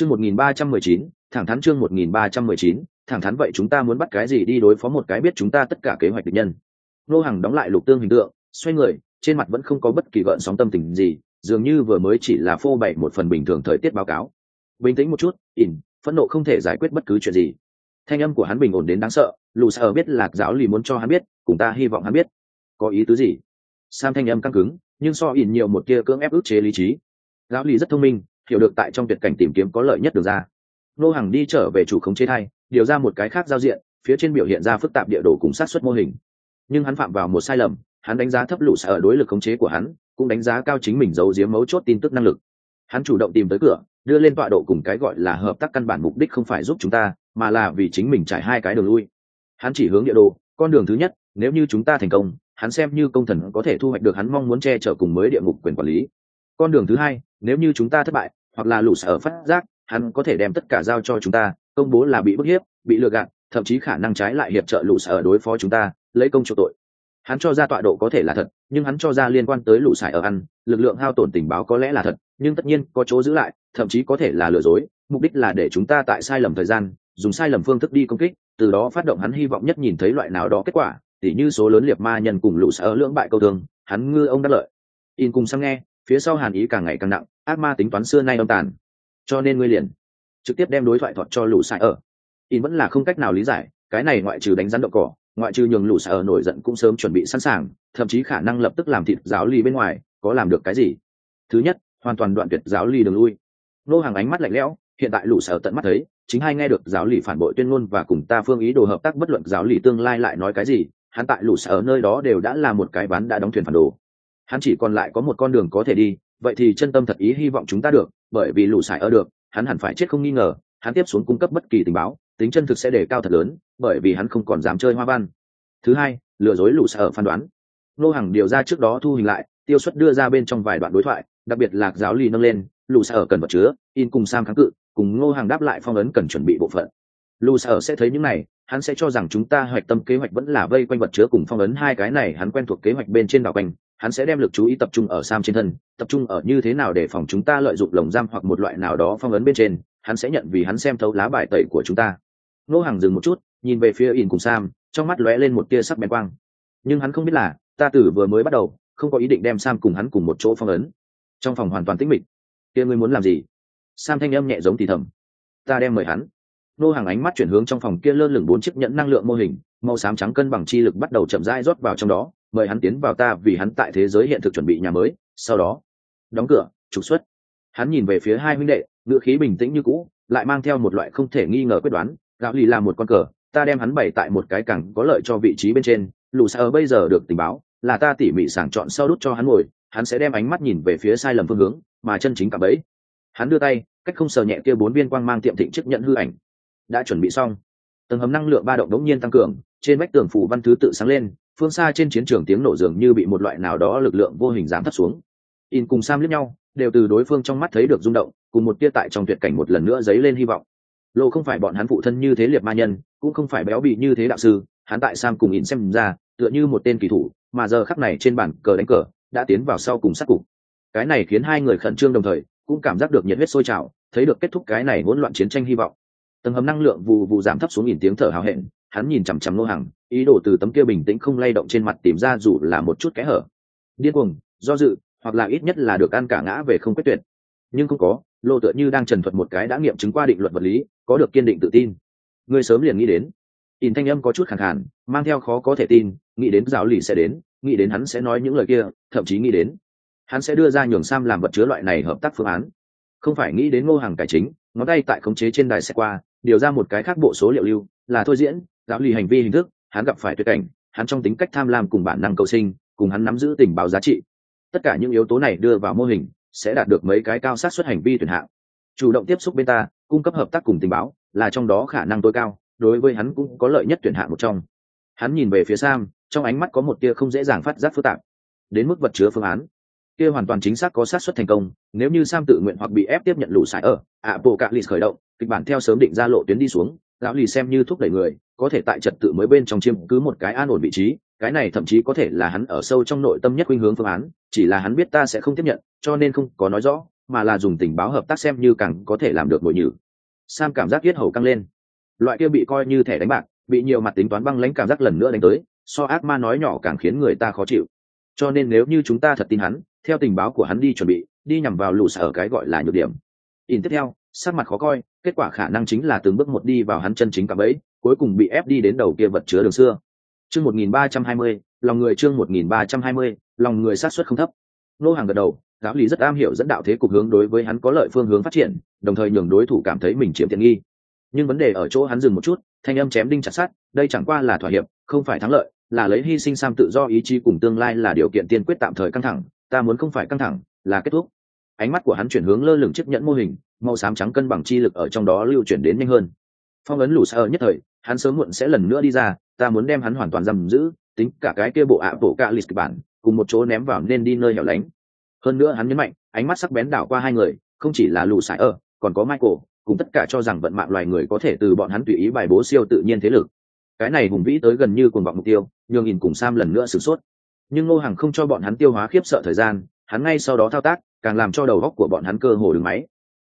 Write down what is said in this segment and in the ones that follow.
chương một nghìn ba trăm mười chín, thẳng thắn chương một nghìn ba trăm mười chín, thẳng thắn vậy chúng ta muốn bắt cái gì đi đối phó một cái biết chúng ta tất cả kế hoạch địch nhân. Nô hàng đóng lại lục tương hình tượng, xoay người, trên mặt vẫn không có bất kỳ gợn sóng tâm tình gì, dường như vừa mới chỉ là phô bày một phần bình thường thời tiết báo cáo. Bình tĩnh một chút, ỉn, phẫn nộ không thể giải quyết bất cứ chuyện gì. Thanh âm của hắn bình ổn đến đáng sợ, lù sợ biết lạc giáo lì muốn cho hắn biết, cùng ta hy vọng hắn biết. Có ý tứ gì? Sam thanh âm căng cứng, nhưng so ỉn nhiều một kia cưỡng ép ức chế lý trí. Giáo lì rất thông minh hiểu được tại trong tuyệt cảnh tìm kiếm có lợi nhất được ra. Nô hàng đi trở về chủ khống chế thay điều ra một cái khác giao diện, phía trên biểu hiện ra phức tạp địa đồ cùng sát xuất mô hình. Nhưng hắn phạm vào một sai lầm, hắn đánh giá thấp lũ sợ đối lực khống chế của hắn, cũng đánh giá cao chính mình giấu giếm mấu chốt tin tức năng lực. Hắn chủ động tìm tới cửa, đưa lên tọa độ cùng cái gọi là hợp tác căn bản mục đích không phải giúp chúng ta, mà là vì chính mình trải hai cái đường lui. Hắn chỉ hướng địa đồ, con đường thứ nhất, nếu như chúng ta thành công, hắn xem như công thần có thể thu hoạch được hắn mong muốn che chở cùng mới địa ngục quyền quản lý. Con đường thứ hai nếu như chúng ta thất bại, hoặc là lũ sở phát giác, hắn có thể đem tất cả giao cho chúng ta, công bố là bị bức hiếp, bị lừa gạt, thậm chí khả năng trái lại hiệp trợ lũ sở đối phó chúng ta, lấy công chỗ tội. Hắn cho ra tọa độ có thể là thật, nhưng hắn cho ra liên quan tới lũ sải ở ăn, lực lượng hao tổn tình báo có lẽ là thật, nhưng tất nhiên có chỗ giữ lại, thậm chí có thể là lừa dối, mục đích là để chúng ta tại sai lầm thời gian, dùng sai lầm phương thức đi công kích, từ đó phát động hắn hy vọng nhất nhìn thấy loại nào đó kết quả, tỉ như số lớn liệt ma nhân cùng lũ sở lưỡng bại câu thương, hắn ngư ông đắc lợi. In cùng sang nghe phía sau hàn ý càng ngày càng nặng, ác ma tính toán xưa nay âm tàn. Cho nên ngươi liền trực tiếp đem đối thoại thuật cho lũ sải ở. In vẫn là không cách nào lý giải, cái này ngoại trừ đánh rắn đậu cỏ, ngoại trừ nhường lũ sải ở nổi giận cũng sớm chuẩn bị sẵn sàng, thậm chí khả năng lập tức làm thịt giáo ly bên ngoài, có làm được cái gì? Thứ nhất, hoàn toàn đoạn tuyệt giáo ly đường lui. Nô hàng ánh mắt lạnh lẽo, hiện tại lũ sở tận mắt thấy, chính hai nghe được giáo lì phản bội tuyên ngôn và cùng ta phương ý đồ hợp tác bất luận giáo lì tương lai lại nói cái gì, hắn tại lũ sở ở nơi đó đều đã là một cái bán đã đóng thuyền phản đồ hắn chỉ còn lại có một con đường có thể đi, vậy thì chân tâm thật ý hy vọng chúng ta được, bởi vì lũ sải ở được, hắn hẳn phải chết không nghi ngờ, hắn tiếp xuống cung cấp bất kỳ tình báo, tính chân thực sẽ đề cao thật lớn, bởi vì hắn không còn dám chơi hoa văn. Thứ hai, lừa dối lũ sải ở phán đoán. Nô hàng điều ra trước đó thu hình lại, tiêu xuất đưa ra bên trong vài đoạn đối thoại, đặc biệt là giáo lì nâng lên, lũ sải ở cần vật chứa, in cùng sam kháng cự, cùng ngô hàng đáp lại phong ấn cần chuẩn bị bộ phận. Lũ sải ở sẽ thấy những này, hắn sẽ cho rằng chúng ta hoạch tâm kế hoạch vẫn là vây quanh vật chứa cùng phong ấn hai cái này, hắn quen thuộc kế hoạch bên trên đảo quanh hắn sẽ đem lực chú ý tập trung ở sam trên thân, tập trung ở như thế nào để phòng chúng ta lợi dụng lồng giam hoặc một loại nào đó phong ấn bên trên, hắn sẽ nhận vì hắn xem thấu lá bài tẩy của chúng ta. Nô hàng dừng một chút, nhìn về phía in cùng sam, trong mắt lóe lên một tia sắc bén quang. Nhưng hắn không biết là, ta tử vừa mới bắt đầu, không có ý định đem sam cùng hắn cùng một chỗ phong ấn. Trong phòng hoàn toàn tĩnh mịch. Kia ngươi muốn làm gì? Sam thanh âm nhẹ giống thì thầm. Ta đem mời hắn. Nô hàng ánh mắt chuyển hướng trong phòng kia lơ lửng bốn chiếc nhẫn năng lượng mô hình, màu xám trắng cân bằng chi lực bắt đầu chậm rãi rót vào trong đó mời hắn tiến vào ta vì hắn tại thế giới hiện thực chuẩn bị nhà mới, sau đó, đóng cửa, trục xuất. Hắn nhìn về phía hai huynh đệ ngựa khí bình tĩnh như cũ, lại mang theo một loại không thể nghi ngờ quyết đoán, gạo lì là một con cờ, ta đem hắn bày tại một cái cẳng có lợi cho vị trí bên trên, lù sa bây giờ được tình báo, là ta tỉ mỉ sàng chọn sau đút cho hắn ngồi, hắn sẽ đem ánh mắt nhìn về phía sai lầm phương hướng, mà chân chính cả bấy hắn đưa tay, cách không sờ nhẹ kia bốn viên quang mang tiệm thịnh chức nhận hư ảnh. Đã chuẩn bị xong. Tầng hầm năng lượng ba động đống nhiên tăng cường, trên vách tường phủ văn thứ tự sáng lên phương xa trên chiến trường tiếng nổ dường như bị một loại nào đó lực lượng vô hình giảm thấp xuống. In cùng sam liếc nhau, đều từ đối phương trong mắt thấy được rung động, cùng một tia tại trong tuyệt cảnh một lần nữa dấy lên hy vọng. Lộ không phải bọn hắn phụ thân như thế liệt ma nhân, cũng không phải béo bị như thế đạo sư, hắn tại sam cùng in xem ra, tựa như một tên kỳ thủ, mà giờ khắc này trên bàn cờ đánh cờ, đã tiến vào sau cùng sát cục. Cái này khiến hai người khẩn trương đồng thời, cũng cảm giác được nhiệt huyết sôi trào, thấy được kết thúc cái này hỗn loạn chiến tranh hy vọng. Tầng hầm năng lượng vụ vụ giảm thấp xuống nhìn tiếng thở hào hẹn, hắn nhìn chằm chằm lô hàng ý đồ từ tấm kia bình tĩnh không lay động trên mặt tìm ra dù là một chút kẽ hở. Điên cuồng do dự hoặc là ít nhất là được ăn cả ngã về không quyết tuyệt. Nhưng không có lô tựa như đang trần thuật một cái đã nghiệm chứng qua định luật vật lý có được kiên định tự tin. Người sớm liền nghĩ đến. In thanh âm có chút khẳng hẳn, mang theo khó có thể tin nghĩ đến giáo lì sẽ đến nghĩ đến hắn sẽ nói những lời kia thậm chí nghĩ đến. Hắn sẽ đưa ra nhường sam làm vật chứa loại này hợp tác phương án. Không phải nghĩ đến ngô hàng cải chính ngón tay tại khống chế trên đài xe qua điều ra một cái khác bộ số liệu lưu là thôi diễn giáo lì hành vi hình thức hắn gặp phải tuyệt cảnh, hắn trong tính cách tham lam cùng bản năng cầu sinh, cùng hắn nắm giữ tình báo giá trị. Tất cả những yếu tố này đưa vào mô hình, sẽ đạt được mấy cái cao sát xuất hành vi tuyển hạng. Chủ động tiếp xúc bên ta, cung cấp hợp tác cùng tình báo, là trong đó khả năng tối cao, đối với hắn cũng có lợi nhất tuyển hạng một trong. Hắn nhìn về phía sam, trong ánh mắt có một tia không dễ dàng phát giác phức tạp. Đến mức vật chứa phương án. Kia hoàn toàn chính xác có sát xuất thành công, nếu như sam tự nguyện hoặc bị ép tiếp nhận lũ sải ở, ạ bộ cạ lì khởi động, kịch bản theo sớm định ra lộ tuyến đi xuống lão lì xem như thúc đẩy người, có thể tại trật tự mới bên trong chiêm cứ một cái an ổn vị trí, cái này thậm chí có thể là hắn ở sâu trong nội tâm nhất khuynh hướng phương án, chỉ là hắn biết ta sẽ không tiếp nhận, cho nên không có nói rõ, mà là dùng tình báo hợp tác xem như càng có thể làm được bội nhử sam cảm giác yết hầu căng lên. Loại kia bị coi như thẻ đánh bạc, bị nhiều mặt tính toán băng lãnh cảm giác lần nữa đánh tới, so ác ma nói nhỏ càng khiến người ta khó chịu. Cho nên nếu như chúng ta thật tin hắn, theo tình báo của hắn đi chuẩn bị, đi nhằm vào lũ sở cái gọi là nhược điểm. In tiếp theo sắc mặt khó coi, kết quả khả năng chính là từng bước một đi vào hắn chân chính cạm ấy cuối cùng bị ép đi đến đầu kia vật chứa đường xưa. Chương một nghìn ba trăm hai mươi, lòng người chương một nghìn ba trăm hai mươi, lòng người sát xuất không thấp. Nô hàng gật đầu giáo lý rất am hiểu dẫn đạo thế cục hướng đối với hắn có lợi phương hướng phát triển, đồng thời nhường đối thủ cảm thấy mình chiếm tiện nghi. Nhưng vấn đề ở chỗ hắn dừng một chút, thanh âm chém đinh chặt sát đây chẳng qua là thỏa hiệp, không phải thắng lợi, là lấy hy sinh sam tự do ý chí cùng tương lai là điều kiện tiên quyết tạm thời căng thẳng, ta muốn không phải căng thẳng, là kết thúc. Ánh mắt của hắn chuyển hướng lơ lửng chiếc nhẫn mô hình màu xám trắng cân bằng chi lực ở trong đó lưu chuyển đến nhanh hơn. Phong ấn lù sơ nhất thời, hắn sớm muộn sẽ lần nữa đi ra, ta muốn đem hắn hoàn toàn giam giữ, tính cả cái kia bộ ạ bộ cạ lịch bản, cùng một chỗ ném vào nên đi nơi hẻo lánh. Hơn nữa hắn nhấn mạnh, ánh mắt sắc bén đảo qua hai người, không chỉ là lù sải ở, còn có michael, cùng tất cả cho rằng vận mạng loài người có thể từ bọn hắn tùy ý bài bố siêu tự nhiên thế lực. Cái này hùng vĩ tới gần như cuồng vọng mục tiêu, nhường nhìn cùng sam lần nữa sửng sốt. Nhưng ngô hàng không cho bọn hắn tiêu hóa khiếp sợ thời gian, hắn ngay sau đó thao tác, càng làm cho đầu góc của bọn hắn cơ hồ đứng máy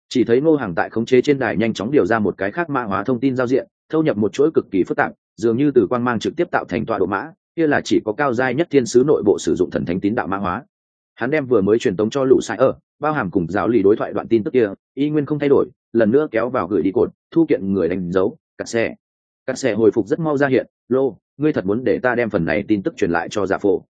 chỉ thấy ngô hàng tại khống chế trên đài nhanh chóng điều ra một cái khác mã hóa thông tin giao diện, thâu nhập một chuỗi cực kỳ phức tạp, dường như từ quan mang trực tiếp tạo thành tọa độ mã, kia là chỉ có cao giai nhất thiên sứ nội bộ sử dụng thần thánh tín đạo mã hóa. Hắn đem vừa mới truyền tống cho lũ sai ở, bao hàm cùng giáo lý đối thoại đoạn tin tức kia, y nguyên không thay đổi, lần nữa kéo vào gửi đi cột, thu kiện người đánh dấu, cắt xe. Cắt xe hồi phục rất mau ra hiện, lô, ngươi thật muốn để ta đem phần này tin tức truyền lại cho giả phổ?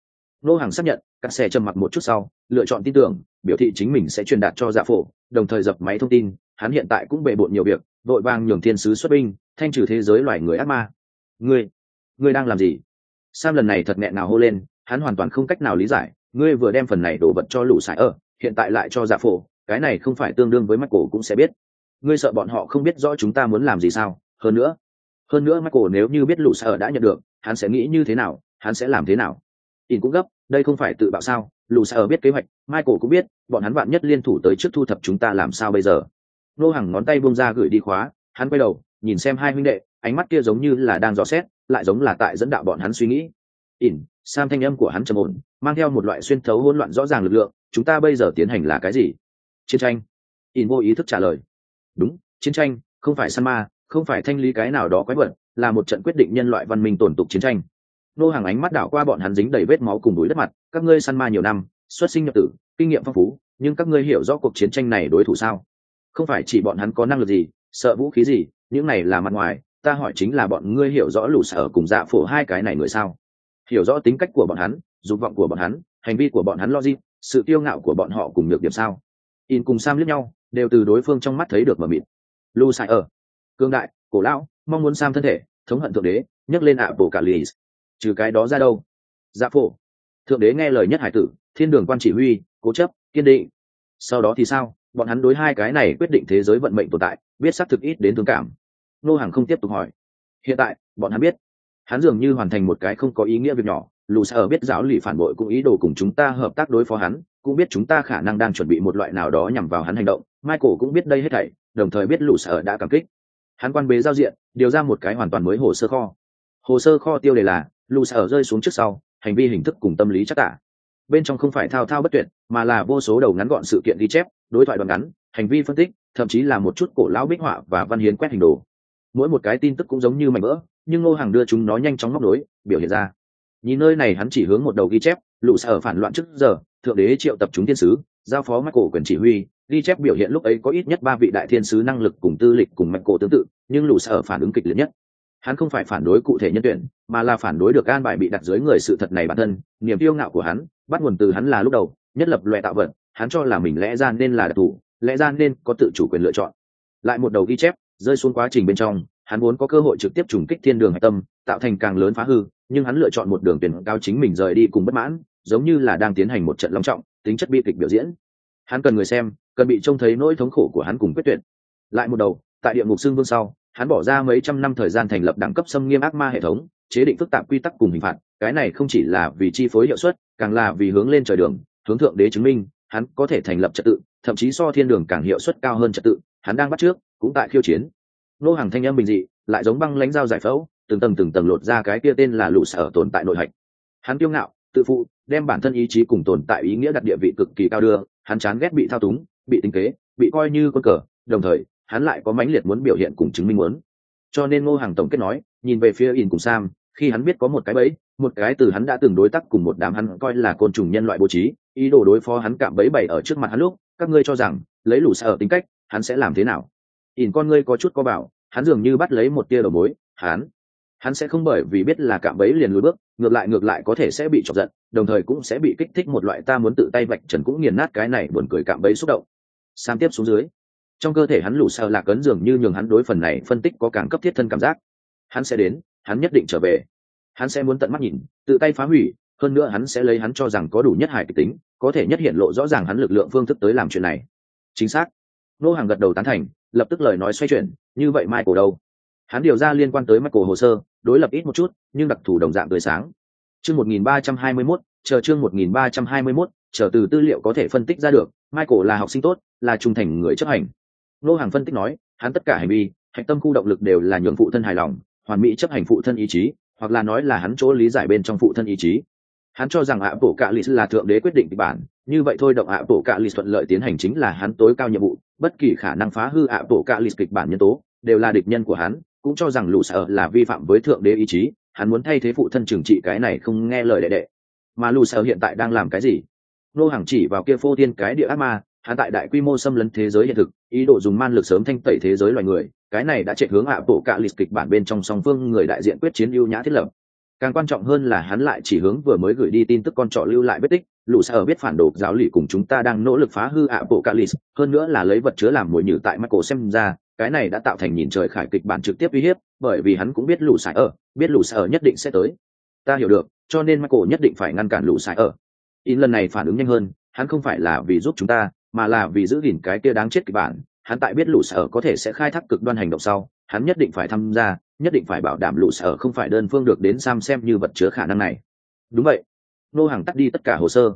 Nô hàng xác nhận các xe trầm mặc một chút sau, lựa chọn tin tưởng, biểu thị chính mình sẽ truyền đạt cho giả phổ, đồng thời dập máy thông tin, hắn hiện tại cũng bề bộn nhiều việc vội vàng nhường thiên sứ xuất binh, thanh trừ thế giới loài người ác ma. Ngươi ngươi đang làm gì? Sam lần này thật nghẹn nào hô lên, hắn hoàn toàn không cách nào lý giải, ngươi vừa đem phần này đổ vật cho lũ sải ở, hiện tại lại cho giả phổ, cái này không phải tương đương với mắt cổ cũng sẽ biết. Ngươi sợ bọn họ không biết rõ chúng ta muốn làm gì sao? Hơn nữa hơn nữa mắt cổ nếu như biết lũ sải ở đã nhận được, hắn sẽ nghĩ như thế nào, hắn sẽ làm thế nào? In cũng gấp, đây không phải tự bạo sao? Lù Sa ở biết kế hoạch, michael cũng biết, bọn hắn bạn nhất liên thủ tới trước thu thập chúng ta làm sao bây giờ? Nô hàng ngón tay buông ra gửi đi khóa, hắn quay đầu, nhìn xem hai huynh đệ, ánh mắt kia giống như là đang dò xét, lại giống là tại dẫn đạo bọn hắn suy nghĩ. Ỉn sam thanh âm của hắn trầm ổn, mang theo một loại xuyên thấu hỗn loạn rõ ràng lực lượng, chúng ta bây giờ tiến hành là cái gì? Chiến tranh. Ỉn vô ý thức trả lời. Đúng, chiến tranh, không phải săn ma không phải thanh lý cái nào đó quái vật, là một trận quyết định nhân loại văn minh tổn tục chiến tranh nô hàng ánh mắt đảo qua bọn hắn dính đầy vết máu cùng đuối đất mặt, các ngươi săn ma nhiều năm, xuất sinh nhập tử, kinh nghiệm phong phú, nhưng các ngươi hiểu rõ cuộc chiến tranh này đối thủ sao? Không phải chỉ bọn hắn có năng lực gì, sợ vũ khí gì, những này là mặt ngoài, ta hỏi chính là bọn ngươi hiểu rõ lũ sở cùng dạ phổ hai cái này người sao? Hiểu rõ tính cách của bọn hắn, dục vọng của bọn hắn, hành vi của bọn hắn logic, sự kiêu ngạo của bọn họ cùng nhược điểm sao? In cùng sam liếc nhau, đều từ đối phương trong mắt thấy được mờ mịt. Lu sai ở cương đại, cổ lão, mong muốn sam thân thể, thống hận thượng đế, nhấc lên ạ bổ cả lì trừ cái đó ra đâu? Dạ phổ. Thượng đế nghe lời nhất hải tử, thiên đường quan chỉ huy, cố chấp, kiên định. Sau đó thì sao? Bọn hắn đối hai cái này quyết định thế giới vận mệnh tồn tại, biết xác thực ít đến thương cảm. Nô hàng không tiếp tục hỏi. Hiện tại, bọn hắn biết. Hắn dường như hoàn thành một cái không có ý nghĩa việc nhỏ. Lù sa ở biết giáo lì phản bội cũng ý đồ cùng chúng ta hợp tác đối phó hắn, cũng biết chúng ta khả năng đang chuẩn bị một loại nào đó nhằm vào hắn hành động. Michael cũng biết đây hết thảy, đồng thời biết lù sa ở đã cảm kích. Hắn quan bế giao diện, điều ra một cái hoàn toàn mới hồ sơ kho. Hồ sơ kho tiêu đề là lù sa ở rơi xuống trước sau, hành vi hình thức cùng tâm lý chắc tả. Bên trong không phải thao thao bất tuyệt, mà là vô số đầu ngắn gọn sự kiện ghi chép, đối thoại đoạn ngắn, hành vi phân tích, thậm chí là một chút cổ lão bích họa và văn hiến quét hình đồ. Mỗi một cái tin tức cũng giống như mảnh vỡ, nhưng ngô hàng đưa chúng nó nhanh chóng móc nối, biểu hiện ra. Nhìn nơi này hắn chỉ hướng một đầu ghi chép, lũ sở phản loạn trước giờ, thượng đế triệu tập chúng thiên sứ, giao phó mắc cổ quyền chỉ huy, ghi chép biểu hiện lúc ấy có ít nhất ba vị đại thiên sứ năng lực cùng tư lịch cùng mạch cổ tương tự, nhưng lũ sở phản ứng kịch liệt nhất hắn không phải phản đối cụ thể nhân tuyển, mà là phản đối được an bài bị đặt dưới người sự thật này bản thân, niềm yêu ngạo của hắn, bắt nguồn từ hắn là lúc đầu, nhất lập loại tạo vật, hắn cho là mình lẽ ra nên là đặc thù, lẽ ra nên có tự chủ quyền lựa chọn. Lại một đầu ghi chép, rơi xuống quá trình bên trong, hắn muốn có cơ hội trực tiếp trùng kích thiên đường hạch tâm, tạo thành càng lớn phá hư, nhưng hắn lựa chọn một đường tuyển cao chính mình rời đi cùng bất mãn, giống như là đang tiến hành một trận long trọng, tính chất bi kịch biểu diễn. Hắn cần người xem, cần bị trông thấy nỗi thống khổ của hắn cùng quyết tuyệt. Lại một đầu, tại địa ngục xương vương sau hắn bỏ ra mấy trăm năm thời gian thành lập đẳng cấp xâm nghiêm ác ma hệ thống, chế định phức tạp quy tắc cùng hình phạt. Cái này không chỉ là vì chi phối hiệu suất, càng là vì hướng lên trời đường, hướng thượng đế chứng minh, hắn có thể thành lập trật tự, thậm chí so thiên đường càng hiệu suất cao hơn trật tự, hắn đang bắt trước, cũng tại khiêu chiến. Nô hàng thanh âm bình dị, lại giống băng lãnh dao giải phẫu, từng tầng từng tầng lột ra cái kia tên là lũ sở tồn tại nội hạch. Hắn kiêu ngạo, tự phụ, đem bản thân ý chí cùng tồn tại ý nghĩa đặt địa vị cực kỳ cao đưa, hắn chán ghét bị thao túng, bị tính kế, bị coi như con cờ, đồng thời hắn lại có mãnh liệt muốn biểu hiện cùng chứng minh muốn. Cho nên ngô hàng tổng kết nói, nhìn về phía in cùng sam, khi hắn biết có một cái bẫy, một cái từ hắn đã từng đối tác cùng một đám hắn coi là côn trùng nhân loại bố trí, ý đồ đối phó hắn cạm bẫy bày ở trước mặt hắn lúc, các ngươi cho rằng, lấy lũ sợ tính cách, hắn sẽ làm thế nào? In con ngươi có chút có bảo, hắn dường như bắt lấy một tia đầu mối, hắn hắn sẽ không bởi vì biết là cạm bẫy liền lùi bước, ngược lại ngược lại có thể sẽ bị chọc giận, đồng thời cũng sẽ bị kích thích một loại ta muốn tự tay vạch trần cũng nghiền nát cái này buồn cười cạm bẫy xúc động. Sam tiếp xuống dưới trong cơ thể hắn lũ sợ lạc ấn dường như nhường hắn đối phần này phân tích có càng cấp thiết thân cảm giác. Hắn sẽ đến, hắn nhất định trở về. Hắn sẽ muốn tận mắt nhìn, tự tay phá hủy, hơn nữa hắn sẽ lấy hắn cho rằng có đủ nhất hải kịch tính, có thể nhất hiện lộ rõ ràng hắn lực lượng phương thức tới làm chuyện này. Chính xác. Nô hàng gật đầu tán thành, lập tức lời nói xoay chuyển, như vậy mai cổ đâu? Hắn điều ra liên quan tới mắt cổ hồ sơ, đối lập ít một chút, nhưng đặc thù đồng dạng tươi sáng. Chương một nghìn ba trăm hai mươi mốt, chờ chương một nghìn ba trăm hai mươi mốt, chờ từ tư liệu có thể phân tích ra được, michael là học sinh tốt, là trung thành người chấp hành nô hàng phân tích nói, hắn tất cả hành vi, hạch tâm khu động lực đều là nhường phụ thân hài lòng, hoàn mỹ chấp hành phụ thân ý chí, hoặc là nói là hắn chỗ lý giải bên trong phụ thân ý chí. Hắn cho rằng ạ bộ cạ lì là thượng đế quyết định kịch bản, như vậy thôi động ạ bộ cạ lì thuận lợi tiến hành chính là hắn tối cao nhiệm vụ, bất kỳ khả năng phá hư ạ bộ cạ lì kịch bản nhân tố, đều là địch nhân của hắn, cũng cho rằng lũ sở là vi phạm với thượng đế ý chí, hắn muốn thay thế phụ thân trừng trị cái này không nghe lời đệ đệ. Mà lũ sở hiện tại đang làm cái gì? Nô hàng chỉ vào kia phô tiên cái địa ác ma hắn tại đại quy mô xâm lấn thế giới hiện thực, ý đồ dùng man lực sớm thanh tẩy thế giới loài người, cái này đã chạy hướng hạ bộ cạ lịch kịch bản bên trong song phương người đại diện quyết chiến ưu nhã thiết lập. Càng quan trọng hơn là hắn lại chỉ hướng vừa mới gửi đi tin tức con trọ lưu lại vết tích, lũ sở biết phản đồ giáo lì cùng chúng ta đang nỗ lực phá hư ạ bộ cạ lịch, hơn nữa là lấy vật chứa làm mồi nhử tại mắt cổ xem ra, cái này đã tạo thành nhìn trời khải kịch bản trực tiếp uy hiếp, bởi vì hắn cũng biết lũ sải ở ờ, biết lũ sở nhất định sẽ tới. Ta hiểu được, cho nên mắt cổ nhất định phải ngăn cản lũ sải ở in ờ. lần này phản ứng nhanh hơn, hắn không phải là vì giúp chúng ta mà là vì giữ gìn cái kia đáng chết kịch bản, hắn tại biết lũ sở có thể sẽ khai thác cực đoan hành động sau, hắn nhất định phải tham gia, nhất định phải bảo đảm lũ sở không phải đơn phương được đến sam xem như vật chứa khả năng này. Đúng vậy. Nô hàng tắt đi tất cả hồ sơ.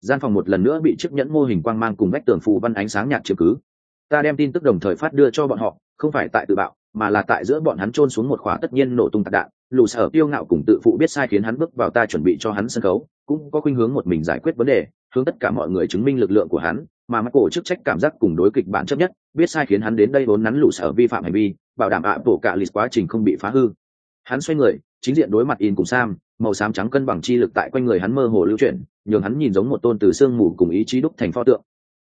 Gian phòng một lần nữa bị chiếc nhẫn mô hình quang mang cùng vách tường phù văn ánh sáng nhạt chứng cứ. Ta đem tin tức đồng thời phát đưa cho bọn họ, không phải tại tự bạo, mà là tại giữa bọn hắn trôn xuống một khóa tất nhiên nổ tung tạc đạn. Lù sở tiêu ngạo cùng tự phụ biết sai khiến hắn bước vào ta chuẩn bị cho hắn sân khấu, cũng có khuynh hướng một mình giải quyết vấn đề, hướng tất cả mọi người chứng minh lực lượng của hắn mà mắt cổ chức trách cảm giác cùng đối kịch bản chấp nhất, biết sai khiến hắn đến đây vốn nắn lũ sở vi phạm hành vi, bảo đảm ạ bộ cả lịch quá trình không bị phá hư. Hắn xoay người, chính diện đối mặt in cùng sam, màu xám trắng cân bằng chi lực tại quanh người hắn mơ hồ lưu chuyển, nhường hắn nhìn giống một tôn từ xương mù cùng ý chí đúc thành pho tượng.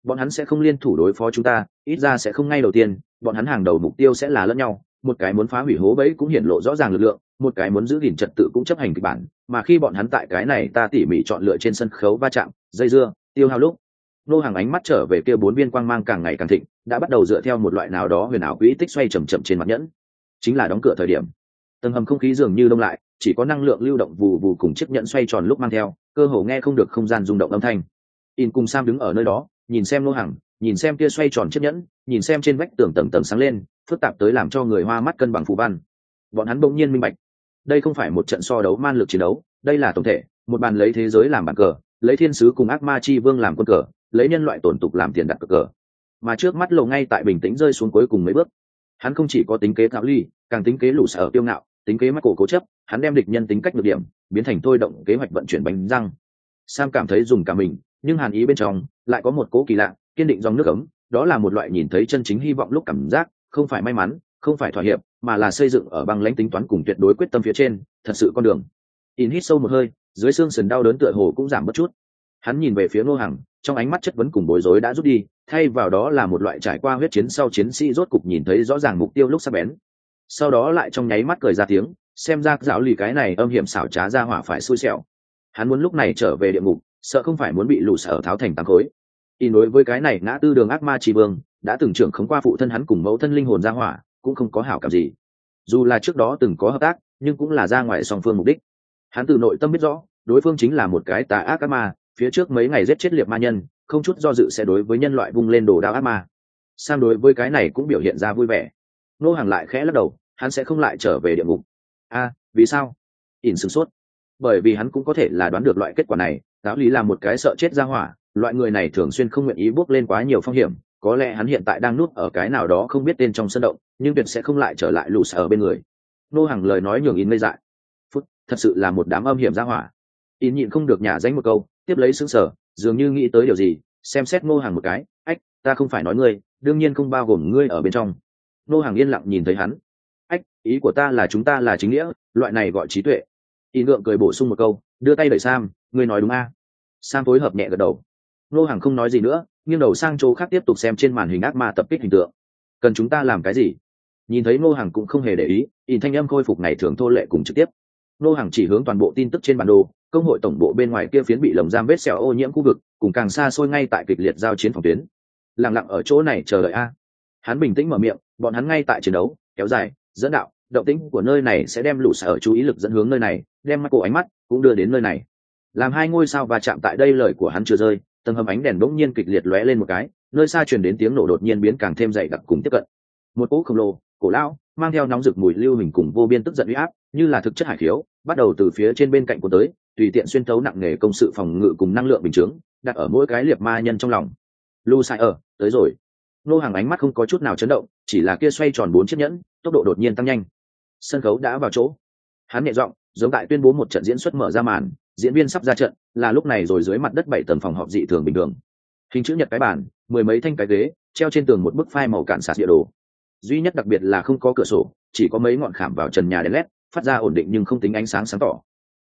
Bọn hắn sẽ không liên thủ đối phó chúng ta, ít ra sẽ không ngay đầu tiên, bọn hắn hàng đầu mục tiêu sẽ là lẫn nhau, một cái muốn phá hủy hố bẫy cũng hiển lộ rõ ràng lực lượng, một cái muốn giữ gìn trật tự cũng chấp hành kịch bản, mà khi bọn hắn tại cái này ta tỉ mỉ chọn lựa trên sân khấu va chạm, dây dưa, tiêu hao lúc nô hàng ánh mắt trở về kia bốn viên quang mang càng ngày càng thịnh, đã bắt đầu dựa theo một loại nào đó huyền ảo quỹ tích xoay chầm chậm trên mặt nhẫn. Chính là đóng cửa thời điểm, tầng hầm không khí dường như đông lại, chỉ có năng lượng lưu động vù vù cùng chiếc nhẫn xoay tròn lúc mang theo, cơ hồ nghe không được không gian rung động âm thanh. In cùng sam đứng ở nơi đó, nhìn xem nô hàng, nhìn xem kia xoay tròn chiếc nhẫn, nhìn xem trên vách tường tầng tầng sáng lên, phức tạp tới làm cho người hoa mắt cân bằng phù văn. Bọn hắn bỗng nhiên minh bạch, đây không phải một trận so đấu man lực chiến đấu, đây là tổng thể, một bàn lấy thế giới làm bàn cờ, lấy thiên sứ cùng ác ma chi vương làm quân cờ lấy nhân loại tổn tục làm tiền đặt cờ cờ. Mà trước mắt lộ ngay tại bình tĩnh rơi xuống cuối cùng mấy bước. Hắn không chỉ có tính kế thạo ly, càng tính kế lũ sở tiêu ngạo, tính kế mắt cổ cố chấp, hắn đem địch nhân tính cách được điểm, biến thành thôi động kế hoạch vận chuyển bánh răng. Sam cảm thấy dùng cả mình, nhưng hàn ý bên trong lại có một cố kỳ lạ, kiên định dòng nước ấm, đó là một loại nhìn thấy chân chính hy vọng lúc cảm giác, không phải may mắn, không phải thỏa hiệp, mà là xây dựng ở băng lãnh tính toán cùng tuyệt đối quyết tâm phía trên, thật sự con đường. In hít sâu một hơi, dưới xương sườn đau đớn tựa hồ cũng giảm bất chút hắn nhìn về phía ngô hằng, trong ánh mắt chất vấn cùng bối rối đã rút đi, thay vào đó là một loại trải qua huyết chiến sau chiến sĩ rốt cục nhìn thấy rõ ràng mục tiêu lúc sắp bén. Sau đó lại trong nháy mắt cười ra tiếng, xem ra giáo lì cái này âm hiểm xảo trá ra hỏa phải xui xẻo. Hắn muốn lúc này trở về địa ngục, sợ không phải muốn bị lù sở tháo thành tám khối. Y đối với cái này ngã tư đường ác ma tri vương, đã từng trưởng khống qua phụ thân hắn cùng mẫu thân linh hồn ra hỏa, cũng không có hảo cảm gì. Dù là trước đó từng có hợp tác, nhưng cũng là ra ngoài song phương mục đích. Hắn từ nội tâm biết rõ, đối phương chính là một cái tà ác ác ma phía trước mấy ngày giết chết liệt ma nhân, không chút do dự sẽ đối với nhân loại vung lên đồ đao ác ma. Sam đối với cái này cũng biểu hiện ra vui vẻ. Nô hàng lại khẽ lắc đầu, hắn sẽ không lại trở về địa ngục. A, vì sao? Ỉn sửng sốt. Bởi vì hắn cũng có thể là đoán được loại kết quả này, giáo lý là một cái sợ chết ra hỏa, loại người này thường xuyên không nguyện ý bước lên quá nhiều phong hiểm, có lẽ hắn hiện tại đang nuốt ở cái nào đó không biết tên trong sân động, nhưng tuyệt sẽ không lại trở lại lù sở bên người. Nô hàng lời nói nhường in mây dại. Phút, thật sự là một đám âm hiểm ra hỏa. In nhịn không được nhả danh một câu tiếp lấy xứng sở, dường như nghĩ tới điều gì, xem xét ngô hàng một cái, ách, ta không phải nói ngươi, đương nhiên không bao gồm ngươi ở bên trong. Ngô hàng yên lặng nhìn thấy hắn. Ách, ý của ta là chúng ta là chính nghĩa, loại này gọi trí tuệ. Y ngượng cười bổ sung một câu, đưa tay đẩy sam, ngươi nói đúng a. Sam phối hợp nhẹ gật đầu. Ngô hàng không nói gì nữa, nghiêng đầu sang chỗ khác tiếp tục xem trên màn hình ác ma tập kích hình tượng. Cần chúng ta làm cái gì? Nhìn thấy Ngô hàng cũng không hề để ý in thanh âm khôi phục ngày thường thô lệ cùng trực tiếp. Nô hàng chỉ hướng toàn bộ tin tức trên bản đồ công hội tổng bộ bên ngoài kia phiến bị lồng giam vết xẻo ô nhiễm khu vực, cùng càng xa xôi ngay tại kịch liệt giao chiến phòng tuyến. Lặng lặng ở chỗ này chờ đợi a. Hắn bình tĩnh mở miệng, bọn hắn ngay tại chiến đấu, kéo dài, dẫn đạo, động tĩnh của nơi này sẽ đem lũ sở chú ý lực dẫn hướng nơi này, đem mắt cổ ánh mắt cũng đưa đến nơi này. Làm hai ngôi sao va chạm tại đây lời của hắn chưa rơi, tầng hầm ánh đèn bỗng nhiên kịch liệt lóe lên một cái, nơi xa truyền đến tiếng nổ đột nhiên biến càng thêm dày đặc cùng tiếp cận. Một cỗ khổng lồ, cổ lão, mang theo nóng rực mùi lưu hình cùng vô biên tức giận uy áp, như là thực chất hải khiếu bắt đầu từ phía trên bên cạnh của tới, tùy tiện xuyên thấu nặng nề công sự phòng ngự cùng năng lượng bình chướng, đặt ở mỗi cái liệt ma nhân trong lòng. Lu sai ở, tới rồi. Nô hàng ánh mắt không có chút nào chấn động, chỉ là kia xoay tròn bốn chiếc nhẫn, tốc độ đột nhiên tăng nhanh. Sân khấu đã vào chỗ. Hắn nhẹ giọng, giống tại tuyên bố một trận diễn xuất mở ra màn, diễn viên sắp ra trận, là lúc này rồi dưới mặt đất bảy tầng phòng họp dị thường bình thường. Hình chữ nhật cái bàn, mười mấy thanh cái ghế, treo trên tường một bức phai màu cạn sạt địa đồ. Duy nhất đặc biệt là không có cửa sổ, chỉ có mấy ngọn khảm vào trần nhà đèn led phát ra ổn định nhưng không tính ánh sáng sáng tỏ.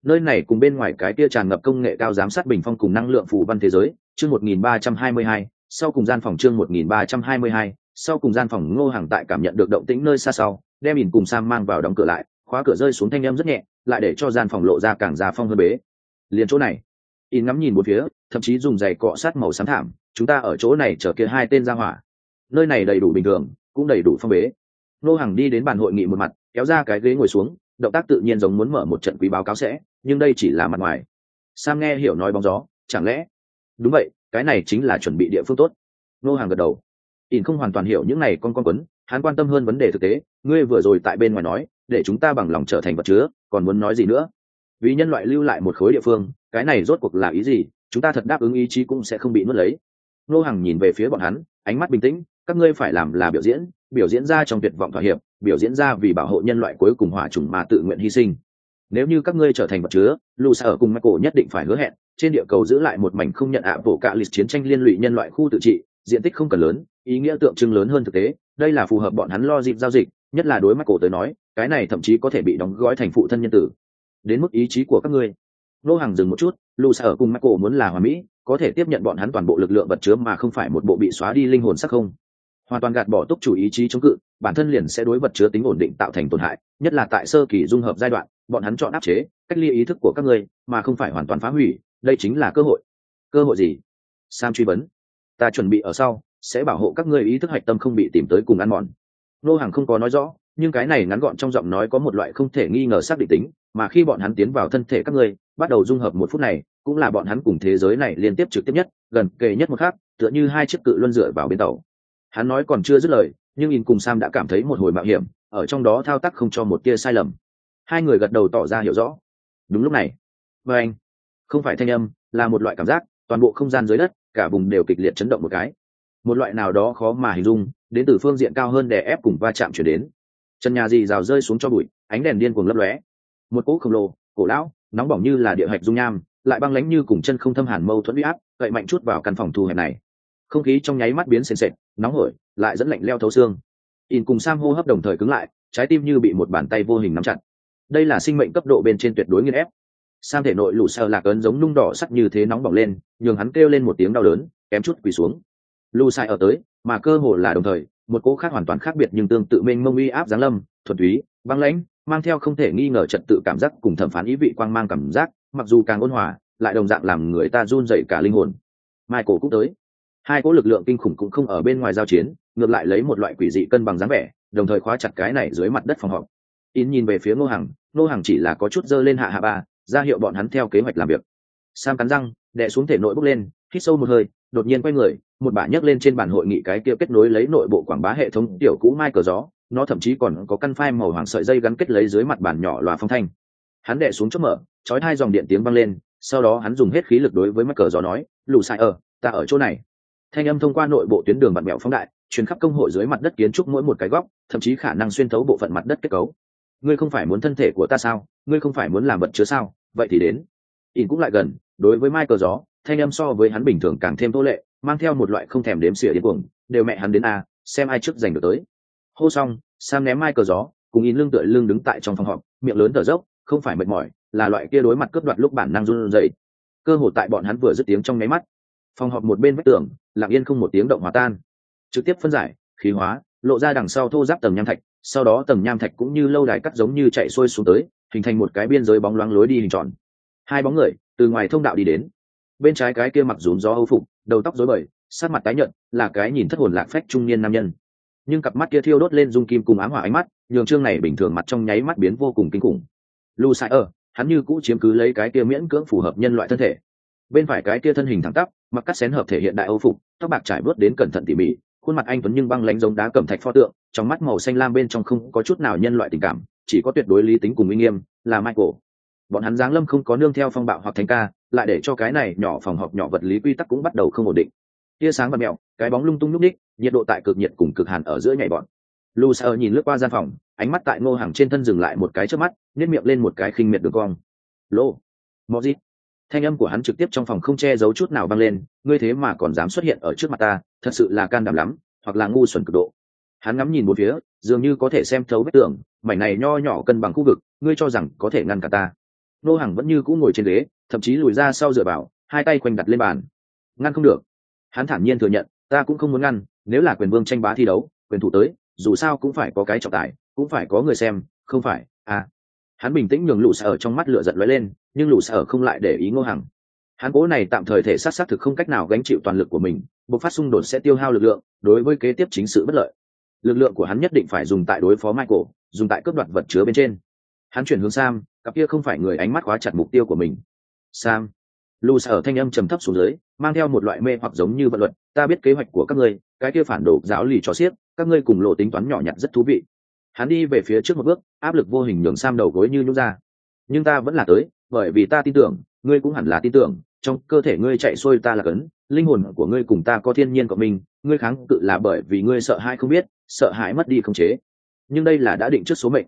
Nơi này cùng bên ngoài cái kia tràn ngập công nghệ cao giám sát bình phong cùng năng lượng phủ văn thế giới, chương một nghìn ba trăm hai mươi hai, sau cùng gian phòng chương một nghìn ba trăm hai mươi hai, sau cùng gian phòng ngô hàng tại cảm nhận được động tĩnh nơi xa sau, đem ỉn cùng sam mang vào đóng cửa lại, khóa cửa rơi xuống thanh em rất nhẹ, lại để cho gian phòng lộ ra càng già phong hơn bế. Liền chỗ này. In ngắm nhìn một phía, thậm chí dùng giày cọ sát màu xám thảm, chúng ta ở chỗ này chờ kia hai tên ra hỏa. Nơi này đầy đủ bình thường, cũng đầy đủ phong bế. Nô hàng đi đến bàn hội nghị một mặt, kéo ra cái ghế ngồi xuống động tác tự nhiên giống muốn mở một trận quý báo cáo sẽ, nhưng đây chỉ là mặt ngoài. Sam nghe hiểu nói bóng gió, chẳng lẽ? Đúng vậy, cái này chính là chuẩn bị địa phương tốt. Nô hàng gật đầu. Ỉn không hoàn toàn hiểu những này con con quấn, hắn quan tâm hơn vấn đề thực tế. Ngươi vừa rồi tại bên ngoài nói, để chúng ta bằng lòng trở thành vật chứa, còn muốn nói gì nữa? Vì nhân loại lưu lại một khối địa phương, cái này rốt cuộc là ý gì? Chúng ta thật đáp ứng ý chí cũng sẽ không bị nuốt lấy. Nô hàng nhìn về phía bọn hắn, ánh mắt bình tĩnh các ngươi phải làm là biểu diễn biểu diễn ra trong tuyệt vọng thỏa hiệp, biểu diễn ra vì bảo hộ nhân loại cuối cùng hỏa chủng mà tự nguyện hy sinh. Nếu như các ngươi trở thành vật chứa lù xa ở cùng michael nhất định phải hứa hẹn, trên địa cầu giữ lại một mảnh không nhận ạ bộ cạ lịch chiến tranh liên lụy nhân loại khu tự trị, diện tích không cần lớn, ý nghĩa tượng trưng lớn hơn thực tế, đây là phù hợp bọn hắn lo dịp giao dịch, nhất là đối mắt cổ tới nói, cái này thậm chí có thể bị đóng gói thành phụ thân nhân tử. Đến mức ý chí của các ngươi. Nô hàng dừng một chút lù xa ở cùng mắt cổ muốn là hòa mỹ, có thể tiếp nhận bọn hắn toàn bộ lực lượng vật chứa mà không phải một bộ bị xóa đi linh hồn sắc không hoàn toàn gạt bỏ túc chủ ý chí chống cự, bản thân liền sẽ đối vật chứa tính ổn định tạo thành tổn hại, nhất là tại sơ kỳ dung hợp giai đoạn, bọn hắn chọn áp chế, cách ly ý thức của các ngươi, mà không phải hoàn toàn phá hủy, đây chính là cơ hội. Cơ hội gì? Sam truy vấn. Ta chuẩn bị ở sau, sẽ bảo hộ các ngươi ý thức hạch tâm không bị tìm tới cùng ăn mòn. Nô hàng không có nói rõ, nhưng cái này ngắn gọn trong giọng nói có một loại không thể nghi ngờ xác định tính, mà khi bọn hắn tiến vào thân thể các ngươi, bắt đầu dung hợp một phút này, cũng là bọn hắn cùng thế giới này liên tiếp trực tiếp nhất, gần kề nhất một khác tựa như hai chiếc cự luân dựa vào bên tàu hắn nói còn chưa dứt lời, nhưng in cùng sam đã cảm thấy một hồi mạo hiểm, ở trong đó thao tác không cho một tia sai lầm. Hai người gật đầu tỏ ra hiểu rõ. Đúng lúc này. Vê anh, không phải thanh âm, là một loại cảm giác, toàn bộ không gian dưới đất, cả vùng đều kịch liệt chấn động một cái. Một loại nào đó khó mà hình dung, đến từ phương diện cao hơn để ép cùng va chạm chuyển đến. Trần nhà dì rào rơi xuống cho bụi, ánh đèn điên cuồng lấp lóe. Một cỗ khổng lồ, cổ lão, nóng bỏng như là địa hạch dung nham, lại băng lánh như cùng chân không thâm hàn mâu thuẫn huy áp, cậy mạnh chút vào căn phòng thu hẹp này không khí trong nháy mắt biến sền sệt, nóng hổi, lại dẫn lạnh leo thấu xương. In cùng sam hô hấp đồng thời cứng lại, trái tim như bị một bàn tay vô hình nắm chặt. Đây là sinh mệnh cấp độ bên trên tuyệt đối nghiên ép. Sam thể nội lũ sơ lạc ấn giống nung đỏ sắt như thế nóng bỏng lên, nhường hắn kêu lên một tiếng đau đớn, kém chút quỳ xuống. Lù sai ở tới, mà cơ hồ là đồng thời, một cỗ khác hoàn toàn khác biệt nhưng tương tự mênh mông uy áp giáng lâm, thuần túy, băng lãnh, mang theo không thể nghi ngờ trật tự cảm giác cùng thẩm phán ý vị quang mang cảm giác, mặc dù càng ôn hòa, lại đồng dạng làm người ta run dậy cả linh hồn. Michael cũng tới hai cỗ lực lượng kinh khủng cũng không ở bên ngoài giao chiến, ngược lại lấy một loại quỷ dị cân bằng dáng vẻ, đồng thời khóa chặt cái này dưới mặt đất phòng họp. In nhìn về phía ngô hằng ngô hằng chỉ là có chút dơ lên hạ hạ ba, ra hiệu bọn hắn theo kế hoạch làm việc. Sam cắn răng, đè xuống thể nội bốc lên, hít sâu một hơi, đột nhiên quay người, một bả nhấc lên trên bàn hội nghị cái kia kết nối lấy nội bộ quảng bá hệ thống tiểu cũ mai cờ gió, nó thậm chí còn có căn phai màu hoàng sợi dây gắn kết lấy dưới mặt bàn nhỏ loà phong thanh. Hắn đè xuống chốt mở, chói hai dòng điện tiếng vang lên, sau đó hắn dùng hết khí lực đối với mắt cờ gió nói, lù sai ở, ta ở chỗ này thanh âm thông qua nội bộ tuyến đường mặt mẹo phóng đại chuyến khắp công hội dưới mặt đất kiến trúc mỗi một cái góc, thậm chí khả năng xuyên thấu bộ phận mặt đất kết cấu. Ngươi không phải muốn thân thể của ta sao? Ngươi không phải muốn làm vật chứa sao? Vậy thì đến. In cũng lại gần, đối với mai cờ gió, thanh âm so với hắn bình thường càng thêm tô lệ, mang theo một loại không thèm đếm xỉa điên cuồng, đều mẹ hắn đến a, xem ai trước giành được tới. Hô xong, sam ném mai cờ gió, cùng in lưng tựa lưng đứng tại trong phòng họp, miệng lớn thở dốc, không phải mệt mỏi, là loại kia đối mặt cướp đoạt lúc bản năng run rẩy. Cơ hồ tại bọn hắn vừa dứt tiếng trong nháy mắt phòng họp một bên vách tường, lặng yên không một tiếng động hòa tan. Trực tiếp phân giải, khí hóa, lộ ra đằng sau thô giáp tầng nham thạch, sau đó tầng nham thạch cũng như lâu đài cắt giống như chạy xuôi xuống tới, hình thành một cái biên giới bóng loáng lối đi hình tròn. Hai bóng người, từ ngoài thông đạo đi đến. Bên trái cái kia mặc rốn gió âu phục, đầu tóc rối bời sát mặt tái nhợt, là cái nhìn thất hồn lạc phách trung niên nam nhân. Nhưng cặp mắt kia thiêu đốt lên dung kim cùng ám hỏa ánh mắt, nhường trương này bình thường mặt trong nháy mắt biến vô cùng kinh khủng. Lu sai ở, hắn như cũ chiếm cứ lấy cái kia miễn cưỡng phù hợp nhân loại thân thể bên phải cái kia thân hình thẳng tắp, mặc cắt xén hợp thể hiện đại âu phục, tóc bạc trải bớt đến cẩn thận tỉ mỉ, khuôn mặt anh tuấn nhưng băng lánh giống đá cẩm thạch pho tượng, trong mắt màu xanh lam bên trong không có chút nào nhân loại tình cảm, chỉ có tuyệt đối lý tính cùng uy nghiêm, là michael. Bọn hắn giáng lâm không có nương theo phong bạo hoặc thành ca, lại để cho cái này nhỏ phòng họp nhỏ vật lý quy tắc cũng bắt đầu không ổn định. Tia sáng và mẹo, cái bóng lung tung lúc ních nhiệt độ tại cực nhiệt cùng cực hàn ở giữa nhảy bọn. Lu sợ nhìn lướt qua gian phòng, ánh mắt tại ngô hàng trên thân dừng lại một cái trước mắt nhét miệng lên một cái khinh miệt đường cong. Lô mò gì thanh âm của hắn trực tiếp trong phòng không che giấu chút nào vang lên, ngươi thế mà còn dám xuất hiện ở trước mặt ta, thật sự là can đảm lắm, hoặc là ngu xuẩn cực độ. Hắn ngắm nhìn một phía, dường như có thể xem thấu vết tường, mảnh này nho nhỏ cân bằng khu vực, ngươi cho rằng có thể ngăn cả ta? Nô hàng vẫn như cũng ngồi trên ghế, thậm chí lùi ra sau dựa vào, hai tay quanh đặt lên bàn. Ngăn không được. Hắn thản nhiên thừa nhận, ta cũng không muốn ngăn, nếu là quyền vương tranh bá thi đấu, quyền thủ tới, dù sao cũng phải có cái trọng tài, cũng phải có người xem, không phải à. Hắn bình tĩnh nhường lũ sở trong mắt lửa giận lóe lên nhưng lũ sở không lại để ý ngô hằng. Hắn cố này tạm thời thể sát xác thực không cách nào gánh chịu toàn lực của mình buộc phát xung đột sẽ tiêu hao lực lượng, đối với kế tiếp chính sự bất lợi. Lực lượng của hắn nhất định phải dùng tại đối phó michael, dùng tại cướp đoạt vật chứa bên trên. Hắn chuyển hướng sam, cặp kia không phải người ánh mắt khóa chặt mục tiêu của mình. Sam. Lù sở thanh âm trầm thấp xuống dưới, mang theo một loại mê hoặc giống như vận luật, ta biết kế hoạch của các ngươi, cái kia phản đồ giáo lì cho xiếc, các ngươi cùng lộ tính toán nhỏ nhặt rất thú vị. Hắn đi về phía trước một bước, áp lực vô hình nhường sam đầu gối như nhút ra. Nhưng ta vẫn là tới bởi vì ta tin tưởng, ngươi cũng hẳn là tin tưởng, trong cơ thể ngươi chạy xuôi ta là cấn, linh hồn của ngươi cùng ta có thiên nhiên của mình ngươi kháng cự là bởi vì ngươi sợ hãi không biết, sợ hãi mất đi không chế. Nhưng đây là đã định trước số mệnh.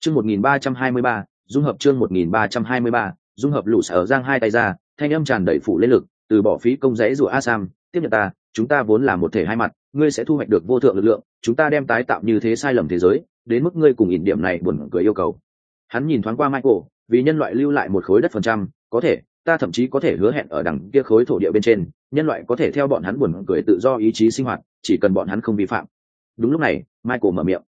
Chương một nghìn ba trăm hai mươi ba, dung hợp chương một nghìn ba trăm hai mươi ba, dung hợp lũ sở giang hai tay ra, thanh âm tràn đầy phủ lên lực, từ bỏ phí công rẽ rủa a sam tiếp nhận ta, chúng ta vốn là một thể hai mặt, ngươi sẽ thu hoạch được vô thượng lực lượng, chúng ta đem tái tạo như thế sai lầm thế giới, đến mức ngươi cùng ỉn điểm này buồn cười yêu cầu. Hắn nhìn thoáng qua michael vì nhân loại lưu lại một khối đất phần trăm có thể ta thậm chí có thể hứa hẹn ở đằng kia khối thổ địa bên trên nhân loại có thể theo bọn hắn buồn cười tự do ý chí sinh hoạt chỉ cần bọn hắn không vi phạm. Đúng lúc này michael mở miệng.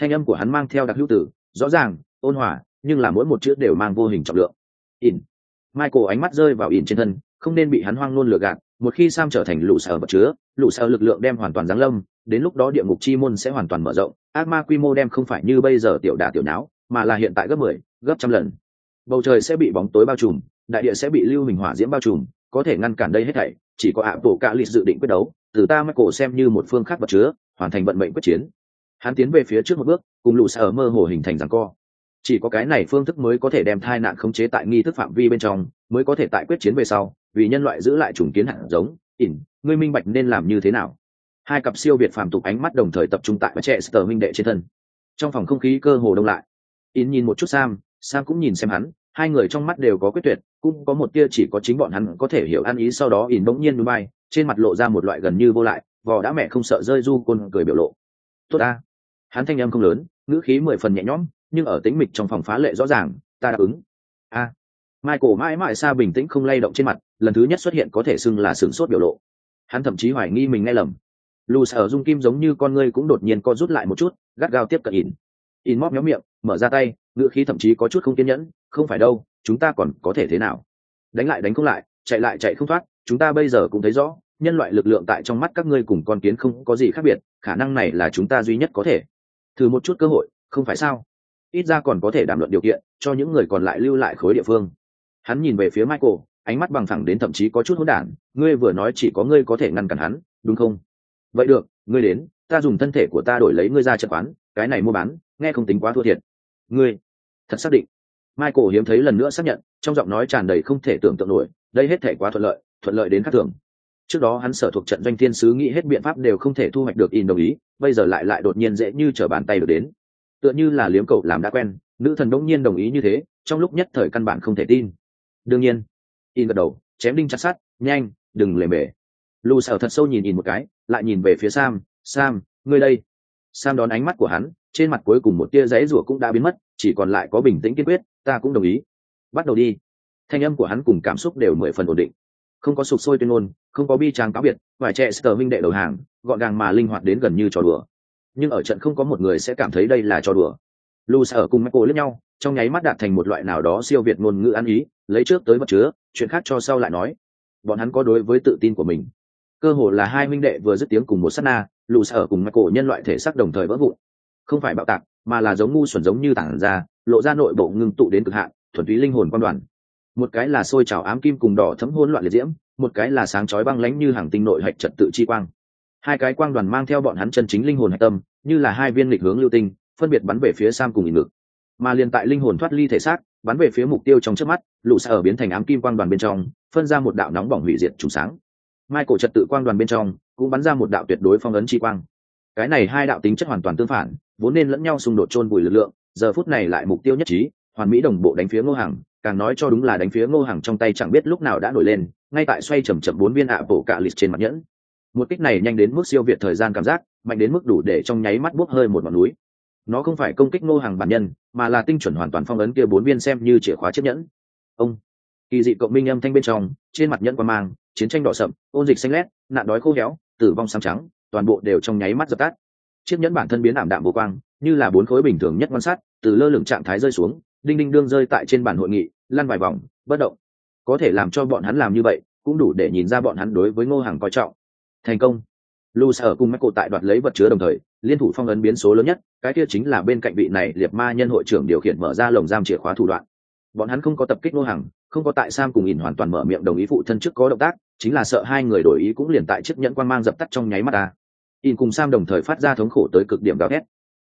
Thanh âm của hắn mang theo đặc hữu tử rõ ràng ôn hòa nhưng là mỗi một chữ đều mang vô hình trọng lượng. In michael ánh mắt rơi vào in trên thân không nên bị hắn hoang luôn lừa gạt một khi sam trở thành lũ sở vật chứa lũ sở lực lượng đem hoàn toàn giáng lâm đến lúc đó địa ngục chi môn sẽ hoàn toàn mở rộng ác ma quy mô đem không phải như bây giờ tiểu đà tiểu nháo mà là hiện tại gấp mười 10, gấp trăm lần bầu trời sẽ bị bóng tối bao trùm, đại địa sẽ bị lưu hình hỏa diễm bao trùm, có thể ngăn cản đây hết thảy, chỉ có ạ bộ cạ lịch dự định quyết đấu, từ ta mắc cổ xem như một phương khác vật chứa, hoàn thành vận mệnh quyết chiến. Hắn tiến về phía trước một bước, cùng lũ sở mơ hồ hình thành rằng co. Chỉ có cái này phương thức mới có thể đem thai nạn khống chế tại nghi thức phạm vi bên trong, mới có thể tại quyết chiến về sau, vì nhân loại giữ lại chủng kiến hạt giống, ỉn, ngươi minh bạch nên làm như thế nào. Hai cặp siêu việt phàm tục ánh mắt đồng thời tập trung tại trẻ sờ minh đệ trên thân. Trong phòng không khí cơ hồ đông lại. Ỉn nhìn một chút sam sam cũng nhìn xem hắn, hai người trong mắt đều có quyết tuyệt, cũng có một tia chỉ có chính bọn hắn có thể hiểu ăn ý sau đó ỉn bỗng nhiên núi bay, trên mặt lộ ra một loại gần như vô lại, vò đã mẹ không sợ rơi du côn cười biểu lộ. Tốt ta. Hắn thanh âm không lớn, ngữ khí mười phần nhẹ nhõm, nhưng ở tĩnh mịch trong phòng phá lệ rõ ràng, ta đáp ứng. A. Michael mãi mãi xa bình tĩnh không lay động trên mặt, lần thứ nhất xuất hiện có thể xưng là sửng sốt biểu lộ. Hắn thậm chí hoài nghi mình nghe lầm. Lù sở dung kim giống như con ngươi cũng đột nhiên co rút lại một chút, gắt gao tiếp cận ỉn. Ỉn móc méo miệng, mở ra tay ngữ khí thậm chí có chút không kiên nhẫn, không phải đâu, chúng ta còn có thể thế nào? Đánh lại đánh không lại, chạy lại chạy không thoát, chúng ta bây giờ cũng thấy rõ, nhân loại lực lượng tại trong mắt các ngươi cùng con kiến không có gì khác biệt, khả năng này là chúng ta duy nhất có thể. Thử một chút cơ hội, không phải sao? Ít ra còn có thể đảm luận điều kiện, cho những người còn lại lưu lại khối địa phương. Hắn nhìn về phía michael, ánh mắt bằng thẳng đến thậm chí có chút hỗn đản, ngươi vừa nói chỉ có ngươi có thể ngăn cản hắn, đúng không? Vậy được, ngươi đến, ta dùng thân thể của ta đổi lấy ngươi ra chợ quán, cái này mua bán, nghe không tính quá thua thiệt ngươi thật xác định. Michael hiếm thấy lần nữa xác nhận trong giọng nói tràn đầy không thể tưởng tượng nổi đây hết thể quá thuận lợi thuận lợi đến khắc thường. Trước đó hắn sở thuộc trận doanh thiên sứ nghĩ hết biện pháp đều không thể thu hoạch được in đồng ý bây giờ lại lại đột nhiên dễ như trở bàn tay được đến. Tựa như là liếm cậu làm đã quen nữ thần đỗng nhiên đồng ý như thế trong lúc nhất thời căn bản không thể tin. Đương nhiên in gật đầu chém đinh chặt sắt, nhanh đừng lề mề. Lù sở thật sâu nhìn in một cái lại nhìn về phía sam sam ngươi đây. Sam đón ánh mắt của hắn trên mặt cuối cùng một tia giấy rủa cũng đã biến mất, chỉ còn lại có bình tĩnh kiên quyết, ta cũng đồng ý. Bắt đầu đi. Thanh âm của hắn cùng cảm xúc đều mười phần ổn định. Không có sụp sôi tuyên ngôn, không có bi tráng cáo biệt, vài trẻ sờ minh đệ đầu hàng, gọn gàng mà linh hoạt đến gần như trò đùa. Nhưng ở trận không có một người sẽ cảm thấy đây là trò đùa. Lu sở cùng michael lẫn nhau, trong nháy mắt đạt thành một loại nào đó siêu việt ngôn ngữ ăn ý, lấy trước tới vật chứa, chuyện khác cho sau lại nói. Bọn hắn có đối với tự tin của mình. Cơ hồ là hai minh đệ vừa dứt tiếng cùng một sát na, lù sở cùng michael nhân loại thể xác đồng thời vỡ vụn không phải bạo tạc, mà là giống ngu xuẩn giống như tảng ra, lộ ra nội bộ ngưng tụ đến cực hạn, thuần túy linh hồn quan đoàn. Một cái là sôi trào ám kim cùng đỏ thấm hỗn loạn liệt diễm, một cái là sáng chói băng lánh như hàng tinh nội hạch trật tự chi quang. Hai cái quang đoàn mang theo bọn hắn chân chính linh hồn hạch tâm, như là hai viên lịch hướng lưu tinh, phân biệt bắn về phía sam cùng ỉ ngực. Mà liền tại linh hồn thoát ly thể xác, bắn về phía mục tiêu trong trước mắt, lũ xa biến thành ám kim quang đoàn bên trong, phân ra một đạo nóng bỏng hủy diệt trùng sáng. Mai cổ trật tự quang đoàn bên trong, cũng bắn ra một đạo tuyệt đối phong ấn chi quang cái này hai đạo tính chất hoàn toàn tương phản, vốn nên lẫn nhau xung đột chôn vùi lực lượng, giờ phút này lại mục tiêu nhất trí, hoàn mỹ đồng bộ đánh phía ngô hàng càng nói cho đúng là đánh phía ngô hàng trong tay chẳng biết lúc nào đã nổi lên, ngay tại xoay chầm chậm bốn viên ạ bổ cạ lịch trên mặt nhẫn. Một kích này nhanh đến mức siêu việt thời gian cảm giác, mạnh đến mức đủ để trong nháy mắt bốc hơi một ngọn núi. Nó không phải công kích ngô hàng bản nhân, mà là tinh chuẩn hoàn toàn phong ấn kia bốn viên xem như chìa khóa chiếc nhẫn. Ông, kỳ dị cộng minh âm thanh bên trong, trên mặt nhẫn qua mang, chiến tranh đỏ sậm, ôn dịch xanh lét, nạn đói khô héo, tử vong xám trắng toàn bộ đều trong nháy mắt dập tắt. Chiếc nhẫn bản thân biến ảm đạm vô quang, như là bốn khối bình thường nhất quan sát, từ lơ lửng trạng thái rơi xuống, đinh đinh đương rơi tại trên bàn hội nghị, lăn vài vòng, bất động. Có thể làm cho bọn hắn làm như vậy, cũng đủ để nhìn ra bọn hắn đối với ngô hàng coi trọng. Thành công. Lu sở cùng michael tại đoạt lấy vật chứa đồng thời, liên thủ phong ấn biến số lớn nhất, cái kia chính là bên cạnh vị này liệt ma nhân hội trưởng điều khiển mở ra lồng giam chìa khóa thủ đoạn. Bọn hắn không có tập kích ngô hàng không có tại sam cùng nhìn hoàn toàn mở miệng đồng ý phụ thân trước có động tác, chính là sợ hai người đổi ý cũng liền tại chiếc nhẫn quan mang dập tắt trong nháy mắt ta in cùng sam đồng thời phát ra thống khổ tới cực điểm gào thét.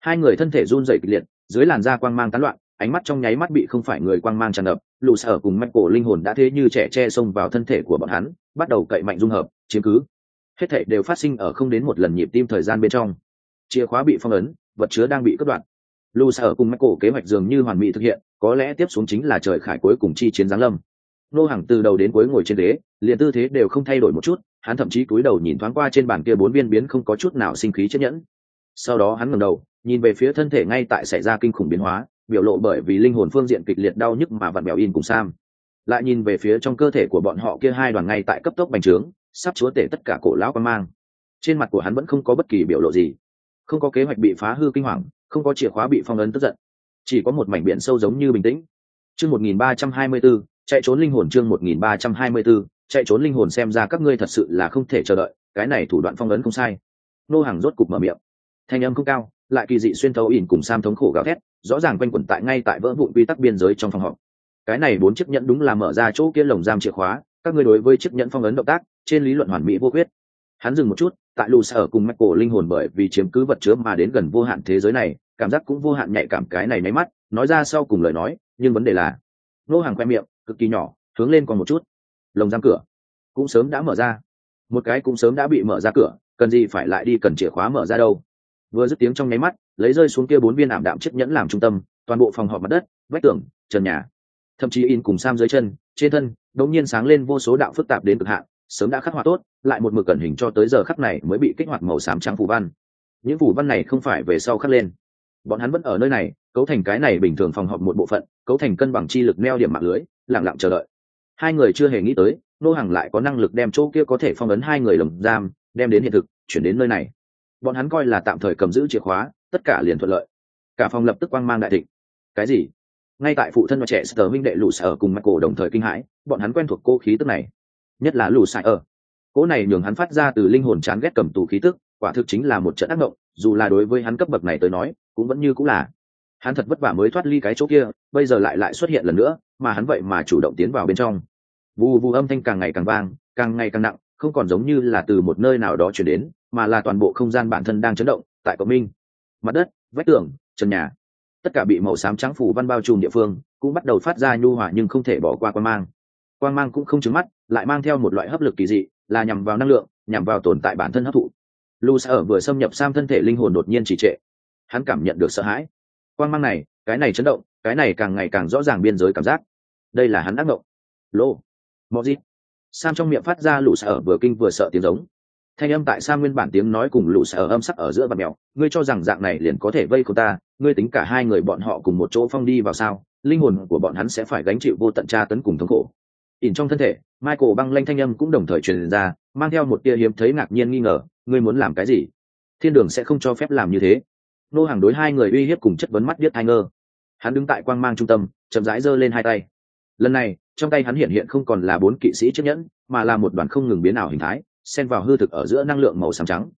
Hai người thân thể run rẩy kịch liệt, dưới làn da quang mang tán loạn, ánh mắt trong nháy mắt bị không phải người quang mang tràn ngập lù sở cùng mạch cổ linh hồn đã thế như trẻ che xông vào thân thể của bọn hắn, bắt đầu cậy mạnh dung hợp, chiếm cứ. Hết thể đều phát sinh ở không đến một lần nhịp tim thời gian bên trong. Chìa khóa bị phong ấn, vật chứa đang bị cắt đoạn. Lù sở cùng mạch cổ kế hoạch dường như hoàn mỹ thực hiện, có lẽ tiếp xuống chính là trời khải cuối cùng chi chiến giáng lâm. Nô hàng từ đầu đến cuối ngồi trên đế liền tư thế đều không thay đổi một chút hắn thậm chí cúi đầu nhìn thoáng qua trên bàn kia bốn viên biến không có chút nào sinh khí chiếc nhẫn. Sau đó hắn ngẩng đầu nhìn về phía thân thể ngay tại xảy ra kinh khủng biến hóa biểu lộ bởi vì linh hồn phương diện kịch liệt đau nhức mà vặn bèo in cùng sam. Lại nhìn về phía trong cơ thể của bọn họ kia hai đoàn ngay tại cấp tốc bành trướng sắp chúa tể tất cả cổ lão quan mang. Trên mặt của hắn vẫn không có bất kỳ biểu lộ gì. Không có kế hoạch bị phá hư kinh hoàng không có chìa khóa bị phong ấn tức giận. Chỉ có một mảnh biển sâu giống như bình tĩnh. Chương một nghìn ba trăm hai mươi 1324, chạy trốn linh hồn chương một nghìn ba trăm hai mươi 1324, chạy trốn linh hồn xem ra các ngươi thật sự là không thể chờ đợi, cái này thủ đoạn phong ấn không sai. Nô hàng rốt cục mở miệng. Thanh âm không cao, lại kỳ dị xuyên thấu ỉn cùng sam thống khổ gào thét, rõ ràng quanh quẩn tại ngay tại vỡ vụn quy tắc biên giới trong phòng họp. Cái này bốn chiếc nhẫn đúng là mở ra chỗ kia lồng giam chìa khóa, các ngươi đối với chiếc nhẫn phong ấn động tác, trên lý luận hoàn mỹ vô quyết hắn dừng một chút, tại lù sở cùng mạch cổ linh hồn bởi vì chiếm cứ vật chứa mà đến gần vô hạn thế giới này, cảm giác cũng vô hạn nhạy cảm cái này nháy mắt, nói ra sau cùng lời nói, nhưng vấn đề là, nô hàng khoe miệng, cực kỳ nhỏ, hướng lên còn một chút lồng giam cửa. Cũng sớm đã mở ra. Một cái cũng sớm đã bị mở ra cửa, cần gì phải lại đi cần chìa khóa mở ra đâu. Vừa dứt tiếng trong nháy mắt, lấy rơi xuống kia bốn viên ảm đạm chiếc nhẫn làm trung tâm, toàn bộ phòng họp mặt đất, vách tường, trần nhà. Thậm chí in cùng sam dưới chân, trên thân, đột nhiên sáng lên vô số đạo phức tạp đến cực hạn, sớm đã khắc họa tốt, lại một mực cẩn hình cho tới giờ khắc này mới bị kích hoạt màu xám trắng phù văn. Những phù văn này không phải về sau khắc lên. Bọn hắn vẫn ở nơi này, cấu thành cái này bình thường phòng họp một bộ phận, cấu thành cân bằng chi lực neo điểm mạng lưới, lặng lặng chờ đợi hai người chưa hề nghĩ tới, nô hàng lại có năng lực đem chỗ kia có thể phong ấn hai người lồng giam, đem đến hiện thực, chuyển đến nơi này. Bọn hắn coi là tạm thời cầm giữ chìa khóa, tất cả liền thuận lợi. Cả phòng lập tức quang mang đại thịnh. Cái gì? Ngay tại phụ thân và trẻ sờ minh đệ lù sở cùng mặt cổ đồng thời kinh hãi, bọn hắn quen thuộc cô khí tức này. Nhất là lù sải ở cỗ này nhường hắn phát ra từ linh hồn chán ghét cầm tù khí tức, quả thực chính là một trận ác mộng, dù là đối với hắn cấp bậc này tới nói, cũng vẫn như cũng là hắn thật vất vả mới thoát ly cái chỗ kia, bây giờ lại lại xuất hiện lần nữa, mà hắn vậy mà chủ động tiến vào bên trong. Vù vù âm thanh càng ngày càng vang, càng ngày càng nặng, không còn giống như là từ một nơi nào đó chuyển đến, mà là toàn bộ không gian bản thân đang chấn động, tại cộng minh. Mặt đất, vách tường, trần nhà. Tất cả bị màu xám trắng phủ văn bao trùm địa phương, cũng bắt đầu phát ra nhu hỏa nhưng không thể bỏ qua quan mang. Quan mang cũng không trứng mắt, lại mang theo một loại hấp lực kỳ dị, là nhằm vào năng lượng, nhằm vào tồn tại bản thân hấp thụ. Lu sa ở vừa xâm nhập sang thân thể linh hồn đột nhiên trì trệ. Hắn cảm nhận được sợ hãi quan mang này, cái này chấn động, cái này càng ngày càng rõ ràng biên giới cảm giác. Đây là hắn ác mộng. Lô. Mozit sam trong miệng phát ra lũ sở, vừa kinh vừa sợ tiếng giống. Thanh âm tại sam nguyên bản tiếng nói cùng lũ sở âm sắc ở giữa vật mèo. Ngươi cho rằng dạng này liền có thể vây cô ta, ngươi tính cả hai người bọn họ cùng một chỗ phong đi vào sao? Linh hồn của bọn hắn sẽ phải gánh chịu vô tận tra tấn cùng thống khổ. Ỉn trong thân thể, michael băng lanh thanh âm cũng đồng thời truyền ra, mang theo một tia hiếm thấy ngạc nhiên nghi ngờ. Ngươi muốn làm cái gì? Thiên đường sẽ không cho phép làm như thế nô hàng đối hai người uy hiếp cùng chất vấn mắt điếc hai ngơ hắn đứng tại quang mang trung tâm, chậm rãi giơ lên hai tay. Lần này, trong tay hắn hiện hiện không còn là bốn kỵ sĩ chiếc nhẫn, mà là một đoàn không ngừng biến ảo hình thái, xen vào hư thực ở giữa năng lượng màu xám trắng.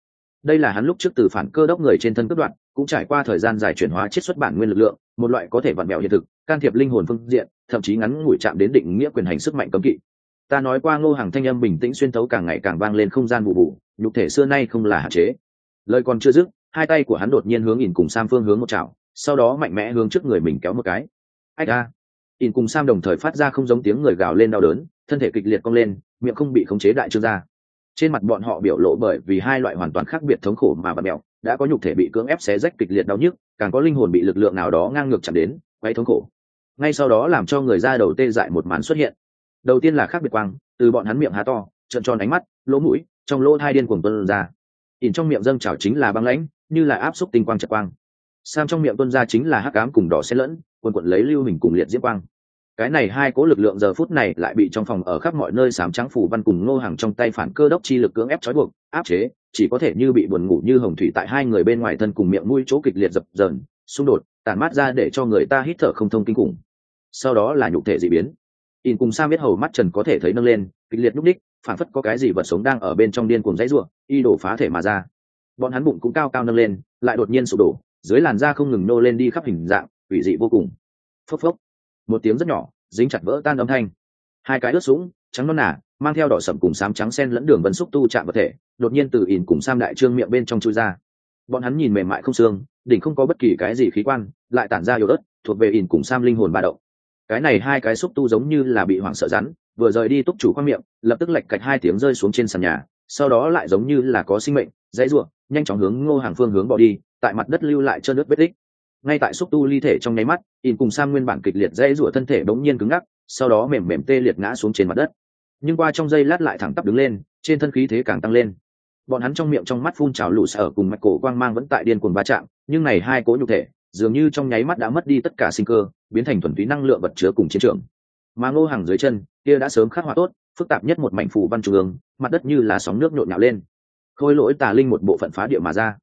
Đây là hắn lúc trước từ phản cơ đốc người trên thân cướp đoạn cũng trải qua thời gian dài chuyển hóa chiết xuất bản nguyên lực lượng, một loại có thể vặn mẹo hiện thực, can thiệp linh hồn phương diện, thậm chí ngắn ngủi chạm đến định nghĩa quyền hành sức mạnh cấm kỵ. Ta nói qua ngô hàng thanh âm bình tĩnh xuyên thấu càng ngày càng vang lên không gian vụ vụ nhục thể xưa nay không là hạn chế. Lời còn chưa dứt hai tay của hắn đột nhiên hướng ỉn cùng sam phương hướng một chảo, sau đó mạnh mẽ hướng trước người mình kéo một cái. Ách a. Ỉn cùng sam đồng thời phát ra không giống tiếng người gào lên đau đớn, thân thể kịch liệt cong lên, miệng không bị khống chế đại trương ra. Trên mặt bọn họ biểu lộ bởi vì hai loại hoàn toàn khác biệt thống khổ mà bật mẹo, đã có nhục thể bị cưỡng ép xé rách kịch liệt đau nhức, càng có linh hồn bị lực lượng nào đó ngang ngược chạm đến quay thống khổ. Ngay sau đó làm cho người ra đầu tê dại một màn xuất hiện. Đầu tiên là khác biệt quang, từ bọn hắn miệng há to, trợn tròn ánh mắt, lỗ mũi, trong lỗ hai điên cuồng tuân ra. Ỉn trong miệng dâng trào chính là băng lãnh như là áp xúc tinh quang trật quang. Sam trong miệng tuân ra chính là hắc cám cùng đỏ xen lẫn quần quận lấy lưu hình cùng liệt diễm quang. Cái này hai cố lực lượng giờ phút này lại bị trong phòng ở khắp mọi nơi sám trắng phủ văn cùng ngô hàng trong tay phản cơ đốc chi lực cưỡng ép trói buộc, áp chế, chỉ có thể như bị buồn ngủ như hồng thủy tại hai người bên ngoài thân cùng miệng mũi chỗ kịch liệt dập dờn, xung đột, tản mát ra để cho người ta hít thở không thông kinh khủng. Sau đó là nhục thể dị biến. In cùng sam biết hầu mắt trần có thể thấy nâng lên, kịch liệt núp đích phản phất có cái gì vật sống đang ở bên trong điên cuồng dãy ruộng y đổ phá thể mà ra bọn hắn bụng cũng cao cao nâng lên, lại đột nhiên sụp đổ, dưới làn da không ngừng nô lên đi khắp hình dạng ủy dị vô cùng. Phốc phốc. Một tiếng rất nhỏ, dính chặt vỡ tan âm thanh. Hai cái ướt sũng, trắng non nả mang theo đỏ sậm cùng xám trắng sen lẫn đường vân xúc tu chạm vật thể, đột nhiên từ ỉn cùng sam đại trương miệng bên trong chui ra. Bọn hắn nhìn mềm mại không xương, đỉnh không có bất kỳ cái gì khí quan, lại tản ra yếu ớt, thuộc về ỉn cùng sam linh hồn ba động. Cái này hai cái xúc tu giống như là bị hoảng sợ rắn, vừa rời đi túc chủ khoang miệng, lập tức lạch cạch hai tiếng rơi xuống trên sàn nhà, sau đó lại giống như là có sinh mệnh, dãy ruộng nhanh chóng hướng ngô hàng phương hướng bỏ đi, tại mặt đất lưu lại chân nước vết tích. Ngay tại xúc tu ly thể trong nháy mắt, in cùng sam nguyên bản kịch liệt dãy rủa thân thể bỗng nhiên cứng ngắc, sau đó mềm mềm tê liệt ngã xuống trên mặt đất. Nhưng qua trong giây lát lại thẳng tắp đứng lên, trên thân khí thế càng tăng lên. Bọn hắn trong miệng trong mắt phun trào lũ sở cùng mạch cổ quang mang vẫn tại điên cuồng va chạm, nhưng này hai cỗ nhục thể, dường như trong nháy mắt đã mất đi tất cả sinh cơ, biến thành thuần túy năng lượng vật chứa cùng chiến trường. Mà ngô hàng dưới chân, kia đã sớm khắc họa tốt, phức tạp nhất một mảnh phù văn trung ương, mặt đất như là sóng nước nhộn nhạo lên khôi lỗi tà linh một bộ phận phá địa mà ra.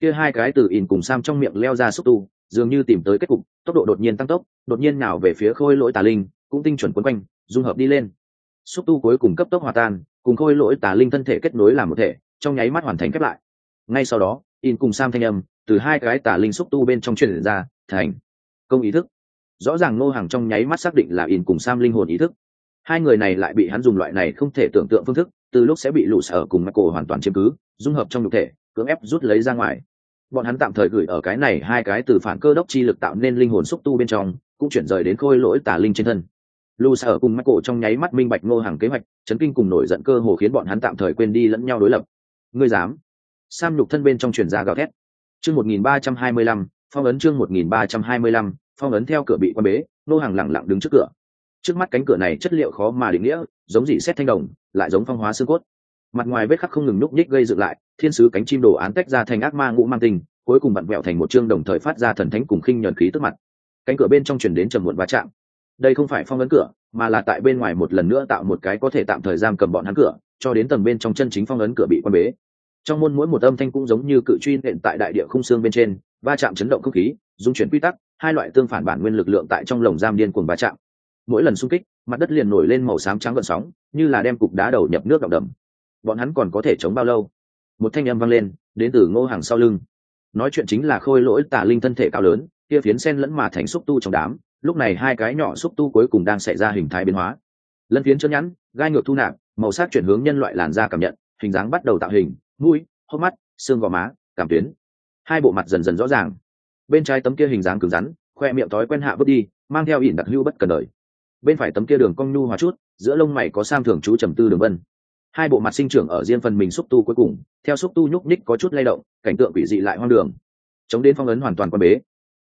Kia hai cái từ in cùng sam trong miệng leo ra xúc tu, dường như tìm tới kết cục, tốc độ đột nhiên tăng tốc, đột nhiên nào về phía khôi lỗi tà linh, cũng tinh chuẩn quấn quanh, dung hợp đi lên. Xúc tu cuối cùng cấp tốc hòa tan, cùng khôi lỗi tà linh thân thể kết nối làm một thể, trong nháy mắt hoàn thành khép lại. Ngay sau đó in cùng sam thanh âm từ hai cái tà linh xúc tu bên trong truyền ra, thành công ý thức. Rõ ràng ngô hàng trong nháy mắt xác định là in cùng sam linh hồn ý thức hai người này lại bị hắn dùng loại này không thể tưởng tượng phương thức, từ lúc sẽ bị lũ sở cùng mắt cổ hoàn toàn chiếm cứ, dung hợp trong nhục thể, cưỡng ép rút lấy ra ngoài. Bọn hắn tạm thời gửi ở cái này hai cái từ phản cơ đốc chi lực tạo nên linh hồn xúc tu bên trong, cũng chuyển rời đến khôi lỗi tà linh trên thân. Lù sở cùng mắt cổ trong nháy mắt minh bạch ngô hàng kế hoạch, chấn kinh cùng nổi giận cơ hồ khiến bọn hắn tạm thời quên đi lẫn nhau đối lập. Ngươi dám? Sam nhục thân bên trong chuyển ra gào thét. Chương một nghìn ba trăm hai mươi lăm, phong ấn chương một nghìn ba trăm hai mươi lăm, phong ấn theo cửa bị quan bế nô hàng lẳng lặng đứng trước cửa trước mắt cánh cửa này chất liệu khó mà định nghĩa, giống dị xét thanh đồng, lại giống phong hóa xương cốt. Mặt ngoài vết khắc không ngừng núc nhích gây dựng lại, thiên sứ cánh chim đồ án tách ra thành ác ma ngũ mang tình cuối cùng vặn vẹo thành một chương đồng thời phát ra thần thánh cùng khinh nhờn khí tức mặt. Cánh cửa bên trong chuyển đến trầm muộn va chạm. Đây không phải phong ấn cửa, mà là tại bên ngoài một lần nữa tạo một cái có thể tạm thời giam cầm bọn hắn cửa, cho đến tầng bên trong chân chính phong ấn cửa bị quan bế. Trong môn mỗi một âm thanh cũng giống như cự truy nện tại đại địa khung xương bên trên, va chạm chấn động không khí, dung chuyển quy tắc, hai loại tương phản bản nguyên lực lượng tại trong lồng giam điên cuồng va chạm mỗi lần xung kích, mặt đất liền nổi lên màu xám trắng gợn sóng, như là đem cục đá đầu nhập nước động đầm. Bọn hắn còn có thể chống bao lâu? Một thanh âm vang lên, đến từ ngô hàng sau lưng. Nói chuyện chính là khôi lỗi tả linh thân thể cao lớn, kia phiến sen lẫn mà thành xúc tu trong đám, lúc này hai cái nhỏ xúc tu cuối cùng đang xảy ra hình thái biến hóa. Lân phiến chân nhẵn, gai ngược thu nạp, màu sắc chuyển hướng nhân loại làn da cảm nhận, hình dáng bắt đầu tạo hình, mũi, hốc mắt, xương gò má, cảm tuyến. Hai bộ mặt dần dần rõ ràng. Bên trái tấm kia hình dáng cứng rắn, khoe miệng thói quen hạ bước đi, mang theo ỉn đặc hưu bất cần đời bên phải tấm kia đường cong nhu hòa chút, giữa lông mày có sam thường chú trầm tư đường vân. Hai bộ mặt sinh trưởng ở riêng phần mình xúc tu cuối cùng, theo xúc tu nhúc nhích có chút lay động, cảnh tượng quỷ dị lại hoang đường. Chống đến phong ấn hoàn toàn quan bế.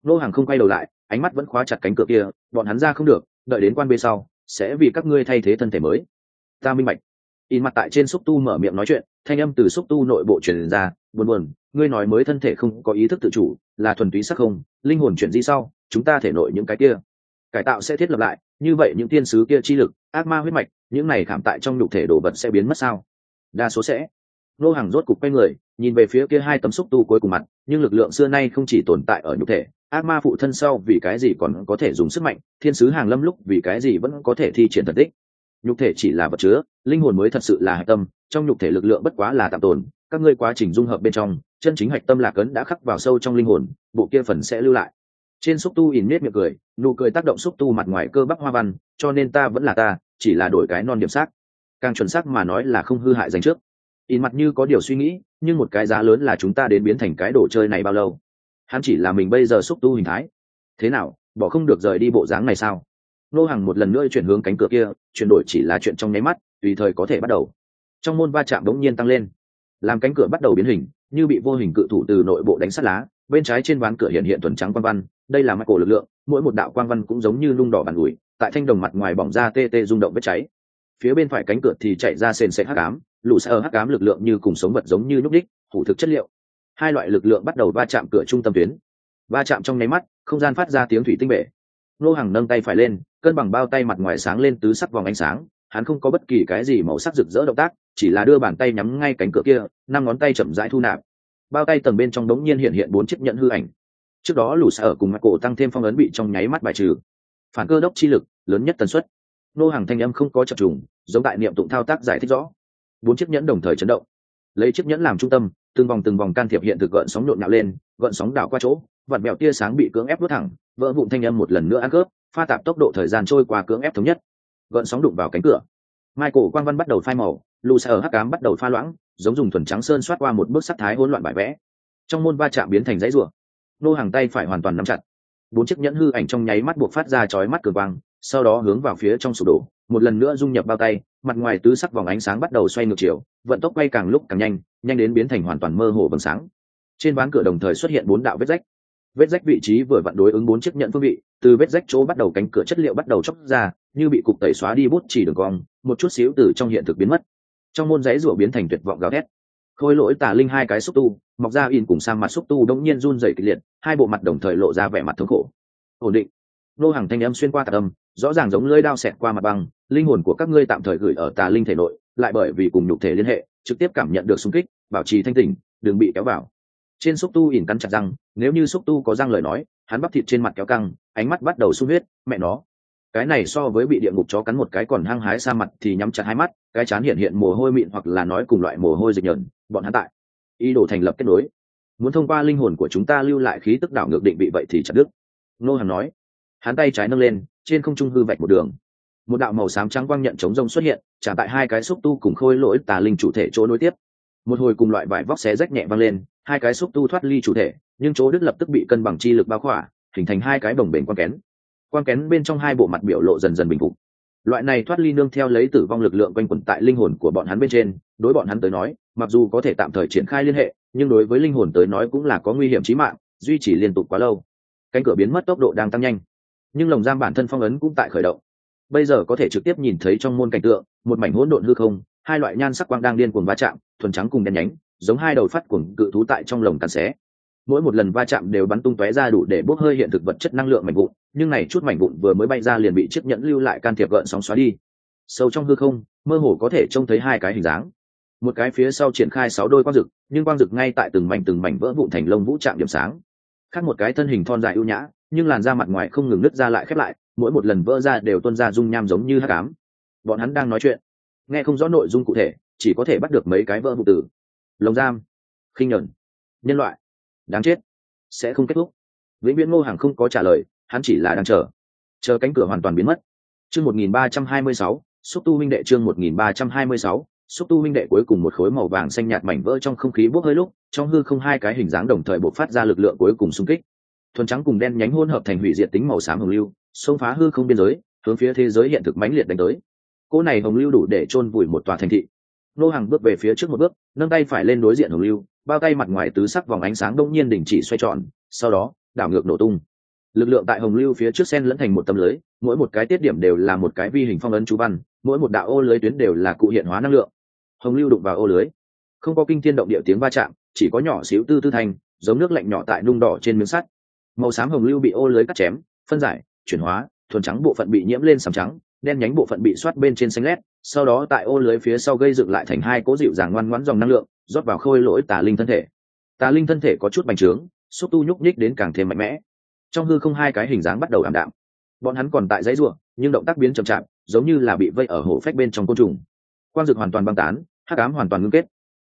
Nô hàng không quay đầu lại, ánh mắt vẫn khóa chặt cánh cửa kia, bọn hắn ra không được, đợi đến quan bế sau, sẽ vì các ngươi thay thế thân thể mới. Ta minh bạch. In mặt tại trên xúc tu mở miệng nói chuyện, thanh âm từ xúc tu nội bộ truyền ra, buồn buồn, ngươi nói mới thân thể không có ý thức tự chủ, là thuần túy sắc không, linh hồn chuyển di sau, chúng ta thể nội những cái kia. Cải tạo sẽ thiết lập lại như vậy những tiên sứ kia chi lực, ác ma huyết mạch, những này khảm tại trong nhục thể đồ vật sẽ biến mất sao? Đa số sẽ. Nô hàng rốt cục quay người, nhìn về phía kia hai tấm xúc tu cuối cùng mặt, nhưng lực lượng xưa nay không chỉ tồn tại ở nhục thể, ác ma phụ thân sau vì cái gì còn có thể dùng sức mạnh, thiên sứ hàng lâm lúc vì cái gì vẫn có thể thi triển thần tích? Nhục thể chỉ là vật chứa, linh hồn mới thật sự là hạch tâm, trong nhục thể lực lượng bất quá là tạm tồn, các ngươi quá trình dung hợp bên trong, chân chính hạch tâm lạc ấn đã khắc vào sâu trong linh hồn, bộ kia phần sẽ lưu lại trên xúc tu ỉn nết miệng cười, nụ cười tác động xúc tu mặt ngoài cơ bắp hoa văn, cho nên ta vẫn là ta, chỉ là đổi cái non điểm sắc càng chuẩn xác mà nói là không hư hại dành trước. In mặt như có điều suy nghĩ, nhưng một cái giá lớn là chúng ta đến biến thành cái đồ chơi này bao lâu? Hắn chỉ là mình bây giờ xúc tu hình thái. Thế nào, bỏ không được rời đi bộ dáng này sao? Nô hàng một lần nữa chuyển hướng cánh cửa kia, chuyển đổi chỉ là chuyện trong nháy mắt, tùy thời có thể bắt đầu. Trong môn va chạm đống nhiên tăng lên. Làm cánh cửa bắt đầu biến hình, như bị vô hình cự thủ từ nội bộ đánh sắt lá, bên trái trên ván cửa hiện hiện thuần trắng quang văn đây là mắt cổ lực lượng, mỗi một đạo quang văn cũng giống như nung đỏ bàn ủi, tại thanh đồng mặt ngoài bỏng ra tê tê rung động vết cháy. Phía bên phải cánh cửa thì chạy ra sền sệt hắc ám, lũ sợ ở hắc ám lực lượng như cùng sống vật giống như nhúc đích hủ thực chất liệu. Hai loại lực lượng bắt đầu va chạm cửa trung tâm tuyến. Va chạm trong nháy mắt, không gian phát ra tiếng thủy tinh bể. Nô hàng nâng tay phải lên, cân bằng bao tay mặt ngoài sáng lên tứ sắc vòng ánh sáng, hắn không có bất kỳ cái gì màu sắc rực rỡ động tác, chỉ là đưa bàn tay nhắm ngay cánh cửa kia, năm ngón tay chậm rãi thu nạp. Bao tay tầng bên trong đống nhiên hiện hiện bốn chiếc nhận hư ảnh trước đó lũ xa ở cùng mặt cổ tăng thêm phong ấn bị trong nháy mắt bài trừ. Phản cơ đốc chi lực, lớn nhất tần suất. Nô hàng thanh âm không có chập trùng, giống đại niệm tụng thao tác giải thích rõ. Bốn chiếc nhẫn đồng thời chấn động. Lấy chiếc nhẫn làm trung tâm, từng vòng từng vòng can thiệp hiện thực gợn sóng nhộn nhạo lên, gợn sóng đảo qua chỗ, vặn mẹo tia sáng bị cưỡng ép vớt thẳng, vỡ vụn thanh âm một lần nữa ăn cướp pha tạp tốc độ thời gian trôi qua cưỡng ép thống nhất. Gợn sóng đụng vào cánh cửa. Michael quang văn bắt đầu phai màu lù xa ở hắc cám bắt đầu pha loãng, giống dùng thuần trắng sơn xoát qua một bước sắc thái hỗn loạn bại vẽ. Trong môn va chạm biến thành dãy rùa nô hàng tay phải hoàn toàn nắm chặt. Bốn chiếc nhẫn hư ảnh trong nháy mắt buộc phát ra chói mắt cửa quang, sau đó hướng vào phía trong sụp đổ, một lần nữa dung nhập bao tay, mặt ngoài tứ sắc vòng ánh sáng bắt đầu xoay ngược chiều, vận tốc quay càng lúc càng nhanh nhanh đến biến thành hoàn toàn mơ hồ vầng sáng. Trên ván cửa đồng thời xuất hiện bốn đạo vết rách. Vết rách vị trí vừa vặn đối ứng bốn chiếc nhận phương vị, từ vết rách chỗ bắt đầu cánh cửa chất liệu bắt đầu chóc ra, như bị cục tẩy xóa đi bút chỉ đường cong, một chút xíu từ trong hiện thực biến mất. Trong môn giấy rủa biến thành tuyệt vọng gào thét khôi lỗi tà linh hai cái xúc tu, mọc ra in cùng sang mặt xúc tu đống nhiên run dày kịch liệt, hai bộ mặt đồng thời lộ ra vẻ mặt thống khổ. Ổn định. Nô hàng thanh âm xuyên qua tạc âm rõ ràng giống lưỡi đao xẹt qua mặt băng, linh hồn của các ngươi tạm thời gửi ở tà linh thể nội, lại bởi vì cùng nhục thể liên hệ, trực tiếp cảm nhận được xung kích, bảo trì thanh tỉnh, đừng bị kéo vào. Trên xúc tu ỉn cắn chặt răng, nếu như xúc tu có răng lời nói, hắn bắp thịt trên mặt kéo căng, ánh mắt bắt đầu sung huyết, mẹ nó. Cái này so với bị địa ngục chó cắn một cái còn hăng hái xa mặt thì nhắm chặt hai mắt cái chán hiện hiện mồ hôi mịn hoặc là nói cùng loại mồ hôi dịch nhợn bọn hắn tại. Ý đồ thành lập kết nối. Muốn thông qua linh hồn của chúng ta lưu lại khí tức đảo ngược định vị vậy thì chặt đứt. Nô hằng nói. Hắn tay trái nâng lên, trên không trung hư vạch một đường. Một đạo màu xám trắng quang nhận chống rông xuất hiện, trả tại hai cái xúc tu cùng khôi lỗi tà linh chủ thể chỗ nối tiếp. Một hồi cùng loại vải vóc xé rách nhẹ văng lên, hai cái xúc tu thoát ly chủ thể, nhưng chỗ đứt lập tức bị cân bằng chi lực bao khỏa, hình thành hai cái bồng bềnh quang kén. Quang kén bên trong hai bộ mặt biểu lộ dần dần bình phục loại này thoát ly nương theo lấy tử vong lực lượng quanh quẩn tại linh hồn của bọn hắn bên trên, đối bọn hắn tới nói, mặc dù có thể tạm thời triển khai liên hệ, nhưng đối với linh hồn tới nói cũng là có nguy hiểm chí mạng, duy trì liên tục quá lâu. Cánh cửa biến mất tốc độ đang tăng nhanh, nhưng lồng giam bản thân phong ấn cũng tại khởi động. Bây giờ có thể trực tiếp nhìn thấy trong môn cảnh tượng, một mảnh hỗn độn hư không, hai loại nhan sắc quang đang điên cuồng va chạm, thuần trắng cùng đen nhánh, giống hai đầu phát cuồng cự thú tại trong lồng cắn xé mỗi một lần va chạm đều bắn tung tóe ra đủ để bốc hơi hiện thực vật chất năng lượng mảnh vụn, nhưng này chút mảnh vụn vừa mới bay ra liền bị chiếc nhẫn lưu lại can thiệp gợn sóng xóa đi. Sâu trong hư không, mơ hồ có thể trông thấy hai cái hình dáng. Một cái phía sau triển khai sáu đôi quang rực nhưng quang rực ngay tại từng mảnh từng mảnh vỡ vụn thành lông vũ trạm điểm sáng. Khác một cái thân hình thon dài ưu nhã, nhưng làn da mặt ngoài không ngừng nứt ra lại khép lại, mỗi một lần vỡ ra đều tuôn ra dung nham giống như hát cám bọn hắn đang nói chuyện, nghe không rõ nội dung cụ thể, chỉ có thể bắt được mấy cái vỡ vụ từ. lồng giam, khinh nhẫn nhân loại đáng chết. Sẽ không kết thúc. Vĩnh viễn ngô hàng không có trả lời, hắn chỉ là đang chờ. Chờ cánh cửa hoàn toàn biến mất. Chương một nghìn ba trăm hai mươi sáu, xúc tu minh đệ chương một nghìn ba trăm hai mươi sáu, xúc tu minh đệ cuối cùng một khối màu vàng xanh nhạt mảnh vỡ trong không khí bốc hơi lúc, trong hư không hai cái hình dáng đồng thời bộc phát ra lực lượng cuối cùng xung kích. Thuần trắng cùng đen nhánh hỗn hợp thành hủy diệt tính màu xám hồng lưu, xông phá hư không biên giới, hướng phía thế giới hiện thực mãnh liệt đánh tới. Cỗ này hồng lưu đủ để chôn vùi một tòa thành thị. Nô hàng bước về phía trước một bước, nâng tay phải lên đối diện hồng lưu bao tay mặt ngoài tứ sắc vòng ánh sáng đông nhiên đình chỉ xoay tròn sau đó đảo ngược nổ tung. Lực lượng tại hồng lưu phía trước sen lẫn thành một tấm lưới mỗi một cái tiết điểm đều là một cái vi hình phong ấn chú văn mỗi một đạo ô lưới tuyến đều là cụ hiện hóa năng lượng. Hồng lưu đụng vào ô lưới không có kinh thiên động địa tiếng va chạm chỉ có nhỏ xíu tư tư thành, giống nước lạnh nhỏ tại nung đỏ trên miếng sắt. Màu xám hồng lưu bị ô lưới cắt chém phân giải chuyển hóa thuần trắng bộ phận bị nhiễm lên sầm trắng đen nhánh bộ phận bị soát bên trên xanh lét sau đó tại ô lưới phía sau gây dựng lại thành hai cố dịu dàng ngoan ngoãn dòng năng lượng, rót vào khôi lỗi tà linh thân thể. Tà linh thân thể có chút bành trướng, xúc tu nhúc nhích đến càng thêm mạnh mẽ. Trong hư không hai cái hình dáng bắt đầu ảm đạm. Bọn hắn còn tại dãy ruộng nhưng động tác biến chậm chạp, giống như là bị vây ở hổ phách bên trong côn trùng. Quang dực hoàn toàn băng tán, hắc ám hoàn toàn ngưng kết.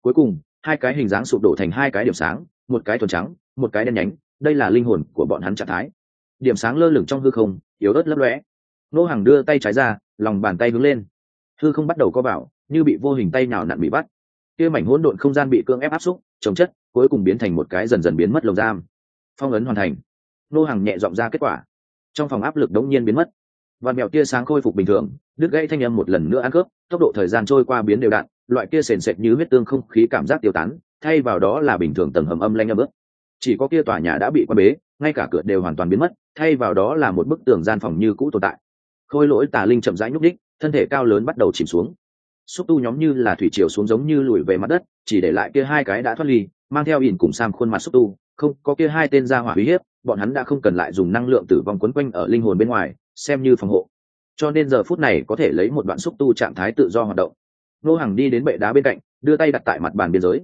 Cuối cùng, hai cái hình dáng sụp đổ thành hai cái điểm sáng, một cái thuần trắng, một cái đen nhánh, đây là linh hồn của bọn hắn trạng thái. Điểm sáng lơ lửng trong hư không, yếu ớt lấp lõe nô hàng đưa tay trái ra, lòng bàn tay hướng lên hư không bắt đầu có bảo như bị vô hình tay nào nặn bị bắt. Kia mảnh hỗn độn không gian bị cưỡng ép áp xúc, chống chất, cuối cùng biến thành một cái dần dần biến mất lồng giam. Phong ấn hoàn thành. Nô hàng nhẹ dọn ra kết quả. Trong phòng áp lực đống nhiên biến mất. Và mèo tia sáng khôi phục bình thường, đứt gãy thanh âm một lần nữa ăn cướp, tốc độ thời gian trôi qua biến đều đặn, loại kia sền sệt như huyết tương không khí cảm giác tiêu tán, thay vào đó là bình thường tầng hầm âm lanh âm ướt. Chỉ có kia tòa nhà đã bị quan bế, ngay cả cửa đều hoàn toàn biến mất, thay vào đó là một bức tường gian phòng như cũ tồn tại. Khôi lỗi tà linh chậm rãi nhúc đích thân thể cao lớn bắt đầu chìm xuống. Xúc tu nhóm như là thủy triều xuống giống như lùi về mặt đất, chỉ để lại kia hai cái đã thoát ly, mang theo ỉn cùng sam khuôn mặt xúc tu. Không, có kia hai tên ra hỏa uy hiếp, bọn hắn đã không cần lại dùng năng lượng tử vong quấn quanh ở linh hồn bên ngoài, xem như phòng hộ. Cho nên giờ phút này có thể lấy một đoạn xúc tu trạng thái tự do hoạt động. Nô hàng đi đến bệ đá bên cạnh, đưa tay đặt tại mặt bàn biên giới.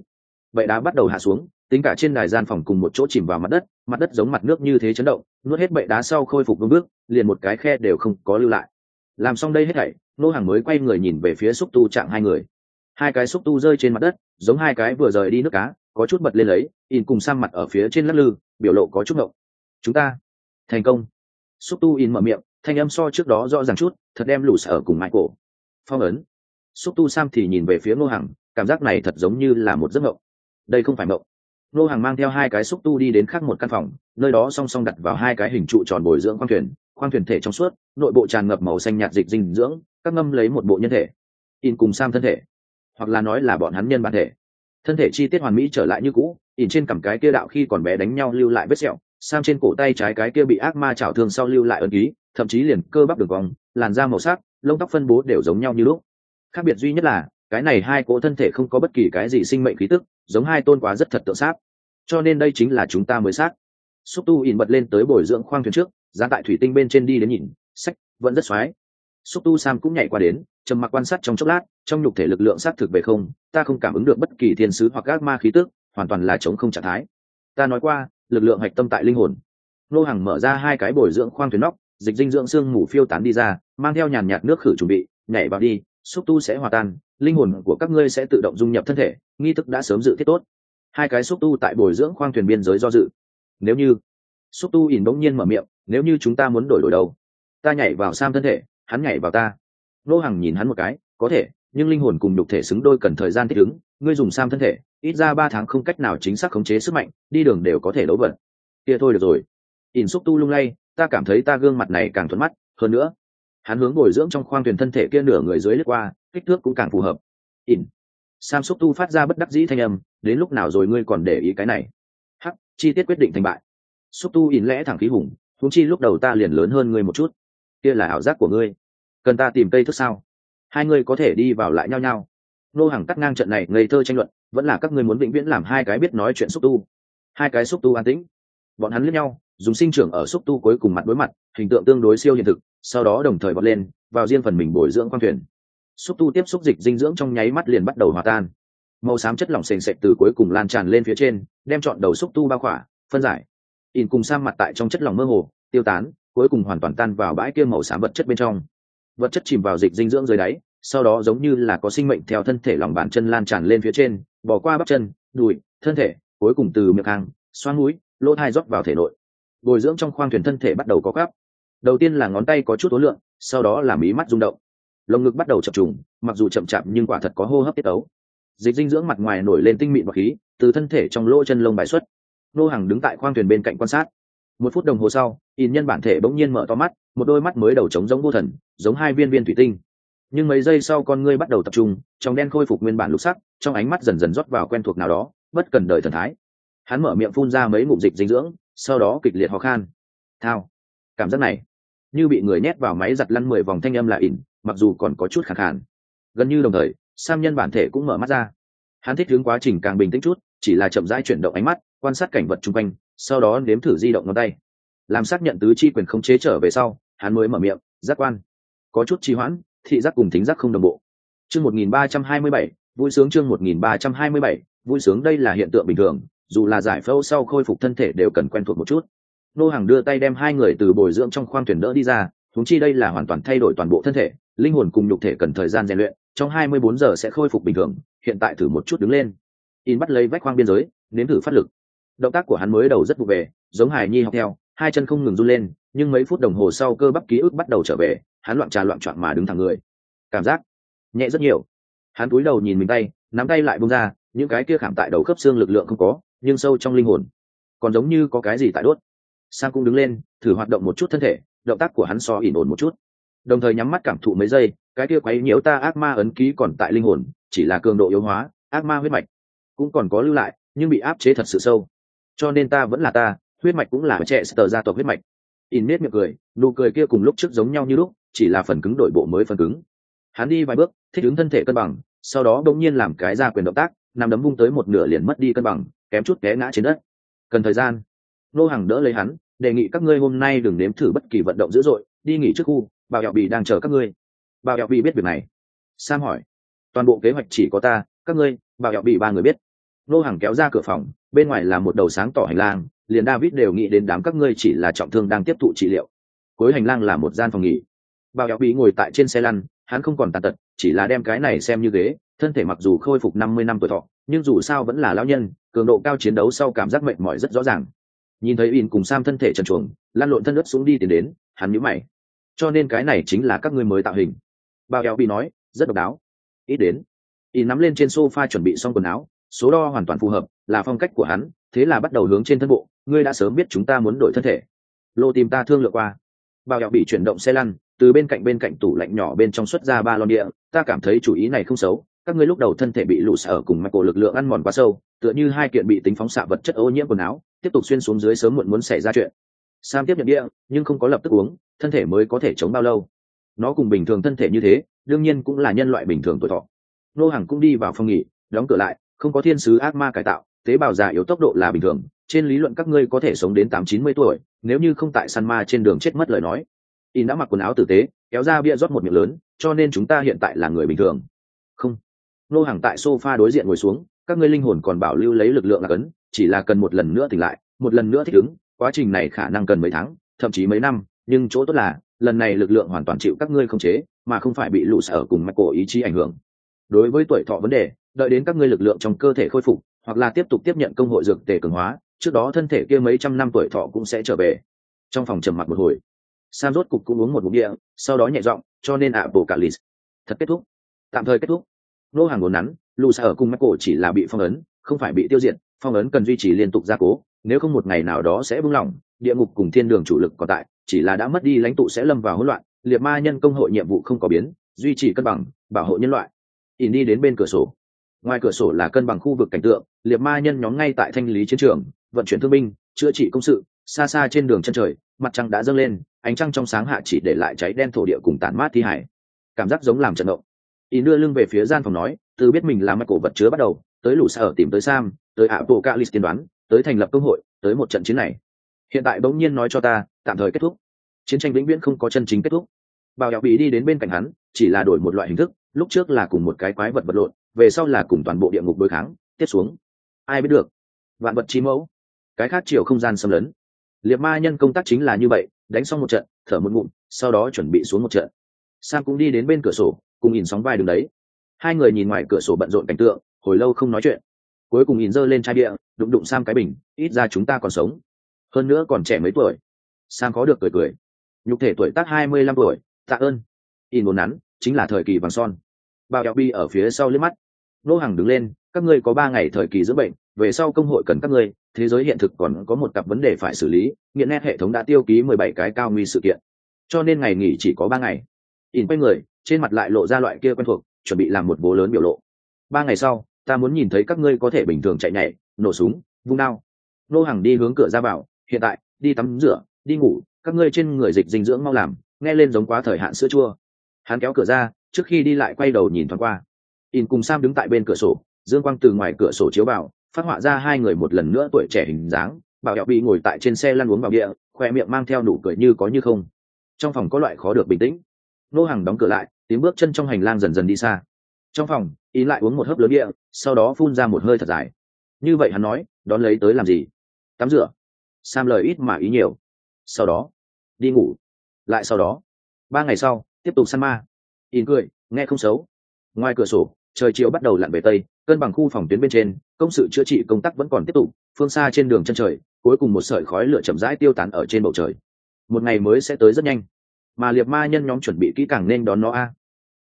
Bệ đá bắt đầu hạ xuống, tính cả trên đài gian phòng cùng một chỗ chìm vào mặt đất mặt đất giống mặt nước như thế chấn động, nuốt hết bệ đá sau khôi phục vương bước, liền một cái khe đều không có lưu lại làm xong đây hết thảy, nô hàng mới quay người nhìn về phía xúc tu chạm hai người. Hai cái xúc tu rơi trên mặt đất, giống hai cái vừa rời đi nước cá, có chút bật lên lấy, in cùng sang mặt ở phía trên lắc lư, biểu lộ có chút ngộng. Chúng ta, thành công. Xúc tu in mở miệng, thanh âm so trước đó rõ ràng chút, thật đem lù sở cùng mãi cổ phong ấn. Xúc tu sam thì nhìn về phía ngô hằng cảm giác này thật giống như là một giấc mộng đây không phải mộng ngô hằng mang theo hai cái xúc tu đi đến khác một căn phòng, nơi đó song song đặt vào hai cái hình trụ tròn bồi dưỡng khoang thuyền khoang thuyền thể trong suốt, nội bộ tràn ngập màu xanh nhạt dịch dinh dưỡng, các ngâm lấy một bộ nhân thể. In cùng sam thân thể. Hoặc là nói là bọn hắn nhân bản thể. Thân thể chi tiết hoàn mỹ trở lại như cũ, in trên cằm cái kia đạo khi còn bé đánh nhau lưu lại vết sẹo, sam trên cổ tay trái cái kia bị ác ma chảo thương sau lưu lại ấn ký, thậm chí liền cơ bắp đường vòng làn da màu sắc, lông tóc phân bố đều giống nhau như lúc. Khác biệt duy nhất là, cái này hai cỗ thân thể không có bất kỳ cái gì sinh mệnh khí tức, giống hai tôn quá rất thật tượng sát. Cho nên đây chính là chúng ta mới sát. Xúc tu in bật lên tới bồi dưỡng khoang thuyền trước dán tại thủy tinh bên trên đi đến nhìn, sách, vẫn rất xoái. Xúc tu sam cũng nhảy qua đến, trầm mặc quan sát trong chốc lát, trong nhục thể lực lượng xác thực về không, ta không cảm ứng được bất kỳ thiên sứ hoặc các ma khí tức, hoàn toàn là chống không trạng thái. Ta nói qua, lực lượng hạch tâm tại linh hồn. Nô hàng mở ra hai cái bồi dưỡng khoang thuyền nóc, dịch dinh dưỡng xương mù phiêu tán đi ra, mang theo nhàn nhạt nước khử chuẩn bị, nhảy vào đi, xúc tu sẽ hòa tan, linh hồn của các ngươi sẽ tự động dung nhập thân thể, nghi thức đã sớm dự thiết tốt. Hai cái xúc tu tại bồi dưỡng khoang thuyền biên giới do dự. Nếu như, xúc tu ỉn bỗng nhiên mở miệng nếu như chúng ta muốn đổi đổi đầu ta nhảy vào sam thân thể, hắn nhảy vào ta. Nô Hằng nhìn hắn một cái, có thể, nhưng linh hồn cùng đục thể xứng đôi cần thời gian thích ứng. Ngươi dùng sam thân thể, ít ra ba tháng không cách nào chính xác khống chế sức mạnh, đi đường đều có thể đấu vật kia thôi được rồi. Ỉn xúc tu lung lay, ta cảm thấy ta gương mặt này càng thuận mắt. Hơn nữa, hắn hướng bồi dưỡng trong khoang thuyền thân thể kia nửa người dưới lướt qua, kích thước cũng càng phù hợp. Ỉn, sam xúc tu phát ra bất đắc dĩ thanh âm, đến lúc nào rồi ngươi còn để ý cái này? Hắc, chi tiết quyết định thành bại. Xúc tu ỉn lẽ thẳng khí hùng húng chi lúc đầu ta liền lớn hơn ngươi một chút. Kia là ảo giác của ngươi. Cần ta tìm cây thức sao? Hai ngươi có thể đi vào lại nhau nhau. Nô hàng cắt ngang trận này, ngây thơ tranh luận, vẫn là các ngươi muốn vĩnh viễn làm hai cái biết nói chuyện xúc tu. Hai cái xúc tu an tĩnh. Bọn hắn lướt nhau, dùng sinh trưởng ở xúc tu cuối cùng mặt đối mặt, hình tượng tương đối siêu hiện thực, sau đó đồng thời bật lên, vào riêng phần mình bồi dưỡng khoang thuyền. Xúc tu tiếp xúc dịch dinh dưỡng trong nháy mắt liền bắt đầu hòa tan. Màu xám chất lỏng sền sệt từ cuối cùng lan tràn lên phía trên, đem chọn đầu xúc tu bao khỏa, phân giải in cùng sang mặt tại trong chất lỏng mơ hồ, tiêu tán, cuối cùng hoàn toàn tan vào bãi kia màu xám vật chất bên trong. Vật chất chìm vào dịch dinh dưỡng dưới đáy, sau đó giống như là có sinh mệnh theo thân thể lòng bàn chân lan tràn lên phía trên, bỏ qua bắp chân, đùi, thân thể, cuối cùng từ miệng hang, xoang mũi, lỗ thai rót vào thể nội. Bồi dưỡng trong khoang thuyền thân thể bắt đầu có gáp. Đầu tiên là ngón tay có chút ố lượng, sau đó là mí mắt rung động. Lồng ngực bắt đầu chập trùng, mặc dù chậm chạp nhưng quả thật có hô hấp tiết ấu dịch dinh dưỡng mặt ngoài nổi lên tinh mịn và khí, từ thân thể trong lỗ chân lông bài xuất nô hàng đứng tại khoang thuyền bên cạnh quan sát. Một phút đồng hồ sau in nhân bản thể bỗng nhiên mở to mắt, một đôi mắt mới đầu trống giống vô thần, giống hai viên viên thủy tinh. Nhưng mấy giây sau con ngươi bắt đầu tập trung, trong đen khôi phục nguyên bản lục sắc, trong ánh mắt dần dần rót vào quen thuộc nào đó, bất cần đời thần thái. Hắn mở miệng phun ra mấy ngụm dịch dinh dưỡng, sau đó kịch liệt ho khan. Thao. Cảm giác này, như bị người nhét vào máy giặt lăn mười vòng thanh âm là ỉn, mặc dù còn có chút khẳng khàn. gần như đồng thời, sam nhân bản thể cũng mở mắt ra. Hắn thích hướng quá trình càng bình tĩnh chút, chỉ là chậm rãi chuyển động ánh mắt quan sát cảnh vật chung quanh, sau đó nếm thử di động ngón tay. Làm xác nhận tứ chi quyền khống chế trở về sau, hắn mới mở miệng, giác quan. Có chút trì hoãn, thị giác cùng thính giác không đồng bộ. Chương một nghìn ba trăm hai mươi bảy, vui sướng chương một nghìn ba trăm hai mươi bảy, vui sướng đây là hiện tượng bình thường, dù là giải phẫu sau khôi phục thân thể đều cần quen thuộc một chút. Nô hàng đưa tay đem hai người từ bồi dưỡng trong khoang thuyền đỡ đi ra thúng chi đây là hoàn toàn thay đổi toàn bộ thân thể, linh hồn cùng nhục thể cần thời gian rèn luyện, trong hai mươi bốn giờ sẽ khôi phục bình thường, hiện tại thử một chút đứng lên. In bắt lấy vách khoang biên giới, nếm thử phát lực động tác của hắn mới đầu rất vụ về, giống hải nhi học theo, hai chân không ngừng run lên, nhưng mấy phút đồng hồ sau cơ bắp ký ức bắt đầu trở về, hắn loạn trà loạn trọn mà đứng thẳng người. Cảm giác nhẹ rất nhiều. Hắn cúi đầu nhìn mình tay, nắm tay lại bông ra, những cái kia khảm tại đầu khớp xương lực lượng không có, nhưng sâu trong linh hồn. Còn giống như có cái gì tại đốt. Sang cũng đứng lên, thử hoạt động một chút thân thể, động tác của hắn so ỉn ổn một chút. Đồng thời nhắm mắt cảm thụ mấy giây, cái kia quấy nhiễu ta ác ma ấn ký còn tại linh hồn, chỉ là cường độ yếu hóa, ác ma huyết mạch cũng còn có lưu lại, nhưng bị áp chế thật sự sâu cho nên ta vẫn là ta, huyết mạch cũng là trẻ sờ gia tộc huyết mạch. In nết miệng cười, nụ cười kia cùng lúc trước giống nhau như lúc, chỉ là phần cứng đổi bộ mới phần cứng. Hắn đi vài bước, thích ứng thân thể cân bằng, sau đó đông nhiên làm cái ra quyền động tác, nằm đấm vung tới một nửa liền mất đi cân bằng, kém chút té ngã trên đất. Cần thời gian, nô hàng đỡ lấy hắn, đề nghị các ngươi hôm nay đừng nếm thử bất kỳ vận động dữ dội, đi nghỉ trước khu, bảo hẹo bị đang chờ các ngươi. Bảo hẹo bị biết việc này. Sam hỏi, toàn bộ kế hoạch chỉ có ta, các ngươi, bảo hẹo bị ba người biết. Nô hàng kéo ra cửa phòng bên ngoài là một đầu sáng tỏ hành lang, liền david đều nghĩ đến đám các ngươi chỉ là trọng thương đang tiếp thụ trị liệu. Cuối hành lang là một gian phòng nghỉ. Bao Eo bì ngồi tại trên xe lăn, hắn không còn tàn tật, chỉ là đem cái này xem như ghế, thân thể mặc dù khôi phục năm mươi năm tuổi thọ, nhưng dù sao vẫn là lão nhân, cường độ cao chiến đấu sau cảm giác mệt mỏi rất rõ ràng. Nhìn thấy in cùng sam thân thể trần chuồng lan lộn thân đất xuống đi tiến đến, hắn nhíu mày. Cho nên cái này chính là các ngươi mới tạo hình. Bao eo bị nói, rất độc đáo. Ít đến. In nắm lên trên sofa chuẩn bị xong quần áo, số đo hoàn toàn phù hợp là phong cách của hắn, thế là bắt đầu hướng trên thân bộ, ngươi đã sớm biết chúng ta muốn đổi thân thể. Lô tìm ta thương lượng qua. Bao eo bị chuyển động xe lăn, từ bên cạnh bên cạnh tủ lạnh nhỏ bên trong xuất ra ba lon địa, ta cảm thấy chủ ý này không xấu, các ngươi lúc đầu thân thể bị lụ sở cùng mạch cổ lực lượng ăn mòn quá sâu, tựa như hai kiện bị tính phóng xạ vật chất ô nhiễm quần áo, tiếp tục xuyên xuống dưới sớm muộn muốn xảy ra chuyện. Sam tiếp nhận địa, nhưng không có lập tức uống, thân thể mới có thể chống bao lâu. Nó cùng bình thường thân thể như thế, đương nhiên cũng là nhân loại bình thường tuổi thọ. Nô hàng cũng đi vào phòng nghỉ, đóng cửa lại, không có thiên sứ ác ma cải tạo tế bào già yếu tốc độ là bình thường, trên lý luận các ngươi có thể sống đến tám chín mươi tuổi, nếu như không tại săn ma trên đường chết mất lời nói. In đã mặc quần áo tử tế, kéo ra bia rót một miệng lớn, cho nên chúng ta hiện tại là người bình thường. Không. Nô hàng tại sofa đối diện ngồi xuống, các ngươi linh hồn còn bảo lưu lấy lực lượng là cấn, chỉ là cần một lần nữa tỉnh lại, một lần nữa thích ứng, quá trình này khả năng cần mấy tháng, thậm chí mấy năm, nhưng chỗ tốt là, lần này lực lượng hoàn toàn chịu các ngươi không chế, mà không phải bị lụ sở cùng mạch cổ ý chí ảnh hưởng. Đối với tuổi thọ vấn đề, đợi đến các ngươi lực lượng trong cơ thể khôi phục hoặc là tiếp tục tiếp nhận công hội dược tề cường hóa, trước đó thân thể kia mấy trăm năm tuổi thọ cũng sẽ trở về. Trong phòng trầm mặc một hồi, sam rốt cục cũng uống một bụng địa sau đó nhẹ giọng, cho nên ạ, bổ cả lì. Thật kết thúc. Tạm thời kết thúc. Nô hàng ngốn nắn, lù xa ở cùng mắt cổ chỉ là bị phong ấn, không phải bị tiêu diệt, phong ấn cần duy trì liên tục gia cố, nếu không một ngày nào đó sẽ buông lỏng, địa ngục cùng thiên đường chủ lực còn tại, chỉ là đã mất đi lãnh tụ sẽ lâm vào hỗn loạn, liệt ma nhân công hội nhiệm vụ không có biến, duy trì cân bằng, bảo hộ nhân loại. Ỉn đi đến bên cửa sổ ngoài cửa sổ là cân bằng khu vực cảnh tượng, liệt ma nhân nhóm ngay tại thanh lý chiến trường, vận chuyển thương binh, chữa trị công sự, xa xa trên đường chân trời, mặt trăng đã dâng lên, ánh trăng trong sáng hạ chỉ để lại cháy đen thổ địa cùng tàn mát thi hải. Cảm giác giống làm trận động. Ý đưa lưng về phía gian phòng nói, từ biết mình là mắt cổ vật chứa bắt đầu, tới lũ sở tìm tới sam, tới ạ bộ ca tiên đoán, tới thành lập công hội, tới một trận chiến này. Hiện tại bỗng nhiên nói cho ta, tạm thời kết thúc. Chiến tranh vĩnh viễn không có chân chính kết thúc. Bảo đạo bị đi đến bên cạnh hắn, chỉ là đổi một loại hình thức, lúc trước là cùng một cái quái vật vật lộn về sau là cùng toàn bộ địa ngục đối kháng, tiếp xuống. Ai biết được? Vạn vật trí mẫu. Cái khác chiều không gian xâm lấn. Liệt ma nhân công tác chính là như vậy, đánh xong một trận, thở một ngụm, sau đó chuẩn bị xuống một trận. Sam cũng đi đến bên cửa sổ, cùng nhìn sóng vai đường đấy. Hai người nhìn ngoài cửa sổ bận rộn cảnh tượng, hồi lâu không nói chuyện. Cuối cùng nhìn giơ lên chai địa đụng đụng sam cái bình, ít ra chúng ta còn sống. Hơn nữa còn trẻ mấy tuổi. Sam có được cười cười. Nhục thể tuổi tác hai mươi lăm tuổi, tạ ơn. In muốn nắn, chính là thời kỳ vàng son bao đeo bi ở phía sau liếc mắt. Nô hàng đứng lên, các ngươi có ba ngày thời kỳ dưỡng bệnh, về sau công hội cần các ngươi, thế giới hiện thực còn có một cặp vấn đề phải xử lý, nghiện nét hệ thống đã tiêu ký mười bảy cái cao nguy sự kiện. Cho nên ngày nghỉ chỉ có ba ngày. In quay người, trên mặt lại lộ ra loại kia quen thuộc, chuẩn bị làm một bố lớn biểu lộ. Ba ngày sau, ta muốn nhìn thấy các ngươi có thể bình thường chạy nhảy, nổ súng, vung đao. Nô hàng đi hướng cửa ra vào, hiện tại, đi tắm rửa, đi ngủ, các ngươi trên người dịch dinh dưỡng mau làm, nghe lên giống quá thời hạn sữa chua. Hắn kéo cửa ra trước khi đi lại quay đầu nhìn thoáng qua. In cùng sam đứng tại bên cửa sổ, dương quang từ ngoài cửa sổ chiếu vào, phát họa ra hai người một lần nữa tuổi trẻ hình dáng. Bảo hẹo bị ngồi tại trên xe lăn uống vào địa khoe miệng mang theo nụ cười như có như không. Trong phòng có loại khó được bình tĩnh. Nô hàng đóng cửa lại, tiếng bước chân trong hành lang dần dần đi xa. Trong phòng, In lại uống một hớp lớn địa sau đó phun ra một hơi thật dài. Như vậy hắn nói, đón lấy tới làm gì? Tắm rửa. Sam lời ít mà ý nhiều. Sau đó, đi ngủ. Lại sau đó, ba ngày sau, tiếp tục săn ma in cười, nghe không xấu. Ngoài cửa sổ, trời chiều bắt đầu lặn về tây, cân bằng khu phòng tuyến bên trên, công sự chữa trị công tác vẫn còn tiếp tục, phương xa trên đường chân trời, cuối cùng một sợi khói lửa chậm rãi tiêu tán ở trên bầu trời. Một ngày mới sẽ tới rất nhanh. Mà liệt ma nhân nhóm chuẩn bị kỹ càng nên đón nó a.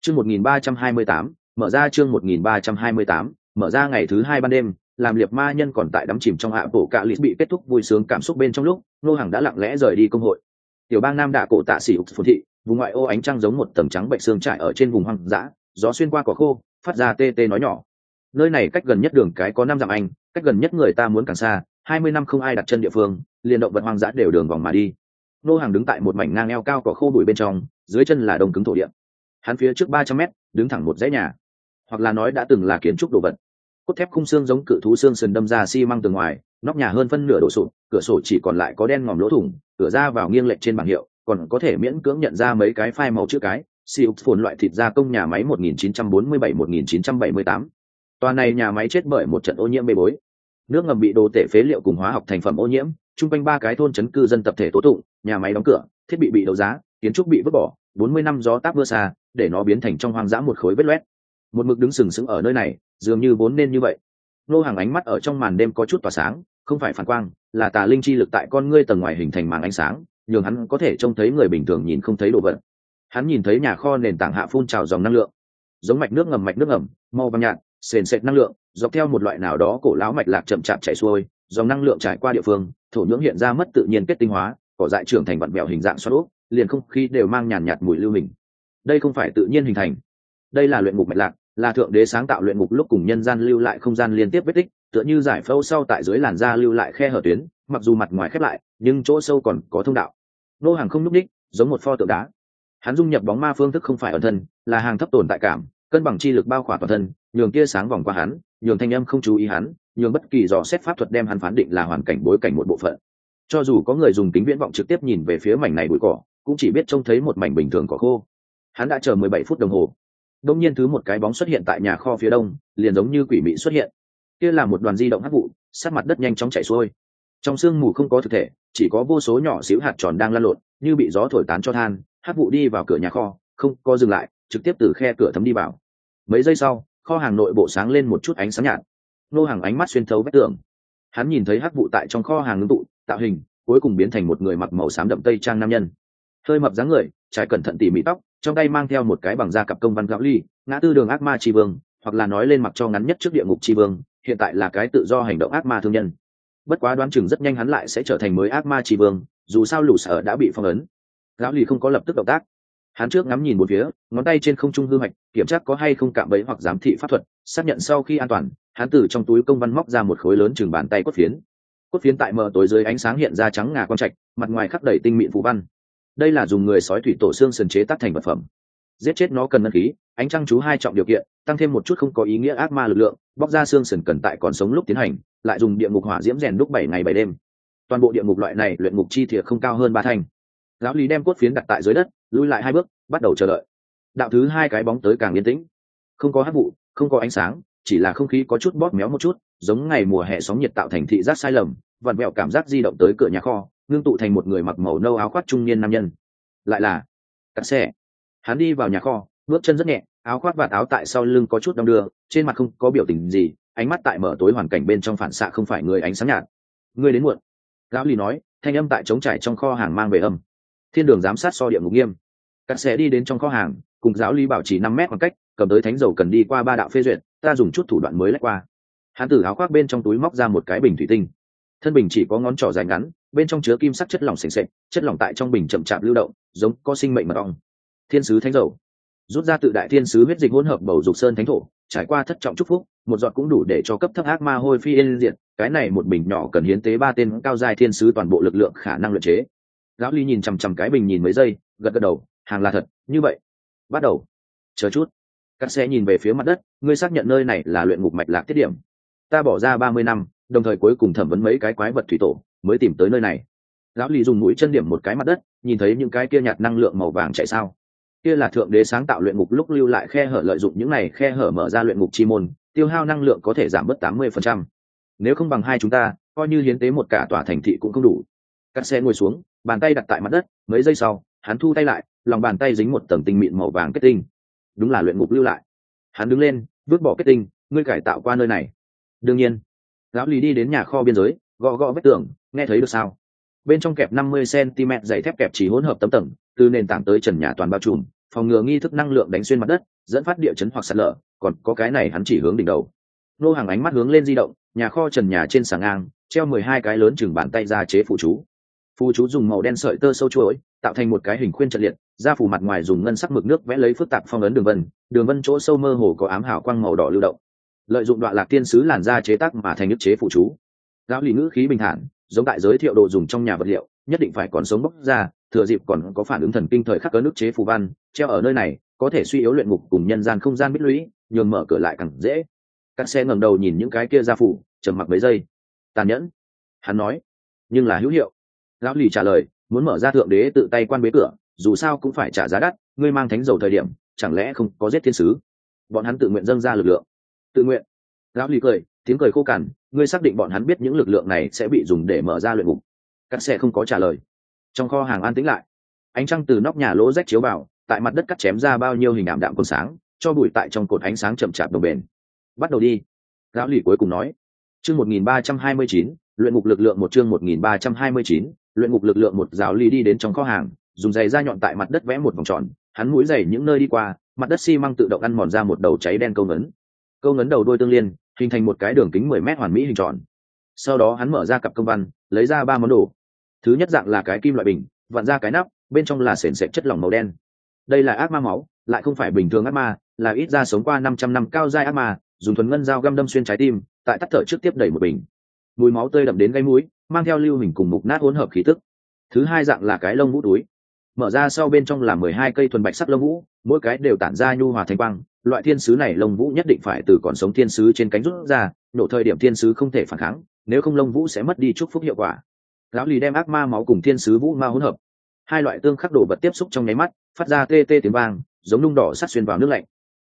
Chương một nghìn ba trăm hai mươi tám, mở ra chương một nghìn ba trăm hai mươi tám, mở ra ngày thứ hai ban đêm, làm liệt ma nhân còn tại đắm chìm trong hạ bộ cạ lì bị kết thúc vui sướng cảm xúc bên trong lúc, nô hàng đã lặng lẽ rời đi công hội. Tiểu bang nam đạ cổ tạ xỉ phồn thị vùng ngoại ô ánh trăng giống một tầm trắng bệnh xương trải ở trên vùng hoang dã, gió xuyên qua cỏ khô, phát ra tê tê nói nhỏ. Nơi này cách gần nhất đường cái có năm dặm anh, cách gần nhất người ta muốn càng xa, hai mươi năm không ai đặt chân địa phương, liền động vật hoang dã đều đường vòng mà đi. Nô hàng đứng tại một mảnh ngang eo cao cỏ khô bụi bên trong, dưới chân là đông cứng thổ địa. Hắn phía trước ba trăm mét, đứng thẳng một dãy nhà. Hoặc là nói đã từng là kiến trúc đồ vật. Cốt thép khung xương giống cự thú xương sườn đâm ra xi măng từ ngoài, nóc nhà hơn phân nửa đổ sụp, cửa sổ chỉ còn lại có đen ngòm lỗ thủng, cửa ra vào nghiêng lệch trên bảng hiệu còn có thể miễn cưỡng nhận ra mấy cái phai màu chữ cái siêu phồn loại thịt gia công nhà máy 1947-1978. Toàn này nhà máy chết bởi một trận ô nhiễm bê bối. Nước ngầm bị đồ tể phế liệu cùng hóa học thành phẩm ô nhiễm, trung quanh ba cái thôn chấn cư dân tập thể tố tụng, nhà máy đóng cửa, thiết bị bị đấu giá, kiến trúc bị vứt bỏ, 40 năm gió táp mưa xa, để nó biến thành trong hoang dã một khối vết loét. Một mực đứng sừng sững ở nơi này, dường như vốn nên như vậy. Nô hàng ánh mắt ở trong màn đêm có chút tỏa sáng, không phải phản quang, là tà linh chi lực tại con ngươi tầng ngoài hình thành màn ánh sáng, nhường hắn có thể trông thấy người bình thường nhìn không thấy đồ vật. Hắn nhìn thấy nhà kho nền tảng hạ phun trào dòng năng lượng, giống mạch nước ngầm mạch nước ngầm, màu vàng nhạt, sền sệt năng lượng, dọc theo một loại nào đó cổ lão mạch lạc chậm chạp chảy xuôi, dòng năng lượng trải qua địa phương, thổ nhưỡng hiện ra mất tự nhiên kết tinh hóa, cỏ dại trưởng thành vặn vẹo hình dạng xoắn úp, liền không khí đều mang nhàn nhạt mùi lưu hình. Đây không phải tự nhiên hình thành, đây là luyện ngục mạch lạc, là thượng đế sáng tạo luyện ngục lúc cùng nhân gian lưu lại không gian liên tiếp vết tích, tựa như giải phẫu sau tại dưới làn da lưu lại khe hở tuyến mặc dù mặt ngoài khép lại, nhưng chỗ sâu còn có thông đạo. Nô hàng không n ú c ních giống một pho tượng đá. Hắn dung nhập bóng ma phương thức không phải ẩn thân, là hàng thấp tồn tại cảm, cân bằng chi lực bao khỏa toàn thân, nhường tia sáng vòng qua hắn, nhường thanh âm không chú ý hắn, nhường bất kỳ dò xét pháp thuật đem hắn phán định là hoàn cảnh bối cảnh một bộ phận. Cho dù có người dùng kính viễn vọng trực tiếp nhìn về phía mảnh này bụi cỏ, cũng chỉ biết trông thấy một mảnh bình thường cỏ khô. Hắn đã chờ mười bảy phút đồng hồ. Đông nhiên thứ một cái bóng xuất hiện tại nhà kho phía đông, liền giống như quỷ mị xuất hiện. Kia là một đoàn di động hắc vụ sát mặt đất nhanh chóng chảy xuôi trong sương mù không có thực thể, chỉ có vô số nhỏ xíu hạt tròn đang lăn lộn, như bị gió thổi tán cho than, hát vụ đi vào cửa nhà kho, không có dừng lại, trực tiếp từ khe cửa thấm đi vào. Mấy giây sau, kho hàng nội bộ sáng lên một chút ánh sáng nhạt. Nô hàng ánh mắt xuyên thấu vách tường. Hắn nhìn thấy hát vụ tại trong kho hàng ngưng tụ, tạo hình, cuối cùng biến thành một người mặc màu xám đậm tây trang nam nhân. Hơi mập dáng người, trải cẩn thận tỉ mỉ tóc, trong tay mang theo một cái bằng da cặp công văn gạo ly, ngã tư đường ác ma tri vương, hoặc là nói lên mặc cho ngắn nhất trước địa ngục tri vương, hiện tại là cái tự do hành động ác ma thương nhân bất quá đoán chừng rất nhanh hắn lại sẽ trở thành mới ác ma tri vương, dù sao lũ sở đã bị phong ấn. Lão lì không có lập tức động tác. Hắn trước ngắm nhìn một phía, ngón tay trên không trung hư hoạch kiểm tra có hay không cạm bẫy hoặc giám thị pháp thuật, xác nhận sau khi an toàn, hắn từ trong túi công văn móc ra một khối lớn chừng bàn tay cốt phiến. Cốt phiến tại mờ tối dưới ánh sáng hiện ra trắng ngà con trạch, mặt ngoài khắc đầy tinh mịn phù văn. Đây là dùng người sói thủy tổ xương sần chế tác thành vật phẩm. Giết chết nó cần ngân khí, ánh trăng chú hai trọng điều kiện, tăng thêm một chút không có ý nghĩa ác ma lực lượng, bóc ra xương sần cần tại còn sống lúc tiến hành lại dùng địa ngục hỏa diễm rèn đúc bảy ngày bảy đêm. Toàn bộ địa ngục loại này luyện ngục chi thiệt không cao hơn ba thành. Lão lý đem cốt phiến đặt tại dưới đất, lui lại hai bước, bắt đầu chờ đợi. Đạo thứ hai cái bóng tới càng yên tĩnh. Không có hát vụ, không có ánh sáng, chỉ là không khí có chút bóp méo một chút, giống ngày mùa hè sóng nhiệt tạo thành thị giác sai lầm, vặn vẹo cảm giác di động tới cửa nhà kho, ngưng tụ thành một người mặc màu nâu áo khoác trung niên nam nhân. Lại là cắt xe hắn đi vào nhà kho, bước chân rất nhẹ, áo khoác và áo tại sau lưng có chút đong đưa, trên mặt không có biểu tình gì ánh mắt tại mở tối hoàn cảnh bên trong phản xạ không phải người ánh sáng nhạt. Người đến muộn. Lão lì nói, thanh âm tại trống trải trong kho hàng mang về âm. Thiên đường giám sát so địa ngục nghiêm. Cắt sẽ đi đến trong kho hàng, cùng giáo lý bảo trì năm mét khoảng cách, cầm tới thánh dầu cần đi qua ba đạo phê duyệt, ta dùng chút thủ đoạn mới lách qua. Hán tử áo khoác bên trong túi móc ra một cái bình thủy tinh. Thân bình chỉ có ngón trỏ dài ngắn, bên trong chứa kim sắc chất lỏng sềnh sệch chất lỏng tại trong bình chậm chạp lưu động, giống có sinh mệnh mật ong. Thiên sứ thánh dầu. Rút ra tự đại thiên sứ huyết dịch hỗn hợp bầu dục sơn thánh thổ trải qua thất trọng chúc phúc, một giọt cũng đủ để cho cấp thấp ác ma hôi phi yên diệt, cái này một bình nhỏ cần hiến tế ba tên cao giai thiên sứ toàn bộ lực lượng khả năng luyện chế. Lão ly nhìn chằm chằm cái bình nhìn mấy giây, gật gật đầu, hàng là thật, như vậy, bắt đầu. Chờ chút. Các xe nhìn về phía mặt đất, ngươi xác nhận nơi này là luyện ngục mạch lạc tiết điểm. Ta bỏ ra ba mươi năm, đồng thời cuối cùng thẩm vấn mấy cái quái vật thủy tổ, mới tìm tới nơi này. Lão lý dùng mũi chân điểm một cái mặt đất, nhìn thấy những cái kia nhạt năng lượng màu vàng chạy sao kia là thượng đế sáng tạo luyện ngục lúc lưu lại khe hở lợi dụng những này khe hở mở ra luyện ngục chi môn, tiêu hao năng lượng có thể giảm bớt tám mươi phần trăm. Nếu không bằng hai chúng ta, coi như hiến tế một cả tòa thành thị cũng không đủ. Cắt xe ngồi xuống, bàn tay đặt tại mặt đất, mấy giây sau, hắn thu tay lại, lòng bàn tay dính một tầng tinh mịn màu vàng kết tinh. Đúng là luyện ngục lưu lại. Hắn đứng lên, vứt bỏ kết tinh, ngươi cải tạo qua nơi này. Đương nhiên, lão lý đi đến nhà kho biên giới, gõ gõ vết tường, nghe thấy được sao? Bên trong kẹp năm mươi cm dày thép kẹp chỉ hỗn hợp tấm tầng, từ nền tảng tới trần nhà toàn bao trùm, phòng ngừa nghi thức năng lượng đánh xuyên mặt đất, dẫn phát địa chấn hoặc sạt lở, còn có cái này hắn chỉ hướng đỉnh đầu. Nô hàng ánh mắt hướng lên di động, nhà kho trần nhà trên sàng ngang, treo mười hai cái lớn chừng bàn tay ra chế phụ chú. Phụ chú dùng màu đen sợi tơ sâu chuỗi, tạo thành một cái hình khuyên trận liệt ra phủ mặt ngoài dùng ngân sắc mực nước vẽ lấy phức tạp phong ấn đường vân đường vân chỗ sâu mơ hồ có ám hảo quang màu đỏ lưu động. Lợi dụng đoạn lạc tiên sứ làn da chế tác mà thành nhất chế phụ chú. Giáo lý ngữ khí bình thản giống tại giới thiệu đồ dùng trong nhà vật liệu, nhất định phải còn sống bốc ra, thừa dịp còn có phản ứng thần kinh thời khắc cớ nước chế phù văn, treo ở nơi này, có thể suy yếu luyện ngục cùng nhân gian không gian bích lũy, nhường mở cửa lại càng dễ. Các xe ngẩng đầu nhìn những cái kia ra phủ, trầm mặc mấy giây. Tàn nhẫn. Hắn nói. Nhưng là hữu hiệu. Lão lì trả lời, muốn mở ra thượng đế tự tay quan bế cửa, dù sao cũng phải trả giá đắt, ngươi mang thánh dầu thời điểm, chẳng lẽ không có giết thiên sứ? Bọn hắn tự nguyện dâng ra lực lượng. Tự nguyện. Lão lì cười tiếng cười khô cằn, ngươi xác định bọn hắn biết những lực lượng này sẽ bị dùng để mở ra luyện ngục. Cắt xe không có trả lời. Trong kho hàng an tĩnh lại, ánh trăng từ nóc nhà lỗ rách chiếu vào, tại mặt đất cắt chém ra bao nhiêu hình ảm đạm còn sáng, cho bụi tại trong cột ánh sáng chậm chạp đồng bền. Bắt đầu đi. Lão lì cuối cùng nói. Chương một nghìn ba trăm hai mươi chín, luyện ngục lực lượng một chương một nghìn ba trăm hai mươi chín, luyện ngục lực lượng một, giáo lì đi đến trong kho hàng, dùng giày da nhọn tại mặt đất vẽ một vòng tròn, hắn mũi giày những nơi đi qua, mặt đất xi măng tự động ăn mòn ra một đầu cháy đen câu ngấn. Câu ngấn đầu đôi tương liên hình thành một cái đường kính mười mét hoàn mỹ hình tròn. Sau đó hắn mở ra cặp công văn, lấy ra ba món đồ. Thứ nhất dạng là cái kim loại bình, vặn ra cái nắp, bên trong là sền sệt chất lỏng màu đen. Đây là ác ma máu, lại không phải bình thường ác ma, là ít ra sống qua năm trăm năm cao dai ác ma, dùng thuần ngân dao găm đâm xuyên trái tim, tại tắt thở trước tiếp đẩy một bình. Mùi máu tươi đậm đến gây mũi, mang theo lưu hình cùng mục nát hỗn hợp khí tức. Thứ hai dạng là cái lông vũ túi. Mở ra sau bên trong là mười hai cây thuần bạch sắc lông vũ, mỗi cái đều tản ra nhu hòa thanh quang loại thiên sứ này lông vũ nhất định phải từ còn sống thiên sứ trên cánh rút ra, nổ thời điểm thiên sứ không thể phản kháng, nếu không lông vũ sẽ mất đi chúc phúc hiệu quả. Lão lì đem ác ma máu cùng thiên sứ vũ ma hỗn hợp. Hai loại tương khắc đồ vật tiếp xúc trong nháy mắt, phát ra tê tê tiếng vang, giống nung đỏ sát xuyên vào nước lạnh.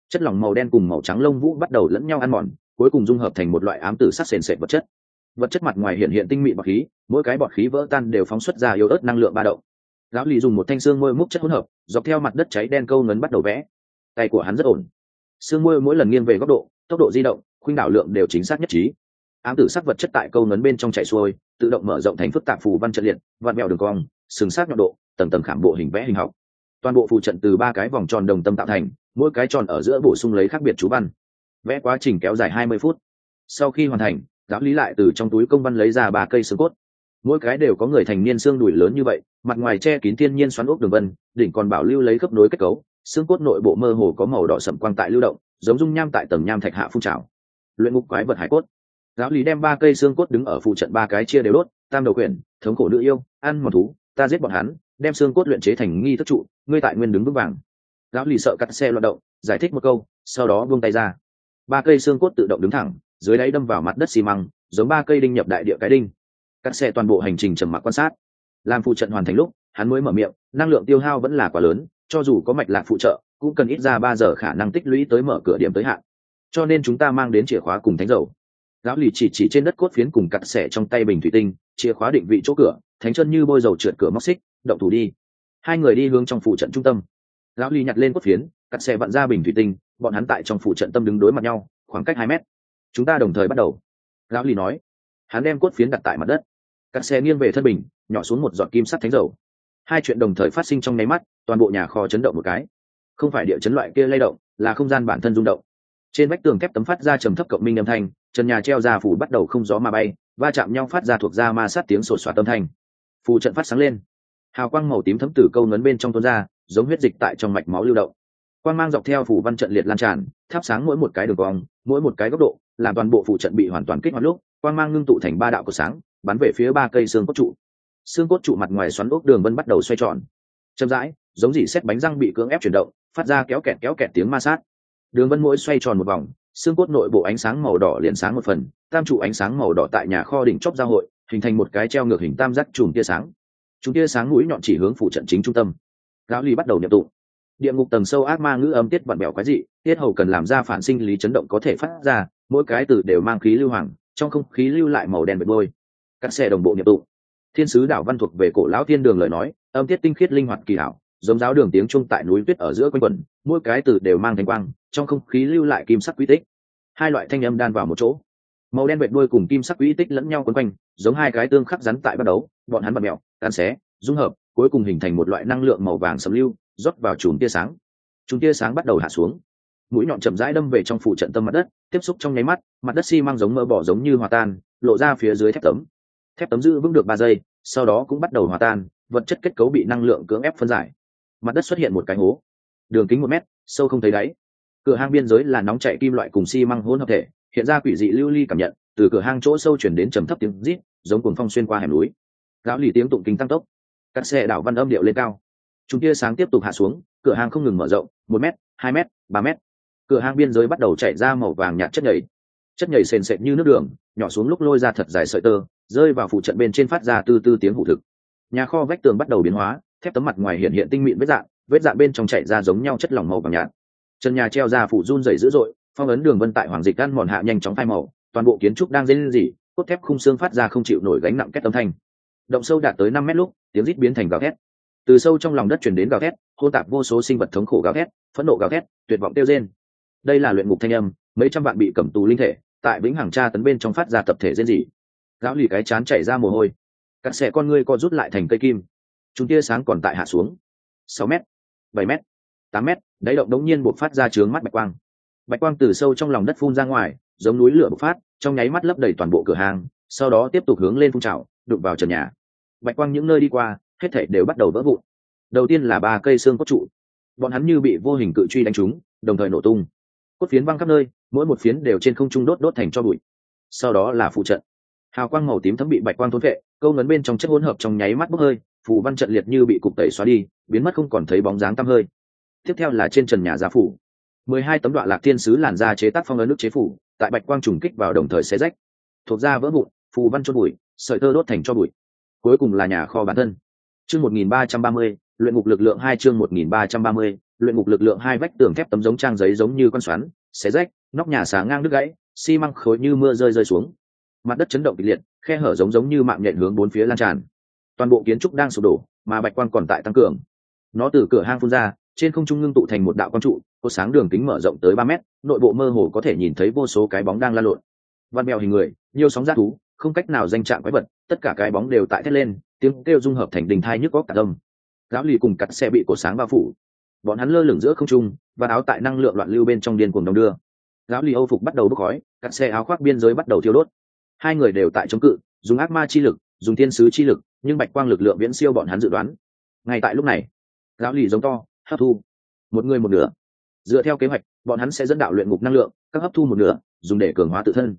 Chất lỏng màu đen cùng màu trắng lông vũ bắt đầu lẫn nhau ăn mòn, cuối cùng dung hợp thành một loại ám tử sắc sền sệt vật chất. Vật chất mặt ngoài hiện hiện tinh mị bọt khí, mỗi cái bọt khí vỡ tan đều phóng xuất ra yếu ớt năng lượng ba động. Lão lì dùng một thanh xương môi múc chất hỗn hợp, dọc theo mặt đất cháy đen câu ngấn bắt đầu vẽ. Tay của hắn rất ổn xương môi mỗi lần nghiêng về góc độ, tốc độ di động, khuynh đảo lượng đều chính xác nhất trí. Ám tử sắc vật chất tại câu ngấn bên trong chạy xuôi, tự động mở rộng thành phức tạp phù văn trận liệt vạn mẹo đường cong, sừng sát nhọn độ, tầng tầng khảm bộ hình vẽ hình học. Toàn bộ phù trận từ ba cái vòng tròn đồng tâm tạo thành, mỗi cái tròn ở giữa bổ sung lấy khác biệt chú văn. Vẽ quá trình kéo dài hai mươi phút. Sau khi hoàn thành, giáo lý lại từ trong túi công văn lấy ra ba cây xương cốt. Mỗi cái đều có người thành niên xương đùi lớn như vậy, mặt ngoài che kín thiên nhiên xoắn ốc đường vân, đỉnh còn bảo lưu lấy khớp nối kết cấu xương cốt nội bộ mơ hồ có màu đỏ sậm quang tại lưu động, giống dung nham tại tầng nham thạch hạ phun trào. Luyện ngục quái vật hải cốt. Giáo lý đem ba cây xương cốt đứng ở phụ trận ba cái chia đều đốt, tam đầu quyển, thống cổ nữ yêu, ăn mòn thú, ta giết bọn hắn, đem xương cốt luyện chế thành nghi thức trụ, ngươi tại nguyên đứng vững vàng. Giáo lý sợ cắt xe loạt động, giải thích một câu, sau đó buông tay ra. Ba cây xương cốt tự động đứng thẳng, dưới đáy đâm vào mặt đất xi măng, giống ba cây đinh nhập đại địa cái đinh. Cắt xe toàn bộ hành trình trầm mặc quan sát. Làm phụ trận hoàn thành lúc, hắn mới mở miệng, năng lượng tiêu hao vẫn là quá lớn cho dù có mạch lạc phụ trợ, cũng cần ít ra ba giờ khả năng tích lũy tới mở cửa điểm tới hạn. Cho nên chúng ta mang đến chìa khóa cùng thánh dầu. Lão lì chỉ chỉ trên đất cốt phiến cùng cặt xẻ trong tay bình thủy tinh, chìa khóa định vị chỗ cửa, thánh chân như bôi dầu trượt cửa móc xích, động thủ đi. Hai người đi hướng trong phụ trận trung tâm. Lão lì nhặt lên cốt phiến cặt xẻ vặn ra bình thủy tinh, bọn hắn tại trong phụ trận tâm đứng đối mặt nhau, khoảng cách hai mét. Chúng ta đồng thời bắt đầu. Lão lì nói. Hắn đem cốt phiến đặt tại mặt đất. Cặt xẻ nghiêng về thân bình, nhỏ xuống một giọt kim sắt thánh dầu hai chuyện đồng thời phát sinh trong nháy mắt, toàn bộ nhà kho chấn động một cái. Không phải địa chấn loại kia lay động, là không gian bản thân rung động. Trên vách tường thép tấm phát ra trầm thấp cộng minh âm thanh, trần nhà treo ra phủ bắt đầu không gió mà bay, va chạm nhau phát ra thuộc ra ma sát tiếng sột soạt âm thanh. Phù trận phát sáng lên. Hào quang màu tím thấm tử câu ngấn bên trong tuôn ra, giống huyết dịch tại trong mạch máu lưu động. Quang mang dọc theo phủ văn trận liệt lan tràn, thắp sáng mỗi một cái đường cong, mỗi một cái góc độ, làm toàn bộ phủ trận bị hoàn toàn kích hoạt lúc, quang mang ngưng tụ thành ba đạo của sáng, bắn về phía ba cây xương cốt trụ xương cốt trụ mặt ngoài xoắn ốc đường vân bắt đầu xoay tròn. Chậm rãi, giống dỉ xét bánh răng bị cưỡng ép chuyển động, phát ra kéo kẹt kéo kẹt tiếng ma sát. Đường vân mỗi xoay tròn một vòng, xương cốt nội bộ ánh sáng màu đỏ liền sáng một phần, tam trụ ánh sáng màu đỏ tại nhà kho đỉnh chóp giao hội, hình thành một cái treo ngược hình tam giác chùm tia sáng. Chúng tia sáng mũi nhọn chỉ hướng phụ trận chính trung tâm. Lão ly bắt đầu nhập tụ. địa ngục tầng sâu ác ma ngữ âm tiết vặn bèo quái dị, tiết hầu cần làm ra phản sinh lý chấn động có thể phát ra, mỗi cái từ đều mang khí lưu hoàng, trong không khí lưu lại màu đen bệt bôi. Cắt xe đồng bộ nhập tụ thiên sứ đảo văn thuộc về cổ lão thiên đường lời nói, âm tiết tinh khiết linh hoạt kỳ hảo, giống giáo đường tiếng trung tại núi tuyết ở giữa quanh quẩn, mỗi cái từ đều mang thanh quang, trong không khí lưu lại kim sắc quy tích. Hai loại thanh âm đan vào một chỗ. Màu đen vệt đuôi cùng kim sắc quy tích lẫn nhau quấn quanh, giống hai cái tương khắc rắn tại bắt đấu bọn hắn bật mẹo cắn xé, dung hợp, cuối cùng hình thành một loại năng lượng màu vàng sầm lưu, rót vào chùm tia sáng. Chùm tia sáng bắt đầu hạ xuống. Mũi nhọn chậm rãi đâm về trong phủ trận tâm mặt đất, tiếp xúc trong nháy mắt, mặt đất xi măng giống mỡ bỏ giống như hòa tan, lộ ra phía dưới thép tấm thép tấm giữ vững được ba giây, sau đó cũng bắt đầu hòa tan, vật chất kết cấu bị năng lượng cưỡng ép phân giải. Mặt đất xuất hiện một cái hố. Đường kính một mét, sâu không thấy đáy. Cửa hang biên giới là nóng chạy kim loại cùng xi măng hỗn hợp thể, hiện ra quỷ dị lưu ly cảm nhận, từ cửa hang chỗ sâu chuyển đến trầm thấp tiếng rít, giống cuồng phong xuyên qua hẻm núi. Gáo lì tiếng tụng kinh tăng tốc. Các xe đảo văn âm điệu lên cao. Chúng tia sáng tiếp tục hạ xuống, cửa hang không ngừng mở rộng, một m hai m ba m cửa hang biên giới bắt đầu chảy ra màu vàng nhạt chất nhảy chất nhảy sền sệt như nước đường, nhỏ xuống lúc lôi ra thật dài sợi tơ, rơi vào phụ trận bên trên phát ra tư tư tiếng hủ thực. Nhà kho vách tường bắt đầu biến hóa, thép tấm mặt ngoài hiện hiện tinh mịn vết dạng vết dạng bên trong chảy ra giống nhau chất lỏng màu vàng nhạt. Trần nhà treo ra phủ run dày dữ dội, phong ấn đường vân tại hoàng dịch ăn mòn hạ nhanh chóng phai màu, toàn bộ kiến trúc đang dây lên dỉ cốt thép khung xương phát ra không chịu nổi gánh nặng kết âm thanh. Động sâu đạt tới năm mét lúc, tiếng rít biến thành gào thét. Từ sâu trong lòng đất chuyển đến gào thét hô tạp vô số sinh vật thống khổ gào thét, phẫn nộ gào thét, tuyệt vọng tiêu rên. Đây là luyện ngục thanh âm, mấy trăm vạn bị cầm tù linh thể tại vĩnh hằng tra tấn bên trong phát ra tập thể diễn dị. Gáo lì cái chán chảy ra mồ hôi. Cắt xẻ con ngươi co rút lại thành cây kim. Chúng tia sáng còn tại hạ xuống. Sáu m bảy m tám m đáy động đống nhiên buộc phát ra trướng mắt bạch quang. Bạch quang từ sâu trong lòng đất phun ra ngoài, giống núi lửa bộc phát, trong nháy mắt lấp đầy toàn bộ cửa hàng, sau đó tiếp tục hướng lên phun trào, đụng vào trần nhà. Bạch quang những nơi đi qua, hết thảy đều bắt đầu vỡ vụn. Đầu tiên là ba cây xương cốt trụ. Bọn hắn như bị vô hình cự truy đánh trúng, đồng thời nổ tung cốt phiến văng khắp nơi, mỗi một phiến đều trên không trung đốt đốt thành cho bụi. Sau đó là phụ trận. Hào quang màu tím thấm bị bạch quang thôn vệ, câu ngấn bên trong chất hỗn hợp trong nháy mắt bốc hơi, phù văn trận liệt như bị cục tẩy xóa đi, biến mất không còn thấy bóng dáng tăm hơi. Tiếp theo là trên trần nhà gia phủ. Mười hai tấm đoạn lạc thiên sứ làn da chế tác phong ấn nước chế phủ, tại bạch quang trùng kích vào đồng thời xé rách. Thuộc da vỡ vụn, phù văn chôn bụi, sợi tơ đốt thành cho bụi. Cuối cùng là nhà kho bản thân. Chương một nghìn ba trăm ba mươi, luyện ngục lực lượng hai chương một nghìn ba trăm ba mươi luyện ngục lực lượng hai vách tường thép tấm giống trang giấy giống như con xoắn, xé rách, nóc nhà xà ngang đứt gãy, xi măng khối như mưa rơi rơi xuống. Mặt đất chấn động kịch liệt, khe hở giống giống như mạng nhện hướng bốn phía lan tràn. Toàn bộ kiến trúc đang sụp đổ, mà bạch quan còn tại tăng cường. Nó từ cửa hang phun ra, trên không trung ngưng tụ thành một đạo quang trụ, có sáng đường kính mở rộng tới ba mét, nội bộ mơ hồ có thể nhìn thấy vô số cái bóng đang lan lộn. Văn mèo hình người, nhiều sóng giác thú, không cách nào danh trạng quái vật, tất cả cái bóng đều tại thét lên, tiếng kêu dung hợp thành đình thai nhức có cả đông giáo lì cùng cắt xe bị cổ sáng bao phủ bọn hắn lơ lửng giữa không trung, và áo tại năng lượng loạn lưu bên trong điên cuồng đông đưa. Giáo lì âu phục bắt đầu bốc khói, các xe áo khoác biên giới bắt đầu thiêu đốt. Hai người đều tại chống cự, dùng ác ma chi lực, dùng thiên sứ chi lực, nhưng bạch quang lực lượng viễn siêu bọn hắn dự đoán. Ngay tại lúc này giáo lì giống to, hấp thu. Một người một nửa. Dựa theo kế hoạch, bọn hắn sẽ dẫn đạo luyện ngục năng lượng, các hấp thu một nửa, dùng để cường hóa tự thân.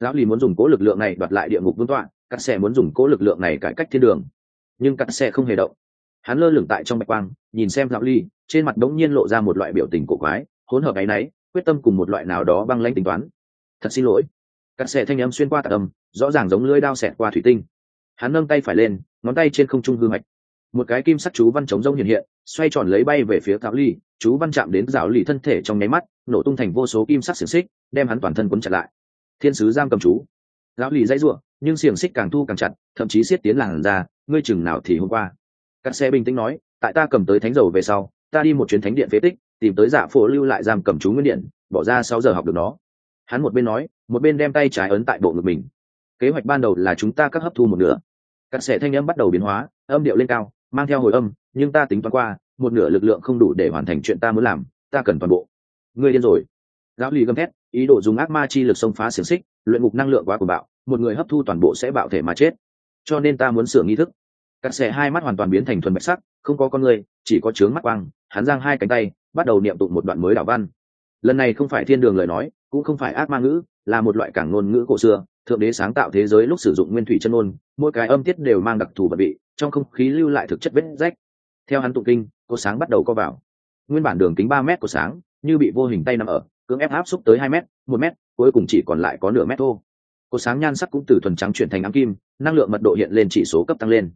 Giáo lì muốn dùng cố lực lượng này đoạt lại địa ngục vương tọa, các xe muốn dùng cố lực lượng này cải cách thiên đường. Nhưng các xe không hề động hắn lơ lửng tại trong bạch quang, nhìn xem giáo ly, trên mặt đống nhiên lộ ra một loại biểu tình cổ quái, hỗn hợp áy náy, quyết tâm cùng một loại nào đó băng lanh tính toán. Thật xin lỗi. Cắt xe thanh âm xuyên qua tạc âm, rõ ràng giống lưỡi đao xẹt qua thủy tinh. Hắn nâng tay phải lên, ngón tay trên không trung hư mạch. Một cái kim sắc chú văn chống rông hiện hiện, xoay tròn lấy bay về phía thảo ly, chú văn chạm đến rào lì thân thể trong nháy mắt, nổ tung thành vô số kim sắc xiềng xích, đem hắn toàn thân quấn chặt lại. Thiên sứ giam cầm chú. Giáo lì dãy ruộng nhưng xiềng xích càng thu càng chặt, thậm chí xiết tiến làn ra ngươi chừng nào thì hôm qua? Cát xe bình tĩnh nói, tại ta cầm tới thánh dầu về sau, ta đi một chuyến thánh điện phế tích, tìm tới giả phổ lưu lại giam cầm chú nguyên điện, bỏ ra sáu giờ học được nó. Hắn một bên nói, một bên đem tay trái ấn tại bộ ngực mình. Kế hoạch ban đầu là chúng ta các hấp thu một nửa. Cát xe thanh âm bắt đầu biến hóa, âm điệu lên cao, mang theo hồi âm, nhưng ta tính toán qua, một nửa lực lượng không đủ để hoàn thành chuyện ta muốn làm, ta cần toàn bộ. Ngươi điên rồi. Giáo lì gầm thét, ý đồ dùng ác ma chi lực xông phá xiềng xích, luyện ngục năng lượng quá cuồng bạo, một người hấp thu toàn bộ sẽ bạo thể mà chết. Cho nên ta muốn sửa nghi thức cắt xẻ hai mắt hoàn toàn biến thành thuần bạch sắc, không có con người, chỉ có trướng mắt quang, hắn giang hai cánh tay, bắt đầu niệm tụng một đoạn mới đảo văn. Lần này không phải thiên đường lời nói, cũng không phải ác ma ngữ, là một loại cảng ngôn ngữ cổ xưa, thượng đế sáng tạo thế giới lúc sử dụng nguyên thủy chân ngôn, mỗi cái âm tiết đều mang đặc thù vật bị trong không khí lưu lại thực chất vết rách. Theo hắn tụng kinh cô sáng bắt đầu co vào. Nguyên bản đường kính ba mét của sáng, như bị vô hình tay nằm ở, cưỡng ép áp xúc tới hai m một m cuối cùng chỉ còn lại có nửa mét thô cột sáng nhan sắc cũng từ thuần trắng chuyển thành ám kim, năng lượng mật độ hiện lên chỉ số cấp tăng lên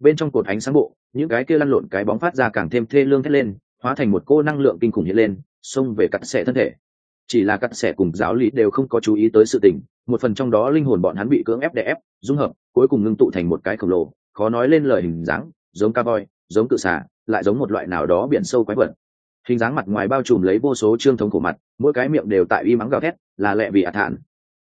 bên trong cột ánh sáng bộ, những cái kia lăn lộn cái bóng phát ra càng thêm thê lương thét lên, hóa thành một cô năng lượng kinh khủng hiện lên, xông về cắt xẻ thân thể. Chỉ là cắt xẻ cùng giáo lý đều không có chú ý tới sự tình, một phần trong đó linh hồn bọn hắn bị cưỡng ép đè ép, dung hợp, cuối cùng ngưng tụ thành một cái khổng lồ, khó nói lên lời hình dáng, giống ca voi giống cự xả lại giống một loại nào đó biển sâu quái vật. Hình dáng mặt ngoài bao trùm lấy vô số trương thống cổ mặt, mỗi cái miệng đều tại y mắng gào thét, là lẹ vì ạt thản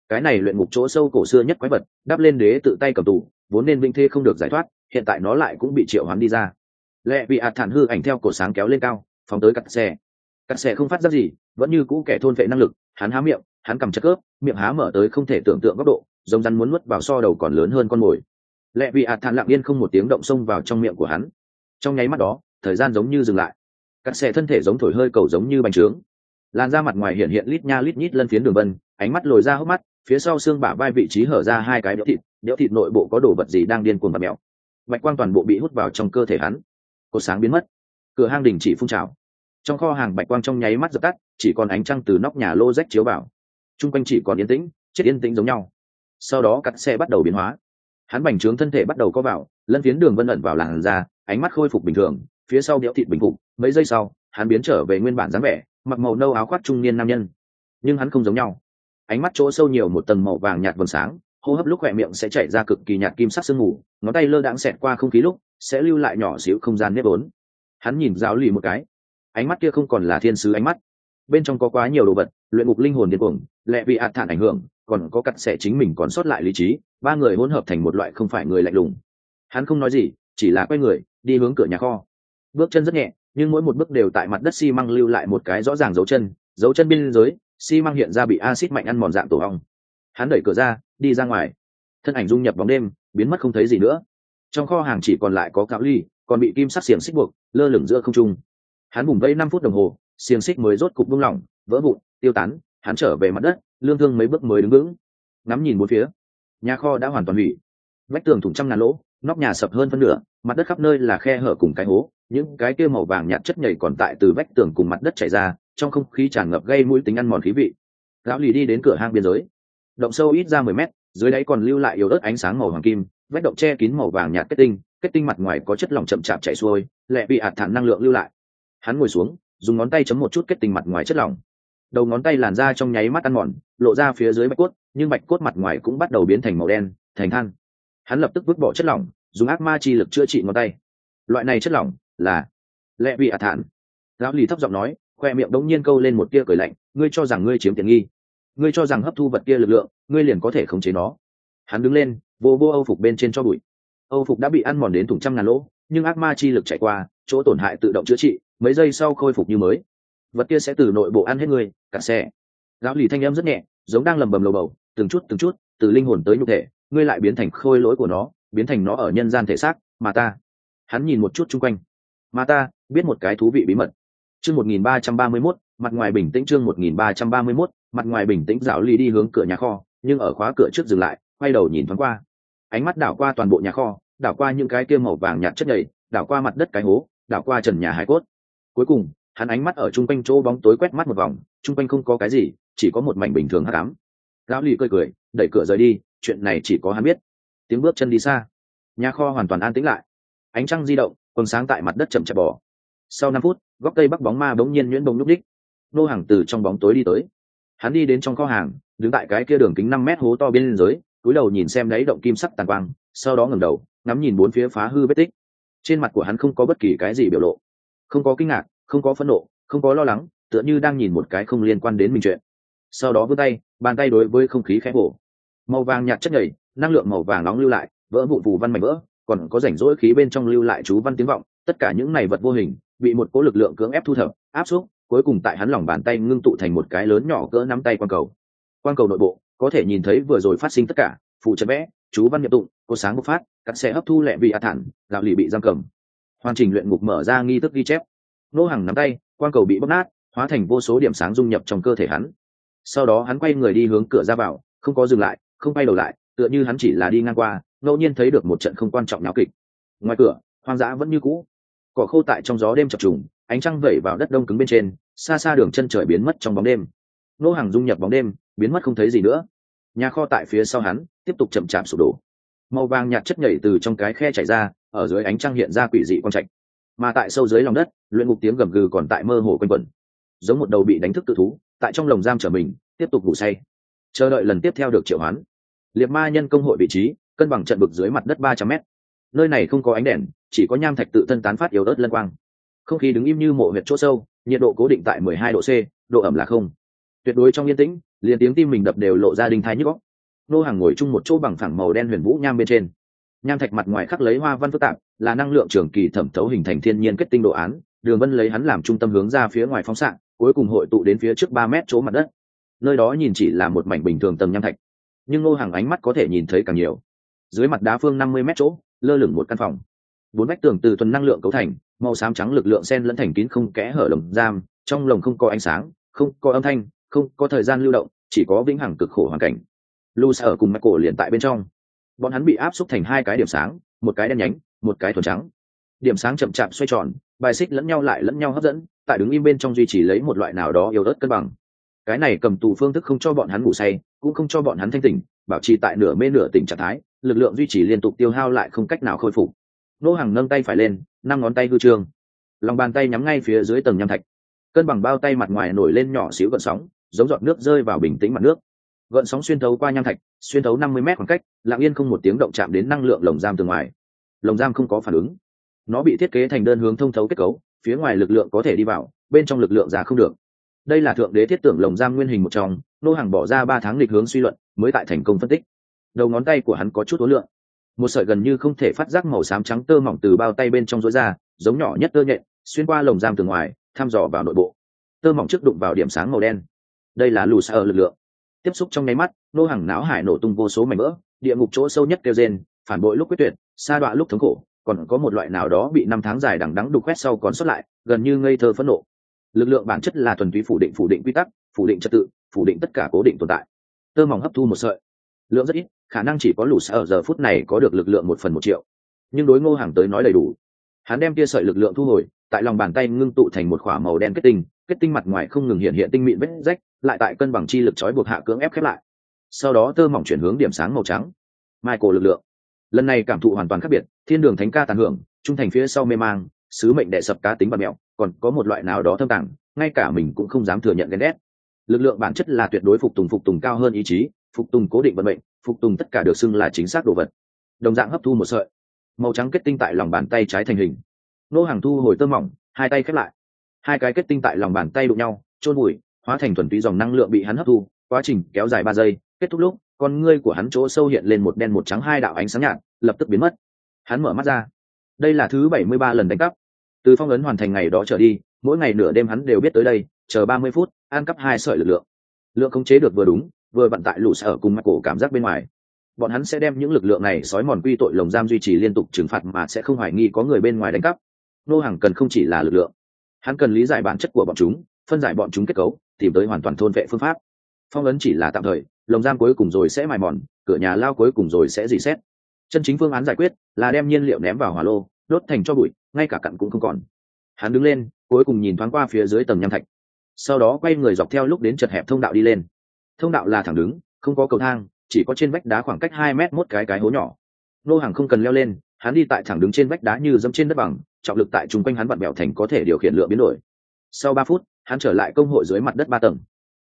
cái này luyện ngục chỗ sâu cổ xưa nhất quái vật, đắp lên đế tự tay cầm tù, vốn nên vinh thê không được giải thoát hiện tại nó lại cũng bị triệu hoán đi ra. Lẹ bị ạt thản hư ảnh theo cổ sáng kéo lên cao, phóng tới cắt xe. Cắt xe không phát ra gì, vẫn như cũ kẻ thôn vệ năng lực, hắn há miệng, hắn cầm chất cướp miệng há mở tới không thể tưởng tượng góc độ, giống rắn muốn nuốt vào so đầu còn lớn hơn con mồi. Lẹ bị ạt thản lặng yên không một tiếng động xông vào trong miệng của hắn. Trong nháy mắt đó, thời gian giống như dừng lại. Cắt xe thân thể giống thổi hơi cầu giống như bánh trướng. Làn da mặt ngoài hiện hiện lít nha lít nhít lân phiến đường vân, ánh mắt lồi ra hốc mắt, phía sau xương bả vai vị trí hở ra hai cái đẽo thịt đẽo thịt nội bộ có đồ vật gì đang điên cuồng và mèo bạch quang toàn bộ bị hút vào trong cơ thể hắn. Cột sáng biến mất. Cửa hang đình chỉ phun trào. Trong kho hàng bạch quang trong nháy mắt dập tắt, chỉ còn ánh trăng từ nóc nhà lô rách chiếu vào. Chung quanh chỉ còn yên tĩnh, chết yên tĩnh giống nhau. Sau đó cắt xe bắt đầu biến hóa. Hắn bành trướng thân thể bắt đầu có vào, lân phiến đường vân ẩn vào làn da, ánh mắt khôi phục bình thường, phía sau đẽo thịt bình phục, mấy giây sau, hắn biến trở về nguyên bản dáng vẻ, mặc màu nâu áo khoác trung niên nam nhân. Nhưng hắn không giống nhau. Ánh mắt chỗ sâu nhiều một tầng màu vàng nhạt vầng sáng hô hấp lúc khỏe miệng sẽ chảy ra cực kỳ nhạt kim sắc sương mù, ngón tay lơ đãng xẹt qua không khí lúc, sẽ lưu lại nhỏ xíu không gian nếp vốn. Hắn nhìn giáo lì một cái. Ánh mắt kia không còn là thiên sứ ánh mắt. Bên trong có quá nhiều đồ vật, luyện ngục linh hồn điên cuồng lẹ bị ạt thản ảnh hưởng, còn có cặn sẻ chính mình còn sót lại lý trí, ba người hỗn hợp thành một loại không phải người lạnh lùng. Hắn không nói gì, chỉ là quay người, đi hướng cửa nhà kho. Bước chân rất nhẹ, nhưng mỗi một bước đều tại mặt đất xi măng lưu lại một cái rõ ràng dấu chân. Dấu chân biên giới, xi măng hiện ra bị acid mạnh ăn mòn dạng tổ ong hắn đẩy cửa ra, đi ra ngoài. Thân ảnh dung nhập bóng đêm, biến mất không thấy gì nữa. Trong kho hàng chỉ còn lại có cạo ly, còn bị kim sắc xiềng xích buộc, lơ lửng giữa không trung. Hắn bùng vây năm phút đồng hồ, xiềng xích mới rốt cục buông lỏng, vỡ vụn, tiêu tán, hắn trở về mặt đất, lương thương mấy bước mới đứng vững. Ngắm nhìn bốn phía, nhà kho đã hoàn toàn hủy. Vách tường thủng trăm ngàn lỗ, nóc nhà sập hơn phân nửa, mặt đất khắp nơi là khe hở cùng cái hố, những cái kia màu vàng nhạt chất nhảy còn tại từ vách tường cùng mặt đất chảy ra, trong không khí tràn ngập gây mũi tính ăn mòn khí vị. Lão lì đi đến cửa hang biên giới động sâu ít ra mười mét, dưới đáy còn lưu lại yếu ớt ánh sáng màu hoàng kim, vách động che kín màu vàng nhạt kết tinh kết tinh mặt ngoài có chất lỏng chậm chạp chảy xuôi, lẹ bị ạt thản năng lượng lưu lại. Hắn ngồi xuống, dùng ngón tay chấm một chút kết tinh mặt ngoài chất lỏng. Đầu ngón tay làn ra trong nháy mắt ăn mòn, lộ ra phía dưới bạch cốt, nhưng bạch cốt mặt ngoài cũng bắt đầu biến thành màu đen, thành than. Hắn lập tức vứt bỏ chất lỏng, dùng ác ma chi lực chữa trị ngón tay. Loại này chất lỏng là lệ bị ạt thản lão lì thấp giọng nói, khoe miệng đống nhiên câu lên một tia cười lạnh, ngươi cho rằng ngươi chiếm tiện nghi ngươi cho rằng hấp thu vật kia lực lượng, ngươi liền có thể khống chế nó. Hắn đứng lên, vô vô âu phục bên trên cho bụi. Âu phục đã bị ăn mòn đến thủng trăm ngàn lỗ, nhưng ác ma chi lực chạy qua, chỗ tổn hại tự động chữa trị, mấy giây sau khôi phục như mới. Vật kia sẽ từ nội bộ ăn hết ngươi, cả xe. Lão lì thanh âm rất nhẹ, giống đang lầm bầm lầu bầu, từng chút từng chút, từ linh hồn tới nhục thể, ngươi lại biến thành khôi lỗi của nó, biến thành nó ở nhân gian thể xác, mà ta. Hắn nhìn một chút chung quanh. Mà ta, biết một cái thú vị bí mật. Chương một nghìn ba trăm ba mươi mốt, mặt ngoài bình tĩnh chương một nghìn ba trăm ba mươi mốt mặt ngoài bình tĩnh rảo ly đi hướng cửa nhà kho, nhưng ở khóa cửa trước dừng lại, quay đầu nhìn thoáng qua. Ánh mắt đảo qua toàn bộ nhà kho, đảo qua những cái kia màu vàng nhạt chất nhầy, đảo qua mặt đất cái hố, đảo qua trần nhà hải cốt. Cuối cùng, hắn ánh mắt ở chung quanh chỗ bóng tối quét mắt một vòng, chung quanh không có cái gì, chỉ có một mảnh bình thường hát cám lão lì cười cười, đẩy cửa rời đi, chuyện này chỉ có hắn biết. Tiếng bước chân đi xa. Nhà kho hoàn toàn an tĩnh lại. Ánh trăng di động quần sáng tại mặt đất chậm chạp bỏ sau năm phút, góc cây bắc bóng ma bỗng nhiên nhuyễn bông nhúc đích nô hàng từ trong bóng tối đi tới hắn đi đến trong kho hàng, đứng tại cái kia đường kính năm mét hố to bên dưới, cúi đầu nhìn xem đáy động kim sắc tàn quang, sau đó ngẩng đầu, ngắm nhìn bốn phía phá hư vết tích. Trên mặt của hắn không có bất kỳ cái gì biểu lộ. Không có kinh ngạc, không có phẫn nộ, không có lo lắng, tựa như đang nhìn một cái không liên quan đến mình chuyện. Sau đó vươn tay, bàn tay đối với không khí khẽ bổ màu vàng nhạt chất nhầy, năng lượng màu vàng nóng lưu lại, vỡ vụn phù văn mảnh vỡ, còn có rảnh rỗi khí bên trong lưu lại chú văn tiếng vọng. Tất cả những này vật vô hình, bị một cố lực lượng cưỡng ép thu thập, áp xúc cuối cùng tại hắn lòng bàn tay ngưng tụ thành một cái lớn nhỏ cỡ nắm tay quang cầu. Quang cầu nội bộ, có thể nhìn thấy vừa rồi phát sinh tất cả, phụ trợ vẽ, chú văn nhập tụng, cô sáng bộc phát, cắt xe hấp thu lẹ vị a thản gạo lì bị giam cầm. Hoàn chỉnh luyện ngục mở ra nghi thức ghi chép. Nô hàng nắm tay, quang cầu bị bóc nát, hóa thành vô số điểm sáng dung nhập trong cơ thể hắn. Sau đó hắn quay người đi hướng cửa ra vào, không có dừng lại, không quay đầu lại, tựa như hắn chỉ là đi ngang qua, ngẫu nhiên thấy được một trận không quan trọng náo kịch. Ngoài cửa, hoang dã vẫn như cũ. Cỏ khô tại trong gió đêm chập trùng ánh trăng vẩy vào đất đông cứng bên trên, xa xa đường chân trời biến mất trong bóng đêm. Nô hàng dung nhập bóng đêm, biến mất không thấy gì nữa. Nhà kho tại phía sau hắn, tiếp tục chậm chạp sụp đổ. Màu vàng nhạt chất nhảy từ trong cái khe chảy ra, ở dưới ánh trăng hiện ra quỷ dị quang trạch. Mà tại sâu dưới lòng đất, luyện ngục tiếng gầm gừ còn tại mơ hồ quanh quẩn. Giống một đầu bị đánh thức tự thú, tại trong lồng giam trở mình, tiếp tục ngủ say. Chờ đợi lần tiếp theo được triệu hoán. Liệt ma nhân công hội vị trí, cân bằng trận vực dưới mặt đất ba trăm mét. Nơi này không có ánh đèn, chỉ có nham thạch tự thân tán phát yếu ớt lân quang không khí đứng im như mộ huyệt chỗ sâu, nhiệt độ cố định tại mười hai độ c, độ ẩm là không. Tuyệt đối trong yên tĩnh, liền tiếng tim mình đập đều lộ ra đinh thái nhức góc nô hàng ngồi chung một chỗ bằng phẳng màu đen huyền vũ nham bên trên. Nham thạch mặt ngoài khắc lấy hoa văn phức tạp, là năng lượng trường kỳ thẩm thấu hình thành thiên nhiên kết tinh đồ án, đường vân lấy hắn làm trung tâm hướng ra phía ngoài phóng xạ, cuối cùng hội tụ đến phía trước ba mét chỗ mặt đất. Nơi đó nhìn chỉ là một mảnh bình thường tầng nham thạch, nhưng ngô hàng ánh mắt có thể nhìn thấy càng nhiều. Dưới mặt đá phương năm mươi mét chỗ, lơ lửng một căn phòng. Bốn vách tường từ thuần năng lượng cấu thành màu xám trắng lực lượng sen lẫn thành kín không kẽ hở lồng giam, trong lồng không có ánh sáng, không có âm thanh, không có thời gian lưu động, chỉ có vĩnh hằng cực khổ hoàn cảnh. Lu ở cùng cổ liền tại bên trong. Bọn hắn bị áp xúc thành hai cái điểm sáng, một cái đen nhánh, một cái thuần trắng. Điểm sáng chậm chạp xoay tròn, bài xích lẫn nhau lại lẫn nhau hấp dẫn, tại đứng im bên trong duy trì lấy một loại nào đó yếu ớt cân bằng. Cái này cầm tù phương thức không cho bọn hắn ngủ say, cũng không cho bọn hắn thanh tỉnh, bảo trì tại nửa mê nửa tỉnh trạng thái, lực lượng duy trì liên tục tiêu hao lại không cách nào khôi phục nô hàng nâng tay phải lên, năm ngón tay hư trương lòng bàn tay nhắm ngay phía dưới tầng nham thạch. Cân bằng bao tay mặt ngoài nổi lên nhỏ xíu gợn sóng, giống giọt nước rơi vào bình tĩnh mặt nước. Gợn sóng xuyên thấu qua nham thạch, xuyên thấu năm mươi mét khoảng cách, lặng yên không một tiếng động chạm đến năng lượng lồng giam từ ngoài. Lồng giam không có phản ứng. Nó bị thiết kế thành đơn hướng thông thấu kết cấu, phía ngoài lực lượng có thể đi vào, bên trong lực lượng già không được. Đây là thượng đế thiết tưởng lồng giam nguyên hình một trong, nô hàng bỏ ra ba tháng lịch hướng suy luận, mới tại thành công phân tích. Đầu ngón tay của hắn có chút ối lượng một sợi gần như không thể phát giác màu xám trắng tơ mỏng từ bao tay bên trong rối ra, giống nhỏ nhất tơ nhện, xuyên qua lồng giam từ ngoài, thăm dò vào nội bộ. Tơ mỏng trước đụng vào điểm sáng màu đen. Đây là lù xa lực lượng. Tiếp xúc trong nháy mắt, nô hàng não hải nổ tung vô số mảnh vỡ, địa ngục chỗ sâu nhất kêu rên, phản bội lúc quyết tuyệt, sa đọa lúc thống khổ, còn có một loại nào đó bị năm tháng dài đằng đắng đục quét sau còn xuất lại, gần như ngây thơ phẫn nộ. Lực lượng bản chất là thuần túy phủ định phủ định quy tắc, phủ định trật tự, phủ định tất cả cố định tồn tại. Tơ mỏng hấp thu một sợi. Lượng rất ít khả năng chỉ có lũ sở ở giờ phút này có được lực lượng một phần một triệu. Nhưng đối ngô hàng tới nói đầy đủ. Hắn đem tia sợi lực lượng thu hồi, tại lòng bàn tay ngưng tụ thành một k h ỏ a màu đen kết tinh kết tinh mặt ngoài không ngừng hiện hiện tinh mịn vết rách, lại tại cân bằng chi lực trói buộc hạ cưỡng ép khép lại. Sau đó tơ mỏng chuyển hướng điểm sáng màu trắng. Mai cổ lực lượng. Lần này cảm thụ hoàn toàn khác biệt, thiên đường thánh ca tàn hưởng, trung thành phía sau mê mang, sứ mệnh đệ sập cá tính và mẹo, còn có một loại nào đó thâm tàng, ngay cả mình cũng không dám thừa nhận ghen ghét. Lực lượng bản chất là tuyệt đối phục tùng phục tùng cao hơn ý chí, phục tùng cố định vận mệnh phục tùng tất cả được xưng là chính xác đồ vật. Đồng dạng hấp thu một sợi. Màu trắng kết tinh tại lòng bàn tay trái thành hình. Nô hàng thu hồi tơ mỏng, hai tay khép lại. Hai cái kết tinh tại lòng bàn tay đụng nhau trôn bụi hóa thành thuần túy dòng năng lượng bị hắn hấp thu. Quá trình kéo dài ba giây, kết thúc lúc, con ngươi của hắn chỗ sâu hiện lên một đen một trắng hai đạo ánh sáng nhạt, lập tức biến mất. Hắn mở mắt ra. Đây là thứ bảy mươi ba lần đánh cắp. Từ phong ấn hoàn thành ngày đó trở đi, mỗi ngày nửa đêm hắn đều biết tới đây, chờ ba mươi phút, ăn cắp hai sợi lực lượng. Lượng khống chế được vừa đúng vừa vận tại lũ sở cùng mắt cổ cảm giác bên ngoài. Bọn hắn sẽ đem những lực lượng này sói mòn quy tội lồng giam duy trì liên tục trừng phạt mà sẽ không hoài nghi có người bên ngoài đánh cắp. Nô hàng cần không chỉ là lực lượng, hắn cần lý giải bản chất của bọn chúng, phân giải bọn chúng kết cấu, tìm tới hoàn toàn thôn vệ phương pháp. Phong ấn chỉ là tạm thời, lồng giam cuối cùng rồi sẽ mài mòn, cửa nhà lao cuối cùng rồi sẽ dì xét. Chân chính phương án giải quyết là đem nhiên liệu ném vào hỏa lô, đốt thành cho bụi, ngay cả cặn cũng không còn. Hắn đứng lên, cuối cùng nhìn thoáng qua phía dưới tầng nham thạch. Sau đó quay người dọc theo lúc đến chật hẹp thông đạo đi lên thông đạo là thẳng đứng, không có cầu thang, chỉ có trên vách đá khoảng cách hai mét một cái cái hố nhỏ. Nô hàng không cần leo lên, hắn đi tại thẳng đứng trên vách đá như dẫm trên đất bằng, trọng lực tại chung quanh hắn vặn bẹo thành có thể điều khiển lượng biến đổi. Sau ba phút, hắn trở lại công hội dưới mặt đất ba tầng.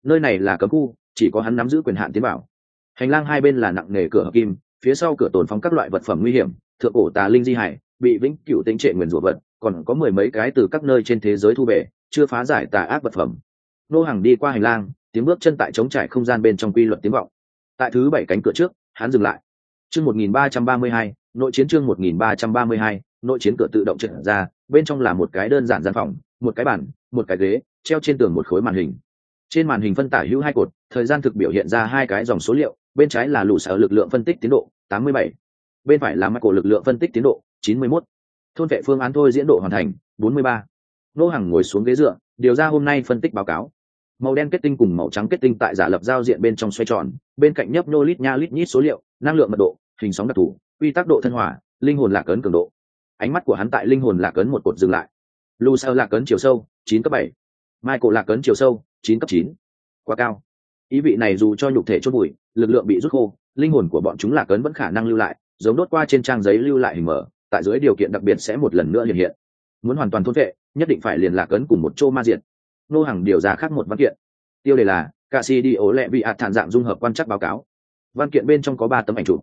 Nơi này là cấm khu, chỉ có hắn nắm giữ quyền hạn tiến bảo hành lang hai bên là nặng nghề cửa hợp kim, phía sau cửa tồn phóng các loại vật phẩm nguy hiểm, thượng cổ tà linh di hải, bị vĩnh cửu tính trệ nguyền rủa vật, còn có mười mấy cái từ các nơi trên thế giới thu về, chưa phá giải tà ác vật phẩm. Nô hàng đi qua hành lang tiếng bước chân tại trống trải không gian bên trong quy luật tiếng vọng tại thứ bảy cánh cửa trước, hắn dừng lại chương một nghìn ba trăm ba mươi hai, nội chiến chương một nghìn ba trăm ba mươi hai, nội chiến cửa tự động trận ra, bên trong là một cái đơn giản gian phòng, một cái bàn, một cái ghế, treo trên tường một khối màn hình trên màn hình phân tải hữu hai cột, thời gian thực biểu hiện ra hai cái dòng số liệu, bên trái là lũ sở lực lượng phân tích tiến độ 87. bên phải là mắt cổ lực lượng phân tích tiến độ 91. thôn vệ phương án thôi diễn độ hoàn thành 43. nô hằng ngồi xuống ghế dựa, điều ra hôm nay phân tích báo cáo màu đen kết tinh cùng màu trắng kết tinh tại giả lập giao diện bên trong xoay tròn, bên cạnh nhấp nô lít nha lít nhít số liệu, năng lượng mật độ, hình sóng đặc thù, quy tắc độ thân hỏa linh hồn lạc ấn cường độ. Ánh mắt của hắn tại linh hồn lạc ấn một cột dừng lại. Lu sao lạc ấn chiều sâu, chín cấp bảy. Michael lạc ấn chiều sâu, chín cấp chín. Quá cao. Ý vị này dù cho nhục thể chốt bụi lực lượng bị rút khô, linh hồn của bọn chúng là cấn vẫn khả năng lưu lại, giống đốt qua trên trang giấy lưu lại hình mở, tại dưới điều kiện đặc biệt sẽ một lần nữa hiện hiện. Muốn hoàn toàn thôn vệ, nhất định phải liền lạc ấn cùng một chỗ ma diện nô hàng điều ra khác một văn kiện. Tiêu đề là ca si đi ố lẹ bị ạt thản dạng dung hợp quan chắc báo cáo. Văn kiện bên trong có ba tấm ảnh chụp.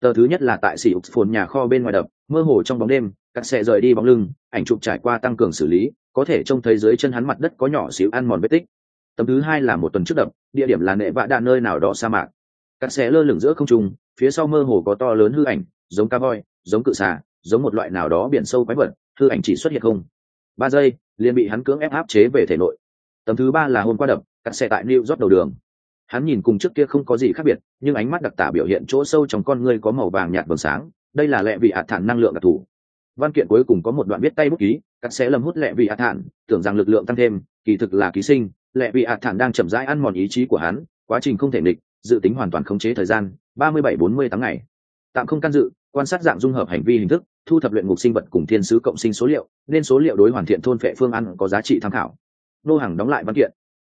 Tờ thứ nhất là tại sỉ ục phồn nhà kho bên ngoài đập, mơ hồ trong bóng đêm, các xe rời đi bóng lưng, ảnh chụp trải qua tăng cường xử lý, có thể trông thấy dưới chân hắn mặt đất có nhỏ xíu ăn mòn vết tích. Tấm thứ hai là một tuần trước đập, địa điểm là nệ vạ đạn nơi nào đó sa mạc. Các xe lơ lửng giữa không trung, phía sau mơ hồ có to lớn hư ảnh, giống cá voi giống cự xà, giống một loại nào đó biển sâu quái vật, hư ảnh chỉ xuất hiện không. Ba giây, liền bị hắn cưỡng ép áp chế về thể nội tấm thứ ba là hôm qua đập, cắt xe tại new rót đầu đường. Hắn nhìn cùng trước kia không có gì khác biệt, nhưng ánh mắt đặc tả biểu hiện chỗ sâu trong con ngươi có màu vàng nhạt vầng sáng, đây là lệ vị hạ thản năng lượng đặc thù. Văn kiện cuối cùng có một đoạn viết tay bút ký, cắt sẽ lầm hút lệ vị hạ thản, tưởng rằng lực lượng tăng thêm, kỳ thực là ký sinh lệ vị hạ thản đang chậm rãi ăn mòn ý chí của hắn, quá trình không thể địch dự tính hoàn toàn khống chế thời gian, ba mươi bảy bốn mươi tháng ngày. Tạm không can dự, quan sát dạng dung hợp hành vi hình thức, thu thập luyện ngục sinh vật cùng thiên sứ cộng sinh số liệu, nên số liệu đối hoàn thiện thôn phệ phương ăn có giá trị tham khảo nô hàng đóng lại văn kiện.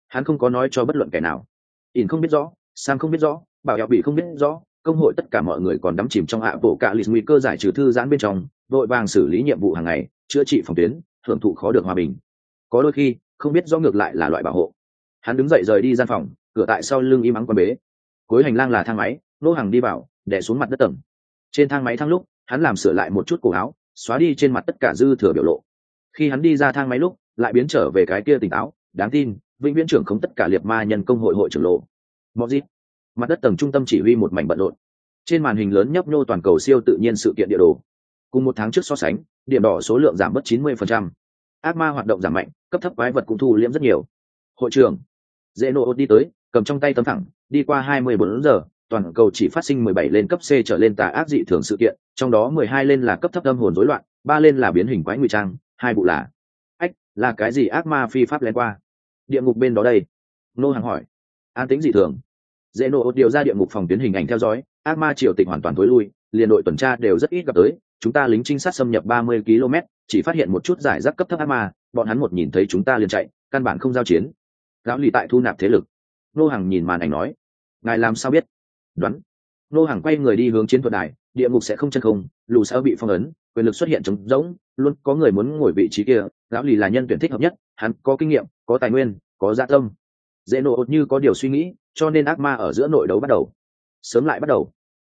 Hắn không có nói cho bất luận kẻ nào. Ỉn không biết rõ, sam không biết rõ, bảo hiệu bị không biết rõ, công hội tất cả mọi người còn đắm chìm trong ạ bộ cả lịch nguy cơ giải trừ thư giãn bên trong vội vàng xử lý nhiệm vụ hàng ngày, chữa trị phòng tuyến, hưởng thụ khó được hòa bình. Có đôi khi, không biết rõ ngược lại là loại bảo hộ. Hắn đứng dậy rời đi gian phòng, cửa tại sau lưng im ắng quan bế. Cuối hành lang là thang máy, nô hàng đi vào, đè xuống mặt đất tầng. Trên thang máy thang lúc, hắn làm sửa lại một chút cổ áo, xóa đi trên mặt tất cả dư thừa biểu lộ. Khi hắn đi ra thang máy lúc lại biến trở về cái kia tỉnh táo đáng tin vĩnh viễn trưởng không tất cả liệt ma nhân công hội hội trưởng lộ. Mọi gì mặt đất tầng trung tâm chỉ huy một mảnh bận rộn. Trên màn hình lớn nhấp nhô toàn cầu siêu tự nhiên sự kiện địa đồ. Cùng một tháng trước so sánh điểm đỏ số lượng giảm mất 90%. ác ma hoạt động giảm mạnh cấp thấp quái vật cũng thu liễm rất nhiều. Hội trưởng dễ nộ đi tới cầm trong tay tấm thẳng đi qua 24 giờ toàn cầu chỉ phát sinh 17 lên cấp C trở lên tà ác dị thường sự kiện, trong đó 12 lên là cấp thấp âm hồn rối loạn, ba lên là biến hình quái ngụy trang, hai vụ là là cái gì ác ma phi pháp lên qua? Địa ngục bên đó đây. Nô hàng hỏi. An tĩnh dị thường. Dễ nổ điều ra địa ngục phòng tuyến hình ảnh theo dõi, ác ma triều tịch hoàn toàn tối lui, liền đội tuần tra đều rất ít gặp tới, chúng ta lính trinh sát xâm nhập 30 km, chỉ phát hiện một chút giải rác cấp thấp ác ma, bọn hắn một nhìn thấy chúng ta liền chạy, căn bản không giao chiến. Lão lì tại thu nạp thế lực. Nô hàng nhìn màn ảnh nói, ngài làm sao biết? đoán nô hàng quay người đi hướng chiến thuật đài địa ngục sẽ không chân không lù sao bị phong ấn quyền lực xuất hiện trống rỗng, luôn có người muốn ngồi vị trí kia, lão lì là nhân tuyển thích hợp nhất, hắn có kinh nghiệm, có tài nguyên, có dạ tâm. Dễ nộ như có điều suy nghĩ, cho nên ác ma ở giữa nội đấu bắt đầu. Sớm lại bắt đầu.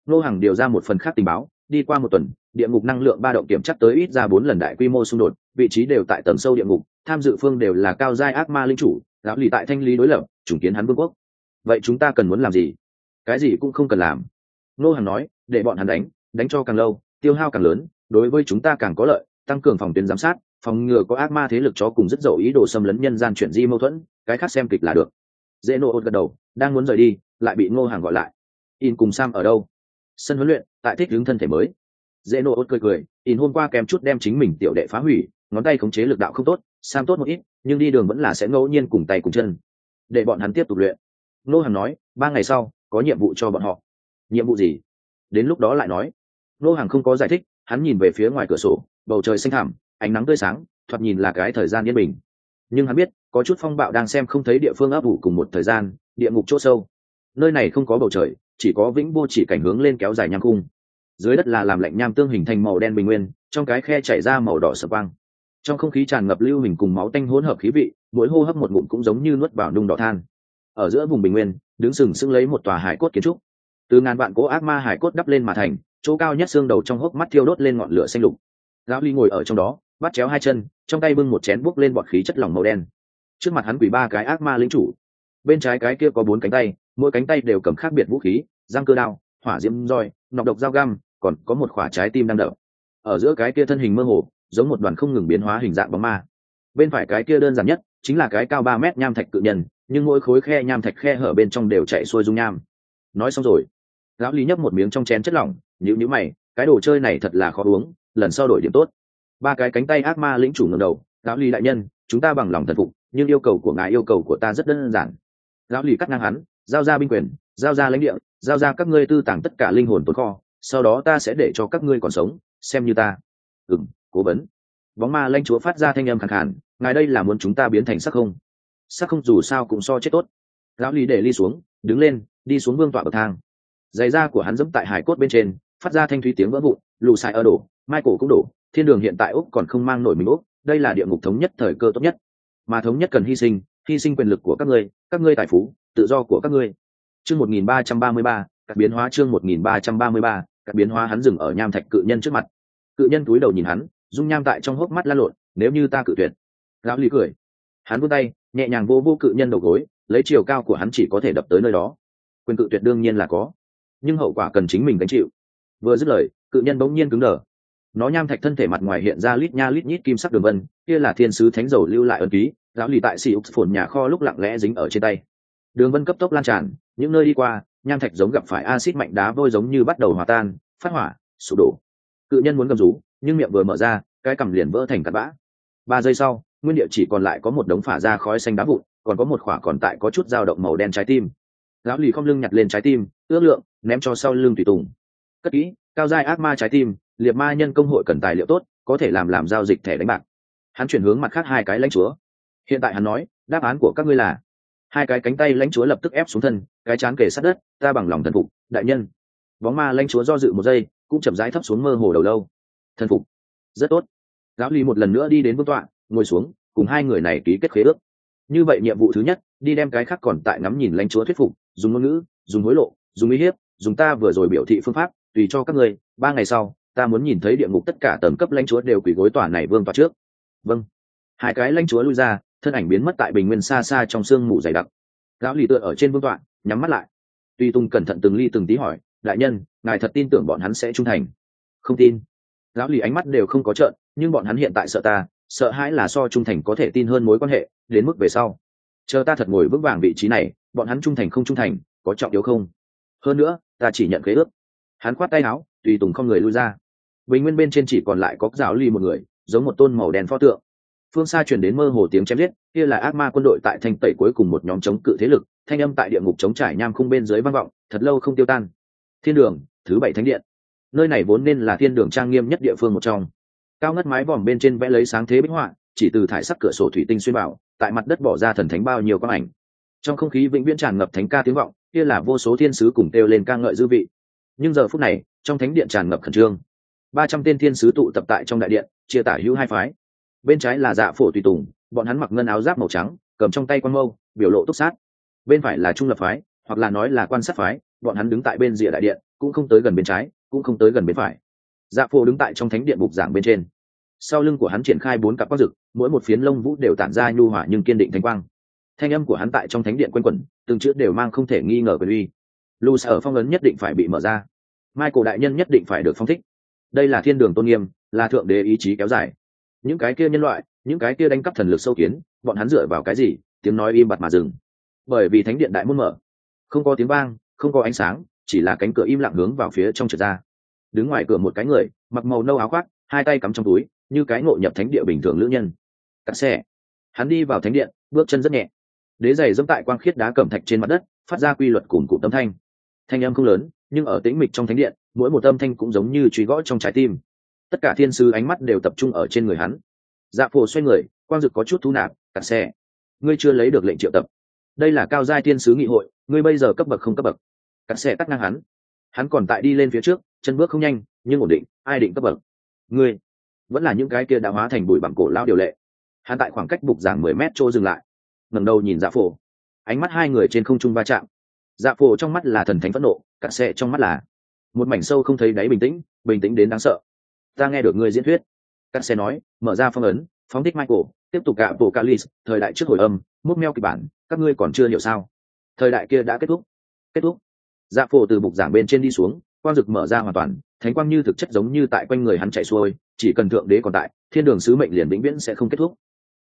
Nô hàng điều ra một phần khác tình báo, đi qua một tuần, địa ngục năng lượng ba động kiểm chắc tới ít ra bốn lần đại quy mô xung đột, vị trí đều tại tầng sâu địa ngục, tham dự phương đều là cao giai ác ma linh chủ, lão lì tại thanh lý đối lập, chủng kiến hắn vương quốc. Vậy chúng ta cần muốn làm gì? Cái gì cũng không cần làm. Nô hàng nói, để bọn hắn đánh đánh cho càng lâu, tiêu hao càng lớn đối với chúng ta càng có lợi, tăng cường phòng tuyến giám sát, phòng ngừa có ác ma thế lực chó cùng rất dậu ý đồ xâm lấn nhân gian chuyển di mâu thuẫn, cái khác xem kịch là được. Dễ nô ốt gật đầu, đang muốn rời đi, lại bị ngô hàng gọi lại. In cùng sam ở đâu? Sân huấn luyện, tại thích hướng thân thể mới. Dễ nô ốt cười cười, in hôm qua kèm chút đem chính mình tiểu đệ phá hủy, ngón tay khống chế lực đạo không tốt, sam tốt một ít, nhưng đi đường vẫn là sẽ ngẫu nhiên cùng tay cùng chân. Để bọn hắn tiếp tục luyện. Ngô hàng nói, ba ngày sau, có nhiệm vụ cho bọn họ. Nhiệm vụ gì? Đến lúc đó lại nói. Ngô hàng không có giải thích hắn nhìn về phía ngoài cửa sổ, bầu trời xanh thẳm, ánh nắng tươi sáng, thoạt nhìn là cái thời gian yên bình. Nhưng hắn biết, có chút phong bạo đang xem không thấy địa phương ấp ủ cùng một thời gian, địa ngục chỗ sâu. Nơi này không có bầu trời, chỉ có vĩnh vô chỉ cảnh hướng lên kéo dài nham cung dưới đất là làm lạnh nham tương hình thành màu đen bình nguyên, trong cái khe chảy ra màu đỏ sập băng. trong không khí tràn ngập lưu hình cùng máu tanh hỗn hợp khí vị, mỗi hô hấp một ngụm cũng giống như nuốt vào nung đỏ than. Ở giữa vùng bình nguyên, đứng sừng sững lấy một tòa hải cốt kiến trúc. Từ ngàn vạn cố ác ma hải cốt đắp lên mà thành chỗ cao nhất xương đầu trong hốc mắt thiêu đốt lên ngọn lửa xanh lục. Lão ly ngồi ở trong đó, bắt chéo hai chân, trong tay bưng một chén bốc lên bọt khí chất lỏng màu đen. Trước mặt hắn quỳ ba cái ác ma lính chủ. Bên trái cái kia có bốn cánh tay, mỗi cánh tay đều cầm khác biệt vũ khí, răng cơ đao, hỏa diễm roi, nọc độc dao găm, còn có một khỏa trái tim đang đập. Ở giữa cái kia thân hình mơ hồ, giống một đoàn không ngừng biến hóa hình dạng bóng ma. Bên phải cái kia đơn giản nhất, chính là cái cao ba mét nham thạch cự nhân, nhưng mỗi khối khe nham thạch khe hở bên trong đều chạy xuôi dung nham. Nói xong rồi lão lý nhấp một miếng trong chén chất lỏng nhữ nhữ mày, cái đồ chơi này thật là khó uống, lần sau đổi điểm tốt. Ba cái cánh tay ác ma lĩnh chủ ngầm đầu, lão lý đại nhân, chúng ta bằng lòng thần phục, nhưng yêu cầu của ngài yêu cầu của ta rất đơn giản. Lão lý cắt ngang hắn, giao ra binh quyền, giao ra lãnh địa, giao ra các ngươi tư tàng tất cả linh hồn tồn kho, sau đó ta sẽ để cho các ngươi còn sống, xem như ta. Ừng cố vấn. Bóng ma lãnh chúa phát ra thanh âm khẳng hẳn ngài đây là muốn chúng ta biến thành sắc không? Sắc không dù sao cũng so chết tốt. Lão lý để ly xuống, đứng lên, đi xuống vương tọa bậc thang giày da của hắn dẫm tại hải cốt bên trên, phát ra thanh thúy tiếng vỡ vụn, lù xài ở đổ, michael cũng đổ, thiên đường hiện tại úc còn không mang nổi mình úc, đây là địa ngục thống nhất thời cơ tốt nhất. Mà thống nhất cần hy sinh hy sinh quyền lực của các ngươi các ngươi tài phú, tự do của các ngươi. Chương một nghìn ba trăm ba mươi ba, các biến hóa chương một nghìn ba trăm ba mươi ba, các biến hóa hắn dừng ở nham thạch cự nhân trước mặt. Cự nhân túi đầu nhìn hắn, dung nham tại trong hốc mắt la lộn, nếu như ta cự tuyệt. Lão lý cười. Hắn vươn tay, nhẹ nhàng vô vô cự nhân đầu gối, lấy chiều cao của hắn chỉ có thể đập tới nơi đó. Quyền cự tuyệt đương nhiên là có nhưng hậu quả cần chính mình gánh chịu. Vừa dứt lời, cự nhân bỗng nhiên cứng đờ. Nó nham thạch thân thể mặt ngoài hiện ra lít nha lít nhít kim sắc đường vân, kia là thiên sứ thánh dầu lưu lại ân ký, giáo lì tại xì úc phồn nhà kho lúc lặng lẽ dính ở trên tay. Đường vân cấp tốc lan tràn, những nơi đi qua, nham thạch giống gặp phải acid mạnh đá vôi giống như bắt đầu hòa tan, phát hỏa, sụp đổ. Cự nhân muốn gầm rú, nhưng miệng vừa mở ra, cái cằm liền vỡ thành cặn bã. Ba giây sau, nguyên địa chỉ còn lại có một đống phả ra khói xanh đá vụn, còn có một khỏa còn tại có chút dao động màu đen trái tim lão lì không lưng nhặt lên trái tim, ước lượng, ném cho sau lưng tùy tùng. Cất kỹ, cao giai ác ma trái tim, liệt ma nhân công hội cần tài liệu tốt, có thể làm làm giao dịch thẻ đánh bạc. Hắn chuyển hướng mặt khác hai cái lãnh chúa. Hiện tại hắn nói, đáp án của các ngươi là, hai cái cánh tay lãnh chúa lập tức ép xuống thân, cái chán kề sát đất, ta bằng lòng thần phục, đại nhân. Bóng ma lãnh chúa do dự một giây, cũng chậm rãi thấp xuống mơ hồ đầu lâu. Thần phục. Rất tốt. Lão lì một lần nữa đi đến vương tọa, ngồi xuống, cùng hai người này ký kết khế ước. Như vậy nhiệm vụ thứ nhất, đi đem cái khác còn tại ngắm nhìn lãnh chúa thuyết phục dùng ngôn ngữ, dùng hối lộ, dùng uy hiếp, dùng ta vừa rồi biểu thị phương pháp, tùy cho các ngươi, ba ngày sau, ta muốn nhìn thấy địa ngục tất cả tầng cấp lãnh chúa đều quỳ gối tòa này vương tòa trước. Vâng. Hai cái lãnh chúa lui ra, thân ảnh biến mất tại bình nguyên xa xa trong sương mù dày đặc. Lão lì tựa ở trên vương tọa, nhắm mắt lại. Tuy tung cẩn thận từng ly từng tí hỏi, đại nhân, ngài thật tin tưởng bọn hắn sẽ trung thành? Không tin. Lão lì ánh mắt đều không có trợn, nhưng bọn hắn hiện tại sợ ta, sợ hãi là so trung thành có thể tin hơn mối quan hệ, đến mức về sau. Chờ ta thật ngồi vững vàng vị trí này bọn hắn trung thành không trung thành, có trọng yếu không? Hơn nữa, ta chỉ nhận khế ước. Hắn khoát tay áo, tùy tùng không người lui ra. Bình nguyên bên trên chỉ còn lại có giáo ly một người, giống một tôn màu đen pho tượng. Phương xa truyền đến mơ hồ tiếng chém giết, kia là ác ma quân đội tại thanh tẩy cuối cùng một nhóm chống cự thế lực, thanh âm tại địa ngục chống trải nham khung bên dưới vang vọng, thật lâu không tiêu tan. Thiên đường, thứ bảy thánh điện. Nơi này vốn nên là thiên đường trang nghiêm nhất địa phương một trong. Cao ngất mái vòm bên trên vẽ lấy sáng thế bích họa, chỉ từ thải sắc cửa sổ thủy tinh xuyên bảo tại mặt đất bỏ ra thần thánh bao nhiêu quang ảnh trong không khí vĩnh viễn tràn ngập thánh ca tiếng vọng, kia là vô số thiên sứ cùng kêu lên ca ngợi dư vị. Nhưng giờ phút này, trong thánh điện tràn ngập khẩn trương. Ba trăm tên thiên sứ tụ tập tại trong đại điện, chia tả hữu hai phái. Bên trái là dạ phổ tùy tùng, bọn hắn mặc ngân áo giáp màu trắng, cầm trong tay quan mâu, biểu lộ túc sát. Bên phải là trung lập phái, hoặc là nói là quan sát phái, bọn hắn đứng tại bên rìa đại điện, cũng không tới gần bên trái, cũng không tới gần bên phải. Dạ phổ đứng tại trong thánh điện bục giảng bên trên. Sau lưng của hắn triển khai bốn cặp quang rực mỗi một phiến lông vũ đều tản ra nhu hỏa nhưng kiên định thanh quang thanh âm của hắn tại trong thánh điện quanh quẩn, từng chữ đều mang không thể nghi ngờ quyền uy. Lù sở phong ấn nhất định phải bị mở ra. Michael đại nhân nhất định phải được phong thích. Đây là thiên đường tôn nghiêm, là thượng đế ý chí kéo dài. Những cái kia nhân loại, những cái kia đánh cắp thần lực sâu kiến, bọn hắn dựa vào cái gì? Tiếng nói im bặt mà dừng. Bởi vì thánh điện đại môn mở. Không có tiếng vang, không có ánh sáng, chỉ là cánh cửa im lặng hướng vào phía trong trượt ra. Đứng ngoài cửa một cái người, mặc màu nâu áo khoác, hai tay cắm trong túi, như cái ngộ nhập thánh địa bình thường lữ nhân. Cắt xe. Hắn đi vào thánh điện, bước chân rất nhẹ đế giày dẫm tại quang khiết đá cẩm thạch trên mặt đất, phát ra quy luật cùng cụ tâm thanh. Thanh âm không lớn, nhưng ở tĩnh mịch trong thánh điện, mỗi một âm thanh cũng giống như truy gõ trong trái tim. Tất cả thiên sứ ánh mắt đều tập trung ở trên người hắn. Dạ phổ xoay người, quang dực có chút thu nạp cắt xe. Ngươi chưa lấy được lệnh triệu tập. Đây là cao giai thiên sứ nghị hội, ngươi bây giờ cấp bậc không cấp bậc. Cắt xe tắt ngang hắn. Hắn còn tại đi lên phía trước, chân bước không nhanh, nhưng ổn định, ai định cấp bậc? Ngươi. Vẫn là những cái kia đã hóa thành bụi bằng cổ lao điều lệ. Hắn tại khoảng cách bục giảng mười mét chỗ dừng lại ngẩng đầu nhìn dạ phổ. Ánh mắt hai người trên không trung va chạm. Dạ phổ trong mắt là thần thánh phẫn nộ, cả xe trong mắt là một mảnh sâu không thấy đáy bình tĩnh bình tĩnh đến đáng sợ. Ta nghe được ngươi diễn thuyết. Cắt xe nói, mở ra phong ấn, phóng thích michael, tiếp tục gạ bộ calis thời đại trước hồi âm, múc meo kịch bản, các ngươi còn chưa hiểu sao? Thời đại kia đã kết thúc. Kết thúc. Dạ phổ từ bục giảng bên trên đi xuống, quang dực mở ra hoàn toàn, thánh quang như thực chất giống như tại quanh người hắn chạy xuôi, chỉ cần thượng đế còn tại, thiên đường sứ mệnh liền vĩnh viễn sẽ không kết thúc.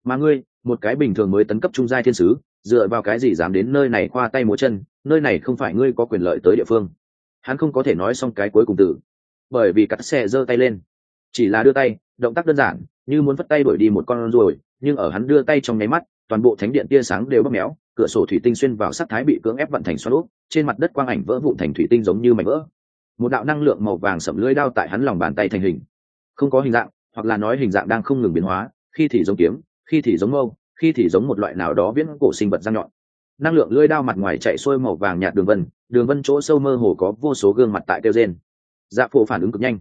Mà ngươi một cái bình thường mới tấn cấp trung giai thiên sứ, dựa vào cái gì dám đến nơi này khoa tay múa chân, nơi này không phải ngươi có quyền lợi tới địa phương. Hắn không có thể nói xong cái cuối cùng từ, bởi vì cắt xe giơ tay lên. Chỉ là đưa tay, động tác đơn giản, như muốn vất tay đuổi đi một con ruồi, nhưng ở hắn đưa tay trong nháy mắt, toàn bộ thánh điện tia sáng đều bóp méo, cửa sổ thủy tinh xuyên vào sắc thái bị cưỡng ép vận thành xoắn úp, trên mặt đất quang ảnh vỡ vụn thành thủy tinh giống như mảnh vỡ. Một đạo năng lượng màu vàng sậm lưỡi đao tại hắn lòng bàn tay thành hình. Không có hình dạng, hoặc là nói hình dạng đang không ngừng biến hóa, khi thì giống kiếm khi thì giống mâu, khi thì giống một loại nào đó viễn cổ sinh vật răng nhọn. Năng lượng lưỡi đao mặt ngoài chạy xuôi màu vàng nhạt đường vân đường vân chỗ sâu mơ hồ có vô số gương mặt tại kêu trên dạ phụ phản ứng cực nhanh.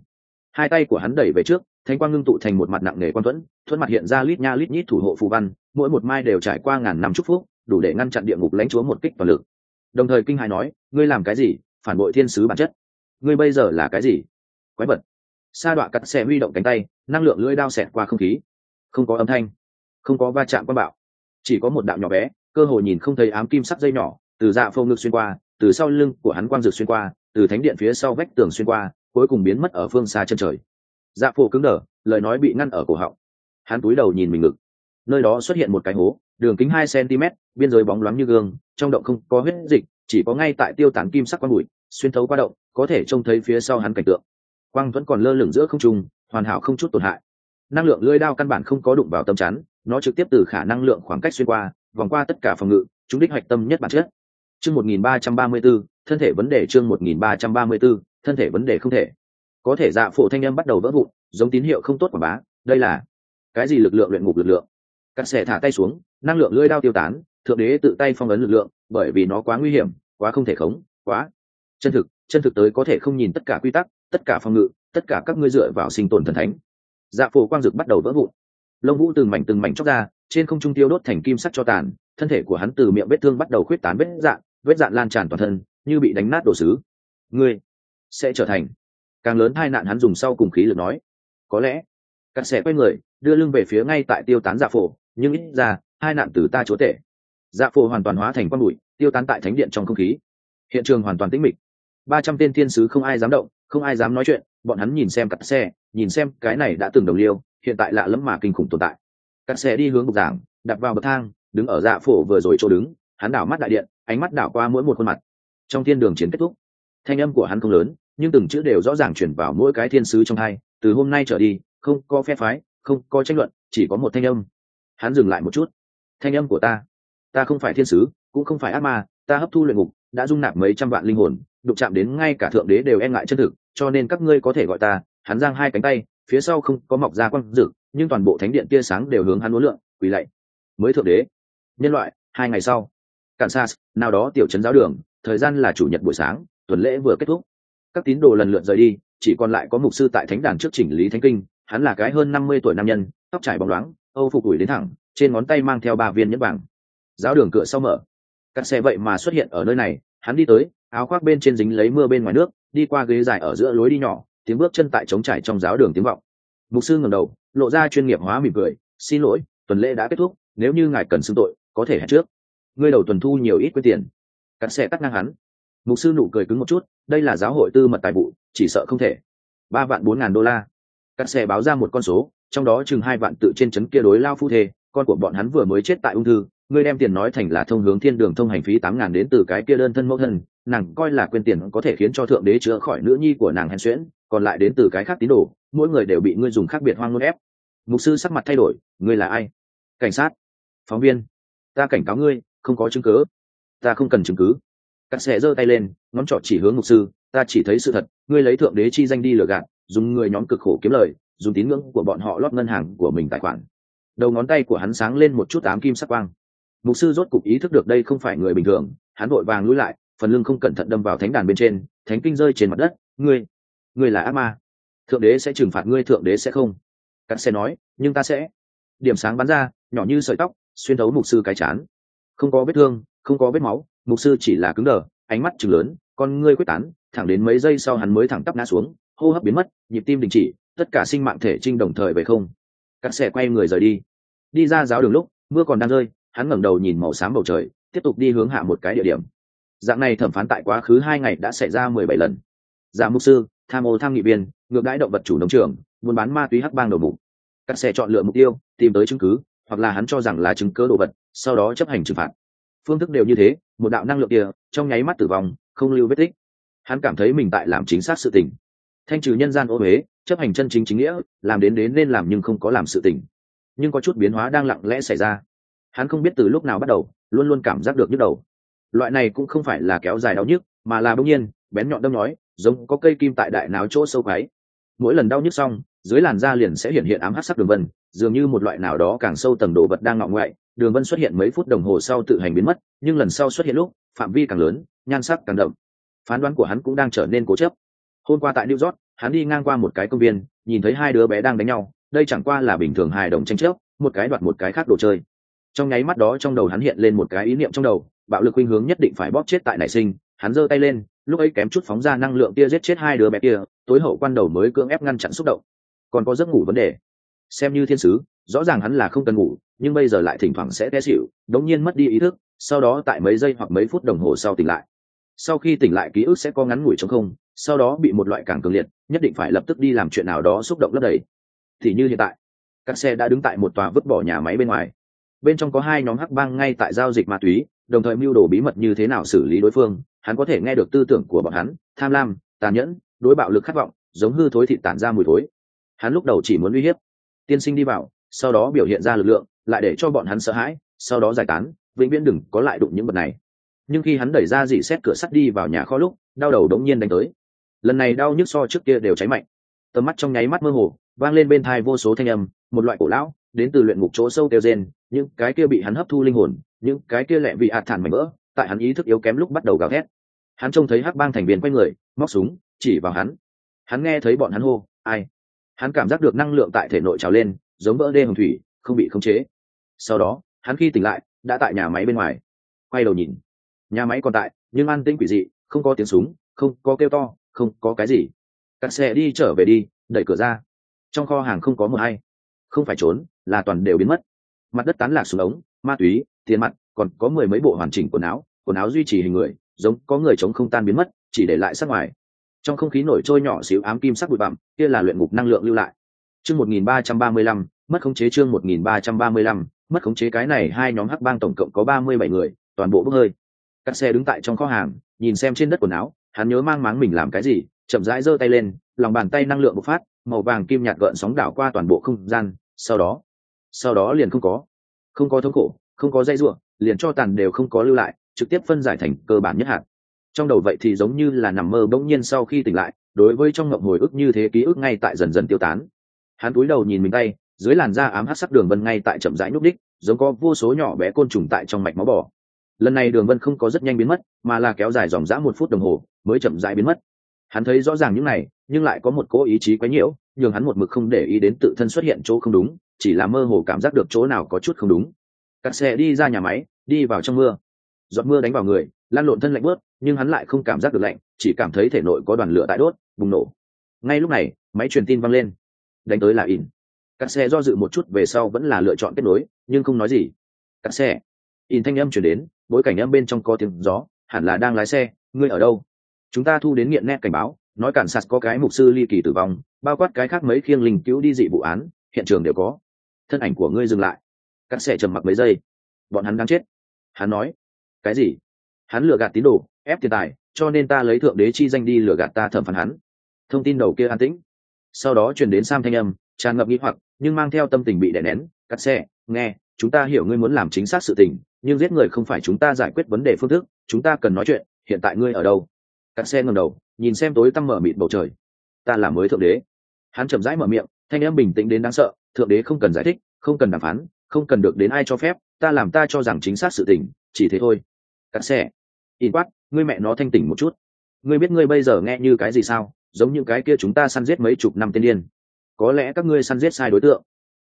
Hai tay của hắn đẩy về trước, thanh quang ngưng tụ thành một mặt nặng nề quan thuẫn thuẫn mặt hiện ra lít nha lít nhít thủ hộ phù văn, mỗi một mai đều trải qua ngàn năm chúc phúc, đủ để ngăn chặn địa ngục lãnh chúa một kích toàn lực. Đồng thời kinh hài nói, ngươi làm cái gì? Phản bội thiên sứ bản chất. Ngươi bây giờ là cái gì? Quái vật. Sa đọa cắt xe huy động cánh tay, năng lượng lưỡi đao xẹt qua không khí. Không có âm thanh không có va chạm quan bạo. Chỉ có một đạo nhỏ bé, cơ hồ nhìn không thấy ám kim sắc dây nhỏ, từ dạ phâu ngực xuyên qua, từ sau lưng của hắn quang dược xuyên qua, từ thánh điện phía sau vách tường xuyên qua, cuối cùng biến mất ở phương xa chân trời. Dạ phô cứng đờ, lời nói bị ngăn ở cổ họng. Hắn túi đầu nhìn mình ngực. Nơi đó xuất hiện một cái hố, đường kính hai cm, biên giới bóng loáng như gương, trong động không có huyết dịch, chỉ có ngay tại tiêu tán kim sắc quang bụi, xuyên thấu qua động, có thể trông thấy phía sau hắn cảnh tượng. Quang vẫn còn lơ lửng giữa không trung, hoàn hảo không chút tổn hại. Năng lượng lưỡi đao căn bản không có đụng vào tâm chắn nó trực tiếp từ khả năng lượng khoảng cách xuyên qua, vòng qua tất cả phòng ngự, chúng đích hoạch tâm nhất bản chất. Chương một nghìn ba trăm ba mươi b thân thể vấn đề chương một nghìn ba trăm ba mươi b thân thể vấn đề không thể. Có thể dạ phổ thanh âm bắt đầu vỡ vụn, giống tín hiệu không tốt quảng bá, đây là cái gì lực lượng luyện ngục lực lượng? Cắt xẻ thả tay xuống, năng lượng lưỡi đao tiêu tán, thượng đế tự tay phong ấn lực lượng, bởi vì nó quá nguy hiểm, quá không thể khống, quá chân thực chân thực tới có thể không nhìn tất cả quy tắc, tất cả phòng ngự, tất cả các ngươi dựa vào sinh tồn thần thánh. Dạ phổ quang dực bắt đầu vỡ vụn lông vũ từng mảnh từng mảnh chóc ra, trên không trung tiêu đốt thành kim sắc cho tàn, thân thể của hắn từ miệng vết thương bắt đầu khuyết tán vết dạn vết dạn lan tràn toàn thân, như bị đánh nát đổ sứ. Ngươi sẽ trở thành. Càng lớn hai nạn hắn dùng sau cùng khí lực nói. Có lẽ. Cắt xẻ quay người, đưa lưng về phía ngay tại tiêu tán dạ phổ, nhưng ít ra, hai nạn từ ta chúa tể. Dạ phổ hoàn toàn hóa thành quang bụi, tiêu tán tại thánh điện trong không khí. Hiện trường hoàn toàn tĩnh mịch. Ba trăm tên thiên sứ không ai dám động, không ai dám nói chuyện bọn hắn nhìn xem cắt xe, nhìn xem cái này đã từng đồng liêu, hiện tại lạ lẫm mà kinh khủng tồn tại. Cắt xe đi hướng bục giảng đặt vào bậc thang, đứng ở dạ phổ vừa rồi chỗ đứng, hắn đảo mắt đại điện, ánh mắt đảo qua mỗi một khuôn mặt. Trong thiên đường chiến kết thúc, thanh âm của hắn không lớn, nhưng từng chữ đều rõ ràng chuyển vào mỗi cái thiên sứ trong hai, từ hôm nay trở đi, không có phe phái, không có tranh luận, chỉ có một thanh âm. Hắn dừng lại một chút. Thanh âm của ta ta không phải thiên sứ, cũng không phải ác ma, ta hấp thu luyện ngục, đã dung nạp mấy trăm vạn linh hồn, đụng chạm đến ngay cả thượng đế đều e ngại chân thực cho nên các ngươi có thể gọi ta, hắn giang hai cánh tay, phía sau không có mọc ra quang rực nhưng toàn bộ thánh điện tia sáng đều hướng hắn uốn lượng quỳ lạy. Mới thượng đế, nhân loại, hai ngày sau cản sas nào đó tiểu trấn giáo đường, thời gian là chủ nhật buổi sáng, tuần lễ vừa kết thúc. Các tín đồ lần lượt rời đi, chỉ còn lại có mục sư tại thánh đàn trước chỉnh lý thánh kinh, hắn là cái hơn năm mươi tuổi nam nhân, tóc trải bóng loáng, âu phục ủi đến thẳng, trên ngón tay mang theo ba viên nhẫn vàng. Giáo đường cửa sau mở. Cắt xe vậy mà xuất hiện ở nơi này, hắn đi tới, áo khoác bên trên dính lấy mưa bên ngoài nước đi qua ghế dài ở giữa lối đi nhỏ, tiếng bước chân tại trống trải trong giáo đường tiếng vọng. Mục sư ngầm đầu, lộ ra chuyên nghiệp hóa mỉm cười, xin lỗi, tuần lễ đã kết thúc, nếu như ngài cần xưng tội, có thể hẹn trước. Ngươi đầu tuần thu nhiều ít quyết tiền. Cắt xe cắt ngang hắn. Mục sư nụ cười cứng một chút, đây là giáo hội tư mật tài vụ, chỉ sợ không thể. Ba vạn bốn ngàn đô la. Cắt xe báo ra một con số, trong đó chừng hai vạn tự trên chấn kia đối lao phu thê, con của bọn hắn vừa mới chết tại ung thư ngươi đem tiền nói thành là thông hướng thiên đường thông hành phí tám ngàn đến từ cái kia đơn thân mẫu thân, nàng coi là quên tiền có thể khiến cho thượng đế chữa khỏi nữ nhi của nàng hèn xuyễn, còn lại đến từ cái khác tín đồ, mỗi người đều bị ngươi dùng khác biệt hoang ngôn ép. Mục sư sắc mặt thay đổi, ngươi là ai? Cảnh sát. Phóng viên. Ta cảnh cáo ngươi, không có chứng cứ. Ta không cần chứng cứ. Cắt xẻ giơ tay lên, ngón trỏ chỉ hướng mục sư, ta chỉ thấy sự thật, ngươi lấy thượng đế chi danh đi lừa gạt, dùng người nhóm cực khổ kiếm lời, dùng tín ngưỡng của bọn họ lót ngân hàng của mình tài khoản. Đầu ngón tay của hắn sáng lên một chút ám kim sắc quang mục sư rốt cục ý thức được đây không phải người bình thường, hắn vội vàng lùi lại, phần lưng không cẩn thận đâm vào thánh đàn bên trên, thánh kinh rơi trên mặt đất. Ngươi ngươi là ác ma. Thượng đế sẽ trừng phạt ngươi, thượng đế sẽ không. Cắt xe nói, nhưng ta sẽ. Điểm sáng bắn ra, nhỏ như sợi tóc, xuyên thấu mục sư cái chán. Không có vết thương, không có vết máu, mục sư chỉ là cứng đờ, ánh mắt chừng lớn, con ngươi quyết tán, thẳng đến mấy giây sau hắn mới thẳng tắp ngã xuống, hô hấp biến mất, nhịp tim đình chỉ, tất cả sinh mạng thể trinh đồng thời về không. Cắt xe quay người rời đi. Đi ra giáo đường lúc, mưa còn đang rơi hắn ngẩng đầu nhìn màu xám bầu trời, tiếp tục đi hướng hạ một cái địa điểm. Dạng này thẩm phán tại quá khứ hai ngày đã xảy ra mười bảy lần. Giả mục sư, tham ô tham nghị viên, ngược đãi động vật chủ nông trường, buôn bán ma túy hắc bang đầu mục. Các xe chọn lựa mục tiêu, tìm tới chứng cứ, hoặc là hắn cho rằng là chứng cớ đồ vật, sau đó chấp hành trừng phạt. Phương thức đều như thế, một đạo năng lượng kia, trong nháy mắt tử vong, không lưu vết tích. Hắn cảm thấy mình tại làm chính xác sự tình. Thanh trừ nhân gian ô huế chấp hành chân chính chính nghĩa, làm đến đến nên làm nhưng không có làm sự tình. Nhưng có chút biến hóa đang lặng lẽ xảy ra hắn không biết từ lúc nào bắt đầu, luôn luôn cảm giác được nhức đầu. Loại này cũng không phải là kéo dài đau nhức, mà là bỗng nhiên, bén nhọn đâm nói, giống có cây kim tại đại náo chỗ sâu quáy mỗi lần đau nhức xong, dưới làn da liền sẽ hiện hiện ám hát sắc đường vân, dường như một loại nào đó càng sâu tầng đồ vật đang ngọ ngoại. Đường vân xuất hiện mấy phút đồng hồ sau tự hành biến mất, nhưng lần sau xuất hiện lúc, phạm vi càng lớn, nhan sắc càng đậm. Phán đoán của hắn cũng đang trở nên cố chấp. Hôm qua tại new york, hắn đi ngang qua một cái công viên, nhìn thấy hai đứa bé đang đánh nhau, đây chẳng qua là bình thường hài đồng tranh chấp, một cái đoạt một cái khác đồ chơi trong nháy mắt đó trong đầu hắn hiện lên một cái ý niệm trong đầu, bạo lực khuynh hướng nhất định phải bóp chết tại nảy sinh, hắn giơ tay lên, lúc ấy kém chút phóng ra năng lượng tia giết chết hai đứa bé kia, tối hậu quan đầu mới cưỡng ép ngăn chặn xúc động. Còn có giấc ngủ vấn đề. Xem như thiên sứ, rõ ràng hắn là không cần ngủ, nhưng bây giờ lại thỉnh thoảng sẽ té xịu đống nhiên mất đi ý thức, sau đó tại mấy giây hoặc mấy phút đồng hồ sau tỉnh lại. Sau khi tỉnh lại ký ức sẽ có ngắn ngủi trong không, sau đó bị một loại càng cường liệt, nhất định phải lập tức đi làm chuyện nào đó xúc động lấp đầy. Thì như hiện tại, các xe đã đứng tại một tòa vứt bỏ nhà máy bên ngoài bên trong có hai nhóm hắc bang ngay tại giao dịch ma túy, đồng thời mưu đồ bí mật như thế nào xử lý đối phương, hắn có thể nghe được tư tưởng của bọn hắn, tham lam, tàn nhẫn, đối bạo lực khát vọng, giống hư thối thị tản ra mùi thối. Hắn lúc đầu chỉ muốn uy hiếp, tiên sinh đi vào, sau đó biểu hiện ra lực lượng, lại để cho bọn hắn sợ hãi, sau đó giải tán, vĩnh viễn đừng có lại đụng những vật này. Nhưng khi hắn đẩy ra dỉ xét cửa sắt đi vào nhà kho lúc, đau đầu đống nhiên đánh tới. Lần này đau nhức so trước kia đều cháy mạnh. Tầm mắt trong nháy mắt mơ hồ, vang lên bên thai vô số thanh âm, một loại cổ lão, đến từ luyện ngục chỗ sâu kêu gen những cái kia bị hắn hấp thu linh hồn, những cái kia lẹ vị hạt thản mảnh vỡ, tại hắn ý thức yếu kém lúc bắt đầu gào thét. Hắn trông thấy hắc bang thành viên quay người, móc súng, chỉ vào hắn. Hắn nghe thấy bọn hắn hô, ai? Hắn cảm giác được năng lượng tại thể nội trào lên, giống vỡ đê hồng thủy, không bị khống chế. Sau đó, hắn khi tỉnh lại, đã tại nhà máy bên ngoài. Quay đầu nhìn. Nhà máy còn tại, nhưng an tĩnh quỷ dị, không có tiếng súng, không có kêu to, không có cái gì. Cắt xe đi trở về đi, đẩy cửa ra. Trong kho hàng không có mờ hay. Không phải trốn, là toàn đều biến mất mặt đất tán lạc xuống ống, ma túy, tiền mặt, còn có mười mấy bộ hoàn chỉnh quần áo quần áo duy trì hình người, giống có người chống không tan biến mất, chỉ để lại sát ngoài. Trong không khí nổi trôi nhỏ xíu ám kim sắc bụi bặm, kia là luyện ngục năng lượng lưu lại. Chương một nghìn ba trăm ba mươi lăm, mất khống chế chương một nghìn ba trăm ba mươi lăm, mất khống chế cái này hai nhóm hắc bang tổng cộng có ba mươi bảy người, toàn bộ bốc hơi. Các xe đứng tại trong kho hàng, nhìn xem trên đất quần áo, hắn nhớ mang máng mình làm cái gì, chậm rãi giơ tay lên, lòng bàn tay năng lượng bộc phát, màu vàng kim nhạt gợn sóng đảo qua toàn bộ không gian, sau đó sau đó liền không có. Không có thống khổ, không có dây ruộng liền cho tàn đều không có lưu lại, trực tiếp phân giải thành cơ bản nhất hạt. Trong đầu vậy thì giống như là nằm mơ bỗng nhiên sau khi tỉnh lại, đối với trong ngậm hồi ức như thế ký ức ngay tại dần dần tiêu tán. Hắn cúi đầu nhìn mình tay, dưới làn da ám hát sắc đường vân ngay tại chậm rãi núp đích, giống có vô số nhỏ bé côn trùng tại trong mạch máu bò. Lần này đường vân không có rất nhanh biến mất, mà là kéo dài dòng dã một phút đồng hồ, mới chậm rãi biến mất. Hắn thấy rõ ràng những này, nhưng lại có một cố ý chí quấy nhiễu, nhường hắn một mực không để ý đến tự thân xuất hiện chỗ không đúng chỉ là mơ hồ cảm giác được chỗ nào có chút không đúng. Cắt xe đi ra nhà máy, đi vào trong mưa. Giọt mưa đánh vào người lan lộn thân lạnh bớt, nhưng hắn lại không cảm giác được lạnh, chỉ cảm thấy thể nội có đoàn lửa tại đốt, bùng nổ. Ngay lúc này, máy truyền tin văng lên. Đánh tới là in cắt xe do dự một chút về sau vẫn là lựa chọn kết nối, nhưng không nói gì. Cắt xe. In thanh âm chuyển đến, bối cảnh âm bên trong có tiếng gió, hẳn là đang lái xe, ngươi ở đâu? Chúng ta thu đến nghiện nét cảnh báo, nói cản sạt có cái mục sư ly kỳ tử vong, bao quát cái khác mấy khiêng linh cứu đi dị vụ án, hiện trường đều có thân ảnh của ngươi dừng lại. Cắt xẻ trầm mặc mấy giây. Bọn hắn đang chết. Hắn nói, cái gì? Hắn lừa gạt tín đồ, ép tiền tài, cho nên ta lấy thượng đế chi danh đi lừa gạt ta thẩm phán hắn. Thông tin đầu kia an tĩnh. Sau đó truyền đến sam thanh âm, tràn ngập nghĩ hoặc, nhưng mang theo tâm tình bị đè nén. Cắt xe, nghe, chúng ta hiểu ngươi muốn làm chính xác sự tình, nhưng giết người không phải chúng ta giải quyết vấn đề phương thức, chúng ta cần nói chuyện, hiện tại ngươi ở đâu? Cắt xe ngầm đầu, nhìn xem tối tăm mở mịt bầu trời. Ta là mới thượng đế. Hắn chậm rãi mở miệng, thanh âm bình tĩnh đến đáng sợ thượng đế không cần giải thích, không cần đàm phán, không cần được đến ai cho phép, ta làm ta cho rằng chính xác sự tình, chỉ thế thôi. Cắt xe in quát, ngươi mẹ nó thanh tỉnh một chút. Ngươi biết ngươi bây giờ nghe như cái gì sao? Giống những cái kia chúng ta săn giết mấy chục năm tiên điên. Có lẽ các ngươi săn giết sai đối tượng.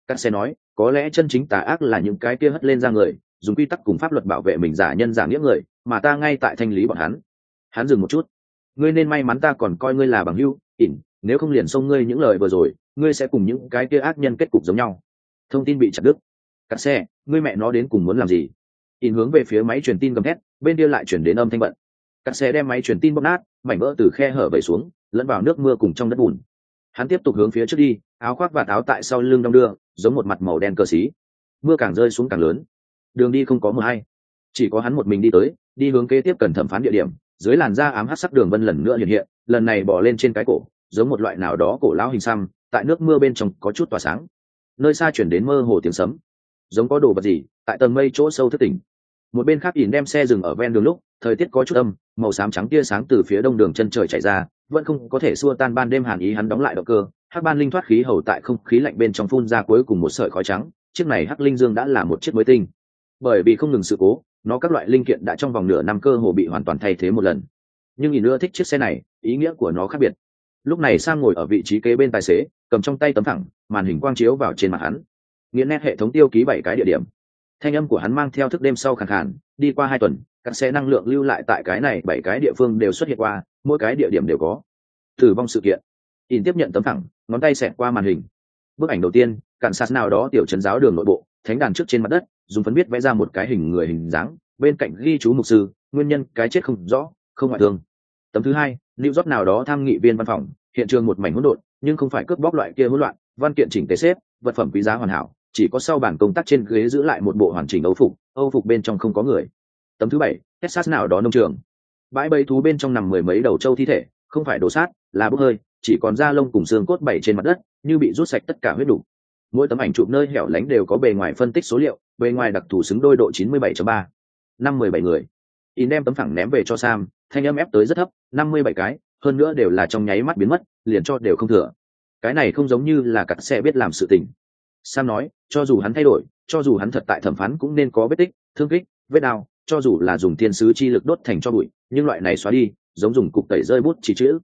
Cắt xe nói, có lẽ chân chính tà ác là những cái kia hất lên ra người, dùng quy tắc cùng pháp luật bảo vệ mình giả nhân giả nghĩa người, mà ta ngay tại thanh lý bọn hắn. Hắn dừng một chút. Ngươi nên may mắn ta còn coi ngươi là bằng hưu ỉn nếu không liền xông ngươi những lời vừa rồi, ngươi sẽ cùng những cái kia ác nhân kết cục giống nhau. Thông tin bị chặt đứt. Cắt xe, ngươi mẹ nó đến cùng muốn làm gì? In hướng về phía máy truyền tin gầm thét, bên kia lại chuyển đến âm thanh bận. Cắt xe đem máy truyền tin bóp nát, mảnh vỡ từ khe hở vẩy xuống, lẫn vào nước mưa cùng trong đất bùn. Hắn tiếp tục hướng phía trước đi, áo khoác và áo tại sau lưng đong đưa, giống một mặt màu đen cờ xí. Mưa càng rơi xuống càng lớn. Đường đi không có mưa hay. Chỉ có hắn một mình đi tới, đi hướng kế tiếp cần thẩm phán địa điểm. Dưới làn da ám hát sắc đường vân lần nữa hiện hiện, lần này bỏ lên trên cái cổ giống một loại nào đó cổ lão hình xăm, tại nước mưa bên trong có chút tỏa sáng. Nơi xa chuyển đến mơ hồ tiếng sấm. Giống có đồ vật gì, tại tầng mây chỗ sâu thất tỉnh. Một bên khác ỉn đem xe dừng ở ven đường lúc, thời tiết có chút âm, màu xám trắng tia sáng từ phía đông đường chân trời chạy ra, vẫn không có thể xua tan ban đêm hàn ý hắn đóng lại động cơ. Hắc ban linh thoát khí hầu tại không khí lạnh bên trong phun ra cuối cùng một sợi khói trắng, chiếc này hắc linh dương đã là một chiếc mới tinh. Bởi vì không ngừng sự cố, nó các loại linh kiện đã trong vòng nửa năm cơ hồ bị hoàn toàn thay thế một lần. Nhưng nhìn nữa thích chiếc xe này, ý nghĩa của nó khác biệt lúc này sang ngồi ở vị trí kế bên tài xế, cầm trong tay tấm thẳng, màn hình quang chiếu vào trên mặt hắn. Nghĩa nét hệ thống tiêu ký bảy cái địa điểm. Thanh âm của hắn mang theo thức đêm sau khẳng khản đi qua hai tuần, các xe năng lượng lưu lại tại cái này bảy cái địa phương đều xuất hiện qua, mỗi cái địa điểm đều có. Tử vong sự kiện. In tiếp nhận tấm thẳng, ngón tay xẹt qua màn hình. Bức ảnh đầu tiên, cảnh sát nào đó tiểu trấn giáo đường nội bộ, thánh đàn trước trên mặt đất, dùng phấn biết vẽ ra một cái hình người hình dáng, bên cạnh ghi chú mục sư, nguyên nhân cái chết không rõ, không ngoại thương. Tấm thứ hai lưu rót nào đó tham nghị viên văn phòng, hiện trường một mảnh hỗn độn, nhưng không phải cướp bóc loại kia hỗn loạn, văn kiện chỉnh tề xếp, vật phẩm quý giá hoàn hảo, chỉ có sau bản công tác trên ghế giữ lại một bộ hoàn chỉnh âu phục âu phục bên trong không có người. Tấm thứ bảy, texas nào đó nông trường. Bãi bầy thú bên trong nằm mười mấy đầu trâu thi thể, không phải đổ sát, là bốc hơi, chỉ còn da lông cùng xương cốt bảy trên mặt đất, như bị rút sạch tất cả huyết đủ. Mỗi tấm ảnh chụp nơi hẻo lánh đều có bề ngoài phân tích số liệu, bề ngoài đặc thù xứng đôi độ 97.3. năm mười bảy người in đem tấm phẳng ném về cho sam, thanh âm ép tới rất thấp, năm mươi bảy cái, hơn nữa đều là trong nháy mắt biến mất, liền cho đều không thừa. Cái này không giống như là cặn xe biết làm sự tình. Sam nói, cho dù hắn thay đổi, cho dù hắn thật tại thẩm phán cũng nên có vết tích, thương kích, vết đau, cho dù là dùng thiên sứ chi lực đốt thành cho bụi, nhưng loại này xóa đi, giống dùng cục tẩy rơi bút chỉ chữ.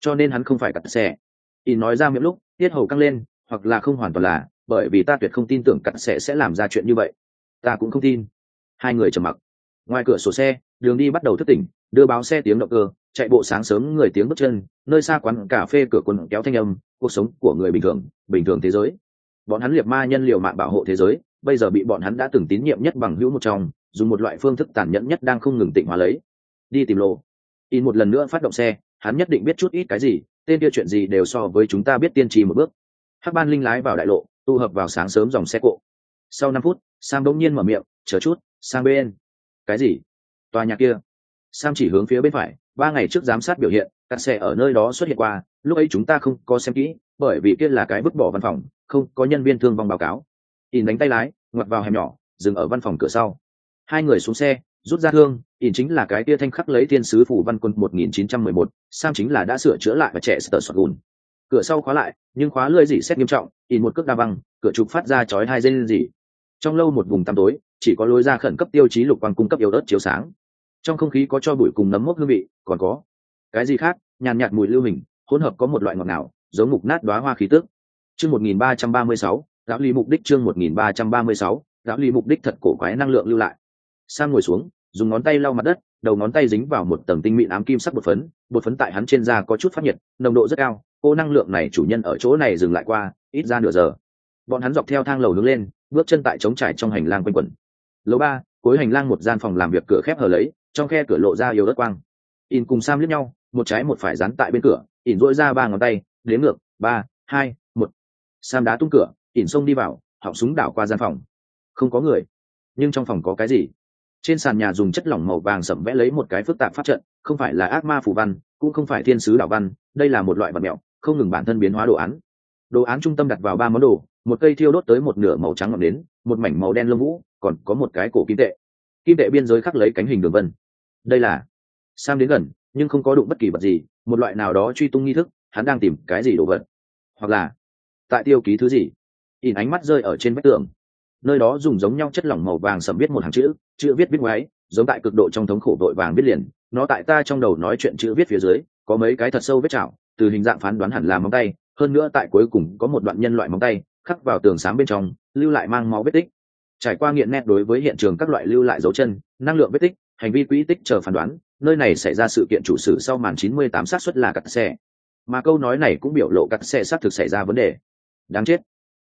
Cho nên hắn không phải cặn xe in nói ra miệng lúc, tiết hầu căng lên, hoặc là không hoàn toàn là, bởi vì ta tuyệt không tin tưởng cặn sẽ sẽ làm ra chuyện như vậy. Ta cũng không tin. Hai người trầm mặc ngoài cửa sổ xe, đường đi bắt đầu thức tỉnh, đưa báo xe tiếng động cơ, chạy bộ sáng sớm người tiếng bước chân, nơi xa quán cà phê cửa quần kéo thanh âm, cuộc sống của người bình thường bình thường thế giới. Bọn hắn liệt ma nhân liệu mạng bảo hộ thế giới, bây giờ bị bọn hắn đã từng tín nhiệm nhất bằng hữu một trong, dùng một loại phương thức tàn nhẫn nhất đang không ngừng tịnh hóa lấy. Đi tìm lộ in một lần nữa phát động xe, hắn nhất định biết chút ít cái gì, tên kia chuyện gì đều so với chúng ta biết tiên trì một bước. Hắc ban linh lái vào đại lộ, tụ hợp vào sáng sớm dòng xe cộ. Sau năm phút Sang bỗng nhiên mở miệng, chờ chút, sang bên cái gì? Tòa nhà kia. Sam chỉ hướng phía bên phải ba ngày trước giám sát biểu hiện các xe ở nơi đó xuất hiện qua lúc ấy chúng ta không có xem kỹ bởi vì kia là cái vứt bỏ văn phòng không có nhân viên thương vong báo cáo. In đánh tay lái ngoặt vào hẻm nhỏ dừng ở văn phòng cửa sau. Hai người xuống xe rút ra thương in chính là cái tia thanh khắc lấy thiên sứ phủ văn quân 1911, sam chính là đã sửa chữa lại và trẻ sờ sọt gùn. Cửa sau khóa lại nhưng khóa lưỡi dỉ xét nghiêm trọng in một cước đa văng cửa trục phát ra chói hai dây dỉ trong lâu một vùng tăm tối, chỉ có lối ra khẩn cấp tiêu chí lục quang cung cấp yếu ớt chiếu sáng. Trong không khí có cho bụi cùng nấm mốc hương vị, còn có cái gì khác? Nhàn nhạt mùi lưu hình, hỗn hợp có một loại ngọt nào giống mục nát đoá hoa khí tước chương một nghìn ba trăm ba mươi sáu đạo lý mục đích chương một nghìn ba trăm ba mươi sáu đạo lý mục đích thật cổ quái năng lượng lưu lại. Sang ngồi xuống, dùng ngón tay lau mặt đất, đầu ngón tay dính vào một tầng tinh mịn ám kim sắc bột phấn bột phấn tại hắn trên da có chút phát nhiệt, nồng độ rất cao, cô năng lượng này chủ nhân ở chỗ này dừng lại qua, ít ra nửa giờ. Bọn hắn dọc theo thang lầu hướng lên bước chân tại trống trải trong hành lang quanh quẩn. Lầu ba, cuối hành lang một gian phòng làm việc cửa khép hờ lấy, trong khe cửa lộ ra yếu đất quang. In cùng sam liếc nhau, một trái một phải dán tại bên cửa, in dỗi ra ba ngón tay, đến ngược, ba, hai, một. Sam đá tung cửa, in xông đi vào, họng súng đảo qua gian phòng. Không có người, nhưng trong phòng có cái gì? Trên sàn nhà dùng chất lỏng màu vàng sẩm vẽ lấy một cái phức tạp pháp trận, không phải là ác ma phù văn, cũng không phải thiên sứ đảo văn, đây là một loại vật mẹo, không ngừng bản thân biến hóa đồ án đồ án trung tâm đặt vào ba món đồ, một cây thiêu đốt tới một nửa màu trắng ngọn nến, một mảnh màu đen lông vũ, còn có một cái cổ kim tệ. Kim tệ biên giới khắc lấy cánh hình đường vân. Đây là sam đến gần, nhưng không có đụng bất kỳ vật gì, một loại nào đó truy tung nghi thức, hắn đang tìm cái gì đồ vật? Hoặc là, tại tiêu ký thứ gì? In ánh mắt rơi ở trên vách tường. Nơi đó dùng giống nhau chất lỏng màu vàng sầm viết một hàng chữ chữ viết viết ngoái giống tại cực độ trong thống khổ đội vàng viết liền. Nó tại ta trong đầu nói chuyện chữ viết phía dưới, có mấy cái thật sâu vết chảo, từ hình dạng phán đoán hẳn là móng tay hơn nữa tại cuối cùng có một đoạn nhân loại móng tay, khắc vào tường sáng bên trong, lưu lại mang máu vết tích. Trải qua nghiện nét đối với hiện trường các loại lưu lại dấu chân, năng lượng vết tích, hành vi quỹ tích chờ phán đoán, nơi này xảy ra sự kiện chủ sử sau màn 98 xác suất là cắt xe. Mà câu nói này cũng biểu lộ cắt xe xác thực xảy ra vấn đề. Đáng chết.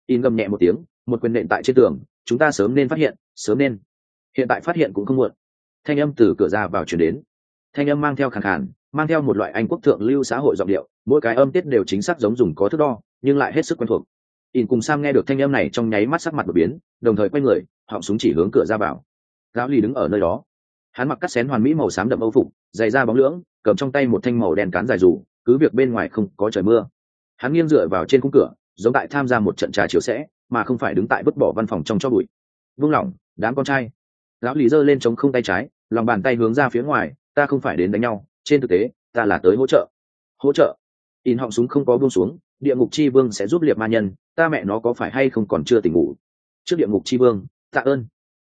In gầm nhẹ một tiếng, một quyền nện tại trên tường, chúng ta sớm nên phát hiện, sớm nên. Hiện tại phát hiện cũng không muộn. Thanh âm từ cửa ra vào chuyển đến. Thanh âm mang theo khẳng khàn mang theo một loại anh quốc thượng lưu xã hội giọng điệu, mỗi cái âm tiết đều chính xác giống dùng có thước đo, nhưng lại hết sức quen thuộc. In cùng sam nghe được thanh âm này trong nháy mắt sắc mặt đột biến, đồng thời quay người, họng súng chỉ hướng cửa ra vào. Giáo ly đứng ở nơi đó. Hắn mặc cắt xén hoàn mỹ màu xám đậm âu phục, dày da bóng lưỡng, cầm trong tay một thanh màu đen cán dài dù, cứ việc bên ngoài không có trời mưa. Hắn nghiêng dựa vào trên khung cửa, giống tại tham gia một trận trà chiều sẽ, mà không phải đứng tại vứt bỏ văn phòng trong cho bụi. Vung lỏng, đám con trai. Lão lì giơ lên chống không tay trái, lòng bàn tay hướng ra phía ngoài, ta không phải đến đánh nhau trên thực tế, ta là tới hỗ trợ. Hỗ trợ? In họng súng không có buông xuống, địa ngục chi vương sẽ giúp liệt ma nhân, ta mẹ nó có phải hay không còn chưa tỉnh ngủ? Trước địa ngục chi vương, tạ ơn.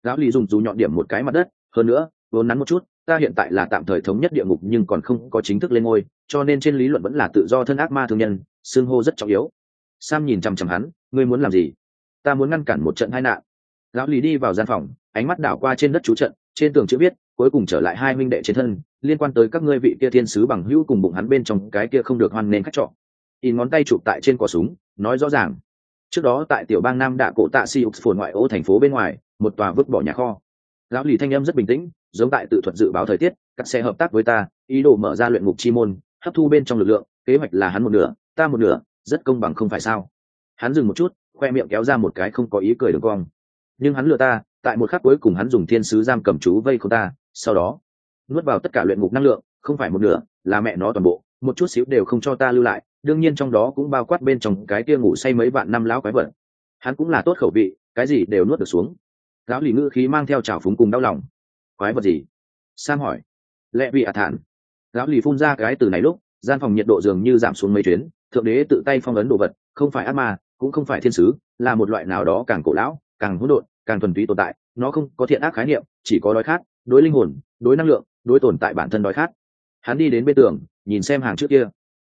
Lão lì dùng dù nhọn điểm một cái mặt đất, hơn nữa, vốn nắn một chút, ta hiện tại là tạm thời thống nhất địa ngục nhưng còn không có chính thức lên ngôi, cho nên trên lý luận vẫn là tự do thân ác ma thương nhân xương hô rất trọng yếu. Sam nhìn chằm chằm hắn, ngươi muốn làm gì? Ta muốn ngăn cản một trận hai nạn. Lão lì đi vào gian phòng, ánh mắt đảo qua trên đất chú trận, trên tường chữ viết, cuối cùng trở lại hai minh đệ trên thân liên quan tới các ngươi vị kia thiên sứ bằng hữu cùng bụng hắn bên trong cái kia không được hoan nên khách trọ. In ngón tay chụp tại trên cò súng, nói rõ ràng. Trước đó tại tiểu bang nam đạ cổ tạ si phồn ngoại ô thành phố bên ngoài, một tòa vứt bỏ nhà kho. Lão lì thanh âm rất bình tĩnh, giống tại tự thuật dự báo thời tiết, các xe hợp tác với ta, ý đồ mở ra luyện ngục chi môn, hấp thu bên trong lực lượng, kế hoạch là hắn một nửa, ta một nửa, rất công bằng không phải sao? Hắn dừng một chút, khoe miệng kéo ra một cái không có ý cười được cong. Nhưng hắn lừa ta, tại một khắc cuối cùng hắn dùng thiên sứ giam cầm chú vây không ta, sau đó nuốt vào tất cả luyện ngục năng lượng, không phải một nửa, là mẹ nó toàn bộ, một chút xíu đều không cho ta lưu lại, đương nhiên trong đó cũng bao quát bên trong cái kia ngủ say mấy vạn năm lão quái vật. Hắn cũng là tốt khẩu vị, cái gì đều nuốt được xuống. Lão lì ngữ khí mang theo trào phúng cùng đau lòng. Quái vật gì? Sam hỏi. Lẽ vị ả thản. Lão lì phun ra cái từ này lúc, gian phòng nhiệt độ dường như giảm xuống mấy chuyến, thượng đế tự tay phong ấn đồ vật, không phải ác ma, cũng không phải thiên sứ, là một loại nào đó càng cổ lão, càng hỗn độn, càng thuần túy tồn tại, nó không có thiện ác khái niệm, chỉ có đói khát đối linh hồn đối năng lượng đối tồn tại bản thân đói khát. Hắn đi đến bên tường, nhìn xem hàng trước kia.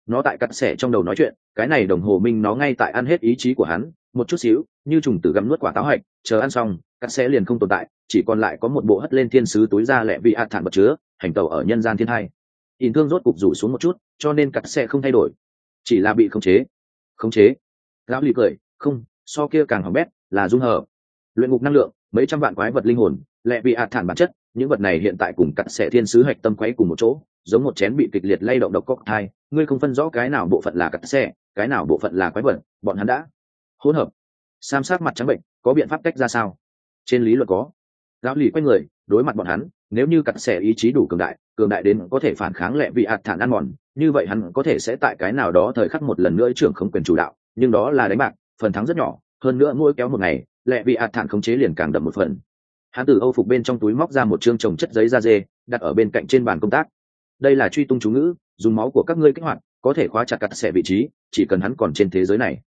Nó tại cắt xẻ trong đầu nói chuyện, cái này đồng hồ minh nó ngay tại ăn hết ý chí của hắn, một chút xíu, như trùng tử gắm nuốt quả táo hạch, chờ ăn xong, cắt xẻ liền không tồn tại, chỉ còn lại có một bộ hất lên thiên sứ túi ra lẹ vị hạt thản vật chứa, hành tàu ở nhân gian thiên hai. In thương rốt cục rủ xuống một chút, cho nên cắt xẻ không thay đổi. Chỉ là bị khống chế. Khống chế? Lão lì cười, không, so kia càng hỏng bét, là dung hợp. Luyện ngục năng lượng, mấy trăm vạn quái vật linh hồn, lẹ bị hạt thản bản chất những vật này hiện tại cùng cặn sẻ thiên sứ hạch tâm quấy cùng một chỗ, giống một chén bị kịch liệt lay động độc cốc thai. Ngươi không phân rõ cái nào bộ phận là cặn sẻ cái nào bộ phận là quái vật, bọn hắn đã hỗn hợp. Sam sát mặt trắng bệnh, có biện pháp cách ra sao? Trên lý luận có. Giáo lì quay người, đối mặt bọn hắn, nếu như cặn xẻ ý chí đủ cường đại cường đại đến có thể phản kháng lẹ vị hạt thản ăn mòn, như vậy hắn có thể sẽ tại cái nào đó thời khắc một lần nữa trưởng không quyền chủ đạo, nhưng đó là đánh bạc, phần thắng rất nhỏ, hơn nữa mỗi kéo một ngày lẹ vị hạt thản khống chế liền càng đậm một phần hắn từ âu phục bên trong túi móc ra một chương trồng chất giấy da dê, đặt ở bên cạnh trên bàn công tác. Đây là truy tung chú ngữ, dùng máu của các ngươi kích hoạt, có thể khóa chặt cắt xẻ vị trí, chỉ cần hắn còn trên thế giới này.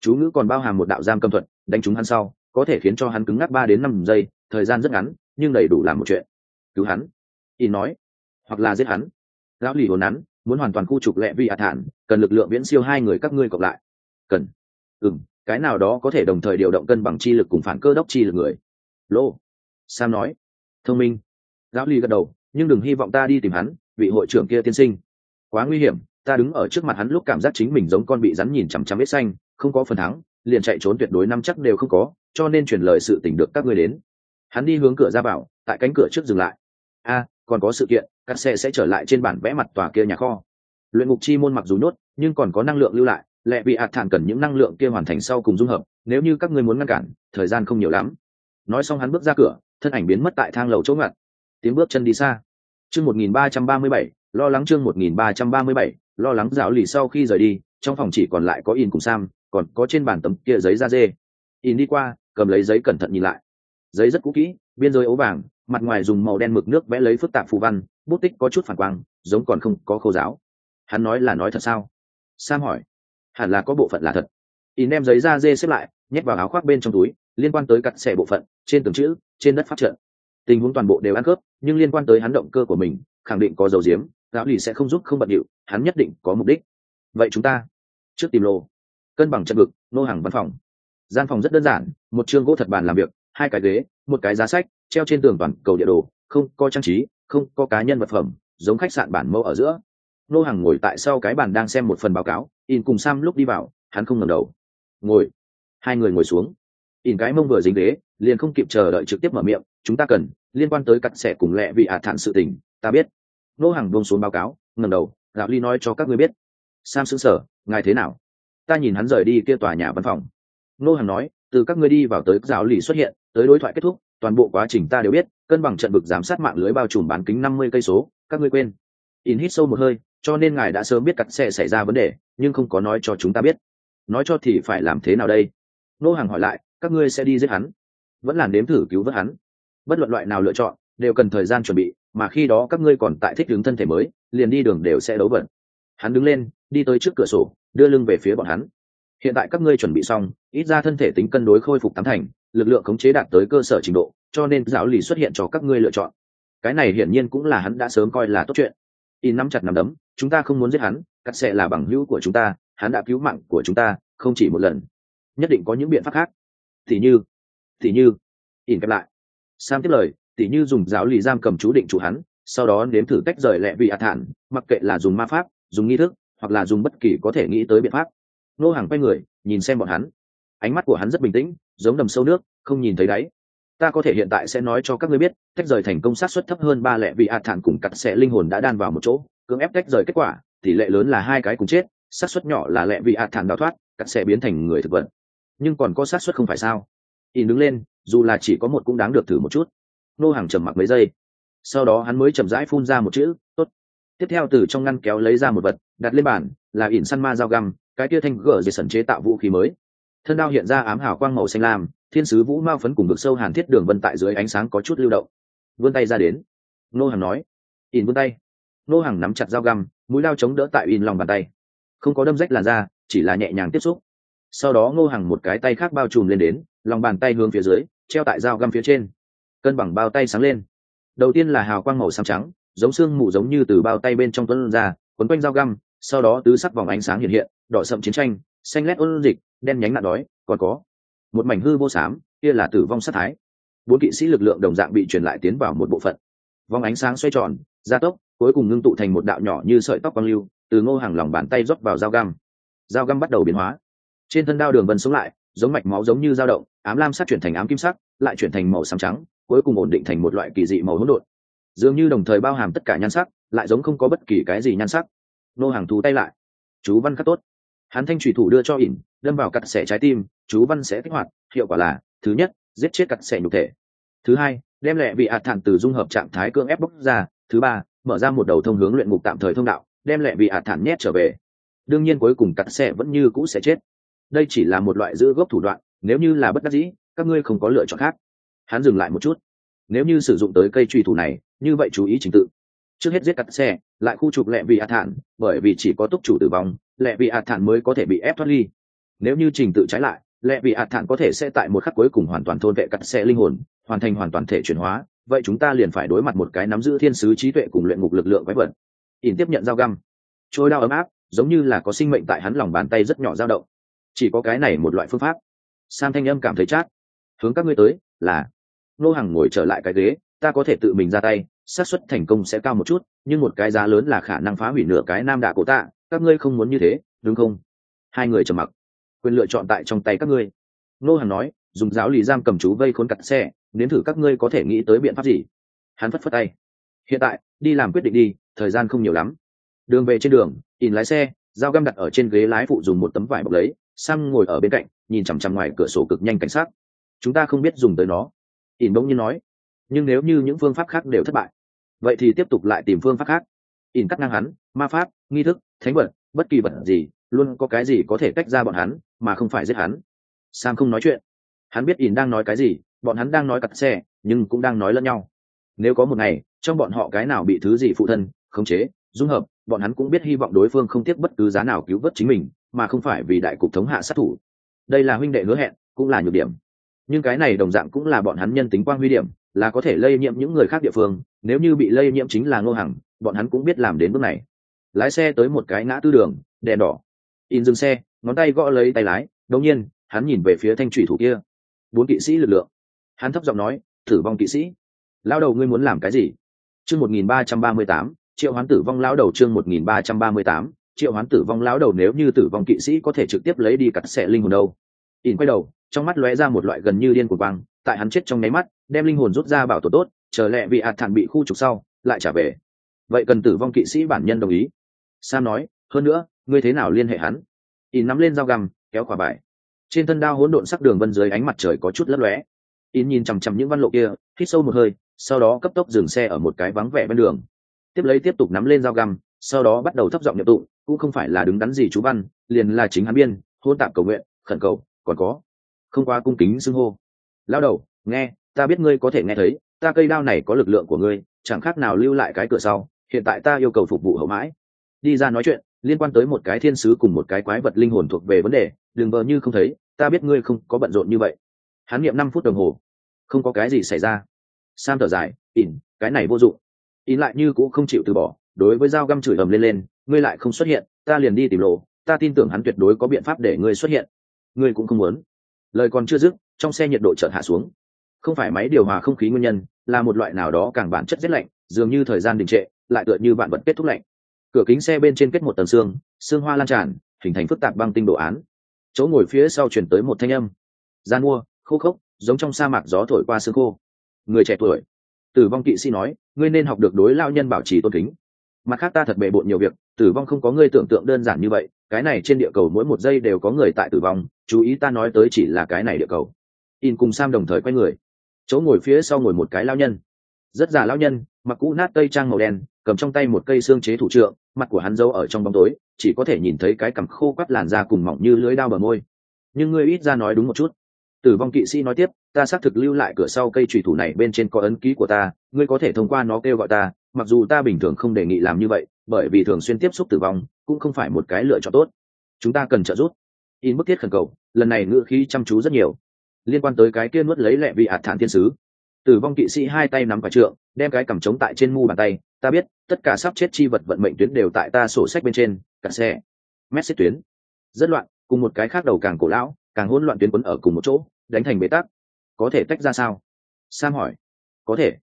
Chú ngữ còn bao hàm một đạo giam cầm thuật, đánh chúng hắn sau, có thể khiến cho hắn cứng ngắc ba đến năm giây, thời gian rất ngắn, nhưng đầy đủ làm một chuyện. Cứu hắn. Y nói. Hoặc là giết hắn. Lão lì hồn nắn, muốn hoàn toàn khu trục lẹ vi hạ thản cần lực lượng viễn siêu hai người các ngươi cộng lại. Cần. Ừ cái nào đó có thể đồng thời điều động cân bằng chi lực cùng phản cơ đốc chi lực người. Lô sam nói. Thông minh. Giáo ly gật đầu, nhưng đừng hy vọng ta đi tìm hắn, vị hội trưởng kia tiên sinh. Quá nguy hiểm, ta đứng ở trước mặt hắn lúc cảm giác chính mình giống con bị rắn nhìn chằm chằm vết xanh, không có phần thắng, liền chạy trốn tuyệt đối năm chắc đều không có, cho nên truyền lời sự tình được các ngươi đến. Hắn đi hướng cửa ra vào, tại cánh cửa trước dừng lại. A, còn có sự kiện, các xe sẽ trở lại trên bản vẽ mặt tòa kia nhà kho. Luyện ngục chi môn mặc dù nhốt, nhưng còn có năng lượng lưu lại, lẽ bị ạt thản cần những năng lượng kia hoàn thành sau cùng dung hợp, nếu như các ngươi muốn ngăn cản, thời gian không nhiều lắm. Nói xong hắn bước ra cửa thân ảnh biến mất tại thang lầu chỗ ngặt. Tiếng bước chân đi xa. Chương một nghìn ba trăm ba mươi bảy, lo lắng chương một nghìn ba trăm ba mươi bảy, lo lắng dạo lì sau khi rời đi, trong phòng chỉ còn lại có in cùng sam, còn có trên bàn tấm kia giấy da dê. In đi qua, cầm lấy giấy cẩn thận nhìn lại. Giấy rất cũ kỹ, biên giới ố vàng, mặt ngoài dùng màu đen mực nước vẽ lấy phức tạp phù văn, bút tích có chút phản quang, giống còn không có khô giáo. Hắn nói là nói thật sao? Sam hỏi. Hẳn là có bộ phận là thật. In đem giấy da dê xếp lại, nhét vào áo khoác bên trong túi liên quan tới cặn xẻ bộ phận, trên từng chữ, trên đất phát trận. Tình huống toàn bộ đều ăn cướp nhưng liên quan tới hắn động cơ của mình, khẳng định có dầu diếm lão lì sẽ không giúp không bận điệu, hắn nhất định có mục đích. Vậy chúng ta, trước tìm lô. Cân bằng chân vực, nô hàng văn phòng. Gian phòng rất đơn giản, một chương gỗ thật bàn làm việc, hai cái ghế, một cái giá sách, treo trên tường toàn cầu địa đồ, không có trang trí, không có cá nhân vật phẩm, giống khách sạn bản mẫu ở giữa. Nô hàng ngồi tại sau cái bàn đang xem một phần báo cáo, in cùng sam lúc đi vào, hắn không ngẩng đầu. Ngồi. Hai người ngồi xuống in cái mông vừa dính ghế, liền không kịp chờ đợi trực tiếp mở miệng, chúng ta cần liên quan tới cặn sẻ cùng lẹ vị ả thản sự tình, ta biết. Nô hàng bông xuống báo cáo ngầm đầu, gạo ly nói cho các ngươi biết. Sam xứng sở ngài thế nào? Ta nhìn hắn rời đi kia tòa nhà văn phòng. Nô hàng nói, từ các ngươi đi vào tới giáo lì xuất hiện, tới đối thoại kết thúc, toàn bộ quá trình ta đều biết, cân bằng trận vực giám sát mạng lưới bao trùm bán kính năm mươi cây số, các ngươi quên. In hít sâu một hơi, cho nên ngài đã sớm biết cặn xe xảy ra vấn đề, nhưng không có nói cho chúng ta biết. Nói cho thì phải làm thế nào đây? Nô hàng hỏi lại các ngươi sẽ đi giết hắn, vẫn là nếm thử cứu vớt hắn. Bất luận loại nào lựa chọn, đều cần thời gian chuẩn bị, mà khi đó các ngươi còn tại thích ứng thân thể mới, liền đi đường đều sẽ đấu vận. Hắn đứng lên, đi tới trước cửa sổ, đưa lưng về phía bọn hắn. Hiện tại các ngươi chuẩn bị xong, ít ra thân thể tính cân đối khôi phục tám thành, lực lượng khống chế đạt tới cơ sở trình độ, cho nên giáo lì xuất hiện cho các ngươi lựa chọn. Cái này hiển nhiên cũng là hắn đã sớm coi là tốt chuyện. In nắm chặt nắm đấm, chúng ta không muốn giết hắn, cắt sẽ là bằng hữu của chúng ta, hắn đã cứu mạng của chúng ta, không chỉ một lần. Nhất định có những biện pháp khác thì như thì như, ỉn kẹp lại. Sam tiếp lời, tỉ như dùng giáo lì giam cầm chú định chủ hắn, sau đó nếm thử cách rời lẹ vị ạt thản, mặc kệ là dùng ma pháp, dùng nghi thức, hoặc là dùng bất kỳ có thể nghĩ tới biện pháp. Nô hàng quay người, nhìn xem bọn hắn. Ánh mắt của hắn rất bình tĩnh, giống đầm sâu nước, không nhìn thấy đáy. Ta có thể hiện tại sẽ nói cho các ngươi biết cách rời thành công sát xuất thấp hơn ba lẹ vị ạt thản cùng cặt sẽ linh hồn đã đan vào một chỗ, cưỡng ép cách rời kết quả, tỷ lệ lớn là hai cái cùng chết, sát suất nhỏ là lẹ vị ạt thản đào thoát cặt sẽ biến thành người thực vật nhưng còn có sát xuất không phải sao? In đứng lên, dù là chỉ có một cũng đáng được thử một chút. Nô hàng trầm mặc mấy giây. Sau đó hắn mới chậm rãi phun ra một chữ, tốt. Tiếp theo từ trong ngăn kéo lấy ra một vật, đặt lên bàn, là ỉn săn ma dao găm, cái tia thanh gờ dây sẩn chế tạo vũ khí mới. Thân đao hiện ra ám hào quang màu xanh lam, thiên sứ vũ mao phấn cùng vực sâu hàn thiết đường vân tại dưới ánh sáng có chút lưu động. Vươn tay ra đến. Nô hàng nói. Ỉn vươn tay. Nô hàng nắm chặt dao găm, mũi lao chống đỡ tại in lòng bàn tay. Không có đâm rách làn da, chỉ là nhẹ nhàng tiếp xúc sau đó ngô hàng một cái tay khác bao trùm lên đến, lòng bàn tay hướng phía dưới, treo tại dao găm phía trên. Cân bằng bao tay sáng lên. Đầu tiên là hào quang màu xám trắng, giống xương mù giống như từ bao tay bên trong tuấn ra, quấn quanh dao găm, sau đó tứ sắc vòng ánh sáng hiện hiện, đỏ sậm chiến tranh, xanh lét ôn dịch, đen nhánh nạn đói, còn có một mảnh hư vô xám, kia là tử vong sát thái. Bốn kỵ sĩ lực lượng đồng dạng bị truyền lại tiến vào một bộ phận. Vòng ánh sáng xoay tròn, gia tốc, cuối cùng ngưng tụ thành một đạo nhỏ như sợi tóc quang lưu, từ ngô hàng lòng bàn tay rót vào dao găm. Dao găm bắt đầu biến hóa trên thân đao đường vân sống lại, giống mạch máu giống như dao động, ám lam sắc chuyển thành ám kim sắc, lại chuyển thành màu xám trắng, cuối cùng ổn định thành một loại kỳ dị màu hỗn độn. Dường như đồng thời bao hàm tất cả nhan sắc, lại giống không có bất kỳ cái gì nhan sắc. Nô hàng thu tay lại. Chú văn khắc tốt. Hắn thanh thủy thủ đưa cho ỉn, đâm vào cặt xẻ trái tim, chú văn sẽ kích hoạt, hiệu quả là, thứ nhất, giết chết cặt xẻ nhục thể. Thứ hai, đem lẹ bị ạt thản từ dung hợp trạng thái cưỡng ép bốc ra. Thứ ba, mở ra một đầu thông hướng luyện ngục tạm thời thông đạo, đem lẹ bị ạt thản nhét trở về. Đương nhiên cuối cùng cặt xẻ vẫn như cũ sẽ chết đây chỉ là một loại giữ gốc thủ đoạn, nếu như là bất đắc dĩ, các ngươi không có lựa chọn khác. Hắn dừng lại một chút. Nếu như sử dụng tới cây truy thủ này, như vậy chú ý trình tự. Trước hết giết cắt xe, lại khu trục lẹ vị hạt thản, bởi vì chỉ có túc chủ tử vong, lẹ vị hạt thản mới có thể bị ép thoát ly. Nếu như trình tự trái lại, lẹ vị hạt thản có thể sẽ tại một khắc cuối cùng hoàn toàn thôn vệ cắt xe linh hồn, hoàn thành hoàn toàn thể chuyển hóa, vậy chúng ta liền phải đối mặt một cái nắm giữ thiên sứ trí tuệ cùng luyện ngục lực lượng quái vật. Ỉn tiếp nhận dao găm. Trôi đao ấm áp, giống như là có sinh mệnh tại hắn lòng bàn tay rất nhỏ dao động chỉ có cái này một loại phương pháp. Sam thanh âm cảm thấy chát. Hướng các ngươi tới, là, nô hàng ngồi trở lại cái ghế, ta có thể tự mình ra tay, xác suất thành công sẽ cao một chút, nhưng một cái giá lớn là khả năng phá hủy nửa cái nam đạ cổ tạ, các ngươi không muốn như thế, đúng không? Hai người trầm mặc. Quyền lựa chọn tại trong tay các ngươi. Nô hàng nói, dùng giáo lì giam cầm chú vây khốn cặt xe, nếm thử các ngươi có thể nghĩ tới biện pháp gì? Hắn phất phất tay. Hiện tại, đi làm quyết định đi, thời gian không nhiều lắm. Đường về trên đường in lái xe, dao găm đặt ở trên ghế lái phụ dùng một tấm vải bọc lấy sang ngồi ở bên cạnh, nhìn chằm chằm ngoài cửa sổ cực nhanh cảnh sát. Chúng ta không biết dùng tới nó. Ỉn bỗng nhiên nói, nhưng nếu như những phương pháp khác đều thất bại, vậy thì tiếp tục lại tìm phương pháp khác. Ỉn cắt ngang hắn, ma pháp, nghi thức, thánh vật, bất kỳ vật gì, luôn có cái gì có thể tách ra bọn hắn, mà không phải giết hắn. Sam không nói chuyện. Hắn biết ỉn đang nói cái gì, bọn hắn đang nói cặt xe, nhưng cũng đang nói lẫn nhau. Nếu có một ngày, trong bọn họ cái nào bị thứ gì phụ thân, khống chế, dung hợp bọn hắn cũng biết hy vọng đối phương không tiếc bất cứ giá nào cứu vớt chính mình, mà không phải vì đại cục thống hạ sát thủ. Đây là huynh đệ hứa hẹn, cũng là nhược điểm. Nhưng cái này đồng dạng cũng là bọn hắn nhân tính quang huy điểm, là có thể lây nhiễm những người khác địa phương, nếu như bị lây nhiễm chính là ngô hằng, bọn hắn cũng biết làm đến bước này. Lái xe tới một cái ngã tư đường đèn đỏ. In dừng xe, ngón tay gõ lấy tay lái, đột nhiên, hắn nhìn về phía thanh thủy thủ kia. Bốn kỵ sĩ lực lượng. Hắn thấp giọng nói, thử vong kỵ sĩ, lao đầu ngươi muốn làm cái gì? Chương một nghìn ba trăm ba mươi tám triệu hoán tử vong lão đầu chương một nghìn ba trăm ba mươi tám, triệu hoán tử vong lão đầu nếu như tử vong kỵ sĩ có thể trực tiếp lấy đi cặt xẻ linh hồn đâu? Ỉn quay đầu, trong mắt lóe ra một loại gần như điên của băng tại hắn chết trong nháy mắt, đem linh hồn rút ra bảo tổ tốt, chờ lẹ vị ạt thản bị khu trục sau, lại trả về. Vậy cần tử vong kỵ sĩ bản nhân đồng ý. Sam nói, hơn nữa, ngươi thế nào liên hệ hắn? Ỉn nắm lên dao găm, kéo quả bài. Trên thân đao hỗn độn sắc đường vân dưới ánh mặt trời có chút lấp lóe. Ỉn nhìn chằm chằm những văn lộ kia, hít sâu một hơi, sau đó cấp tốc dừng xe ở một cái vắng vẻ bên đường tiếp lấy tiếp tục nắm lên dao găm, sau đó bắt đầu thấp giọng nhập tụ cũng không phải là đứng đắn gì chú văn, liền là chính hắn biên, hôn tạm cầu nguyện, khẩn cầu, còn có, không qua cung kính xưng hô. Lao đầu, nghe, ta biết ngươi có thể nghe thấy, ta cây đao này có lực lượng của ngươi, chẳng khác nào lưu lại cái cửa sau, hiện tại ta yêu cầu phục vụ hậu mãi. Đi ra nói chuyện, liên quan tới một cái thiên sứ cùng một cái quái vật linh hồn thuộc về vấn đề, đừng vờ như không thấy, ta biết ngươi không có bận rộn như vậy. Hắn nghiệm năm phút đồng hồ. Không có cái gì xảy ra. Sam thở dài, ỉn, cái này vô dụng ý lại như cũng không chịu từ bỏ, đối với dao găm chửi ầm lên lên, ngươi lại không xuất hiện, ta liền đi tìm lộ, ta tin tưởng hắn tuyệt đối có biện pháp để ngươi xuất hiện. Ngươi cũng không muốn. Lời còn chưa dứt, trong xe nhiệt độ chợt hạ xuống. Không phải máy điều hòa không khí nguyên nhân, là một loại nào đó càng bản chất rét lạnh, dường như thời gian đình trệ, lại tựa như bạn vật kết thúc lạnh. Cửa kính xe bên trên kết một tầng xương xương hoa lan tràn, hình thành phức tạp băng tinh đồ án. Chỗ ngồi phía sau chuyển tới một thanh âm. Gian mua, khô khốc, giống trong sa mạc gió thổi qua xương khô. Người trẻ tuổi tử vong kỵ sĩ nói, ngươi nên học được đối lao nhân bảo trì tôn kính. Mặt khác ta thật bề bộn nhiều việc, tử vong không có ngươi tưởng tượng đơn giản như vậy, cái này trên địa cầu mỗi một giây đều có người tại tử vong, chú ý ta nói tới chỉ là cái này địa cầu. In cùng sam đồng thời quay người. Chỗ ngồi phía sau ngồi một cái lao nhân. Rất già lao nhân, mặc cũ nát tây trang màu đen, cầm trong tay một cây xương chế thủ trượng, mặt của hắn giấu ở trong bóng tối, chỉ có thể nhìn thấy cái cằm khô quắt làn da cùng mỏng như lưới đao bờ môi. Nhưng ngươi ít ra nói đúng một chút tử vong kỵ sĩ nói tiếp, ta xác thực lưu lại cửa sau cây trùy thủ này bên trên có ấn ký của ta, ngươi có thể thông qua nó kêu gọi ta, mặc dù ta bình thường không đề nghị làm như vậy, bởi vì thường xuyên tiếp xúc tử vong cũng không phải một cái lựa chọn tốt. Chúng ta cần trợ giúp. In bức thiết khẩn cầu, lần này ngựa khí chăm chú rất nhiều. Liên quan tới cái kia nuốt lấy lẹ vị ạt thản thiên sứ. Tử vong kỵ sĩ hai tay nắm quả trượng, đem cái cầm trống tại trên mu bàn tay, ta biết, tất cả sắp chết chi vật vận mệnh tuyến đều tại ta sổ sách bên trên, cả xe. Mét tuyến. Rất loạn, cùng một cái khác đầu càng cổ lão, càng hỗn loạn tuyến quấn ở cùng một chỗ đánh thành bế tắc. Có thể tách ra sao? Sam hỏi. Có thể.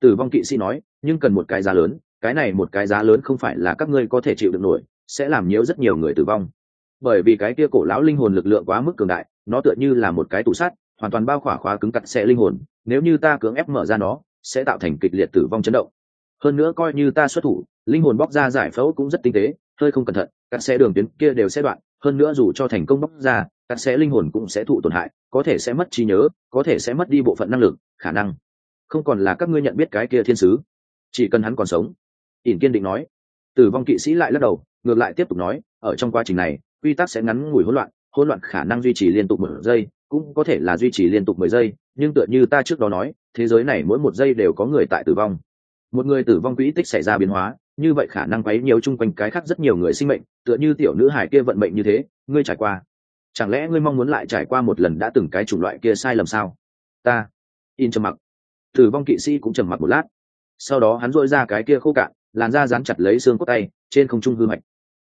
Tử vong kỵ sĩ nói, nhưng cần một cái giá lớn, cái này một cái giá lớn không phải là các ngươi có thể chịu được nổi, sẽ làm nhiễu rất nhiều người tử vong. Bởi vì cái kia cổ lão linh hồn lực lượng quá mức cường đại, nó tựa như là một cái tủ sắt, hoàn toàn bao khỏa khóa cứng cặt sẽ linh hồn, nếu như ta cưỡng ép mở ra nó, sẽ tạo thành kịch liệt tử vong chấn động. Hơn nữa coi như ta xuất thủ, linh hồn bóc ra giải phẫu cũng rất tinh tế, hơi không cẩn thận, các xe đường tuyến kia đều sẽ đoạn hơn nữa dù cho thành công bóc ra, các sẽ linh hồn cũng sẽ thụ tổn hại, có thể sẽ mất trí nhớ, có thể sẽ mất đi bộ phận năng lực, khả năng. Không còn là các ngươi nhận biết cái kia thiên sứ. Chỉ cần hắn còn sống. Ỉn kiên định nói. Tử vong kỵ sĩ lại lắc đầu, ngược lại tiếp tục nói, ở trong quá trình này, quy tắc sẽ ngắn ngủi hỗn loạn hỗn loạn khả năng duy trì liên tục một giây, cũng có thể là duy trì liên tục mười giây, nhưng tựa như ta trước đó nói, thế giới này mỗi một giây đều có người tại tử vong. Một người tử vong quỹ tích xảy ra biến hóa như vậy khả năng quấy nhiều chung quanh cái khác rất nhiều người sinh mệnh, tựa như tiểu nữ hải kia vận mệnh như thế, ngươi trải qua. Chẳng lẽ ngươi mong muốn lại trải qua một lần đã từng cái chủng loại kia sai lầm sao? Ta. In trầm mặc. Tử vong kỵ sĩ cũng trầm mặc một lát. Sau đó hắn dội ra cái kia khô cạn, làn da dán chặt lấy xương cốt tay, trên không trung hư mạch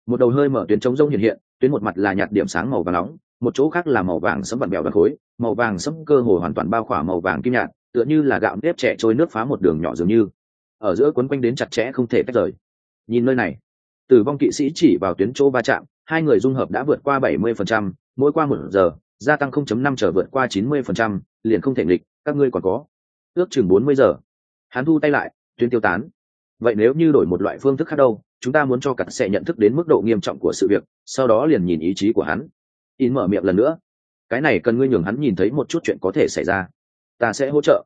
một đầu hơi mở tuyến trống rông hiện hiện, tuyến một mặt là nhạt điểm sáng màu vàng nóng, một chỗ khác là màu vàng sẫm vặn bèo và khối, màu vàng sẫm cơ hồ hoàn toàn bao khỏa màu vàng kim nhạt, tựa như là gạo nếp trẻ trôi nước phá một đường nhỏ dường như ở giữa quấn quanh đến chặt chẽ không thể tách rời. Nhìn nơi này tử vong kỵ sĩ chỉ vào tuyến chỗ va chạm hai người dung hợp đã vượt qua 70%, mỗi qua một giờ gia tăng 0.5 trở vượt qua 90%, liền không thể nghịch các ngươi còn có. Ước chừng 40 giờ. Hắn thu tay lại tuyến tiêu tán. Vậy nếu như đổi một loại phương thức khác đâu chúng ta muốn cho cặn sẽ nhận thức đến mức độ nghiêm trọng của sự việc sau đó liền nhìn ý chí của hắn. In mở miệng lần nữa. Cái này cần ngươi nhường hắn nhìn thấy một chút chuyện có thể xảy ra. Ta sẽ hỗ trợ.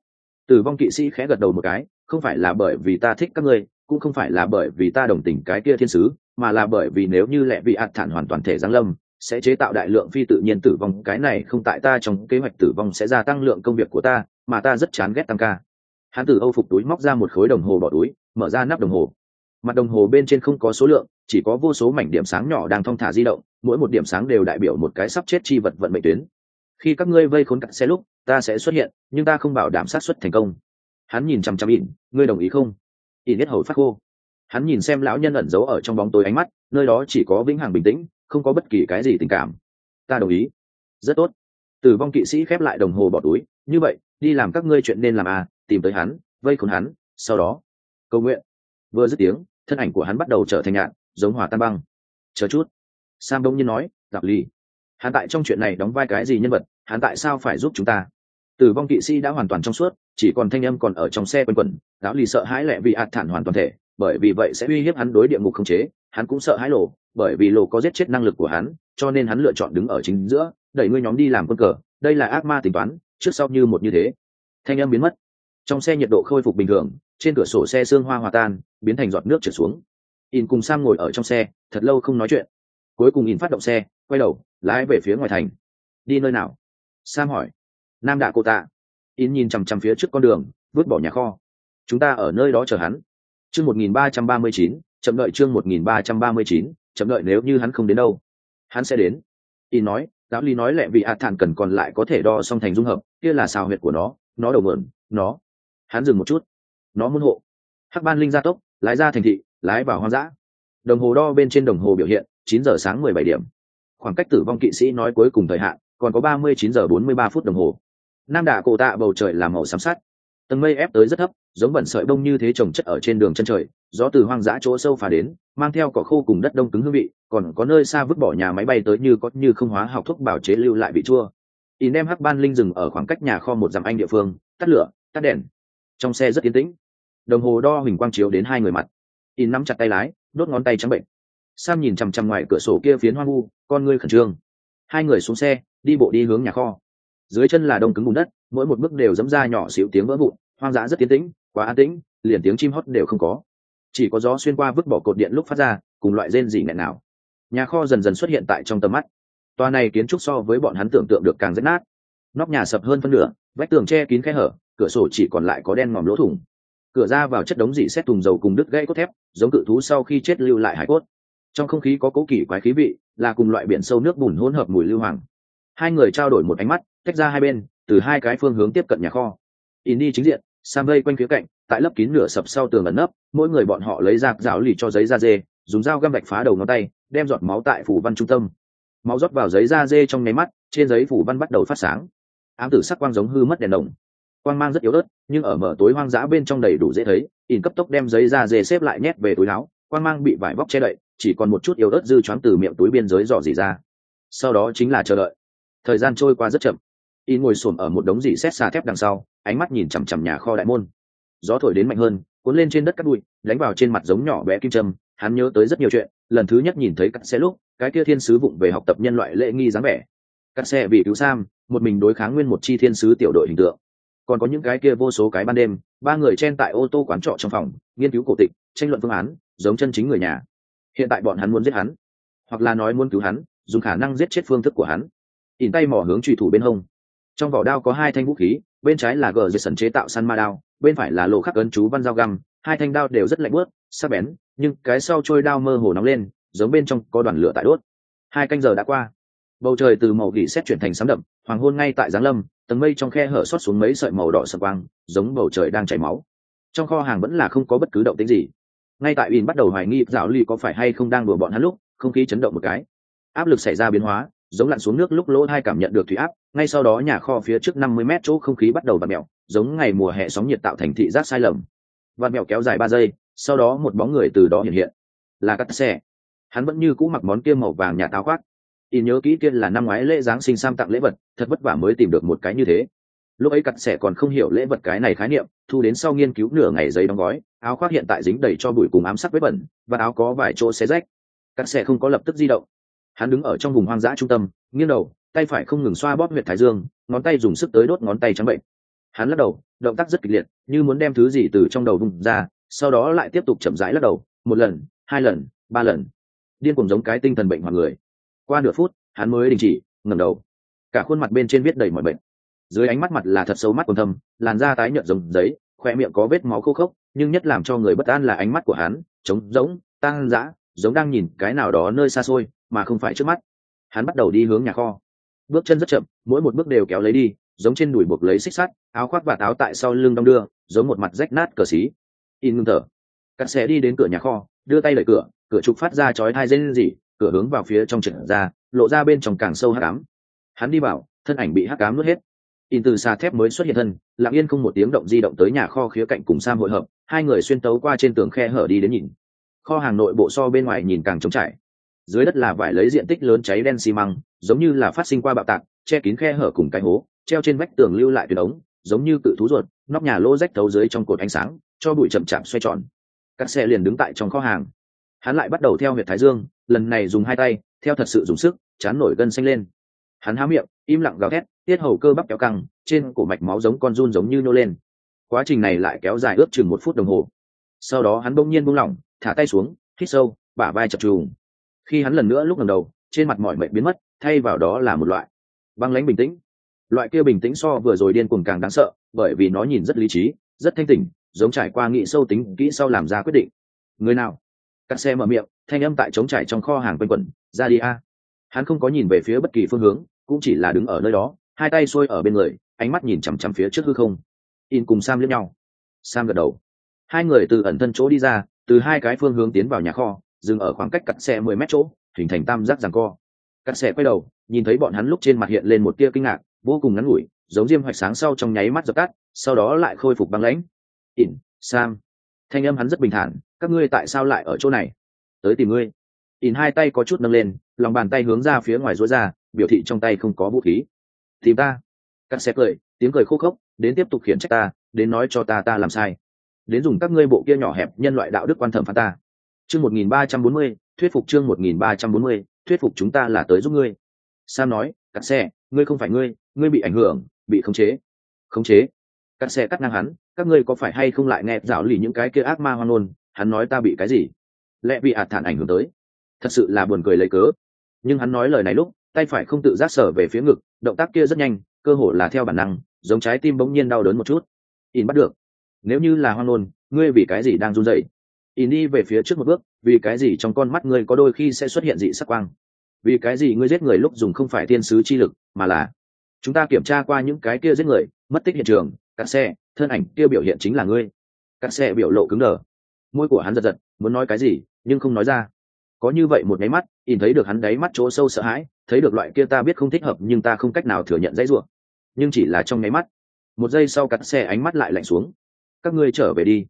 Tử vong kỵ sĩ khẽ gật đầu một cái không phải là bởi vì ta thích các ngươi, cũng không phải là bởi vì ta đồng tình cái kia thiên sứ, mà là bởi vì nếu như lẽ vị ạt thản hoàn toàn thể giáng lâm, sẽ chế tạo đại lượng phi tự nhiên tử vong, cái này không tại ta trong kế hoạch tử vong sẽ gia tăng lượng công việc của ta, mà ta rất chán ghét tăng ca. Hắn từ âu phục túi móc ra một khối đồng hồ bỏ túi, mở ra nắp đồng hồ. Mặt đồng hồ bên trên không có số lượng, chỉ có vô số mảnh điểm sáng nhỏ đang thong thả di động, mỗi một điểm sáng đều đại biểu một cái sắp chết chi vật vận mệnh tuyến. Khi các ngươi vây khốn cặn xe lúc, ta sẽ xuất hiện, nhưng ta không bảo đảm sát xuất thành công hắn nhìn chằm chằm ỉn, ngươi đồng ý không? Ỉn biết hầu phát khô. Hắn nhìn xem lão nhân ẩn giấu ở trong bóng tối ánh mắt, nơi đó chỉ có vĩnh hằng bình tĩnh, không có bất kỳ cái gì tình cảm. Ta đồng ý. Rất tốt. Tử vong kỵ sĩ khép lại đồng hồ bỏ túi, như vậy, đi làm các ngươi chuyện nên làm à tìm tới hắn, vây khốn hắn, sau đó cầu nguyện. Vừa dứt tiếng, thân ảnh của hắn bắt đầu trở thành nhạn, giống hỏa tan băng. Chờ chút. Sam đông nhiên nói, gặp ly hắn tại trong chuyện này đóng vai cái gì nhân vật, hắn tại sao phải giúp chúng ta? Tử vong kỵ sĩ đã hoàn toàn trong suốt, chỉ còn thanh âm còn ở trong xe quanh quẩn, lão lì sợ hãi lẹ vì ạt thản hoàn toàn thể, bởi vì vậy sẽ uy hiếp hắn đối địa ngục không chế, hắn cũng sợ hãi lộ, bởi vì lộ có giết chết năng lực của hắn, cho nên hắn lựa chọn đứng ở chính giữa, đẩy ngươi nhóm đi làm quân cờ, đây là ác ma tính toán, trước sau như một như thế. Thanh âm biến mất. Trong xe nhiệt độ khôi phục bình thường, trên cửa sổ xe xương hoa hòa tan, biến thành giọt nước trở xuống. In cùng sam ngồi ở trong xe, thật lâu không nói chuyện. Cuối cùng in phát động xe, quay đầu, lái về phía ngoài thành. Đi nơi nào? Sam hỏi nam đạ cô ta, in nhìn chằm chằm phía trước con đường vứt bỏ nhà kho. Chúng ta ở nơi đó chờ hắn. Chương một nghìn ba trăm ba mươi chín chậm đợi chương một nghìn ba trăm ba mươi chín chậm đợi nếu như hắn không đến đâu. Hắn sẽ đến. In nói giáo lý nói lẹ vì hạt thản cần còn lại có thể đo song thành dung hợp kia là xào huyệt của nó nó đầu mượn nó. Hắn dừng một chút. Nó muốn hộ. Hắc ban linh gia tốc lái ra thành thị lái vào hoang dã. Đồng hồ đo bên trên đồng hồ biểu hiện chín giờ sáng mười bảy điểm. Khoảng cách tử vong kỵ sĩ nói cuối cùng thời hạn còn có ba mươi chín giờ bốn mươi ba phút đồng hồ nam đà cổ tạ bầu trời làm màu xám sát tầng mây ép tới rất thấp, giống bẩn sợi bông như thế trồng chất ở trên đường chân trời, gió từ hoang dã chỗ sâu phà đến, mang theo cỏ khô cùng đất đông cứng hương vị, còn có nơi xa vứt bỏ nhà máy bay tới như có như không hóa học thuốc bảo chế lưu lại vị chua. In em hắc ban linh dừng ở khoảng cách nhà kho một dặm anh địa phương, tắt lửa, tắt đèn. Trong xe rất yên tĩnh. Đồng hồ đo hình quang chiếu đến hai người mặt. In nắm chặt tay lái, đốt ngón tay trắng bệnh. Sam nhìn chằm chằm ngoài cửa sổ kia phiến hoang vu, con ngươi khẩn trương. Hai người xuống xe, đi bộ đi hướng nhà kho dưới chân là đông cứng bùn đất, mỗi một bước đều dẫm ra nhỏ xíu tiếng vỡ vụn, hoang dã rất tiến tĩnh, quá an tĩnh, liền tiếng chim hót đều không có. Chỉ có gió xuyên qua vứt bỏ cột điện lúc phát ra, cùng loại rên gì nghẹn nào nhà kho dần dần xuất hiện tại trong tầm mắt. Tòa này kiến trúc so với bọn hắn tưởng tượng được càng rách nát. Nóc nhà sập hơn phân nửa, vách tường che kín khe hở, cửa sổ chỉ còn lại có đen ngòm lỗ thủng. Cửa ra vào chất đống dị xét thùng dầu cùng đứt gãy cốt thép, giống cự thú sau khi chết lưu lại hải cốt. Trong không khí có cố kỳ quái khí vị, là cùng loại biển sâu nước bùn hỗn hợp mùi lưu hoàng. Hai người trao đổi một ánh mắt tách ra hai bên, từ hai cái phương hướng tiếp cận nhà kho. In đi chính diện, sam vây quanh phía cạnh, tại lớp kín nửa sập sau tường ẩn nấp, mỗi người bọn họ lấy ra rào lì cho giấy da dê, dùng dao găm vạch phá đầu ngón tay, đem giọt máu tại phủ văn trung tâm. Máu rót vào giấy da dê trong nháy mắt, trên giấy phủ văn bắt đầu phát sáng. Ám tử sắc quang giống hư mất đèn đồng. Quang mang rất yếu ớt, nhưng ở mở tối hoang dã bên trong đầy đủ dễ thấy in cấp tốc đem giấy da dê xếp lại nhét về túi áo, quang mang bị vải vóc che đậy, chỉ còn một chút yếu ớt dư choáng từ miệng túi biên giới dò dỉ ra. Sau đó chính là chờ đợi. Thời gian trôi qua rất chậm in ngồi xổm ở một đống dỉ xét xà thép đằng sau, ánh mắt nhìn chằm chằm nhà kho đại môn. Gió thổi đến mạnh hơn, cuốn lên trên đất cắt bụi, đánh vào trên mặt giống nhỏ bé kim trâm hắn nhớ tới rất nhiều chuyện, lần thứ nhất nhìn thấy cắt xe lúc, cái kia thiên sứ vụng về học tập nhân loại lễ nghi dáng vẻ. Cắt xe vì cứu sam, một mình đối kháng nguyên một chi thiên sứ tiểu đội hình tượng. Còn có những cái kia vô số cái ban đêm, ba người chen tại ô tô quán trọ trong phòng, nghiên cứu cổ tịch, tranh luận phương án, giống chân chính người nhà. Hiện tại bọn hắn muốn giết hắn, hoặc là nói muốn cứu hắn, dùng khả năng giết chết phương thức của hắn. Ỉn tay mỏ hướng trùy thủ bên hông trong vỏ đao có hai thanh vũ khí, bên trái là gờ dây sần chế tạo săn ma đao, bên phải là lộ khắc ấn chú văn dao găm. Hai thanh đao đều rất lạnh bớt sắc bén, nhưng cái sau trôi đao mơ hồ nóng lên, giống bên trong có đoàn lửa tại đốt. Hai canh giờ đã qua. Bầu trời từ màu gỉ xét chuyển thành sám đậm, hoàng hôn ngay tại giáng lâm, tầng mây trong khe hở xót xuống mấy sợi màu đỏ sập quang, giống bầu trời đang chảy máu. Trong kho hàng vẫn là không có bất cứ động tĩnh gì. Ngay tại in bắt đầu hoài nghi dạo ly có phải hay không đang đùa bọn hắn lúc, không khí chấn động một cái. Áp lực xảy ra biến hóa giống lặn xuống nước lúc lỗ hai cảm nhận được thủy áp, ngay sau đó nhà kho phía trước năm mươi mét chỗ không khí bắt đầu vặn mèo, giống ngày mùa hè sóng nhiệt tạo thành thị giác sai lầm. Vặn mèo kéo dài ba giây, sau đó một bóng người từ đó hiện hiện. Là cắt xe. Hắn vẫn như cũ mặc món kia màu vàng nhà táo khoác. In nhớ kỹ kia là năm ngoái lễ giáng sinh sam tặng lễ vật, thật vất vả mới tìm được một cái như thế. Lúc ấy cắt sẻ còn không hiểu lễ vật cái này khái niệm, thu đến sau nghiên cứu nửa ngày giấy đóng gói, áo khoác hiện tại dính đầy cho bụi cùng ám sắc vết bẩn, và áo có vài chỗ xé rách. Cắt sẻ không có lập tức di động hắn đứng ở trong vùng hoang dã trung tâm, nghiêng đầu, tay phải không ngừng xoa bóp huyệt thái dương, ngón tay dùng sức tới đốt ngón tay trắng bệnh. Hắn lắc đầu, động tác rất kịch liệt, như muốn đem thứ gì từ trong đầu vùng ra, sau đó lại tiếp tục chậm rãi lắc đầu, một lần, hai lần, ba lần. Điên cùng giống cái tinh thần bệnh hoặc người. Qua nửa phút, hắn mới đình chỉ, ngẩng đầu. Cả khuôn mặt bên trên viết đầy mọi bệnh. Dưới ánh mắt mặt là thật sâu mắt còn thâm, làn da tái nhợt giống giấy khoe miệng có vết máu khô khốc, nhưng nhất làm cho người bất an là ánh mắt của hắn, trống rỗng tăng dã giống đang nhìn cái nào đó nơi xa xôi mà không phải trước mắt. Hắn bắt đầu đi hướng nhà kho. Bước chân rất chậm, mỗi một bước đều kéo lấy đi, giống trên đùi buộc lấy xích sắt, áo khoác và táo tại sau lưng đong đưa, giống một mặt rách nát cờ xí. In ngưng thở. Cắt xe đi đến cửa nhà kho, đưa tay đẩy cửa cửa trục phát ra chói hai dây lên gì cửa hướng vào phía trong trận ra, lộ ra bên trong càng sâu hắc ám. Hắn đi vào, thân ảnh bị hắc ám nuốt hết. In từ xa thép mới xuất hiện thân, lặng yên không một tiếng động di động tới nhà kho khía cạnh cùng sam hội hợp, hai người xuyên tấu qua trên tường khe hở đi đến nhìn. Kho hàng nội bộ so bên ngoài nhìn càng trống trải dưới đất là vải lấy diện tích lớn cháy đen xi măng, giống như là phát sinh qua bạo tạc, che kín khe hở cùng cái hố, treo trên vách tường lưu lại tuyến ống, giống như cự thú ruột, nóc nhà lỗ rách thấu dưới trong cột ánh sáng, cho bụi chậm chạp xoay tròn. Các xe liền đứng tại trong kho hàng. Hắn lại bắt đầu theo huyệt thái dương, lần này dùng hai tay, theo thật sự dùng sức, chán nổi gân xanh lên. Hắn há miệng, im lặng gào thét, tiết hầu cơ bắp kéo căng, trên cổ mạch máu giống con run giống như nô lên. Quá trình này lại kéo dài ước chừng một phút đồng hồ. Sau đó hắn bỗng nhiên buông lỏng, thả tay xuống, hít sâu, bả vai chập trùng khi hắn lần nữa lúc lần đầu, trên mặt mọi mệnh biến mất, thay vào đó là một loại băng lãnh bình tĩnh. Loại kia bình tĩnh so vừa rồi điên cuồng càng đáng sợ, bởi vì nó nhìn rất lý trí, rất thanh tỉnh, giống trải qua nghị sâu tính, kỹ sau làm ra quyết định. Người nào? Cắt xe mở miệng, thanh âm tại trống trải trong kho hàng quanh quẩn, ra đi a. Hắn không có nhìn về phía bất kỳ phương hướng, cũng chỉ là đứng ở nơi đó, hai tay xuôi ở bên người, ánh mắt nhìn chằm chằm phía trước hư không. In cùng sam liếc nhau. Sam gật đầu. Hai người từ ẩn thân chỗ đi ra, từ hai cái phương hướng tiến vào nhà kho dừng ở khoảng cách cắt xe mười mét chỗ, hình thành tam giác rằng co. Cắt xe quay đầu, nhìn thấy bọn hắn lúc trên mặt hiện lên một tia kinh ngạc, vô cùng ngắn ngủi, giống diêm hoạch sáng sau trong nháy mắt dập tắt, sau đó lại khôi phục băng lãnh. Ỉn, sam. Thanh âm hắn rất bình thản, các ngươi tại sao lại ở chỗ này? Tới tìm ngươi. Ỉn hai tay có chút nâng lên, lòng bàn tay hướng ra phía ngoài rối ra, biểu thị trong tay không có vũ khí. Tìm ta. Cắt xe cười, tiếng cười khô khốc, đến tiếp tục khiển trách ta, đến nói cho ta ta làm sai. Đến dùng các ngươi bộ kia nhỏ hẹp nhân loại đạo đức quan thẩm phán ta chương một nghìn ba trăm bốn mươi, thuyết phục chương một nghìn ba trăm bốn mươi, thuyết phục chúng ta là tới giúp ngươi. Sam nói, cắt xe, ngươi không phải ngươi ngươi bị ảnh hưởng, bị khống chế. Khống chế? Cắt xe cắt ngang hắn, các ngươi có phải hay không lại nghe dạo lì những cái kia ác ma hoang nôn hắn nói ta bị cái gì? Lẽ bị ạt thản ảnh hưởng tới. Thật sự là buồn cười lấy cớ. Nhưng hắn nói lời này lúc, tay phải không tự giác sở về phía ngực, động tác kia rất nhanh, cơ hồ là theo bản năng, giống trái tim bỗng nhiên đau đớn một chút. In bắt được. Nếu như là hoang nôn ngươi vì cái gì đang run rẩy? In đi về phía trước một bước, vì cái gì trong con mắt ngươi có đôi khi sẽ xuất hiện dị sắc quang? Vì cái gì ngươi giết người lúc dùng không phải thiên sứ chi lực, mà là chúng ta kiểm tra qua những cái kia giết người, mất tích hiện trường các xe, thân ảnh kia biểu hiện chính là ngươi. Các xe biểu lộ cứng đờ. Môi của hắn giật giật, muốn nói cái gì, nhưng không nói ra. Có như vậy một nháy mắt in thấy được hắn đáy mắt chỗ sâu sợ hãi, thấy được loại kia ta biết không thích hợp nhưng ta không cách nào thừa nhận dãy ruộng nhưng chỉ là trong nháy mắt. Một giây sau cắt xe ánh mắt lại lạnh xuống. Các ngươi trở về đi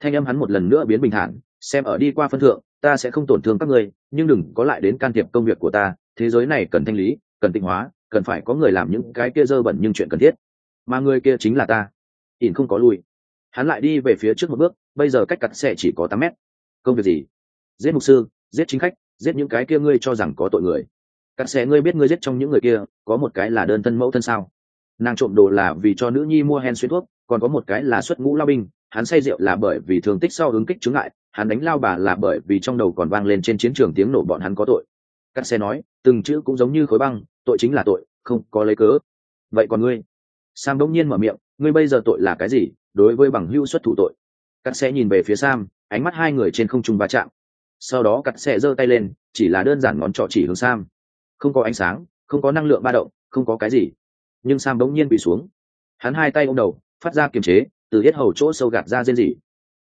thanh âm hắn một lần nữa biến bình thản, xem ở đi qua phân thượng, ta sẽ không tổn thương các ngươi, nhưng đừng có lại đến can thiệp công việc của ta, thế giới này cần thanh lý, cần tịnh hóa, cần phải có người làm những cái kia dơ bẩn nhưng chuyện cần thiết. Mà người kia chính là ta. Ỉn không có lui. Hắn lại đi về phía trước một bước, bây giờ cách cặt xe chỉ có tám mét. Công việc gì? Giết mục sư, giết chính khách, giết những cái kia ngươi cho rằng có tội người. Cắt xe ngươi biết ngươi giết trong những người kia, có một cái là đơn thân mẫu thân sao? Nàng trộm đồ là vì cho nữ nhi mua hen xuyên thuốc, còn có một cái là xuất ngũ lao binh hắn say rượu là bởi vì thương tích sau ứng kích chướng ngại, hắn đánh lao bà là bởi vì trong đầu còn vang lên trên chiến trường tiếng nổ bọn hắn có tội. Cắt xe nói, từng chữ cũng giống như khối băng, tội chính là tội, không có lấy cớ. Vậy còn ngươi? Sam đống nhiên mở miệng, ngươi bây giờ tội là cái gì? Đối với bằng hưu xuất thủ tội. Cắt xe nhìn về phía sam, ánh mắt hai người trên không trung va chạm. Sau đó cắt xe giơ tay lên, chỉ là đơn giản ngón trỏ chỉ hướng sam. Không có ánh sáng, không có năng lượng ba động, không có cái gì. Nhưng sam bỗng nhiên bị xuống. Hắn hai tay ôm đầu, phát ra kiềm chế từ hết hầu chỗ sâu gạt ra rên rỉ.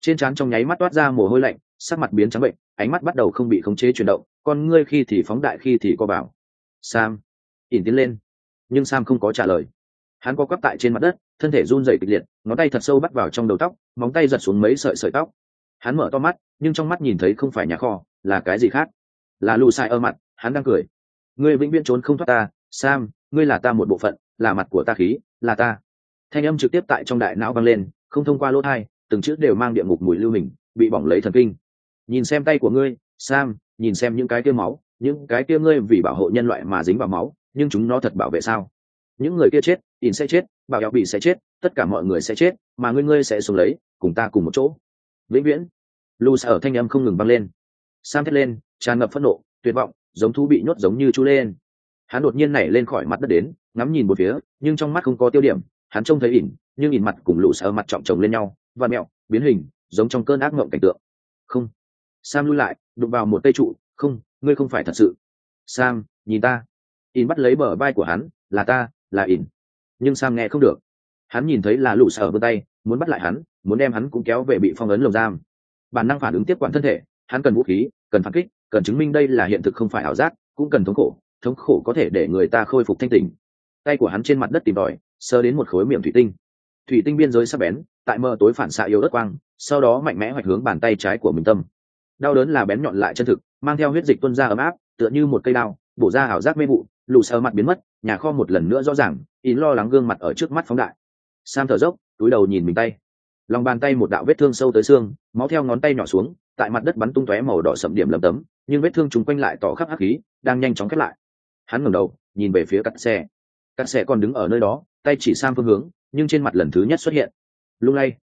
Trên trán trong nháy mắt toát ra mồ hôi lạnh, sắc mặt biến trắng bệnh, ánh mắt bắt đầu không bị khống chế chuyển động, con ngươi khi thì phóng đại khi thì co bảo sam, ỉn tiến lên. Nhưng sam không có trả lời. Hắn co quắp tại trên mặt đất, thân thể run rẩy kịch liệt, ngón tay thật sâu bắt vào trong đầu tóc, móng tay giật xuống mấy sợi sợi tóc. Hắn mở to mắt, nhưng trong mắt nhìn thấy không phải nhà kho, là cái gì khác? Là lù sai ở mặt, hắn đang cười. Ngươi vĩnh viễn trốn không thoát ta, sam, ngươi là ta một bộ phận, là mặt của ta khí, là ta thanh âm trực tiếp tại trong đại não vang lên, không thông qua lỗ thai, từng chữ đều mang địa ngục mùi lưu hình, bị bỏng lấy thần kinh. Nhìn xem tay của ngươi, sam, nhìn xem những cái kia máu, những cái kia ngươi vì bảo hộ nhân loại mà dính vào máu, nhưng chúng nó thật bảo vệ sao? Những người kia chết, in sẽ chết, bảo eo bị sẽ chết, tất cả mọi người sẽ chết, mà ngươi ngươi sẽ xuống lấy, cùng ta cùng một chỗ. Vĩnh viễn. Lu ở thanh âm không ngừng băng lên. Sam thét lên, tràn ngập phẫn nộ, tuyệt vọng, giống thú bị nhốt giống như chú lên. Hắn đột nhiên nảy lên khỏi mặt đất đến, ngắm nhìn một phía, nhưng trong mắt không có tiêu điểm hắn trông thấy ỉn, nhưng ỉn mặt cùng lũ sợ mặt trọng chồng lên nhau, và mẹo, biến hình, giống trong cơn ác mộng cảnh tượng. Không. Sam lui lại, đụng vào một cây trụ, không, ngươi không phải thật sự. Sam, nhìn ta. Ỉn bắt lấy bờ vai của hắn, là ta, là ỉn. Nhưng sam nghe không được. Hắn nhìn thấy là lũ sợ vươn tay, muốn bắt lại hắn, muốn đem hắn cũng kéo về bị phong ấn lồng giam. Bản năng phản ứng tiếp quản thân thể, hắn cần vũ khí, cần phản kích, cần chứng minh đây là hiện thực không phải ảo giác, cũng cần thống khổ thống khổ có thể để người ta khôi phục thanh tình tay của hắn trên mặt đất tìm đòi sơ đến một khối miệng thủy tinh. Thủy tinh biên giới sắp bén, tại mờ tối phản xạ yếu ớt quang, sau đó mạnh mẽ hoạch hướng bàn tay trái của mình tâm. Đau đớn là bén nhọn lại chân thực, mang theo huyết dịch tuân ra ấm áp, tựa như một cây đao, bổ ra ảo giác mê vụ, lù sờ mặt biến mất, nhà kho một lần nữa rõ ràng ý lo lắng gương mặt ở trước mắt phóng đại. Sam thở dốc, túi đầu nhìn mình tay. Lòng bàn tay một đạo vết thương sâu tới xương, máu theo ngón tay nhỏ xuống, tại mặt đất bắn tung tóe màu đỏ sậm điểm lấm tấm, nhưng vết thương chúng quanh lại tỏ khắp hắc khí, đang nhanh chóng khép lại. Hắn ngẩng đầu, nhìn về phía cắt xe. Cắt xe còn đứng ở nơi đó tay chỉ sang phương hướng, nhưng trên mặt lần thứ nhất xuất hiện. Lung lay.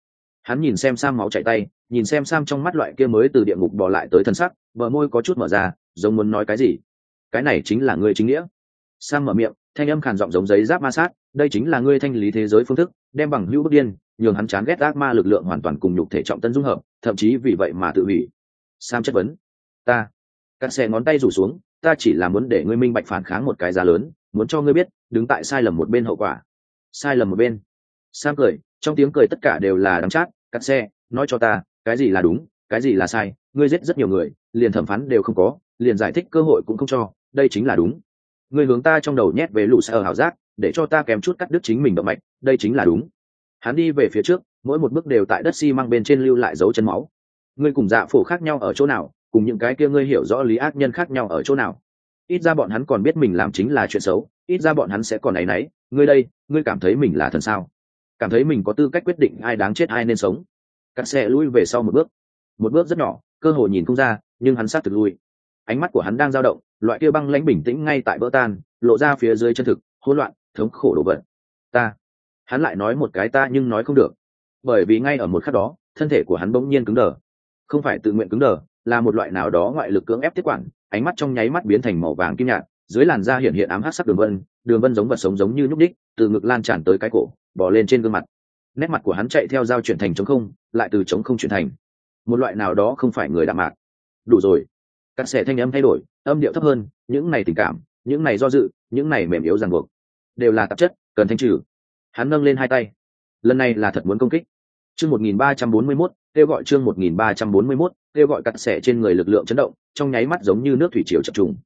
Hắn nhìn xem sam máu chạy tay, nhìn xem sam trong mắt loại kia mới từ địa ngục bỏ lại tới thân sắc, bờ môi có chút mở ra, giống muốn nói cái gì? Cái này chính là ngươi chính nghĩa. Sam mở miệng, thanh âm khàn giọng giống giấy giáp ma sát, đây chính là ngươi thanh lý thế giới phương thức, đem bằng hữu bất điên, nhường hắn chán ghét ác ma lực lượng hoàn toàn cùng nhục thể trọng tân dung hợp, thậm chí vì vậy mà tự hủy. Sam chất vấn. Ta. Cắt xe ngón tay rủ xuống, ta chỉ là muốn để ngươi minh bạch phản kháng một cái giá lớn, muốn cho ngươi biết, đứng tại sai lầm một bên hậu quả sai lầm một bên. Sam cười, trong tiếng cười tất cả đều là đắng chát, cắt xe, nói cho ta, cái gì là đúng, cái gì là sai, ngươi giết rất nhiều người, liền thẩm phán đều không có, liền giải thích cơ hội cũng không cho, đây chính là đúng. Ngươi hướng ta trong đầu nhét về lũ xe ở hảo giác, để cho ta kèm chút cắt đứt chính mình động mạch, đây chính là đúng. Hắn đi về phía trước, mỗi một bước đều tại đất xi măng bên trên lưu lại dấu chân máu. Ngươi cùng dạ phổ khác nhau ở chỗ nào, cùng những cái kia ngươi hiểu rõ lý ác nhân khác nhau ở chỗ nào? Ít ra bọn hắn còn biết mình làm chính là chuyện xấu, ít ra bọn hắn sẽ còn áy náy. Ngươi đây, ngươi cảm thấy mình là thần sao? Cảm thấy mình có tư cách quyết định ai đáng chết ai nên sống. Cắt xe lui về sau một bước. Một bước rất nhỏ, cơ hội nhìn không ra, nhưng hắn sát thực lui. Ánh mắt của hắn đang dao động, loại kia băng lãnh bình tĩnh ngay tại vỡ tan, lộ ra phía dưới chân thực, hỗn loạn, thống khổ đổ vật. Ta. Hắn lại nói một cái ta nhưng nói không được. Bởi vì ngay ở một khắc đó, thân thể của hắn bỗng nhiên cứng đờ. Không phải tự nguyện cứng đờ là một loại nào đó ngoại lực cưỡng ép tiếp quản, ánh mắt trong nháy mắt biến thành màu vàng kim nhạt, dưới làn da hiện hiện ám hát sắc đường vân đường vân giống vật sống giống như nhúc đích từ ngực lan tràn tới cái cổ bỏ lên trên gương mặt. Nét mặt của hắn chạy theo dao chuyển thành chống không, lại từ chống không chuyển thành. Một loại nào đó không phải người đạm mạc. Đủ rồi. Cắt xẻ thanh âm thay đổi, âm điệu thấp hơn, những này tình cảm, những này do dự, những này mềm yếu ràng buộc, đều là tạp chất, cần thanh trừ. Hắn nâng lên hai tay. Lần này là thật muốn công kích. Chương một nghìn ba trăm bốn mươi mốt kêu gọi chương một nghìn ba trăm bốn mươi mốt, kêu gọi cắt xẻ trên người lực lượng chấn động, trong nháy mắt giống như nước thủy triều chập trùng.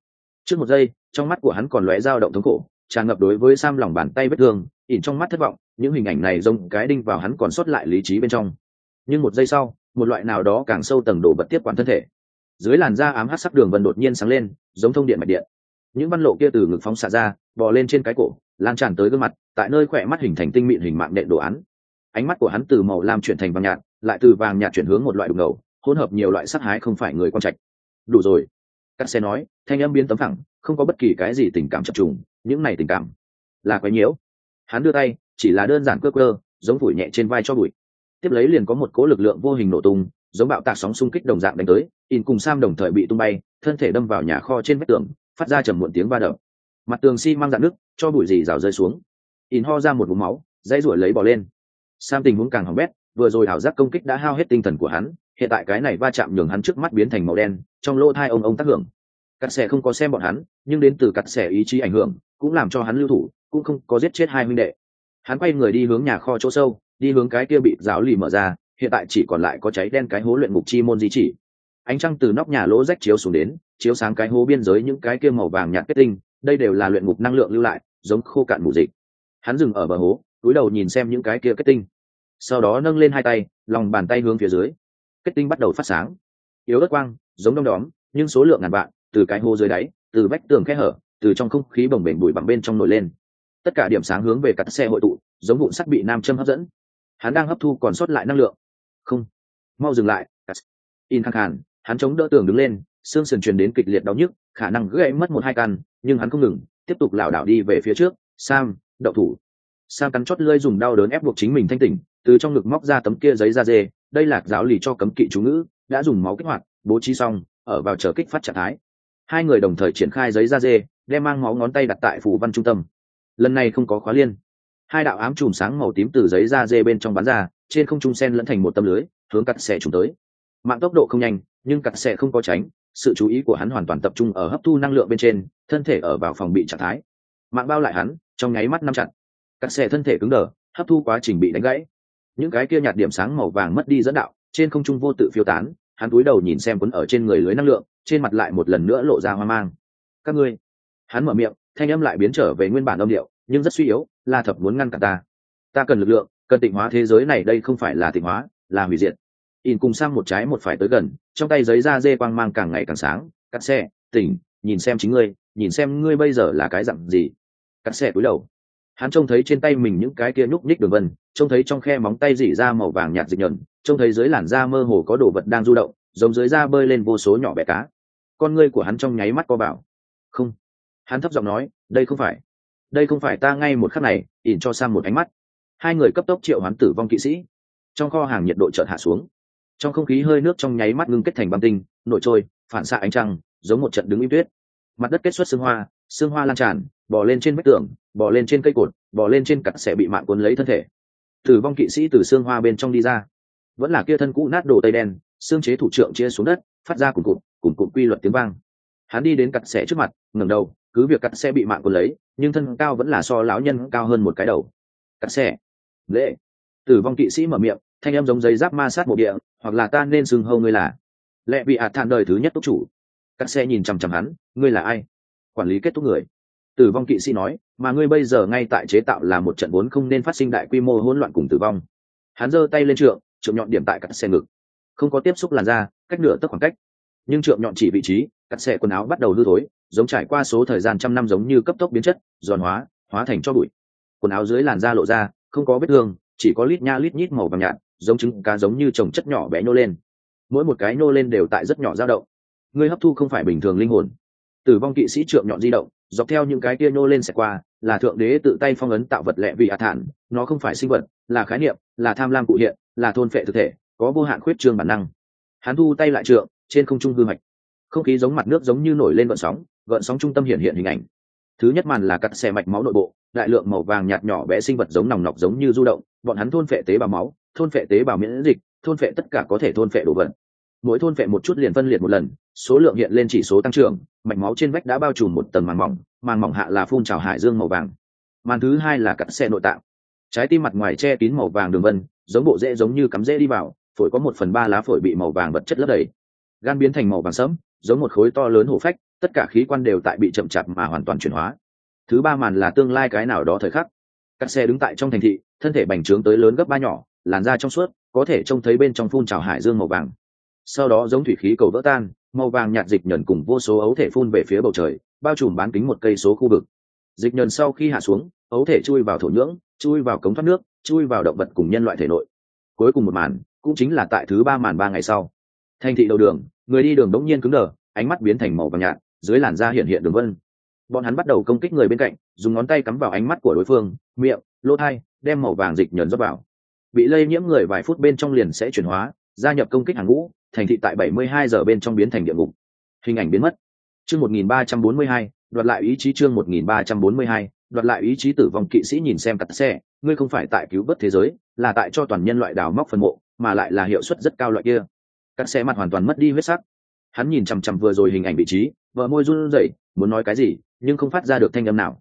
Trước một giây, trong mắt của hắn còn lóe dao động thống khổ, tràn ngập đối với sam lòng bàn tay vết thương, ỉn trong mắt thất vọng, những hình ảnh này giống cái đinh vào hắn còn sót lại lý trí bên trong. Nhưng một giây sau, một loại nào đó càng sâu tầng đổ bật tiếp quản thân thể. Dưới làn da ám hắc sắc đường vân đột nhiên sáng lên, giống thông điện mạch điện. Những văn lộ kia từ ngực phóng xạ ra, bò lên trên cái cổ, lan tràn tới gương mặt, tại nơi khỏe mắt hình thành tinh mịn hình mạng nện đồ án. Ánh mắt của hắn từ màu lam chuyển thành vàng nhạt lại từ vàng nhạt chuyển hướng một loại đục ngầu, hỗn hợp nhiều loại sắc hái không phải người quan trạch. Đủ rồi. Cắt xe nói, thanh âm biến tấm thẳng không có bất kỳ cái gì tình cảm chập trùng, những này tình cảm là quái nhiễu. Hắn đưa tay, chỉ là đơn giản cơ cơ, giống phủi nhẹ trên vai cho bụi. Tiếp lấy liền có một cố lực lượng vô hình nổ tung, giống bạo tạc sóng xung kích đồng dạng đánh tới, in cùng sam đồng thời bị tung bay, thân thể đâm vào nhà kho trên vách tường, phát ra trầm muộn tiếng va đập. Mặt tường xi、si、mang dạng nước cho bụi gì rào rơi xuống. In ho ra một vùng máu, dãy ruổi lấy bỏ lên. Sam tình huống càng hỏng bét vừa rồi ảo giác công kích đã hao hết tinh thần của hắn, hiện tại cái này va chạm nhường hắn trước mắt biến thành màu đen, trong lỗ thai ông ông tác hưởng. Cắt xẻ không có xem bọn hắn, nhưng đến từ cắt xẻ ý chí ảnh hưởng, cũng làm cho hắn lưu thủ, cũng không có giết chết hai huynh đệ. Hắn quay người đi hướng nhà kho chỗ sâu, đi hướng cái kia bị giáo lì mở ra, hiện tại chỉ còn lại có cháy đen cái hố luyện ngục chi môn di chỉ. Ánh trăng từ nóc nhà lỗ rách chiếu xuống đến, chiếu sáng cái hố biên giới những cái kia màu vàng nhạt kết tinh, đây đều là luyện ngục năng lượng lưu lại, giống khô cạn mù dịch. Hắn dừng ở bờ hố cúi đầu nhìn xem những cái kia kết tinh sau đó nâng lên hai tay, lòng bàn tay hướng phía dưới. Kết tinh bắt đầu phát sáng. Yếu ớt quang, giống đông đóm, nhưng số lượng ngàn vạn, từ cái hô dưới đáy, từ vách tường khe hở, từ trong không khí bồng bềnh bụi bằng bên trong nổi lên. Tất cả điểm sáng hướng về cắt xe hội tụ, giống vụn sắt bị nam châm hấp dẫn. Hắn đang hấp thu còn sót lại năng lượng. Không. Mau dừng lại. In khang hàn hắn chống đỡ tường đứng lên, xương sườn truyền đến kịch liệt đau nhức, khả năng gãy mất một hai căn, nhưng hắn không ngừng, tiếp tục lảo đảo đi về phía trước. Sam đậu thủ. Sam cắn chót lơi dùng đau đớn ép buộc chính mình thanh tỉnh từ trong ngực móc ra tấm kia giấy da dê, đây là giáo lì cho cấm kỵ chú ngữ, đã dùng máu kích hoạt, bố trí xong, ở vào chờ kích phát trạng thái. Hai người đồng thời triển khai giấy da dê, đem mang máu ngón tay đặt tại phủ văn trung tâm. Lần này không có khóa liên. Hai đạo ám chùm sáng màu tím từ giấy da dê bên trong bắn ra, trên không trung sen lẫn thành một tâm lưới, hướng cắt xẻ trùng tới. Mạng tốc độ không nhanh, nhưng cắt xẻ không có tránh, sự chú ý của hắn hoàn toàn tập trung ở hấp thu năng lượng bên trên, thân thể ở vào phòng bị trạng thái. Mạng bao lại hắn, trong nháy mắt năm chặt. Cắt xẻ thân thể cứng đờ, hấp thu quá trình bị đánh gãy những cái kia nhạt điểm sáng màu vàng mất đi dẫn đạo, trên không trung vô tự phiêu tán, hắn cúi đầu nhìn xem quấn ở trên người lưới năng lượng, trên mặt lại một lần nữa lộ ra hoang mang. Các ngươi? Hắn mở miệng, thanh âm lại biến trở về nguyên bản âm điệu, nhưng rất suy yếu, la thập muốn ngăn cả ta. Ta cần lực lượng, cần tịnh hóa thế giới này, đây không phải là tịnh hóa, là hủy diệt. In cùng sang một trái một phải tới gần, trong tay giấy da dê quang mang càng ngày càng sáng, cắt xe, tỉnh, nhìn xem chính ngươi, nhìn xem ngươi bây giờ là cái dặn gì. Cắt xe cúi đầu hắn trông thấy trên tay mình những cái kia nhúc nhích đường vân, trông thấy trong khe móng tay dỉ ra màu vàng nhạt dịch nhợn trông thấy dưới làn da mơ hồ có đồ vật đang du động, giống dưới da bơi lên vô số nhỏ bé cá. Con ngươi của hắn trong nháy mắt co bảo không. Hắn thấp giọng nói, đây không phải. Đây không phải ta ngay một khắc này, ỉn cho sang một ánh mắt. Hai người cấp tốc triệu hắn tử vong kỵ sĩ. Trong kho hàng nhiệt độ chợt hạ xuống. Trong không khí hơi nước trong nháy mắt ngưng kết thành băng tinh, nổi trôi, phản xạ ánh trăng, giống một trận đứng im tuyết. Mặt đất kết xuất xương hoa xương hoa lan tràn bò lên trên vách tường bò lên trên cây cột bò lên trên cặt sẽ bị mạng cuốn lấy thân thể. Tử vong kỵ sĩ từ xương hoa bên trong đi ra. Vẫn là kia thân cũ nát đồ tây đen xương chế thủ trưởng chia xuống đất phát ra cùng cụt cùng cụt quy luật tiếng vang. Hắn đi đến cặt sẽ trước mặt ngẩng đầu cứ việc cặt sẽ bị mạng cuốn lấy nhưng thân cao vẫn là so lão nhân cao hơn một cái đầu. Cặt sẽ, lễ tử vong kỵ sĩ mở miệng thanh em giống giấy giáp ma sát một địa hoặc là ta nên xưng hâu ngươi là. Lệ bị ạt thản đời thứ nhất túc chủ. Cắt xe nhìn chằm chằm hắn ngươi là ai? Quản lý kết thúc người. Tử vong kỵ sĩ nói, mà ngươi bây giờ ngay tại chế tạo là một trận vốn không nên phát sinh đại quy mô hỗn loạn cùng tử vong. Hắn giơ tay lên trượng trượng nhọn điểm tại cắt xe ngực. Không có tiếp xúc làn da, cách nửa tấc khoảng cách. Nhưng trượng nhọn chỉ vị trí, cắt xe quần áo bắt đầu hư thối, giống trải qua số thời gian trăm năm giống như cấp tốc biến chất, giòn hóa hóa thành cho bụi. Quần áo dưới làn da lộ ra, không có vết thương, chỉ có lít nha lít nhít màu vàng nhạt, giống trứng cá giống như trồng chất nhỏ bé nhô lên. Mỗi một cái nhô lên đều tại rất nhỏ dao động. Ngươi hấp thu không phải bình thường linh hồn tử vong kỵ sĩ trượng nhọn di động, dọc theo những cái kia nhô lên xẹt qua, là thượng đế tự tay phong ấn tạo vật lệ vì hạ thản nó không phải sinh vật, là khái niệm, là tham lam cụ hiện, là thôn phệ thực thể, có vô hạn khuyết trương bản năng. Hắn thu tay lại trượng, trên không trung hư mạch. Không khí giống mặt nước giống như nổi lên gợn sóng gợn sóng trung tâm hiện hiện hình ảnh. Thứ nhất màn là cắt xe mạch máu nội bộ, đại lượng màu vàng nhạt nhỏ bé sinh vật giống nòng nọc giống như du động, bọn hắn thôn phệ tế bào máu, thôn phệ tế bào miễn dịch, thôn phệ tất cả có thể thôn phệ đồ vật mỗi thôn vệ một chút liền phân liệt một lần, số lượng hiện lên chỉ số tăng trưởng, mạch máu trên vách đã bao trùm một tầng màng mỏng màng mỏng hạ là phun trào hải dương màu vàng. Màn thứ hai là cặn xe nội tạng. Trái tim mặt ngoài che kín màu vàng đường vân, giống bộ rễ giống như cắm rễ đi vào, phổi có một phần ba lá phổi bị màu vàng vật chất lấp đầy. Gan biến thành màu vàng sẫm, giống một khối to lớn hổ phách, tất cả khí quan đều tại bị chậm chạp mà hoàn toàn chuyển hóa. Thứ ba màn là tương lai cái nào đó thời khắc. Các xe đứng tại trong thành thị, thân thể bành trướng tới lớn gấp ba nhỏ, làn da trong suốt, có thể trông thấy bên trong phun trào hải dương màu vàng sau đó giống thủy khí cầu vỡ tan, màu vàng nhạt dịch nhẫn cùng vô số ấu thể phun về phía bầu trời, bao trùm bán kính một cây số khu vực. Dịch nhẫn sau khi hạ xuống, ấu thể chui vào thổ nhưỡng, chui vào cống thoát nước, chui vào động vật cùng nhân loại thể nội. Cuối cùng một màn, cũng chính là tại thứ ba màn ba ngày sau. Thành thị đầu đường, người đi đường đống nhiên cứng đờ, ánh mắt biến thành màu vàng nhạt, dưới làn da hiện hiện đường vân. Bọn hắn bắt đầu công kích người bên cạnh, dùng ngón tay cắm vào ánh mắt của đối phương, miệng, lỗ thai, đem màu vàng dịch nhờn dốc vào. Bị lây nhiễm người vài phút bên trong liền sẽ chuyển hóa, gia nhập công kích hàng ngũ thành thị tại 72 giờ bên trong biến thành địa ngục. Hình ảnh biến mất. Chương 1342, đoạt lại ý chí chương 1342, đoạt lại ý chí tử vong kỵ sĩ nhìn xem cặt xe ngươi không phải tại cứu vớt thế giới là tại cho toàn nhân loại đào móc phần mộ mà lại là hiệu suất rất cao loại kia. Cắt xe mặt hoàn toàn mất đi huyết sắc. Hắn nhìn chằm chằm vừa rồi hình ảnh vị trí vợ môi run rẩy muốn nói cái gì nhưng không phát ra được thanh âm nào.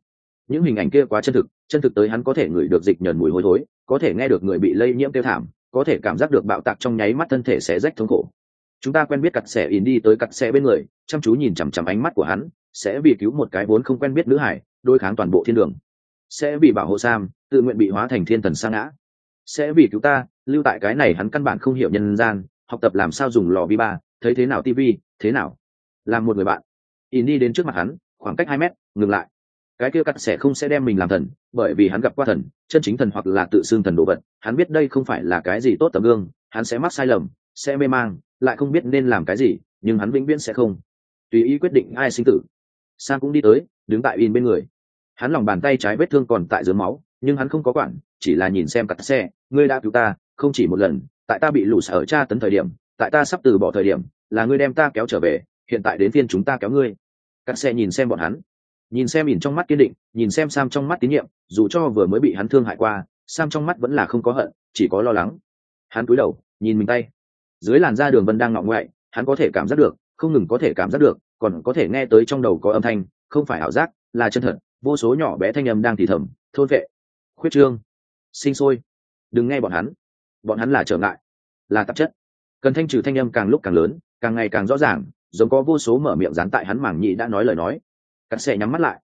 Những hình ảnh kia quá chân thực chân thực tới hắn có thể ngửi được dịch nhờn mùi hôi thối có thể nghe được người bị lây nhiễm tiêu thảm có thể cảm giác được bạo tạc trong nháy mắt thân thể sẽ rách thống khổ chúng ta quen biết cặt xẻ in đi tới cặt sẻ bên người, chăm chú nhìn chằm chằm ánh mắt của hắn, sẽ vì cứu một cái vốn không quen biết nữ hải đôi kháng toàn bộ thiên đường. Sẽ vì bảo hộ sam, tự nguyện bị hóa thành thiên thần sa ngã. Sẽ vì cứu ta, lưu tại cái này hắn căn bản không hiểu nhân gian, học tập làm sao dùng lò vi ba, thấy thế nào tv thế nào? Làm một người bạn. In đi đến trước mặt hắn, khoảng cách hai mét, ngừng lại. Cái kia cắt sẽ không sẽ đem mình làm thần, bởi vì hắn gặp qua thần, chân chính thần hoặc là tự xưng thần đồ vật. Hắn biết đây không phải là cái gì tốt tấm gương, hắn sẽ mắc sai lầm, sẽ mê mang lại không biết nên làm cái gì, nhưng hắn vĩnh viễn sẽ không. Tùy ý quyết định ai sinh tử. Sang cũng đi tới, đứng tại in bên người. Hắn lòng bàn tay trái vết thương còn tại dưới máu, nhưng hắn không có quản, chỉ là nhìn xem cắt xe, ngươi đã cứu ta, không chỉ một lần, tại ta bị lũ sở tra tấn thời điểm, tại ta sắp từ bỏ thời điểm, là ngươi đem ta kéo trở về, hiện tại đến phiên chúng ta kéo ngươi. Cắt xe nhìn xem bọn hắn. Nhìn xem ỉn trong mắt kiên định, nhìn xem sam trong mắt tín nhiệm, dù cho vừa mới bị hắn thương hại qua, sam trong mắt vẫn là không có hận, chỉ có lo lắng. Hắn cúi đầu, nhìn mình tay dưới làn da đường vân đang ngọng ngoại, hắn có thể cảm giác được, không ngừng có thể cảm giác được, còn có thể nghe tới trong đầu có âm thanh, không phải ảo giác, là chân thật, vô số nhỏ bé thanh âm đang thì thầm, thôn vệ, khuyết trương, sinh sôi, đừng nghe bọn hắn bọn hắn là trở ngại, là tạp chất. Cần thanh trừ thanh âm càng lúc càng lớn, càng ngày càng rõ ràng, giống có vô số mở miệng dán tại hắn mảng nhị đã nói lời nói. Cắt xe nhắm mắt lại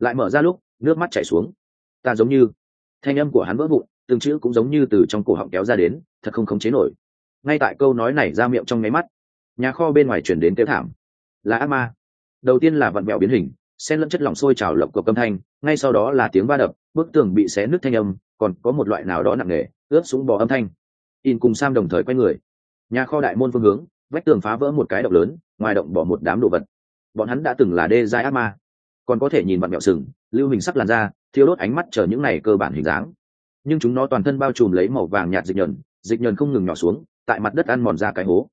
lại mở ra lúc, nước mắt chảy xuống. Ta giống như, thanh âm của hắn vỡ vụn, từng chữ cũng giống như từ trong cổ họng kéo ra đến, thật không khống chế nổi ngay tại câu nói này ra miệng trong nháy mắt, nhà kho bên ngoài chuyển đến kêu thảm. Là ác ma. Đầu tiên là vặn mẹo biến hình, xen lẫn chất lỏng sôi trào lộc cộc âm thanh, ngay sau đó là tiếng va đập, bức tường bị xé nứt thanh âm, còn có một loại nào đó nặng nề ướp súng bò âm thanh. In cùng sam đồng thời quay người. Nhà kho đại môn phương hướng, vách tường phá vỡ một cái động lớn, ngoài động bỏ một đám đồ vật. Bọn hắn đã từng là đê giai ác ma. Còn có thể nhìn bọn mẹo sừng, lưu hình sắc làn da thiếu đốt ánh mắt chờ những này cơ bản hình dáng. Nhưng chúng nó toàn thân bao trùm lấy màu vàng nhạt dịch nhờn dịch nhờn không ngừng nhỏ xuống tại mặt đất ăn mòn ra cái hố.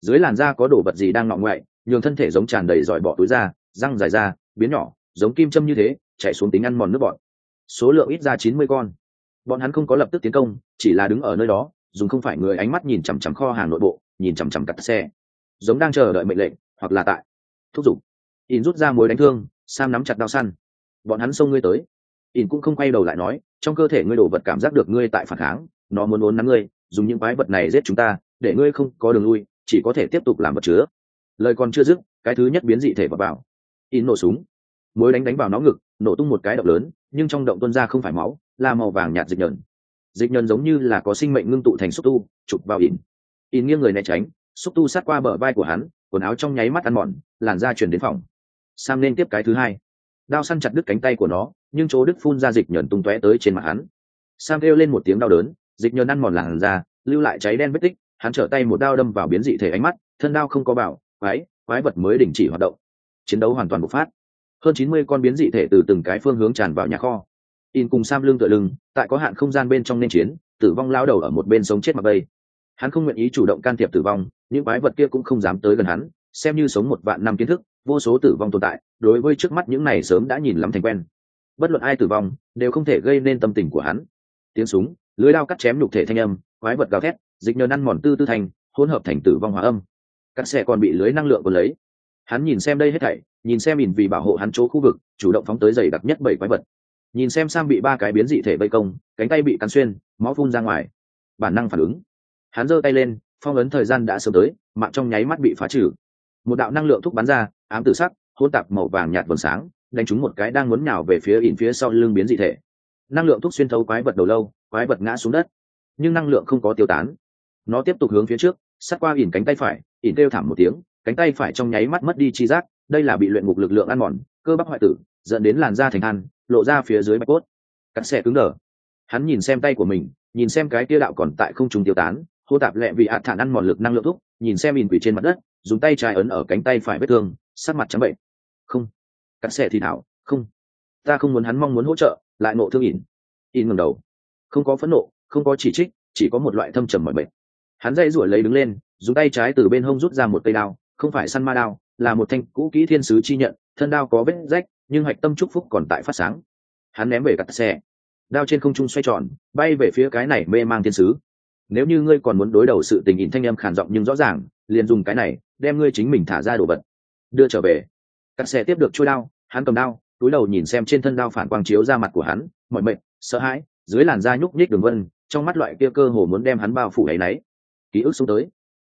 Dưới làn da có đồ vật gì đang ngọ ngoại, nhường thân thể giống tràn đầy giỏi bỏ túi da, răng dài da, biến nhỏ, giống kim châm như thế, chạy xuống tính ăn mòn nước bọn số lượng ít ra chín mươi con. Bọn hắn không có lập tức tiến công, chỉ là đứng ở nơi đó, dùng không phải người ánh mắt nhìn chằm chằm kho hàng nội bộ, nhìn chằm chằm cặt xe. Giống đang chờ đợi mệnh lệnh, hoặc là tại thúc giục. In rút ra mối đánh thương, sam nắm chặt đao săn. Bọn hắn xông ngươi tới. In cũng không quay đầu lại nói, trong cơ thể ngươi đổ vật cảm giác được ngươi tại phản kháng, nó muốn ốn nắn ngươi dùng những quái vật này giết chúng ta để ngươi không có đường lui chỉ có thể tiếp tục làm vật chứa. Lời còn chưa dứt cái thứ nhất biến dị thể vào bảo, in nổ súng. Mối đánh đánh vào nó ngực nổ tung một cái động lớn nhưng trong động tuân ra không phải máu là màu vàng nhạt dịch nhờn. Dịch nhờn giống như là có sinh mệnh ngưng tụ thành xúc tu chụp vào in. In nghiêng người né tránh xúc tu sát qua bờ vai của hắn quần áo trong nháy mắt ăn mòn làn da chuyển đến phòng sam nên tiếp cái thứ hai. Đao săn chặt đứt cánh tay của nó nhưng chỗ đứt phun ra dịch nhờn tung tóe tới trên mặt hắn. Sam kêu lên một tiếng đau đớn dịch nhờn ăn mòn làn da, lưu lại cháy đen vết tích, hắn trở tay một đao đâm vào biến dị thể ánh mắt, thân đao không có bảo, quái quái vật mới đình chỉ hoạt động. Chiến đấu hoàn toàn bộc phát. Hơn chín mươi con biến dị thể từ từng cái phương hướng tràn vào nhà kho. In cùng sam lưng tựa lưng, tại có hạn không gian bên trong nên chiến, tử vong lao đầu ở một bên sống chết mặc bây hắn không nguyện ý chủ động can thiệp tử vong, những quái vật kia cũng không dám tới gần hắn, xem như sống một vạn năm kiến thức, vô số tử vong tồn tại, đối với trước mắt những này sớm đã nhìn lắm thành quen. Bất luận ai tử vong, đều không thể gây nên tâm tình của hắn. Tiếng súng lưới đao cắt chém nhục thể thanh âm, quái vật gào thét, dịch nhờ năn mòn tư tư thành, hỗn hợp thành tử vong hòa âm. Các xe còn bị lưới năng lượng còn lấy. Hắn nhìn xem đây hết thảy, nhìn xem nhìn vì bảo hộ hắn chỗ khu vực, chủ động phóng tới dày đặc nhất bảy quái vật. Nhìn xem sam bị ba cái biến dị thể vây công, cánh tay bị cắn xuyên, máu phun ra ngoài. Bản năng phản ứng. Hắn giơ tay lên, phong ấn thời gian đã sớm tới, mạng trong nháy mắt bị phá trừ. Một đạo năng lượng thúc bắn ra, ám tử sắc hôn tạp màu vàng nhạt vầng sáng, đánh trúng một cái đang muốn nhào về phía ỉn phía sau lưng biến dị thể. Năng lượng thúc xuyên thấu quái vật đầu lâu quái vật ngã xuống đất. Nhưng năng lượng không có tiêu tán. Nó tiếp tục hướng phía trước sát qua ỉn cánh tay phải, ỉn kêu thảm một tiếng, cánh tay phải trong nháy mắt mất đi chi giác, đây là bị luyện ngục lực lượng ăn mòn, cơ bắp hoại tử, dẫn đến làn da thành than, lộ ra phía dưới bạch cốt. Cắt xe cứng đờ. Hắn nhìn xem tay của mình, nhìn xem cái tia đạo còn tại không trùng tiêu tán, hô tạp lẹ vì hạt thản ăn mòn lực năng lượng thúc, nhìn xem ỉn quỷ trên mặt đất, dùng tay trái ấn ở cánh tay phải vết thương sát mặt trắng bệnh. Không. Cắt xe thì thảo, không. Ta không muốn hắn mong muốn hỗ trợ, lại nộ thương ỉn. Ỉn ngầm đầu không có phẫn nộ, không có chỉ trích, chỉ có một loại thâm trầm mọi bệnh hắn dây ruổi lấy đứng lên, dùng tay trái từ bên hông rút ra một cây đao, không phải săn ma đao, là một thanh cũ kỹ thiên sứ chi nhận, thân đao có vết rách, nhưng hạch tâm trúc phúc còn tại phát sáng. Hắn ném về cặt xe. Đao trên không trung xoay tròn, bay về phía cái này mê mang thiên sứ. Nếu như ngươi còn muốn đối đầu sự tình ỉn thanh em khản giọng nhưng rõ ràng, liền dùng cái này, đem ngươi chính mình thả ra đồ vật. Đưa trở về. Cắt xe tiếp được trôi đao, hắn cầm đao, túi đầu nhìn xem trên thân đao phản quang chiếu ra mặt của hắn mọi mệnh sợ hãi dưới làn da nhúc nhích đường vân trong mắt loại kia cơ hồ muốn đem hắn bao phủ ấy nấy. Ký ức xuống tới.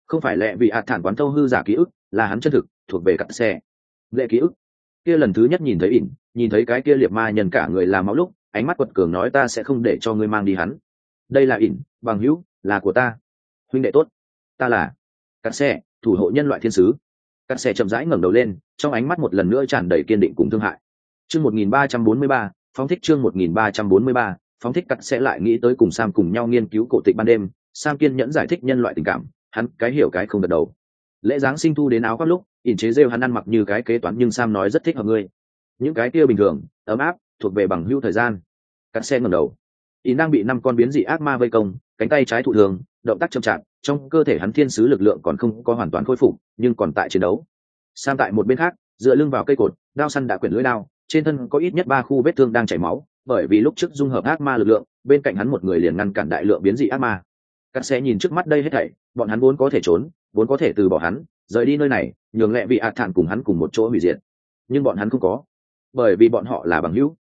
Không phải lẽ vì hạt thản quán thâu hư giả ký ức là hắn chân thực thuộc về cặn xe. Lệ ký ức. Kia lần thứ nhất nhìn thấy ỉn nhìn thấy cái kia liệt ma nhân cả người làm máu lúc ánh mắt quật cường nói ta sẽ không để cho ngươi mang đi hắn. Đây là ỉn bằng hữu là của ta. Huynh đệ tốt. Ta là cặn xe thủ hộ nhân loại thiên sứ. Cặn xe chậm rãi ngẩng đầu lên trong ánh mắt một lần nữa tràn đầy kiên định cùng thương hại. Chương 1343, phóng thích chương 1343, phóng thích cắt sẽ lại nghĩ tới cùng sam cùng nhau nghiên cứu cổ tịch ban đêm, sam kiên nhẫn giải thích nhân loại tình cảm, hắn cái hiểu cái không gật đầu. Lễ giáng sinh thu đến áo các lúc, ỉn chế rêu hắn ăn mặc như cái kế toán nhưng sam nói rất thích hợp ngươi. Những cái kia bình thường, ấm áp, thuộc về bằng hưu thời gian. Cắt xe ngầm đầu. Ỉn đang bị năm con biến dị ác ma vây công, cánh tay trái thụ thường, động tác chậm chạp, trong cơ thể hắn thiên sứ lực lượng còn không có hoàn toàn khôi phục, nhưng còn tại chiến đấu. Sam tại một bên khác, dựa lưng vào cây cột, đao săn đã quyển lưỡi đao, trên thân có ít nhất ba khu vết thương đang chảy máu bởi vì lúc trước dung hợp ác ma lực lượng, bên cạnh hắn một người liền ngăn cản đại lượng biến dị ác ma. Cắt xe nhìn trước mắt đây hết thảy, bọn hắn vốn có thể trốn, vốn có thể từ bỏ hắn, rời đi nơi này, nhường lẹ vị ạt thản cùng hắn cùng một chỗ hủy diệt. Nhưng bọn hắn không có, bởi vì bọn họ là bằng hữu.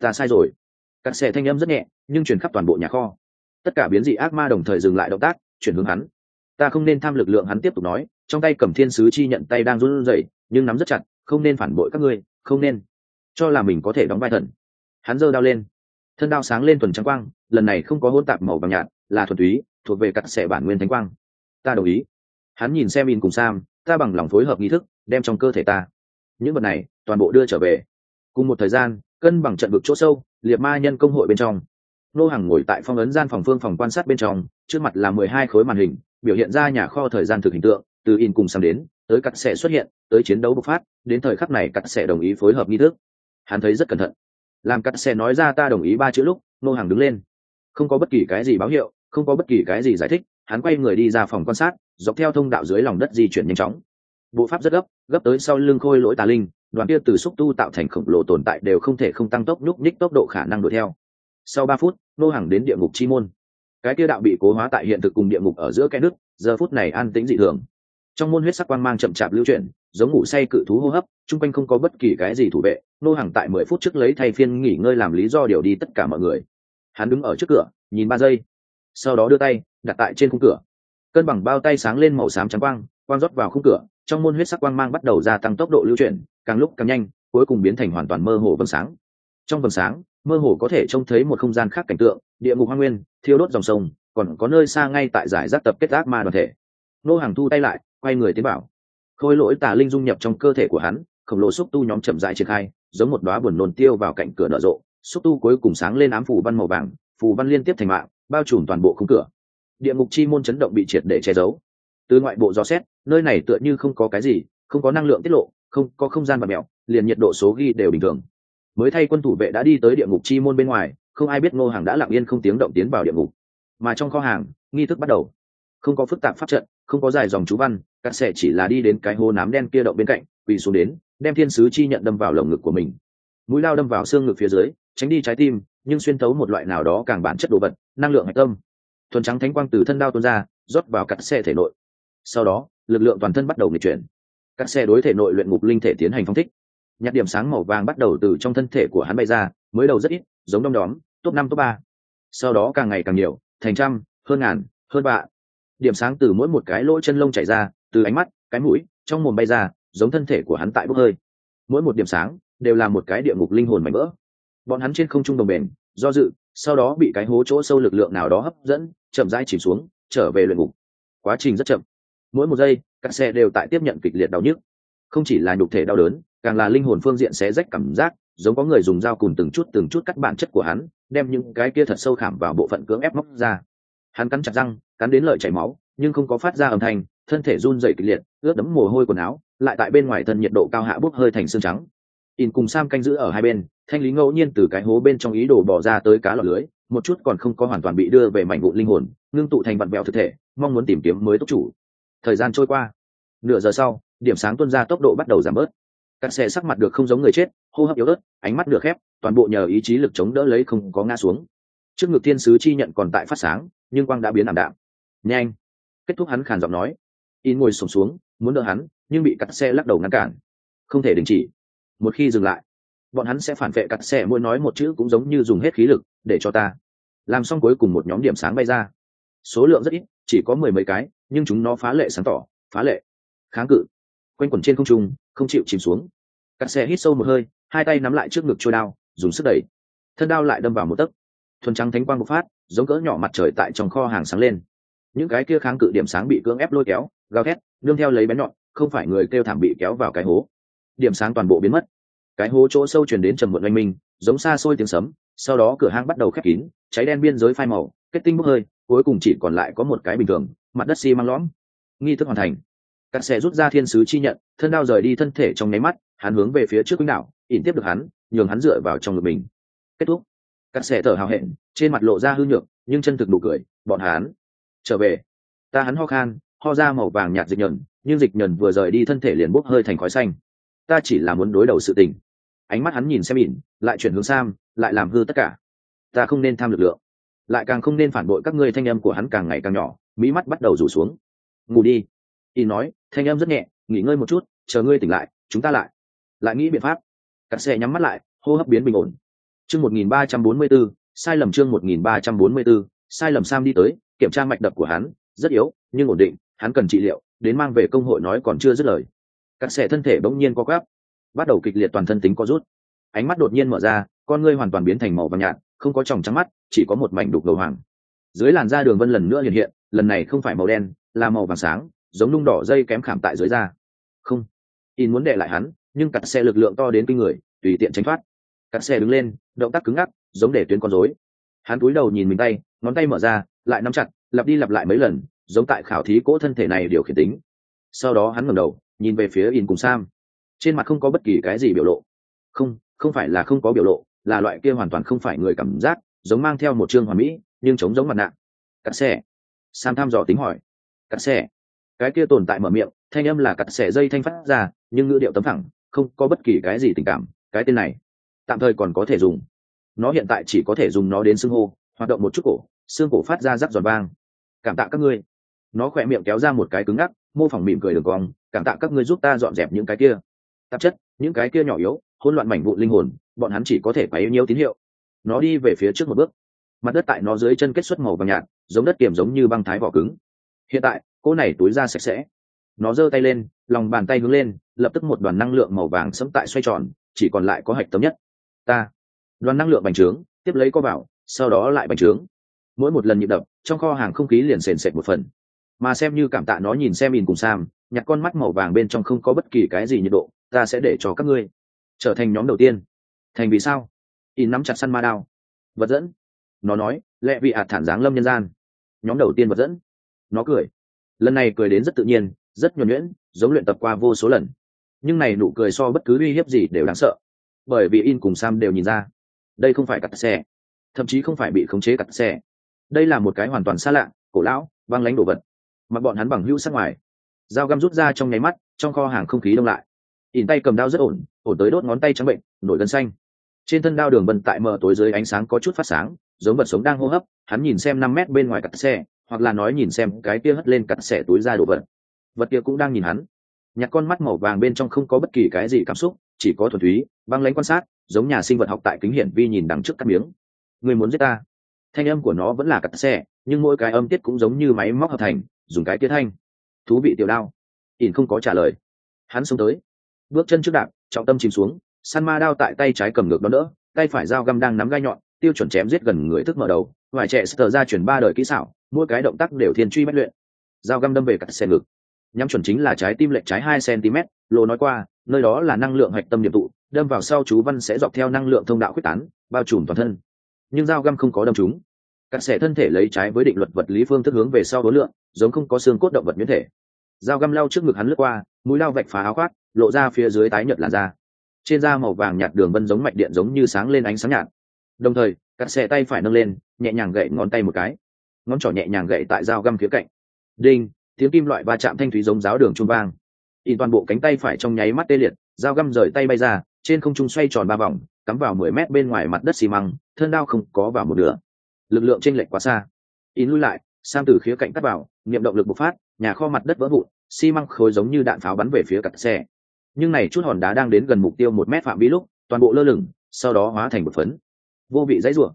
Ta sai rồi. Cắt xe thanh âm rất nhẹ, nhưng chuyển khắp toàn bộ nhà kho. Tất cả biến dị ác ma đồng thời dừng lại động tác, chuyển hướng hắn. Ta không nên tham lực lượng hắn tiếp tục nói, trong tay cầm thiên sứ chi nhận tay đang run rẩy, nhưng nắm rất chặt, không nên phản bội các ngươi, không nên, cho là mình có thể đóng vai thần hắn giơ đao lên. Thân đao sáng lên thuần trắng quang, lần này không có hỗn tạp màu vàng nhạt, là thuần túy, thuộc về cặn xẻ bản nguyên thánh quang. Ta đồng ý. Hắn nhìn xem in cùng sam, ta bằng lòng phối hợp nghi thức, đem trong cơ thể ta. Những vật này, toàn bộ đưa trở về. Cùng một thời gian, cân bằng trận vực chỗ sâu, liệt ma nhân công hội bên trong. Nô hàng ngồi tại phong ấn gian phòng phương phòng quan sát bên trong, trước mặt là mười hai khối màn hình, biểu hiện ra nhà kho thời gian thực hình tượng, từ in cùng sam đến, tới cặn xẻ xuất hiện, tới chiến đấu bộc phát, đến thời khắc này cặn xẻ đồng ý phối hợp nghi thức. Hắn thấy rất cẩn thận làm cắt xe nói ra ta đồng ý ba chữ lúc nô hàng đứng lên. Không có bất kỳ cái gì báo hiệu, không có bất kỳ cái gì giải thích, hắn quay người đi ra phòng quan sát, dọc theo thông đạo dưới lòng đất di chuyển nhanh chóng. Bộ pháp rất gấp gấp tới sau lưng khôi lỗi tà linh, đoàn kia từ xúc tu tạo thành khổng lồ tồn tại đều không thể không tăng tốc nhúc nhích tốc độ khả năng đuổi theo. Sau ba phút nô hàng đến địa ngục chi môn. Cái kia đạo bị cố hóa tại hiện thực cùng địa ngục ở giữa cái nước, giờ phút này an tĩnh dị thường. Trong môn huyết sắc quang mang chậm chạp lưu chuyển giống ngủ say cự thú hô hấp, chung quanh không có bất kỳ cái gì thủ vệ, nô hàng tại mười phút trước lấy thay phiên nghỉ ngơi làm lý do điều đi tất cả mọi người. Hắn đứng ở trước cửa, nhìn ba giây, sau đó đưa tay, đặt tại trên khung cửa. Cân bằng bao tay sáng lên màu xám trắng quang quang rót vào khung cửa, trong môn huyết sắc quang mang bắt đầu gia tăng tốc độ lưu chuyển, càng lúc càng nhanh, cuối cùng biến thành hoàn toàn mơ hồ vầng sáng. Trong vầng sáng, mơ hồ có thể trông thấy một không gian khác cảnh tượng, địa ngục hoa nguyên, thiêu đốt dòng sông, còn có nơi xa ngay tại giải rác tập kết ác ma đoàn thể. Nô hàng thu tay lại, quay người tiến bảo khôi lỗi tà linh dung nhập trong cơ thể của hắn, khổng lồ xúc tu nhóm chậm dại triển khai, giống một đoá buồn nôn tiêu vào cạnh cửa nở rộ. Xúc tu cuối cùng sáng lên ám phủ văn màu vàng, phù văn liên tiếp thành mạng bao trùm toàn bộ khung cửa. Địa ngục chi môn chấn động bị triệt để che giấu. Từ ngoại bộ gió xét, nơi này tựa như không có cái gì, không có năng lượng tiết lộ, không có không gian và mẹo liền nhiệt độ số ghi đều bình thường. Mới thay quân thủ vệ đã đi tới địa ngục chi môn bên ngoài, không ai biết ngô hàng đã lặng yên không tiếng động tiến vào địa ngục. Mà trong kho hàng, nghi thức bắt đầu. Không có phức tạp pháp trận, không có dài dòng chú văn cắt sẻ chỉ là đi đến cái hố nám đen kia động bên cạnh, quỳ xuống đến, đem thiên sứ chi nhận đâm vào lồng ngực của mình. Mũi lao đâm vào xương ngực phía dưới, tránh đi trái tim, nhưng xuyên thấu một loại nào đó càng bản chất đồ vật, năng lượng hạch tâm. Thuần trắng thánh quang từ thân đao tuôn ra, rót vào cắt xe thể nội. Sau đó, lực lượng toàn thân bắt đầu nghịch chuyển. Cắt xe đối thể nội luyện ngục linh thể tiến hành phong thích. Nhặt điểm sáng màu vàng bắt đầu từ trong thân thể của hắn bay ra, mới đầu rất ít, giống đom đóm, top năm, top ba. Sau đó càng ngày càng nhiều, thành trăm, hơn ngàn, hơn vạn. điểm sáng từ mỗi một cái lỗ chân lông chảy ra từ ánh mắt, cái mũi, trong mồm bay ra, giống thân thể của hắn tại bốc hơi. Mỗi một điểm sáng đều là một cái địa ngục linh hồn mảnh vỡ. Bọn hắn trên không trung đồng bền, do dự, sau đó bị cái hố chỗ sâu lực lượng nào đó hấp dẫn, chậm rãi chìm xuống, trở về luyện ngục. Quá trình rất chậm. Mỗi một giây, các xe đều tại tiếp nhận kịch liệt đau nhức. Không chỉ là nhục thể đau đớn, càng là linh hồn phương diện sẽ rách cảm giác, giống có người dùng dao cùng từng chút từng chút cắt bản chất của hắn, đem những cái kia thật sâu khảm vào bộ phận cưỡng ép móc ra. Hắn cắn chặt răng, cắn đến lợi chảy máu, nhưng không có phát ra âm thanh thân thể run dậy kịch liệt, ướt đẫm mồ hôi quần áo, lại tại bên ngoài thân nhiệt độ cao hạ bốc hơi thành xương trắng. In cùng sam canh giữ ở hai bên, thanh lý ngẫu nhiên từ cái hố bên trong ý đồ bỏ ra tới cá lọt lưới, một chút còn không có hoàn toàn bị đưa về mảnh vụn linh hồn, ngưng tụ thành vặn vẹo thực thể, mong muốn tìm kiếm mới tốc chủ. Thời gian trôi qua. Nửa giờ sau, điểm sáng tuân ra tốc độ bắt đầu giảm bớt. Các xe sắc mặt được không giống người chết, hô hấp yếu ớt, ánh mắt được khép, toàn bộ nhờ ý chí lực chống đỡ lấy không có ngã xuống. Trước ngực thiên sứ chi nhận còn tại phát sáng, nhưng quang đã biến ảm đạm. Nhanh. Kết thúc hắn khàn giọng nói in ngồi sổm xuống, muốn đỡ hắn, nhưng bị cắt xe lắc đầu ngăn cản. Không thể đình chỉ. Một khi dừng lại, bọn hắn sẽ phản vệ cắt xe, mỗi nói một chữ cũng giống như dùng hết khí lực để cho ta. Làm xong cuối cùng một nhóm điểm sáng bay ra. Số lượng rất ít, chỉ có mười mấy cái, nhưng chúng nó phá lệ sáng tỏ, phá lệ. Kháng cự. Quanh quẩn trên không trung, không chịu chìm xuống. Cắt xe hít sâu một hơi, hai tay nắm lại trước ngực trôi đao, dùng sức đẩy. Thân đao lại đâm vào một tấc. Thuần trắng thánh quang bộc phát, giống cỡ nhỏ mặt trời tại trong kho hàng sáng lên. Những cái kia kháng cự điểm sáng bị cưỡng ép lôi kéo gào thét, nương theo lấy bén nhọn, không phải người kêu thảm bị kéo vào cái hố. Điểm sáng toàn bộ biến mất. Cái hố chỗ sâu truyền đến trầm muộn oanh minh, giống xa xôi tiếng sấm, sau đó cửa hang bắt đầu khép kín, cháy đen biên giới phai màu, kết tinh bốc hơi, cuối cùng chỉ còn lại có một cái bình thường, mặt đất xi、si、măng lõm. Nghi thức hoàn thành. Cắt xe rút ra thiên sứ chi nhận, thân đao rời đi thân thể trong nháy mắt, hắn hướng về phía trước quýnh đạo ỉn tiếp được hắn, nhường hắn dựa vào trong ngực mình. Kết thúc. Cắt xe thở hào hẹn, trên mặt lộ ra hư nhược, nhưng chân thực đủ cười, bọn hắn. Trở về. Ta hắn ho khan ho ra màu vàng nhạt dịch nhờn nhưng dịch nhờn vừa rời đi thân thể liền bốc hơi thành khói xanh. Ta chỉ là muốn đối đầu sự tình. Ánh mắt hắn nhìn xem ỉn, lại chuyển hướng sam, lại làm hư tất cả. Ta không nên tham lực lượng. Lại càng không nên phản bội các ngươi thanh âm của hắn càng ngày càng nhỏ, mỹ mắt bắt đầu rủ xuống. Ngủ đi. Y nói, thanh âm rất nhẹ, nghỉ ngơi một chút, chờ ngươi tỉnh lại, chúng ta lại. Lại nghĩ biện pháp. Cắt xe nhắm mắt lại, hô hấp biến bình ổn. Chương một nghìn ba trăm bốn mươi b ố sai lầm chương một nghìn ba trăm bốn mươi b ố sai lầm sam đi tới, kiểm tra mạch đập của hắn, rất yếu, nhưng ổn định hắn cần trị liệu, đến mang về công hội nói còn chưa dứt lời. Cắt xẻ thân thể bỗng nhiên co quắp, bắt đầu kịch liệt toàn thân tính có rút. Ánh mắt đột nhiên mở ra, con ngươi hoàn toàn biến thành màu vàng nhạt, không có tròng trắng mắt, chỉ có một mảnh đục đầu hoàng. Dưới làn da đường vân lần nữa hiện hiện, lần này không phải màu đen, là màu vàng sáng, giống lung đỏ dây kém khảm tại dưới da. Không. In muốn đệ lại hắn, nhưng cắt xe lực lượng to đến kinh người, tùy tiện tránh thoát. Cắt xe đứng lên, động tác cứng ngắc, giống để tuyến con rối. Hắn cúi đầu nhìn mình tay, ngón tay mở ra, lại nắm chặt, lặp đi lặp lại mấy lần giống tại khảo thí cỗ thân thể này điều khiển tính. Sau đó hắn ngẩng đầu, nhìn về phía in cùng sam. Trên mặt không có bất kỳ cái gì biểu lộ. Không không phải là không có biểu lộ, là loại kia hoàn toàn không phải người cảm giác, giống mang theo một chương hoàn mỹ, nhưng chống giống mặt nạ. Cắt xe sam thăm dò tính hỏi. Cắt xe cái kia tồn tại mở miệng, thanh âm là cắt xẻ dây thanh phát ra, nhưng ngữ điệu tấm thẳng, không có bất kỳ cái gì tình cảm, cái tên này, tạm thời còn có thể dùng. Nó hiện tại chỉ có thể dùng nó đến xưng hô, hoạt động một chút cổ, xương cổ phát ra rắc giòn vang. Cảm tạ các ngươi nó khỏe miệng kéo ra một cái cứng ngắc, mô phỏng mỉm cười đường cong, cảm tạ các ngươi giúp ta dọn dẹp những cái kia. Tạp chất, những cái kia nhỏ yếu, hỗn loạn mảnh vụn linh hồn, bọn hắn chỉ có thể phải yêu nhiều tín hiệu. Nó đi về phía trước một bước. Mặt đất tại nó dưới chân kết xuất màu vàng nhạt, giống đất kiềm giống như băng thái vỏ cứng. Hiện tại cô này túi ra sạch sẽ. Nó giơ tay lên, lòng bàn tay hướng lên, lập tức một đoàn năng lượng màu vàng sẫm tại xoay tròn, chỉ còn lại có hạch tấm nhất. Ta. Đoàn năng lượng bành trướng, tiếp lấy co vào sau đó lại bành trướng. Mỗi một lần nhịp đập, trong kho hàng không khí liền sền sệt một phần mà xem như cảm tạ nó nhìn xem in cùng sam, nhặt con mắt màu vàng bên trong không có bất kỳ cái gì nhiệt độ, ta sẽ để cho các ngươi. Trở thành nhóm đầu tiên. Thành vì sao? In nắm chặt săn ma đao. Vật dẫn. Nó nói lẽ vì ạt thản dáng lâm nhân gian. Nhóm đầu tiên vật dẫn. Nó cười. Lần này cười đến rất tự nhiên, rất nhuẩn nhuyễn, giống luyện tập qua vô số lần. Nhưng này nụ cười so bất cứ uy hiếp gì đều đáng sợ. Bởi vì in cùng sam đều nhìn ra, đây không phải cặt xe. Thậm chí không phải bị khống chế cặt xe. Đây là một cái hoàn toàn xa lạ, cổ lão băng lánh đồ vật mặc bọn hắn bằng hữu sát ngoài. Dao găm rút ra trong nháy mắt, trong kho hàng không khí đông lại. Ỉn tay cầm đao rất ổn ổn tới đốt ngón tay trắng bệnh, nổi gân xanh. Trên thân đao đường bần tại mờ tối dưới ánh sáng có chút phát sáng, giống vật sống đang hô hấp, hắn nhìn xem năm mét bên ngoài cặt xe, hoặc là nói nhìn xem cái kia hất lên cặt xe túi ra đồ vật. Vật kia cũng đang nhìn hắn. Nhặt con mắt màu vàng bên trong không có bất kỳ cái gì cảm xúc, chỉ có thuần túy, băng lãnh quan sát, giống nhà sinh vật học tại kính hiển vi nhìn đằng trước các miếng. Người muốn giết ta. Thanh âm của nó vẫn là cặt xe, nhưng mỗi cái âm tiết cũng giống như máy móc hợp thành dùng cái tiết thanh. Thú vị tiểu đao. Ỉn không có trả lời. Hắn xông tới. Bước chân trước đạp, trọng tâm chìm xuống săn ma đao tại tay trái cầm ngược đó đỡ, tay phải dao găm đang nắm gai nhọn, tiêu chuẩn chém giết gần người thức mở đầu, vài trẻ sờ ra chuyển ba đời kỹ xảo, mỗi cái động tác đều thiên truy bất luyện. Dao găm đâm về cặt xe ngực. Nhắm chuẩn chính là trái tim lệch trái hai cm, lô nói qua, nơi đó là năng lượng hạch tâm điểm tụ, đâm vào sau chú văn sẽ dọc theo năng lượng thông đạo quyết tán, bao trùm toàn thân. Nhưng dao găm không có đâm chúng cắt xẻ thân thể lấy trái với định luật vật lý phương thức hướng về sau đối lượng, giống không có xương cốt động vật biến thể. Dao găm lao trước ngực hắn lướt qua, mũi lao vạch phá áo khoác, lộ ra phía dưới tái nhợt làn da. Trên da màu vàng nhạt đường vân giống mạch điện giống như sáng lên ánh sáng nhạt. Đồng thời, cắt xẻ tay phải nâng lên, nhẹ nhàng gậy ngón tay một cái. Ngón trỏ nhẹ nhàng gậy tại dao găm phía cạnh. Đinh, tiếng kim loại va chạm thanh thúy giống giáo đường trung vang. In toàn bộ cánh tay phải trong nháy mắt tê liệt, dao găm rời tay bay ra, trên không trung xoay tròn ba vòng, cắm vào mười mét bên ngoài mặt đất xi măng, thân đao không có vào một nửa lực lượng chênh lệch quá xa. In lui lại sang từ khía cạnh cắt vào, niệm động lực bộc phát, nhà kho mặt đất vỡ vụn, xi măng khối giống như đạn pháo bắn về phía cặp xe. Nhưng này chút hòn đá đang đến gần mục tiêu một mét phạm vi lúc, toàn bộ lơ lửng, sau đó hóa thành một phấn. Vô vị dãy rủa.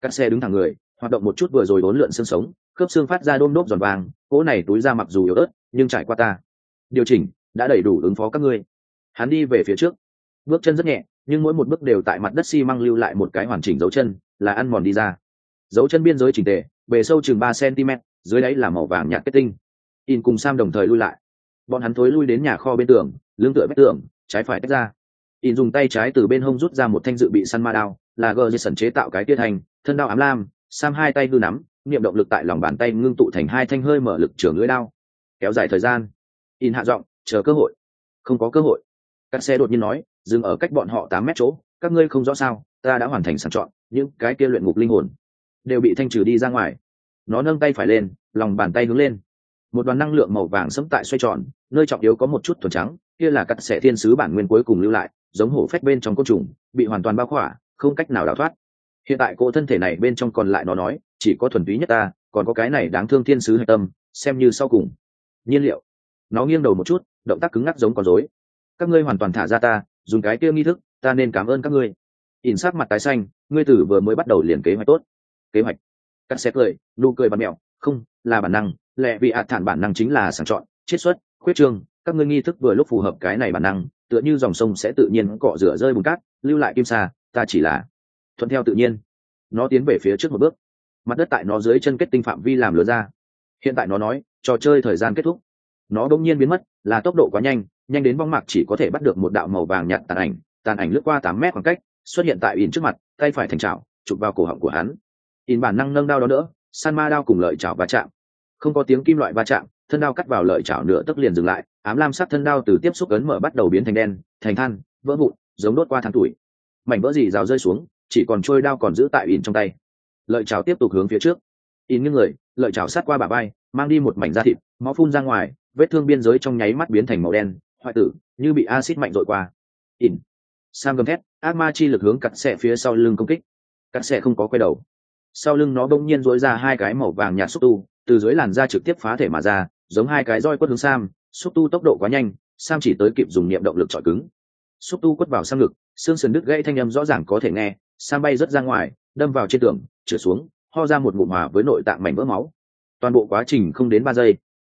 Cắt xe đứng thẳng người, hoạt động một chút vừa rồi bốn lượn xương sống, khớp xương phát ra đôm đốp giòn vàng, cỗ này túi ra mặc dù yếu ớt, nhưng trải qua ta. Điều chỉnh, đã đầy đủ ứng phó các ngươi. Hắn đi về phía trước. Bước chân rất nhẹ, nhưng mỗi một bước đều tại mặt đất xi măng lưu lại một cái hoàn chỉnh dấu chân, là ăn mòn đi ra dấu chân biên giới chỉnh tề, bề sâu chừng ba cm, dưới đáy là màu vàng nhạt kết tinh. In cùng sam đồng thời lui lại. Bọn hắn thối lui đến nhà kho bên tường, lưng tựa vách tường, trái phải tách ra. In dùng tay trái từ bên hông rút ra một thanh dự bị săn ma đao, là gờ dây sần chế tạo cái tiết thành thân đao ám lam, sam hai tay hư nắm, niệm động lực tại lòng bàn tay ngưng tụ thành hai thanh hơi mở lực trường lưỡi đao. Kéo dài thời gian. In hạ giọng, chờ cơ hội. Không có cơ hội. Các xe đột nhiên nói, dừng ở cách bọn họ tám mét chỗ, các ngươi không rõ sao, ta đã hoàn thành sàng chọn, những cái kia luyện ngục linh hồn đều bị thanh trừ đi ra ngoài. Nó nâng tay phải lên, lòng bàn tay hướng lên. Một đoàn năng lượng màu vàng sẫm tại xoay tròn, nơi trọng yếu có một chút thuần trắng, kia là cắt xẻ thiên sứ bản nguyên cuối cùng lưu lại, giống hổ phách bên trong côn trùng, bị hoàn toàn bao khỏa, không cách nào đào thoát. Hiện tại cỗ thân thể này bên trong còn lại nó nói, chỉ có thuần túy nhất ta, còn có cái này đáng thương thiên sứ hạch tâm, xem như sau cùng. Nhiên liệu. Nó nghiêng đầu một chút, động tác cứng ngắc giống con rối. Các ngươi hoàn toàn thả ra ta, dùng cái kia nghi thức, ta nên cảm ơn các ngươi. Ỉn sát mặt tái xanh, ngươi tử vừa mới bắt đầu liền kế hoạch tốt kế hoạch. Cắt xe cười, nụ cười bắn mẹo, không, là bản năng lẽ vì ạt thản bản năng chính là sàng chọn, chiết xuất, khuyết trương, các ngươi nghi thức vừa lúc phù hợp cái này bản năng, tựa như dòng sông sẽ tự nhiên cọ rửa rơi bùn cát, lưu lại kim sa, ta chỉ là thuận theo tự nhiên. Nó tiến về phía trước một bước. Mặt đất tại nó dưới chân kết tinh phạm vi làm lớn ra. Hiện tại nó nói, trò chơi thời gian kết thúc. Nó đông nhiên biến mất, là tốc độ quá nhanh nhanh đến bong mạc chỉ có thể bắt được một đạo màu vàng nhạt tàn ảnh tàn ảnh lướt qua tám mét khoảng cách, xuất hiện tại ỉn trước mặt, tay phải thành trào chụp vào cổ họng của hắn. In bản năng nâng đao đó nữa san ma đao cùng lợi chảo va chạm. Không có tiếng kim loại va chạm thân đao cắt vào lợi chảo nửa tức liền dừng lại ám lam sắc thân đao từ tiếp xúc ấn mở bắt đầu biến thành đen thành than vỡ vụn giống đốt qua tháng tuổi. Mảnh vỡ gì rào rơi xuống chỉ còn trôi đao còn giữ tại In trong tay. Lợi chảo tiếp tục hướng phía trước. In những người lợi chảo sát qua bà vai, mang đi một mảnh da thịt máu phun ra ngoài vết thương biên giới trong nháy mắt biến thành màu đen hoại tử như bị acid mạnh dội qua. In. Sam gầm thét ác ma chi lực hướng cắt xẻ phía sau lưng công kích. Cắt xẻ không có quay đầu sau lưng nó bỗng nhiên dối ra hai cái màu vàng nhạt xúc tu, từ dưới làn da trực tiếp phá thể mà ra, giống hai cái roi quất hướng sam. Xúc tu tốc độ quá nhanh, sam chỉ tới kịp dùng niệm động lực chọi cứng. Xúc tu quất vào sang ngực, xương sườn đứt gãy thanh âm rõ ràng có thể nghe, sam bay rớt ra ngoài, đâm vào trên tường, trượt xuống, ho ra một ngụm hòa với nội tạng mảnh vỡ máu. Toàn bộ quá trình không đến ba giây.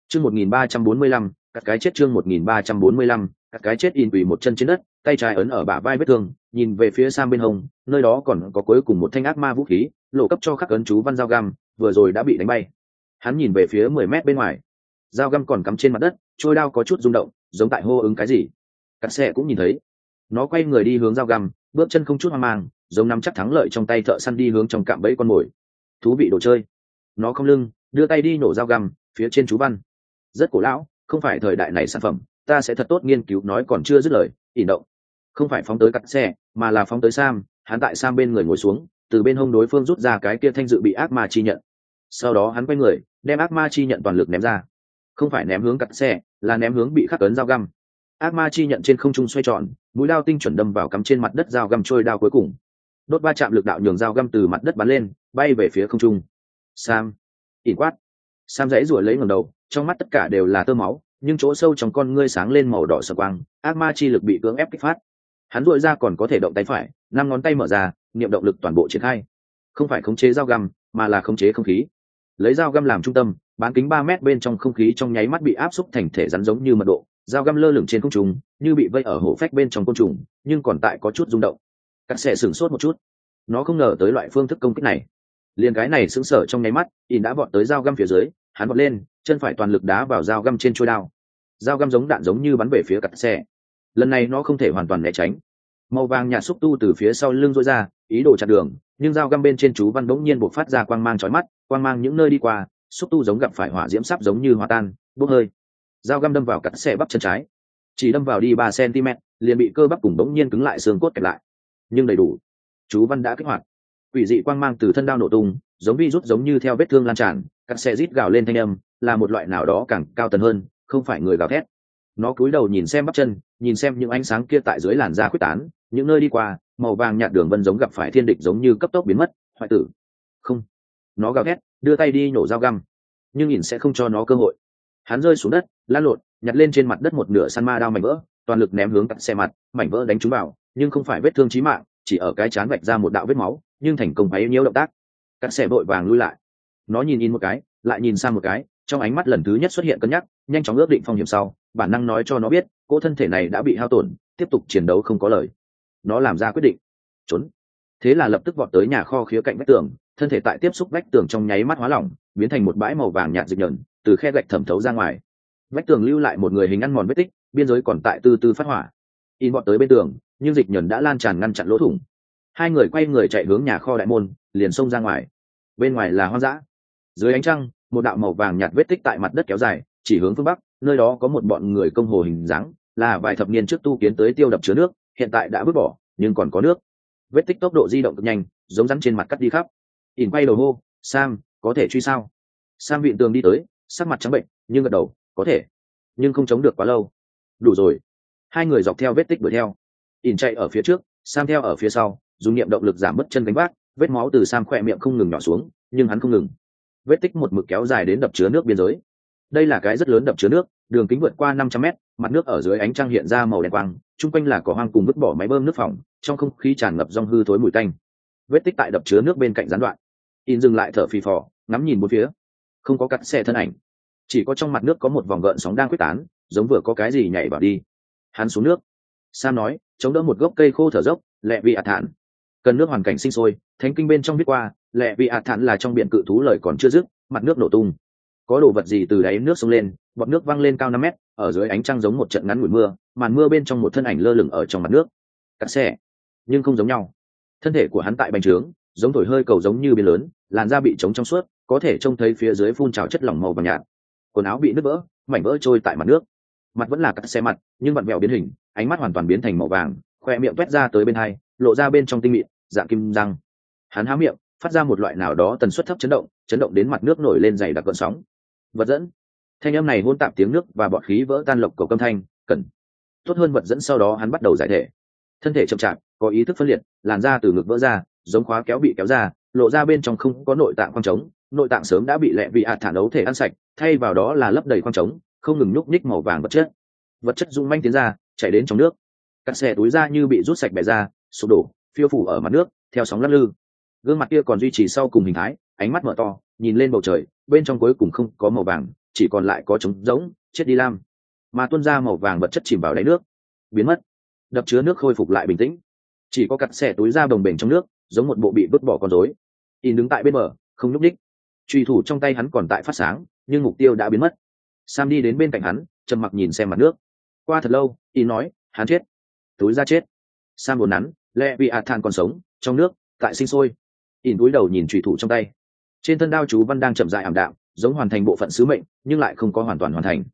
Chương một nghìn ba trăm bốn mươi lăm, cắt cái chết chương một nghìn ba trăm bốn mươi lăm, cắt cái chết in quỳ một chân trên đất, tay trái ấn ở bả vai vết thương, nhìn về phía sam bên hông, nơi đó còn có cuối cùng một thanh ác ma vũ khí lộ cấp cho khắc ấn chú văn dao găm, vừa rồi đã bị đánh bay. Hắn nhìn về phía mười mét bên ngoài. Dao găm còn cắm trên mặt đất, trôi đao có chút rung động, giống tại hô ứng cái gì. Cắt xe cũng nhìn thấy. Nó quay người đi hướng dao găm, bước chân không chút hoang mang, giống nắm chắc thắng lợi trong tay thợ săn đi hướng trong cạm bẫy con mồi. Thú vị đồ chơi. Nó không lưng, đưa tay đi nổ dao găm, phía trên chú văn. Rất cổ lão, không phải thời đại này sản phẩm, ta sẽ thật tốt nghiên cứu, nói còn chưa dứt lời, ỉ động. Không phải phóng tới cắt xe, mà là phóng tới sam, hắn tại sam bên người ngồi xuống từ bên hông đối phương rút ra cái kia thanh dự bị ác ma chi nhận. Sau đó hắn quay người, đem ác ma chi nhận toàn lực ném ra. Không phải ném hướng cắt xe, là ném hướng bị khắc ấn dao găm. Ác ma chi nhận trên không trung xoay tròn, mũi đao tinh chuẩn đâm vào cắm trên mặt đất dao găm trôi đao cuối cùng. Đốt ba chạm lực đạo nhường dao găm từ mặt đất bắn lên, bay về phía không trung. Sam. Ỉn quát. Sam dãy ruổi lấy ngầm đầu, trong mắt tất cả đều là tơ máu, nhưng chỗ sâu trong con ngươi sáng lên màu đỏ sờ quang, ác ma chi lực bị cưỡng ép kích phát. Hắn dội ra còn có thể động tay phải, năm ngón tay mở ra niệm động lực toàn bộ triển khai. Không phải khống chế dao găm, mà là khống chế không khí. Lấy dao găm làm trung tâm, bán kính ba mét bên trong không khí trong nháy mắt bị áp xúc thành thể rắn giống như mật độ. Dao găm lơ lửng trên không trùng như bị vây ở hổ phách bên trong côn trùng, nhưng còn tại có chút rung động. Cắt xẻ sửng sốt một chút. Nó không ngờ tới loại phương thức công kích này. Liền cái này sững sờ trong nháy mắt in đã vọt tới dao găm phía dưới, hắn vọt lên, chân phải toàn lực đá vào dao găm trên trôi đao. Dao găm giống đạn giống như bắn về phía cắt xe. Lần này nó không thể hoàn toàn né tránh. Màu vàng nhạt xúc tu từ phía sau lưng rối ra ý đồ chặn đường, nhưng dao găm bên trên chú văn bỗng nhiên buộc phát ra quang mang trói mắt, quang mang những nơi đi qua, xúc tu giống gặp phải hỏa diễm sắp giống như hòa tan, bốc hơi. Dao găm đâm vào cắt xe bắp chân trái, chỉ đâm vào đi ba cm liền bị cơ bắp cùng bỗng nhiên cứng lại xương cốt kẹp lại. Nhưng đầy đủ, chú văn đã kích hoạt. Quỷ dị quang mang từ thân đao nổ tung, giống vi rút giống như theo vết thương lan tràn, cắt xe rít gào lên thanh âm, là một loại nào đó càng cao tần hơn, không phải người gào thét nó cúi đầu nhìn xem bắp chân, nhìn xem những ánh sáng kia tại dưới làn da quyết tán, những nơi đi qua, màu vàng nhạt đường vân giống gặp phải thiên địch giống như cấp tốc biến mất, hoại tử. Không. Nó gào thét, đưa tay đi nhổ dao găm. Nhưng nhìn sẽ không cho nó cơ hội. Hắn rơi xuống đất lan lộn, nhặt lên trên mặt đất một nửa săn ma đao mảnh vỡ, toàn lực ném hướng cắt xe mặt, mảnh vỡ đánh trúng vào, nhưng không phải vết thương chí mạng, chỉ ở cái chán vạch ra một đạo vết máu, nhưng thành công bấy nhiêu động tác. Cắt xe vội vàng lui lại. Nó nhìn in một cái, lại nhìn sang một cái, trong ánh mắt lần thứ nhất xuất hiện cân nhắc nhanh chóng ước định phong hiểm sau, bản năng nói cho nó biết, cỗ thân thể này đã bị hao tổn, tiếp tục chiến đấu không có lời. Nó làm ra quyết định. Trốn. Thế là lập tức vọt tới nhà kho khía cạnh vách tường, thân thể tại tiếp xúc vách tường trong nháy mắt hóa lỏng, biến thành một bãi màu vàng nhạt dịch nhờn, từ khe gạch thẩm thấu ra ngoài. Vách tường lưu lại một người hình ăn mòn vết tích, biên giới còn tại từ từ phát hỏa. In vọt tới bên tường, nhưng dịch nhờn đã lan tràn ngăn chặn lỗ thủng. Hai người quay người chạy hướng nhà kho đại môn, liền xông ra ngoài. Bên ngoài là hoang dã. Dưới ánh trăng, một đạo màu vàng nhạt vết tích tại mặt đất kéo dài chỉ hướng phương bắc, nơi đó có một bọn người công hồ hình dáng, là vài thập niên trước tu kiến tới tiêu đập chứa nước, hiện tại đã vứt bỏ, nhưng còn có nước. Vết tích tốc độ di động cực nhanh, giống rắn trên mặt cắt đi khắp. Ỉn quay đầu hô, sam, có thể truy sao? Sam vịn tường đi tới, sắc mặt trắng bệnh, nhưng gật đầu, có thể, nhưng không chống được quá lâu. Đủ rồi. Hai người dọc theo vết tích đuổi theo. Ỉn chạy ở phía trước, sam theo ở phía sau, dùng niệm động lực giảm mất chân đánh vác, vết máu từ sam khỏe miệng không ngừng nhỏ xuống, nhưng hắn không ngừng. Vết tích một mực kéo dài đến đập chứa nước biên giới đây là cái rất lớn đập chứa nước, đường kính vượt qua năm trăm mét, mặt nước ở dưới ánh trăng hiện ra màu đen quang, chung quanh là cỏ hoang cùng vứt bỏ máy bơm nước phòng trong không khí tràn ngập rong hư thối mùi tanh. Vết tích tại đập chứa nước bên cạnh gián đoạn. In dừng lại thở phì phò, ngắm nhìn một phía. Không có cắt xe thân ảnh. Chỉ có trong mặt nước có một vòng gợn sóng đang quyết tán, giống vừa có cái gì nhảy vào đi. Hắn xuống nước. Sam nói, chống đỡ một gốc cây khô thở dốc, lẹ vị ạt thản. Cần nước hoàn cảnh sinh sôi, thánh kinh bên trong viết qua, lẹ vị ạt thản là trong biển cự thú lời còn chưa dứt, mặt nước nổ tung có đồ vật gì từ đáy nước sông lên, bọt nước văng lên cao năm mét, ở dưới ánh trăng giống một trận ngắn ngủi mưa, màn mưa bên trong một thân ảnh lơ lửng ở trong mặt nước. Cắt xe nhưng không giống nhau. Thân thể của hắn tại bành trướng, giống thổi hơi cầu giống như biển lớn, làn da bị trống trong suốt, có thể trông thấy phía dưới phun trào chất lỏng màu vàng nhạt. Quần áo bị nứt vỡ, mảnh vỡ trôi tại mặt nước. Mặt vẫn là cắt xe mặt, nhưng vặn vẹo biến hình, ánh mắt hoàn toàn biến thành màu vàng, khoe miệng quét ra tới bên hai, lộ ra bên trong tinh mịn, dạng kim răng. Hắn há miệng, phát ra một loại nào đó tần suất thấp chấn động chấn động đến mặt nước nổi lên dày đặc cơn sóng vật dẫn. Thanh âm này hôn tạp tiếng nước và bọt khí vỡ tan lộc cầu âm thanh, cần. Tốt hơn vật dẫn sau đó hắn bắt đầu giải thể. Thân thể chậm chạp, có ý thức phân liệt, làn da từ ngực vỡ ra, giống khóa kéo bị kéo ra, lộ ra bên trong không có nội tạng khoang trống, nội tạng sớm đã bị lẹ vị ạt thản ấu thể ăn sạch, thay vào đó là lấp đầy khoang trống, không ngừng nhúc nhích màu vàng vật chất. Vật chất rung manh tiến ra chảy đến trong nước. Cắt xe túi ra như bị rút sạch bẻ ra, sụp đổ, phiêu phủ ở mặt nước, theo sóng lắc lư. Gương mặt kia còn duy trì sau cùng hình thái, ánh mắt mở to nhìn lên bầu trời, bên trong cuối cùng không có màu vàng, chỉ còn lại có trống rỗng, chết đi lam. Mà tuôn ra màu vàng vật chất chìm vào đáy nước, biến mất. Đập chứa nước khôi phục lại bình tĩnh. Chỉ có cặt xẻ túi ra đồng bềnh trong nước, giống một bộ bị vứt bỏ con rối. In đứng tại bên bờ, không nhúc ních truy thủ trong tay hắn còn tại phát sáng, nhưng mục tiêu đã biến mất. Sam đi đến bên cạnh hắn, trầm mặc nhìn xem mặt nước. Qua thật lâu, in nói, hắn chết. Túi ra chết. Sam buồn nắn lẹ vì ạt than còn sống, trong nước, tại sinh sôi. In túi đầu nhìn truy thủ trong tay trên thân đao chú văn đang chậm dại ảm đạm, giống hoàn thành bộ phận sứ mệnh, nhưng lại không có hoàn toàn hoàn thành.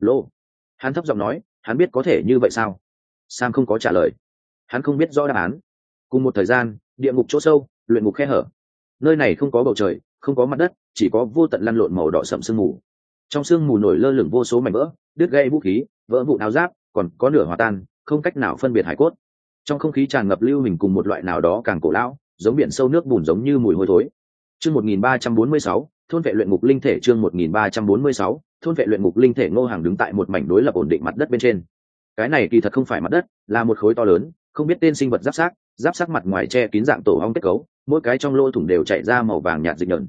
Lô. Hắn thấp giọng nói, hắn biết có thể như vậy sao? Sam không có trả lời. Hắn không biết rõ đáp án. Cùng một thời gian, địa ngục chỗ sâu, luyện ngục khe hở. Nơi này không có bầu trời, không có mặt đất, chỉ có vô tận lăn lộn màu đỏ sậm sương mù. Trong sương mù nổi lơ lửng vô số mảnh vỡ, đứt gây vũ khí, vỡ vụ áo giáp, còn có nửa hòa tan, không cách nào phân biệt hải cốt. Trong không khí tràn ngập lưu hình cùng một loại nào đó càng cổ lão, giống biển sâu nước bùn giống như mùi hôi thối chương một nghìn ba trăm bốn mươi sáu thôn vệ luyện ngục linh thể chương một nghìn ba trăm bốn mươi sáu thôn vệ luyện ngục linh thể ngô hàng đứng tại một mảnh đối lập ổn định mặt đất bên trên. Cái này kỳ thật không phải mặt đất là một khối to lớn không biết tên sinh vật giáp xác, giáp xác mặt ngoài che kín dạng tổ ong kết cấu mỗi cái trong lỗ thủng đều chạy ra màu vàng nhạt dịch nhợn.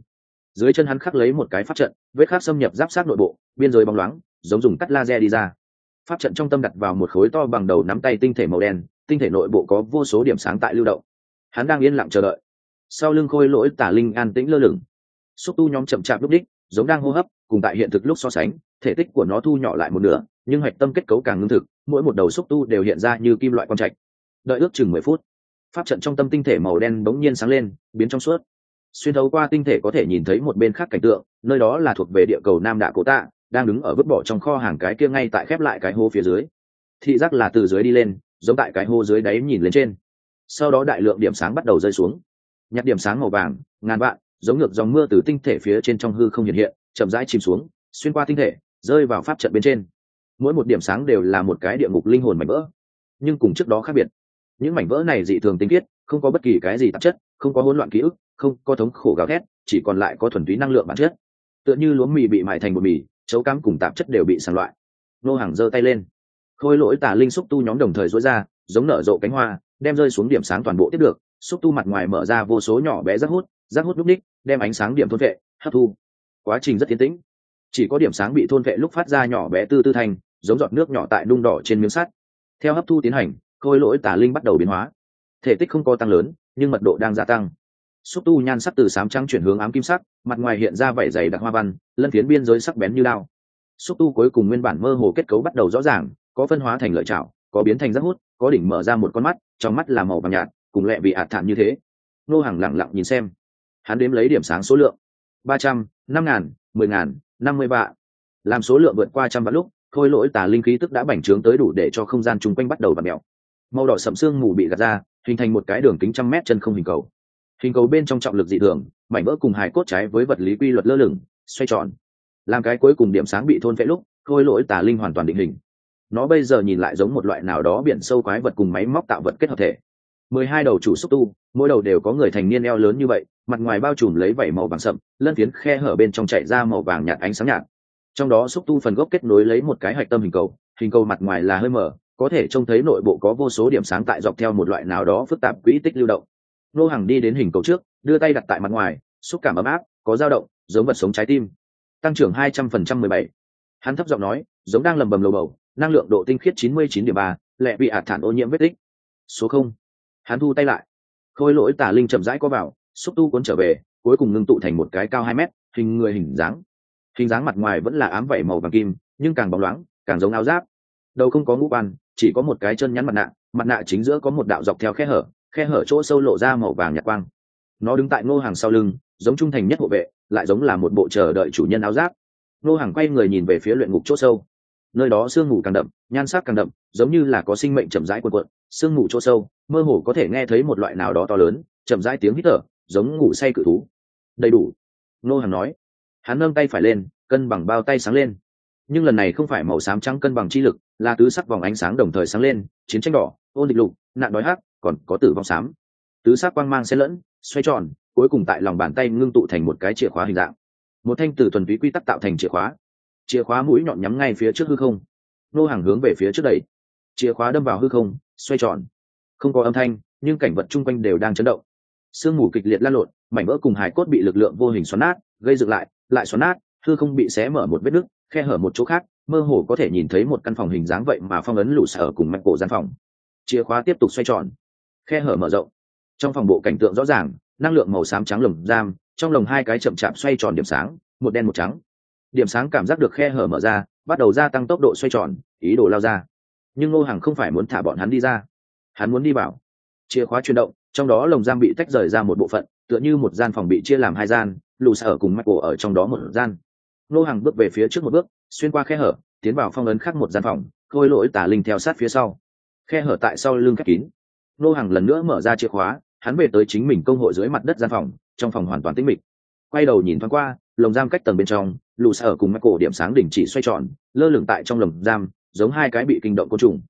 Dưới chân hắn khắc lấy một cái pháp trận vết khắc xâm nhập giáp xác nội bộ biên giới bóng loáng giống dùng cắt laser đi ra. Pháp trận trong tâm đặt vào một khối to bằng đầu nắm tay tinh thể màu đen tinh thể nội bộ có vô số điểm sáng tại lưu động. Hắn đang yên lặng chờ đợi sau lưng khôi lỗi tả linh an tĩnh lơ lửng. Xúc tu nhóm chậm chạp lúc đích, giống đang hô hấp, cùng tại hiện thực lúc so sánh, thể tích của nó thu nhỏ lại một nửa, nhưng hạch tâm kết cấu càng ngưng thực, mỗi một đầu xúc tu đều hiện ra như kim loại quang trạch. Đợi ước chừng mười phút, pháp trận trong tâm tinh thể màu đen bỗng nhiên sáng lên, biến trong suốt. Xuyên thấu qua tinh thể có thể nhìn thấy một bên khác cảnh tượng, nơi đó là thuộc về địa cầu nam đạ cổ tạ, đang đứng ở vứt bỏ trong kho hàng cái kia ngay tại khép lại cái hô phía dưới. Thị giác là từ dưới đi lên, giống tại cái hô dưới đáy nhìn lên trên. Sau đó đại lượng điểm sáng bắt đầu rơi xuống nhặt điểm sáng màu vàng, ngàn vạn, giống ngược dòng mưa từ tinh thể phía trên trong hư không hiện hiện, chậm rãi chìm xuống, xuyên qua tinh thể, rơi vào pháp trận bên trên. Mỗi một điểm sáng đều là một cái địa ngục linh hồn mảnh vỡ. Nhưng cùng trước đó khác biệt. Những mảnh vỡ này dị thường tinh khiết, không có bất kỳ cái gì tạp chất, không có hỗn loạn ký ức, không có thống khổ gào thét, chỉ còn lại có thuần túy năng lượng bản chất. Tựa như lúa mì bị mại thành bột mì, chấu cám cùng tạp chất đều bị sàn loại nô hàng giơ tay lên. Khôi lỗi tả linh xúc tu nhóm đồng thời dối ra, giống nở rộ cánh hoa, đem rơi xuống điểm sáng toàn bộ tiếp được xúc tu mặt ngoài mở ra vô số nhỏ bé rác hút rác hút núp ních, đem ánh sáng điểm thôn vệ, hấp thu. Quá trình rất tiến tĩnh. Chỉ có điểm sáng bị thôn vệ lúc phát ra nhỏ bé tư tư thành, giống giọt nước nhỏ tại đung đỏ trên miếng sắt. Theo hấp thu tiến hành, khôi lỗi tả linh bắt đầu biến hóa. Thể tích không có tăng lớn, nhưng mật độ đang gia tăng. Xúc tu nhan sắc từ sám trắng chuyển hướng ám kim sắc, mặt ngoài hiện ra vảy dày đặc hoa văn, lân phiến biên giới sắc bén như lao xúc tu cuối cùng nguyên bản mơ hồ kết cấu bắt đầu rõ ràng, có phân hóa thành lợi chảo có biến thành rác hút, có đỉnh mở ra một con mắt, trong mắt là màu vàng nhạt cùng lẹ bị ạt thản như thế. Nô hàng lẳng lặng nhìn xem. Hắn đếm lấy điểm sáng số lượng. Ba trăm, năm ngàn, mười ngàn, năm mươi vạn. làm số lượng vượt qua trăm vạn lúc khôi lỗi tà linh khí tức đã bành trướng tới đủ để cho không gian chung quanh bắt đầu và mèo. Màu đỏ sậm xương mù bị gạt ra, hình thành một cái đường kính trăm mét chân không hình cầu. Hình cầu bên trong trọng lực dị thường, mảnh vỡ cùng hài cốt trái với vật lý quy luật lơ lửng, xoay tròn. Làm cái cuối cùng điểm sáng bị thôn vẽ lúc khôi lỗi tà linh hoàn toàn định hình. Nó bây giờ nhìn lại giống một loại nào đó biển sâu quái vật cùng máy móc tạo vật kết hợp thể mười hai đầu chủ xúc tu, mỗi đầu đều có người thành niên eo lớn như vậy, mặt ngoài bao trùm lấy vảy màu vàng sậm, lân phiến khe hở bên trong chạy ra màu vàng nhạt ánh sáng nhạt. Trong đó xúc tu phần gốc kết nối lấy một cái hạch tâm hình cầu hình cầu mặt ngoài là hơi mở, có thể trông thấy nội bộ có vô số điểm sáng tại dọc theo một loại nào đó phức tạp quỹ tích lưu động. Nô hàng đi đến hình cầu trước, đưa tay đặt tại mặt ngoài, xúc cảm ấm áp, có dao động, giống vật sống trái tim. Tăng trưởng hai trăm phần trăm mười bảy. Hắn thấp giọng nói, giống đang lầm bầm lầu bầu, năng lượng độ tinh khiết chín mươi chín điểm ba, lẹ bị ạt thản ô nhiễm vết tích. Số không hắn thu tay lại. Khôi lỗi tà linh chậm rãi có vào, xúc tu cuốn trở về, cuối cùng ngưng tụ thành một cái cao hai mét, hình người hình dáng. Hình dáng mặt ngoài vẫn là ám vảy màu vàng kim, nhưng càng bóng loáng, càng giống áo giáp. Đầu không có ngũ quan, chỉ có một cái chân nhắn mặt nạ mặt nạ chính giữa có một đạo dọc theo khe hở khe hở chỗ sâu lộ ra màu vàng nhạt quang. Nó đứng tại ngô hàng sau lưng, giống trung thành nhất hộ vệ, lại giống là một bộ chờ đợi chủ nhân áo giáp. Ngô hàng quay người nhìn về phía luyện ngục chỗ sâu. Nơi đó sương ngủ càng đậm, nhan sắc càng đậm, giống như là có sinh mệnh chậm rãi cuộn cuộn sương ngủ chỗ sâu, mơ hồ có thể nghe thấy một loại nào đó to lớn, chậm rãi tiếng hít thở, giống ngủ say cự thú. Đầy đủ. Nô hàng nói. Hắn nâng tay phải lên, cân bằng bao tay sáng lên. Nhưng lần này không phải màu xám trắng cân bằng chi lực, là tứ sắc vòng ánh sáng đồng thời sáng lên, chiến tranh đỏ, ôn địch lục, nạn đói hắc, còn có tử vong xám. Tứ sắc quang mang xen lẫn, xoay tròn, cuối cùng tại lòng bàn tay ngưng tụ thành một cái chìa khóa hình dạng. Một thanh từ thuần túy quy tắc tạo thành chìa khóa. Chìa khóa mũi nhọn nhắm ngay phía trước hư không. Nô hàng hướng về phía trước đây chìa khóa đâm vào hư không, xoay tròn. Không có âm thanh, nhưng cảnh vật chung quanh đều đang chấn động. Sương mù kịch liệt lan lộn, mảnh vỡ cùng hải cốt bị lực lượng vô hình xoắn nát, gây dựng lại lại xoắn nát, hư không bị xé mở một vết nứt, khe hở một chỗ khác, mơ hồ có thể nhìn thấy một căn phòng hình dáng vậy mà phong ấn lũ sở cùng mạch cổ gian phòng. Chìa khóa tiếp tục xoay tròn. Khe hở mở rộng. Trong phòng bộ cảnh tượng rõ ràng, năng lượng màu xám trắng lồng giam, trong lồng hai cái chậm chạp xoay tròn điểm sáng, một đen một trắng. Điểm sáng cảm giác được khe hở mở ra, bắt đầu gia tăng tốc độ xoay tròn, ý đồ lao ra nhưng ngô hàng không phải muốn thả bọn hắn đi ra. Hắn muốn đi vào. Chìa khóa chuyển động, trong đó lồng giam bị tách rời ra một bộ phận, tựa như một gian phòng bị chia làm hai gian lù sở cùng michael ở trong đó một gian. Ngô hàng bước về phía trước một bước, xuyên qua khe hở, tiến vào phong ấn khác một gian phòng, khôi lỗi tả linh theo sát phía sau. Khe hở tại sau lưng khép kín. Ngô hàng lần nữa mở ra chìa khóa, hắn về tới chính mình công hội dưới mặt đất gian phòng, trong phòng hoàn toàn tĩnh mịch. Quay đầu nhìn thoáng qua, lồng giam cách tầng bên trong lù sở cùng mắt cổ điểm sáng đỉnh chỉ xoay tròn, lơ lửng tại trong lồng giam giống hai cái bị kinh động côn trùng.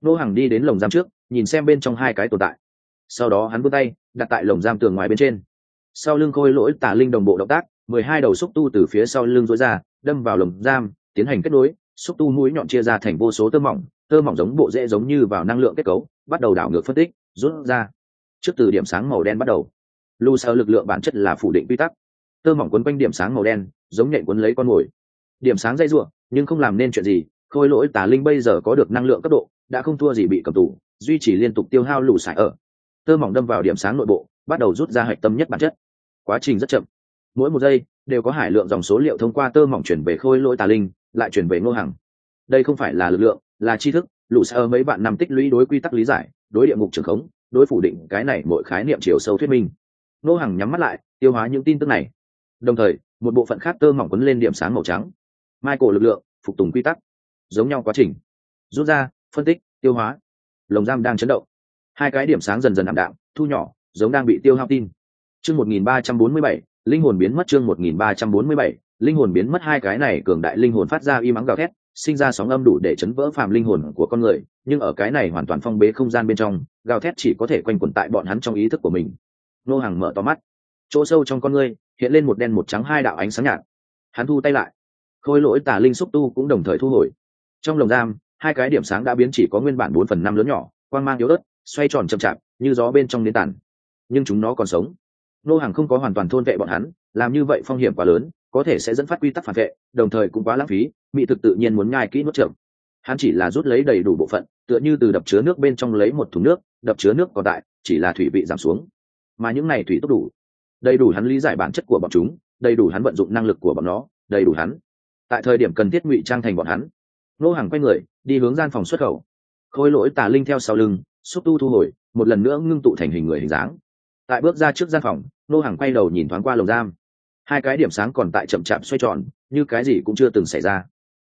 Nô hàng đi đến lồng giam trước, nhìn xem bên trong hai cái tồn tại. Sau đó hắn vươn tay, đặt tại lồng giam tường ngoài bên trên. Sau lưng khôi lỗi tà linh đồng bộ động tác, mười hai đầu xúc tu từ phía sau lưng rối ra, đâm vào lồng giam, tiến hành kết nối, xúc tu mũi nhọn chia ra thành vô số tơ mỏng tơ mỏng giống bộ rễ giống như vào năng lượng kết cấu, bắt đầu đảo ngược phân tích, rút ra. Trước từ điểm sáng màu đen bắt đầu. Lu sơ lực lượng bản chất là phủ định quy tắc. Tơ mỏng quấn quanh điểm sáng màu đen, giống nhện quấn lấy con mồi. Điểm sáng dây ruộng nhưng không làm nên chuyện gì khôi lỗi tà linh bây giờ có được năng lượng cấp độ, đã không thua gì bị cầm tù, duy trì liên tục tiêu hao lù sải ở. Tơ mỏng đâm vào điểm sáng nội bộ, bắt đầu rút ra hạch tâm nhất bản chất. Quá trình rất chậm. Mỗi một giây, đều có hải lượng dòng số liệu thông qua tơ mỏng chuyển về khôi lỗi tà linh, lại chuyển về ngô hàng đây không phải là lực lượng, là tri thức, lũ ở mấy bạn nằm tích lũy đối quy tắc lý giải, đối địa ngục trường khống, đối phủ định cái này mỗi khái niệm chiều sâu thuyết minh. Ngô hàng nhắm mắt lại, tiêu hóa những tin tức này. Đồng thời, một bộ phận khác tơ mỏng quấn lên điểm sáng màu trắng. Mai cổ lực lượng, phục tùng quy tắc giống nhau quá trình. Rút ra, phân tích, tiêu hóa. Lồng giam đang chấn động. Hai cái điểm sáng dần dần ảm đạm, thu nhỏ, giống đang bị tiêu hao tin. Chương một nghìn ba trăm bốn mươi bảy, linh hồn biến mất chương một nghìn ba trăm bốn mươi bảy, linh hồn biến mất hai cái này cường đại linh hồn phát ra y mắng gào thét, sinh ra sóng âm đủ để chấn vỡ phàm linh hồn của con người, nhưng ở cái này hoàn toàn phong bế không gian bên trong, gào thét chỉ có thể quanh quẩn tại bọn hắn trong ý thức của mình. Nô hàng mở to mắt. Chỗ sâu trong con ngươi hiện lên một đen một trắng hai đạo ánh sáng nhạt. Hắn thu tay lại. Khôi lỗi tà linh xúc tu cũng đồng thời thu hồi trong lồng giam, hai cái điểm sáng đã biến chỉ có nguyên bản bốn phần năm lớn nhỏ, quang mang yếu ớt, xoay tròn chậm chạp, như gió bên trong nến tàn. Nhưng chúng nó còn sống. Nô hàng không có hoàn toàn thôn vệ bọn hắn, làm như vậy phong hiểm quá lớn, có thể sẽ dẫn phát quy tắc phản vệ, đồng thời cũng quá lãng phí, mỹ thực tự nhiên muốn nhai kỹ nuốt chậm hắn chỉ là rút lấy đầy đủ bộ phận, tựa như từ đập chứa nước bên trong lấy một thùng nước, đập chứa nước còn tại, chỉ là thủy vị giảm xuống. Mà những này thủy tốt đủ. Đầy đủ hắn lý giải bản chất của bọn chúng, đầy đủ hắn vận dụng năng lực của bọn nó, đầy đủ hắn. Tại thời điểm cần thiết ngụy trang thành bọn hắn nô hàng quay người, đi hướng gian phòng xuất khẩu. Khôi lỗi tà linh theo sau lưng, xúc tu thu hồi, một lần nữa ngưng tụ thành hình người hình dáng. Tại bước ra trước gian phòng, nô hàng quay đầu nhìn thoáng qua lồng giam. Hai cái điểm sáng còn tại chậm chạp xoay tròn, như cái gì cũng chưa từng xảy ra.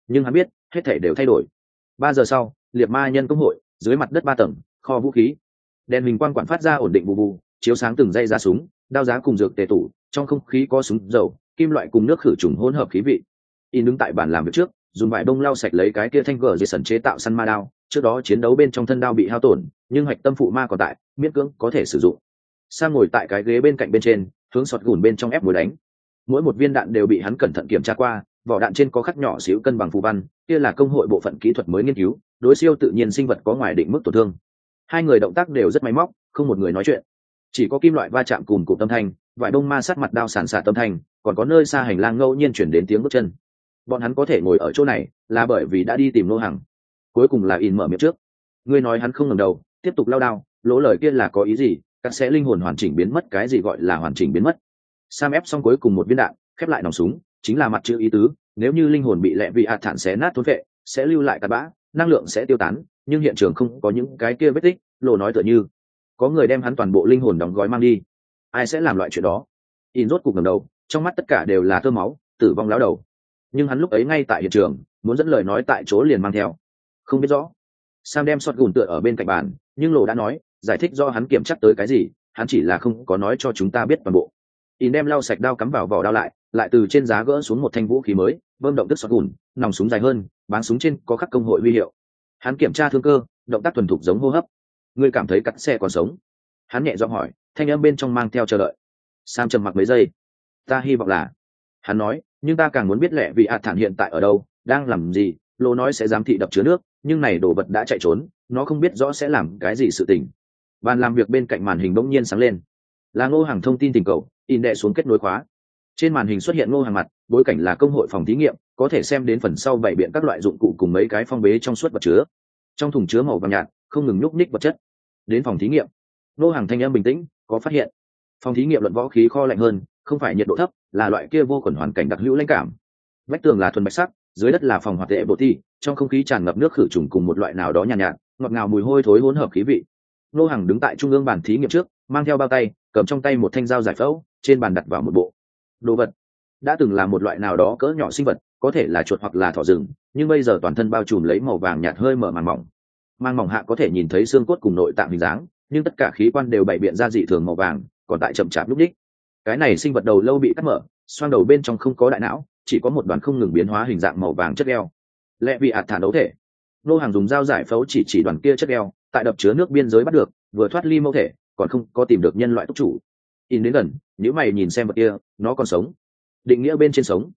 Nhưng hắn biết, hết thể đều thay đổi. Ba giờ sau, liệt ma nhân công hội, dưới mặt đất ba tầng, kho vũ khí. Đèn hình quan quản phát ra ổn định bù bù, chiếu sáng từng dây ra súng, đao giá cùng dược tề tủ, trong không khí có súng dầu, kim loại cùng nước khử trùng hỗn hợp khí vị. In đứng tại bàn làm việc trước dùng vải bông lau sạch lấy cái kia thanh gờ dây sần chế tạo săn ma đao, trước đó chiến đấu bên trong thân đao bị hao tổn, nhưng hạch tâm phụ ma còn tại, miễn cưỡng có thể sử dụng. Sang ngồi tại cái ghế bên cạnh bên trên, hướng sọt gùn bên trong ép mùi đánh. Mỗi một viên đạn đều bị hắn cẩn thận kiểm tra qua, vỏ đạn trên có khắc nhỏ xíu cân bằng phù văn, kia là công hội bộ phận kỹ thuật mới nghiên cứu, đối siêu tự nhiên sinh vật có ngoài định mức tổn thương. Hai người động tác đều rất máy móc, không một người nói chuyện. Chỉ có kim loại va chạm cùng cụm tâm thanh, vải đông ma sát mặt đao sản xạ tâm thanh, còn có nơi xa hành lang ngẫu nhiên chuyển đến tiếng bước chân bọn hắn có thể ngồi ở chỗ này là bởi vì đã đi tìm nô hàng cuối cùng là in mở miệng trước. Ngươi nói hắn không ngầm đầu, tiếp tục lao đao, lỗ lời kia là có ý gì? Các sẽ linh hồn hoàn chỉnh biến mất, cái gì gọi là hoàn chỉnh biến mất? Sam ép xong cuối cùng một viên đạn, khép lại nòng súng, chính là mặt chữ ý tứ, nếu như linh hồn bị lẹ vị hạt thản xé nát thốn vệ, sẽ lưu lại cặp bã, năng lượng sẽ tiêu tán, nhưng hiện trường không có những cái kia vết tích lộ nói tựa như, có người đem hắn toàn bộ linh hồn đóng gói mang đi. Ai sẽ làm loại chuyện đó? In rốt cục ngầm đầu, trong mắt tất cả đều là thơ máu, tử vong lão đầu nhưng hắn lúc ấy ngay tại hiện trường, muốn dẫn lời nói tại chỗ liền mang theo. Không biết rõ. Sam đem sọt gùn tựa ở bên cạnh bàn, nhưng lộ đã nói, giải thích do hắn kiểm chắc tới cái gì, hắn chỉ là không có nói cho chúng ta biết toàn bộ. In đem lau sạch đao cắm vào vỏ đao lại lại từ trên giá gỡ xuống một thanh vũ khí mới, bơm động tức sọt gùn, nòng súng dài hơn bán súng trên có khắc công hội huy hiệu. Hắn kiểm tra thương cơ, động tác thuần thục giống hô hấp. Ngươi cảm thấy cắt xe còn sống? Hắn nhẹ giọng hỏi, thanh âm bên trong mang theo chờ đợi. Sam trầm mặc mấy giây. Ta hy vọng là, hắn nói nhưng ta càng muốn biết lẹ vì ạt thản hiện tại ở đâu, đang làm gì lô nói sẽ giám thị đập chứa nước, nhưng này đồ vật đã chạy trốn, nó không biết rõ sẽ làm cái gì sự tình. Bàn làm việc bên cạnh màn hình bỗng nhiên sáng lên. Là ngô hàng thông tin tình cầu, in đệ xuống kết nối khóa. Trên màn hình xuất hiện ngô hàng mặt, bối cảnh là công hội phòng thí nghiệm, có thể xem đến phần sau bảy biện các loại dụng cụ cùng mấy cái phong bế trong suốt vật chứa. Trong thùng chứa màu vàng nhạt, không ngừng nhúc ních vật chất. Đến phòng thí nghiệm. Ngô hàng thanh âm bình tĩnh, có phát hiện. Phòng thí nghiệm luận võ khí kho lạnh hơn không phải nhiệt độ thấp là loại kia vô khuẩn hoàn cảnh đặc hữu lãnh cảm. Vách tường là thuần bạch sắc dưới đất là phòng hoạt tệ bộ thi trong không khí tràn ngập nước khử trùng cùng một loại nào đó nhàn nhạt, nhạt ngọt ngào mùi hôi thối hỗn hợp khí vị. Nô hàng đứng tại trung ương bàn thí nghiệm trước mang theo bao tay cầm trong tay một thanh dao giải phẫu trên bàn đặt vào một bộ. Đồ vật đã từng là một loại nào đó cỡ nhỏ sinh vật có thể là chuột hoặc là thỏ rừng nhưng bây giờ toàn thân bao trùm lấy màu vàng nhạt hơi mở màng mỏng. Mang mỏng hạ có thể nhìn thấy xương cốt cùng nội tạng hình dáng nhưng tất cả khí quan đều bày biện ra dị thường màu vàng còn tại chậm chạp lúc đích cái này sinh vật đầu lâu bị cắt mở, xoang đầu bên trong không có đại não, chỉ có một đoàn không ngừng biến hóa hình dạng màu vàng chất đeo lẽ bị ạt thản đấu thể. Nô hàng dùng dao giải phẫu chỉ chỉ đoàn kia chất đeo tại đập chứa nước biên giới bắt được, vừa thoát ly mẫu thể, còn không có tìm được nhân loại túc chủ. In đến gần nếu mày nhìn xem vật kia, nó còn sống. Định nghĩa bên trên sống.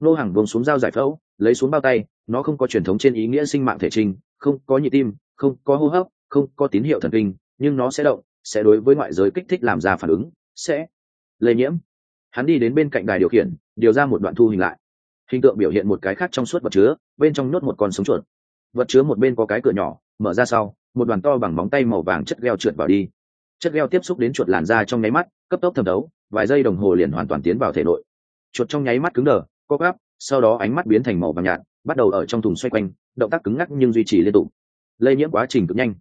Nô hàng buông xuống dao giải phẫu, lấy xuống bao tay, nó không có truyền thống trên ý nghĩa sinh mạng thể trình, không có nhịp tim, không có hô hấp, không có tín hiệu thần kinh, nhưng nó sẽ động, sẽ đối với ngoại giới kích thích làm ra phản ứng, sẽ lây nhiễm. Hắn đi đến bên cạnh đài điều khiển, điều ra một đoạn thu hình lại. Hình tượng biểu hiện một cái khác trong suốt vật chứa, bên trong nhốt một con sống chuột. Vật chứa một bên có cái cửa nhỏ, mở ra sau, một đoàn to bằng móng tay màu vàng chất gheo trượt vào đi. Chất gheo tiếp xúc đến chuột làn da trong nháy mắt, cấp tốc thẩm đấu, vài giây đồng hồ liền hoàn toàn tiến vào thể nội. Chuột trong nháy mắt cứng đờ, co gắp sau đó ánh mắt biến thành màu vàng nhạt, bắt đầu ở trong thùng xoay quanh, động tác cứng ngắc nhưng duy trì liên tục. Lây nhiễm quá trình cực nhanh.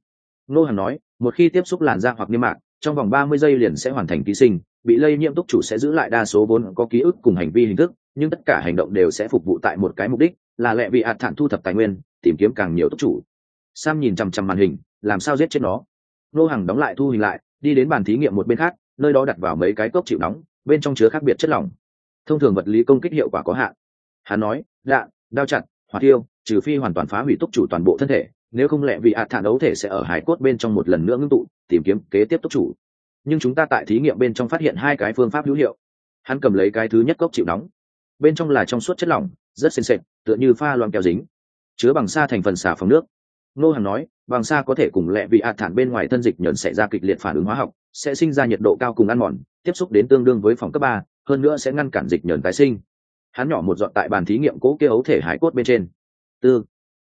Nô hàng nói, một khi tiếp xúc làn da hoặc niêm mạc, trong vòng ba mươi giây liền sẽ hoàn thành ký sinh bị lây nhiễm túc chủ sẽ giữ lại đa số vốn có ký ức cùng hành vi hình thức, nhưng tất cả hành động đều sẽ phục vụ tại một cái mục đích, là lệ vị hạt thản thu thập tài nguyên, tìm kiếm càng nhiều túc chủ. Sam nhìn chằm chằm màn hình, làm sao giết chết nó? Nô hàng đóng lại thu hình lại, đi đến bàn thí nghiệm một bên khác, nơi đó đặt vào mấy cái cốc chịu nóng, bên trong chứa khác biệt chất lỏng. Thông thường vật lý công kích hiệu quả có hạn. Hắn nói đạn đao chặt, hỏa tiêu trừ phi hoàn toàn phá hủy túc chủ toàn bộ thân thể, nếu không lẽ vì hạt thản đấu thể sẽ ở hải cốt bên trong một lần nữa ngưng tụ, tìm kiếm kế tiếp túc chủ nhưng chúng ta tại thí nghiệm bên trong phát hiện hai cái phương pháp hữu hiệu. Hắn cầm lấy cái thứ nhất cốc chịu nóng. Bên trong là trong suốt chất lỏng, rất xinh xệch tựa như pha loang keo dính, chứa bằng sa thành phần xả phòng nước. Nô hàng nói, bằng sa có thể cùng lẹ vị hạt thản bên ngoài thân dịch nhẫn xảy ra kịch liệt phản ứng hóa học, sẽ sinh ra nhiệt độ cao cùng ăn mòn, tiếp xúc đến tương đương với phòng cấp ba, hơn nữa sẽ ngăn cản dịch nhẫn tái sinh. Hắn nhỏ một dọn tại bàn thí nghiệm cố kia ấu thể hải cốt bên trên. Tư.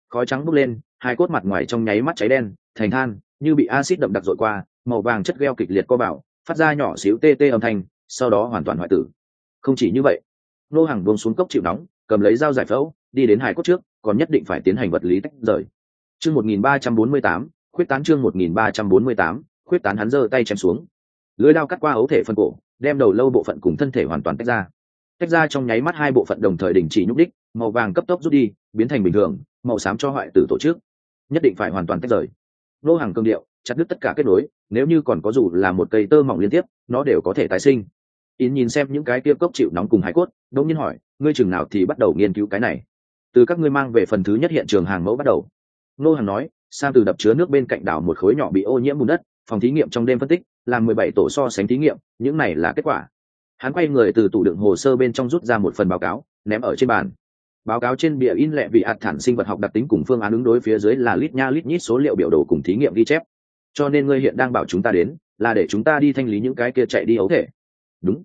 Khói trắng bốc lên, hai cốt mặt ngoài trong nháy mắt cháy đen, thành than, như bị acid đậm đặc dội qua màu vàng chất gheo kịch liệt co bảo, phát ra nhỏ xíu tê tê âm thanh, sau đó hoàn toàn hoại tử. Không chỉ như vậy nô hàng buông xuống cốc chịu nóng, cầm lấy dao giải phẫu, đi đến hải cốt trước, còn nhất định phải tiến hành vật lý tách rời. Chương một nghìn ba trăm bốn mươi tám, khuyết tán chương một nghìn ba trăm bốn mươi tám, khuyết tán hắn giơ tay chém xuống. Lưới đao cắt qua ấu thể phân cổ, đem đầu lâu bộ phận cùng thân thể hoàn toàn tách ra. Tách ra trong nháy mắt hai bộ phận đồng thời đình chỉ nhúc đích, màu vàng cấp tốc rút đi, biến thành bình thường, màu xám cho hoại tử tổ chức. Nhất định phải hoàn toàn tách rời. Nô hàng cương điệu chặt đứt tất cả kết nối, nếu như còn có dù là một cây tơ mỏng liên tiếp, nó đều có thể tái sinh. In nhìn xem những cái kia cốc chịu nóng cùng hải cốt đông nhiên hỏi, ngươi chừng nào thì bắt đầu nghiên cứu cái này? Từ các ngươi mang về phần thứ nhất hiện trường hàng mẫu bắt đầu. Nô hàng nói sang từ đập chứa nước bên cạnh đảo một khối nhỏ bị ô nhiễm bùn đất, phòng thí nghiệm trong đêm phân tích, làm mười bảy tổ so sánh thí nghiệm, những này là kết quả. Hắn quay người từ tủ đựng hồ sơ bên trong rút ra một phần báo cáo, ném ở trên bàn. Báo cáo trên bìa in lẹ vị hạt thản sinh vật học đặc tính cùng phương án ứng đối phía dưới là lít nha lít nhít số liệu biểu đồ cùng thí nghiệm ghi chép cho nên ngươi hiện đang bảo chúng ta đến, là để chúng ta đi thanh lý những cái kia chạy đi ấu thể. Đúng.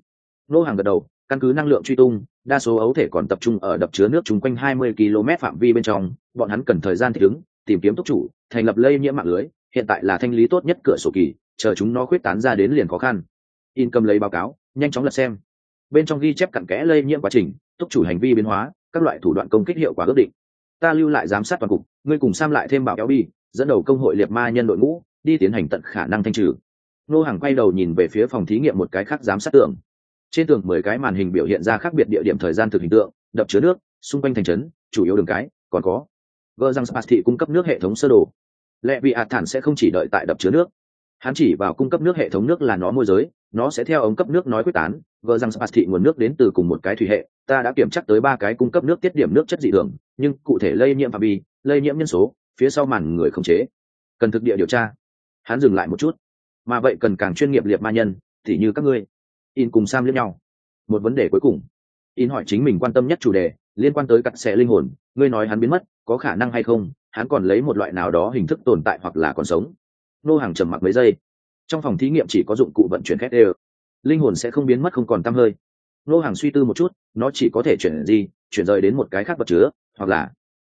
Nô hàng gật đầu, căn cứ năng lượng truy tung, đa số ấu thể còn tập trung ở đập chứa nước chung quanh 20 km phạm vi bên trong, bọn hắn cần thời gian thích ứng, tìm kiếm tốc chủ, thành lập lây nhiễm mạng lưới, hiện tại là thanh lý tốt nhất cửa sổ kỳ, chờ chúng nó khuyết tán ra đến liền khó khăn. In cầm lấy báo cáo, nhanh chóng lật xem. Bên trong ghi chép cặn kẽ lây nhiễm quá trình, tốc chủ hành vi biến hóa, các loại thủ đoạn công kích hiệu quả ước định. Ta lưu lại giám sát toàn cục, ngươi cùng sam lại thêm bảo kéo bi, dẫn đầu công hội liệt ma nhân đội ngũ đi tiến hành tận khả năng thanh trừ. Nô hàng quay đầu nhìn về phía phòng thí nghiệm một cái khác giám sát tường. Trên tường mười cái màn hình biểu hiện ra khác biệt địa điểm thời gian thực hình tượng, đập chứa nước, xung quanh thành trấn, chủ yếu đường cái, còn có. Gờ rằng spas thị cung cấp nước hệ thống sơ đồ. Lệ vị hạt thản sẽ không chỉ đợi tại đập chứa nước. Hắn chỉ vào cung cấp nước hệ thống nước là nó môi giới, nó sẽ theo ống cấp nước nói quyết tán. Gờ rằng spas thị nguồn nước đến từ cùng một cái thủy hệ. Ta đã kiểm chắc tới ba cái cung cấp nước tiết điểm nước chất dị thường, nhưng cụ thể lây nhiễm phạm vi, lây nhiễm nhân số, phía sau màn người không chế. Cần thực địa điều tra hắn dừng lại một chút. Mà vậy cần càng chuyên nghiệp liệt ma nhân, thì như các ngươi. In cùng sam lẫn nhau. Một vấn đề cuối cùng. In hỏi chính mình quan tâm nhất chủ đề, liên quan tới cặn xẻ linh hồn. Ngươi nói hắn biến mất, có khả năng hay không? Hắn còn lấy một loại nào đó hình thức tồn tại hoặc là còn sống. Nô hàng trầm mặc mấy giây. Trong phòng thí nghiệm chỉ có dụng cụ vận chuyển khét đều linh hồn sẽ không biến mất, không còn t hơi. Nô hàng suy tư một chút, nó chỉ có thể chuyển gì chuyển rời đến một cái khác vật chứa, hoặc là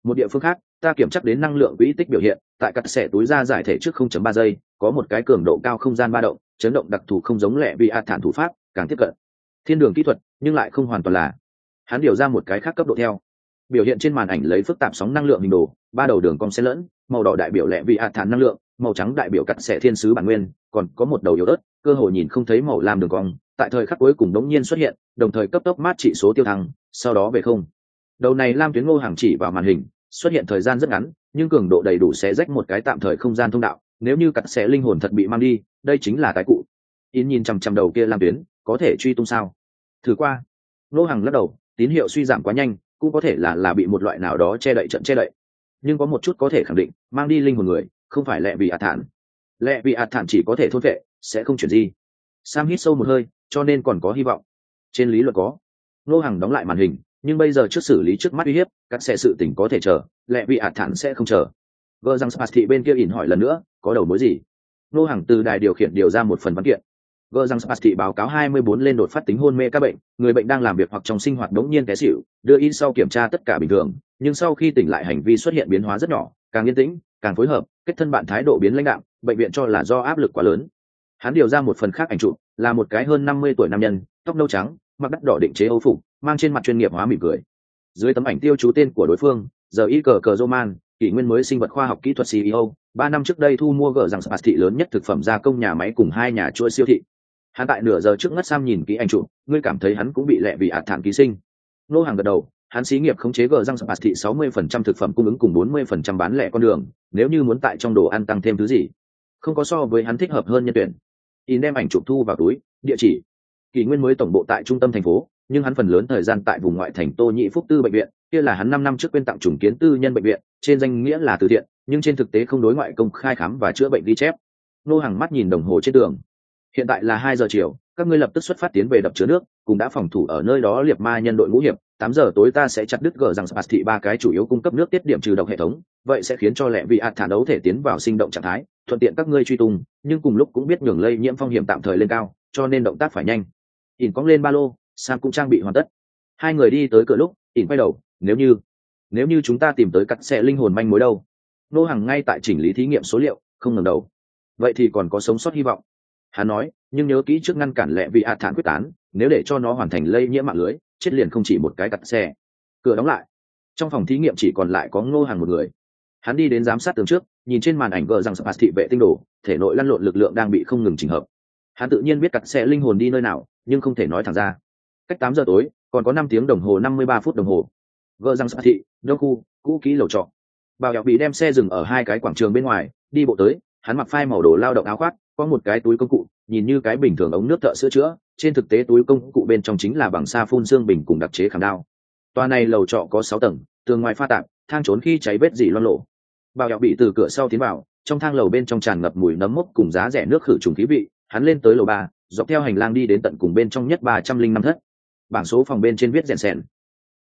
một địa phương khác. Ta kiểm chắc đến năng lượng quỹ tích biểu hiện tại cắt xẻ túi ra giải thể trước 0.3 giây, có một cái cường độ cao không gian ba động, chấn động đặc thù không giống lẹ vì ạt thản thủ pháp, càng tiếp cận. Thiên đường kỹ thuật, nhưng lại không hoàn toàn là. Hắn điều ra một cái khác cấp độ theo. Biểu hiện trên màn ảnh lấy phức tạp sóng năng lượng hình đồ, ba đầu đường cong xen lẫn, màu đỏ đại biểu lẹ vị ạt thản năng lượng, màu trắng đại biểu cắt xẻ thiên sứ bản nguyên, còn có một đầu yếu ớt, cơ hội nhìn không thấy màu làm đường cong, tại thời khắc cuối cùng đống nhiên xuất hiện, đồng thời cấp tốc mát trị số tiêu thăng, sau đó về không. Đầu này lam tuyến ngô hàng chỉ vào màn hình, xuất hiện thời gian rất ngắn nhưng cường độ đầy đủ sẽ rách một cái tạm thời không gian thông đạo, nếu như cặn sẽ linh hồn thật bị mang đi, đây chính là tái cụ. In nhìn chằm chằm đầu kia lam tuyến, có thể truy tung sao? Thử qua. Lô hàng lắc đầu, tín hiệu suy giảm quá nhanh, cũng có thể là là bị một loại nào đó che đậy trận che đậy. Nhưng có một chút có thể khẳng định, mang đi linh hồn người, không phải lẹ vì ạt thản. Lẹ vì ạt thản chỉ có thể thôn vệ, sẽ không chuyển gì. Sam hít sâu một hơi, cho nên còn có hy vọng. Trên lý luận có. Nô hàng đóng lại màn hình nhưng bây giờ trước xử lý trước mắt uy hiếp, các xe sự tỉnh có thể chờ, lẹ bị ạt thản sẽ không chờ. Vợ rằng spas thị bên kia ỉn hỏi lần nữa, có đầu mối gì? Nô hàng từ đài điều khiển điều ra một phần văn kiện. Vợ rằng spas thị báo cáo 24 lên đột phát tính hôn mê các bệnh, người bệnh đang làm việc hoặc trong sinh hoạt đống nhiên té xỉu, đưa in sau kiểm tra tất cả bình thường, nhưng sau khi tỉnh lại hành vi xuất hiện biến hóa rất nhỏ, càng yên tĩnh, càng phối hợp, kết thân bạn thái độ biến lãnh đạo bệnh viện cho là do áp lực quá lớn. Hắn điều ra một phần khác ảnh chụp, là một cái hơn năm mươi tuổi nam nhân, tóc nâu trắng, mặc đắt đỏ định chế âu phục mang trên mặt chuyên nghiệp hóa mỉm cười. Dưới tấm ảnh tiêu chú tên của đối phương, giờ y cờ cờ roman, kỷ nguyên mới sinh vật khoa học kỹ thuật ceo ba năm trước đây thu mua gờ rằng spas thị lớn nhất thực phẩm gia công nhà máy cùng hai nhà chuỗi siêu thị. Hắn tại nửa giờ trước ngất sam nhìn kỹ ảnh chụp, ngươi cảm thấy hắn cũng bị lẹ vì ạt thản ký sinh. Nô hàng gật đầu, hắn xí nghiệp khống chế gờ răng spas thị 60% thực phẩm cung ứng cùng 40% bán lẻ con đường, nếu như muốn tại trong đồ ăn tăng thêm thứ gì. Không có so với hắn thích hợp hơn nhân tuyển. In đem ảnh chụp thu vào túi, địa chỉ. Kỷ nguyên mới tổng bộ tại trung tâm thành phố nhưng hắn phần lớn thời gian tại vùng ngoại thành tô nhị phúc tư bệnh viện, kia là hắn năm năm trước quyên tặng trùng kiến tư nhân bệnh viện, trên danh nghĩa là từ thiện, nhưng trên thực tế không đối ngoại công khai khám và chữa bệnh ghi chép. Nô hàng mắt nhìn đồng hồ trên tường. Hiện tại là hai giờ chiều, các ngươi lập tức xuất phát tiến về đập chứa nước, cùng đã phòng thủ ở nơi đó liệt ma nhân đội ngũ hiệp, tám giờ tối ta sẽ chặt đứt gờ rằng spas thị ba cái chủ yếu cung cấp nước tiết điểm trừ độc hệ thống, vậy sẽ khiến cho lẹ vị ạt thả đấu thể tiến vào sinh động trạng thái, thuận tiện các ngươi truy tung, nhưng cùng lúc cũng biết nhường lây nhiễm phong hiểm tạm thời lên cao, cho nên động tác phải nhanh. Ỉn cong lên ba lô sam cũng trang bị hoàn tất. Hai người đi tới cửa lúc, ỉn quay đầu, nếu như nếu như chúng ta tìm tới cặn xe linh hồn manh mối đâu? Nô hàng ngay tại chỉnh lý thí nghiệm số liệu, không ngừng đầu. Vậy thì còn có sống sót hy vọng. Hắn nói, nhưng nhớ kỹ trước ngăn cản lẹ vị ạt thản quyết tán, nếu để cho nó hoàn thành lây nhiễm mạng lưới, chết liền không chỉ một cái cặn xe cửa đóng lại. Trong phòng thí nghiệm chỉ còn lại có ngô hàng một người. Hắn đi đến giám sát tường trước, nhìn trên màn ảnh gờ rằng spas thị vệ tinh đồ, thể nội lăn lộn lực lượng đang bị không ngừng trình hợp. Hắn tự nhiên biết cặn xe linh hồn đi nơi nào, nhưng không thể nói thẳng ra cách tám giờ tối, còn có năm tiếng đồng hồ năm mươi ba phút đồng hồ. Gờ răng xã thị đông khu, cũ kỹ lầu trọ. Bảo dọc bị đem xe dừng ở hai cái quảng trường bên ngoài, đi bộ tới, hắn mặc phai màu đồ lao động áo khoác, có một cái túi công cụ, nhìn như cái bình thường ống nước thợ sữa chữa, trên thực tế túi công cụ bên trong chính là bằng sa phun xương bình cùng đặc chế khảm đao. Tòa này lầu trọ có sáu tầng, tường ngoài pha tạp, thang trốn khi cháy vết dỉ loan lộ bảo dọc bị từ cửa sau tiến vào, trong thang lầu bên trong tràn ngập mùi nấm mốc cùng giá rẻ nước khử trùng khí vị, hắn lên tới lầu ba, dọc theo hành lang đi đến tận cùng bên trong nhất ba trăm linh năm thất bảng số phòng bên trên viết rèn sèn.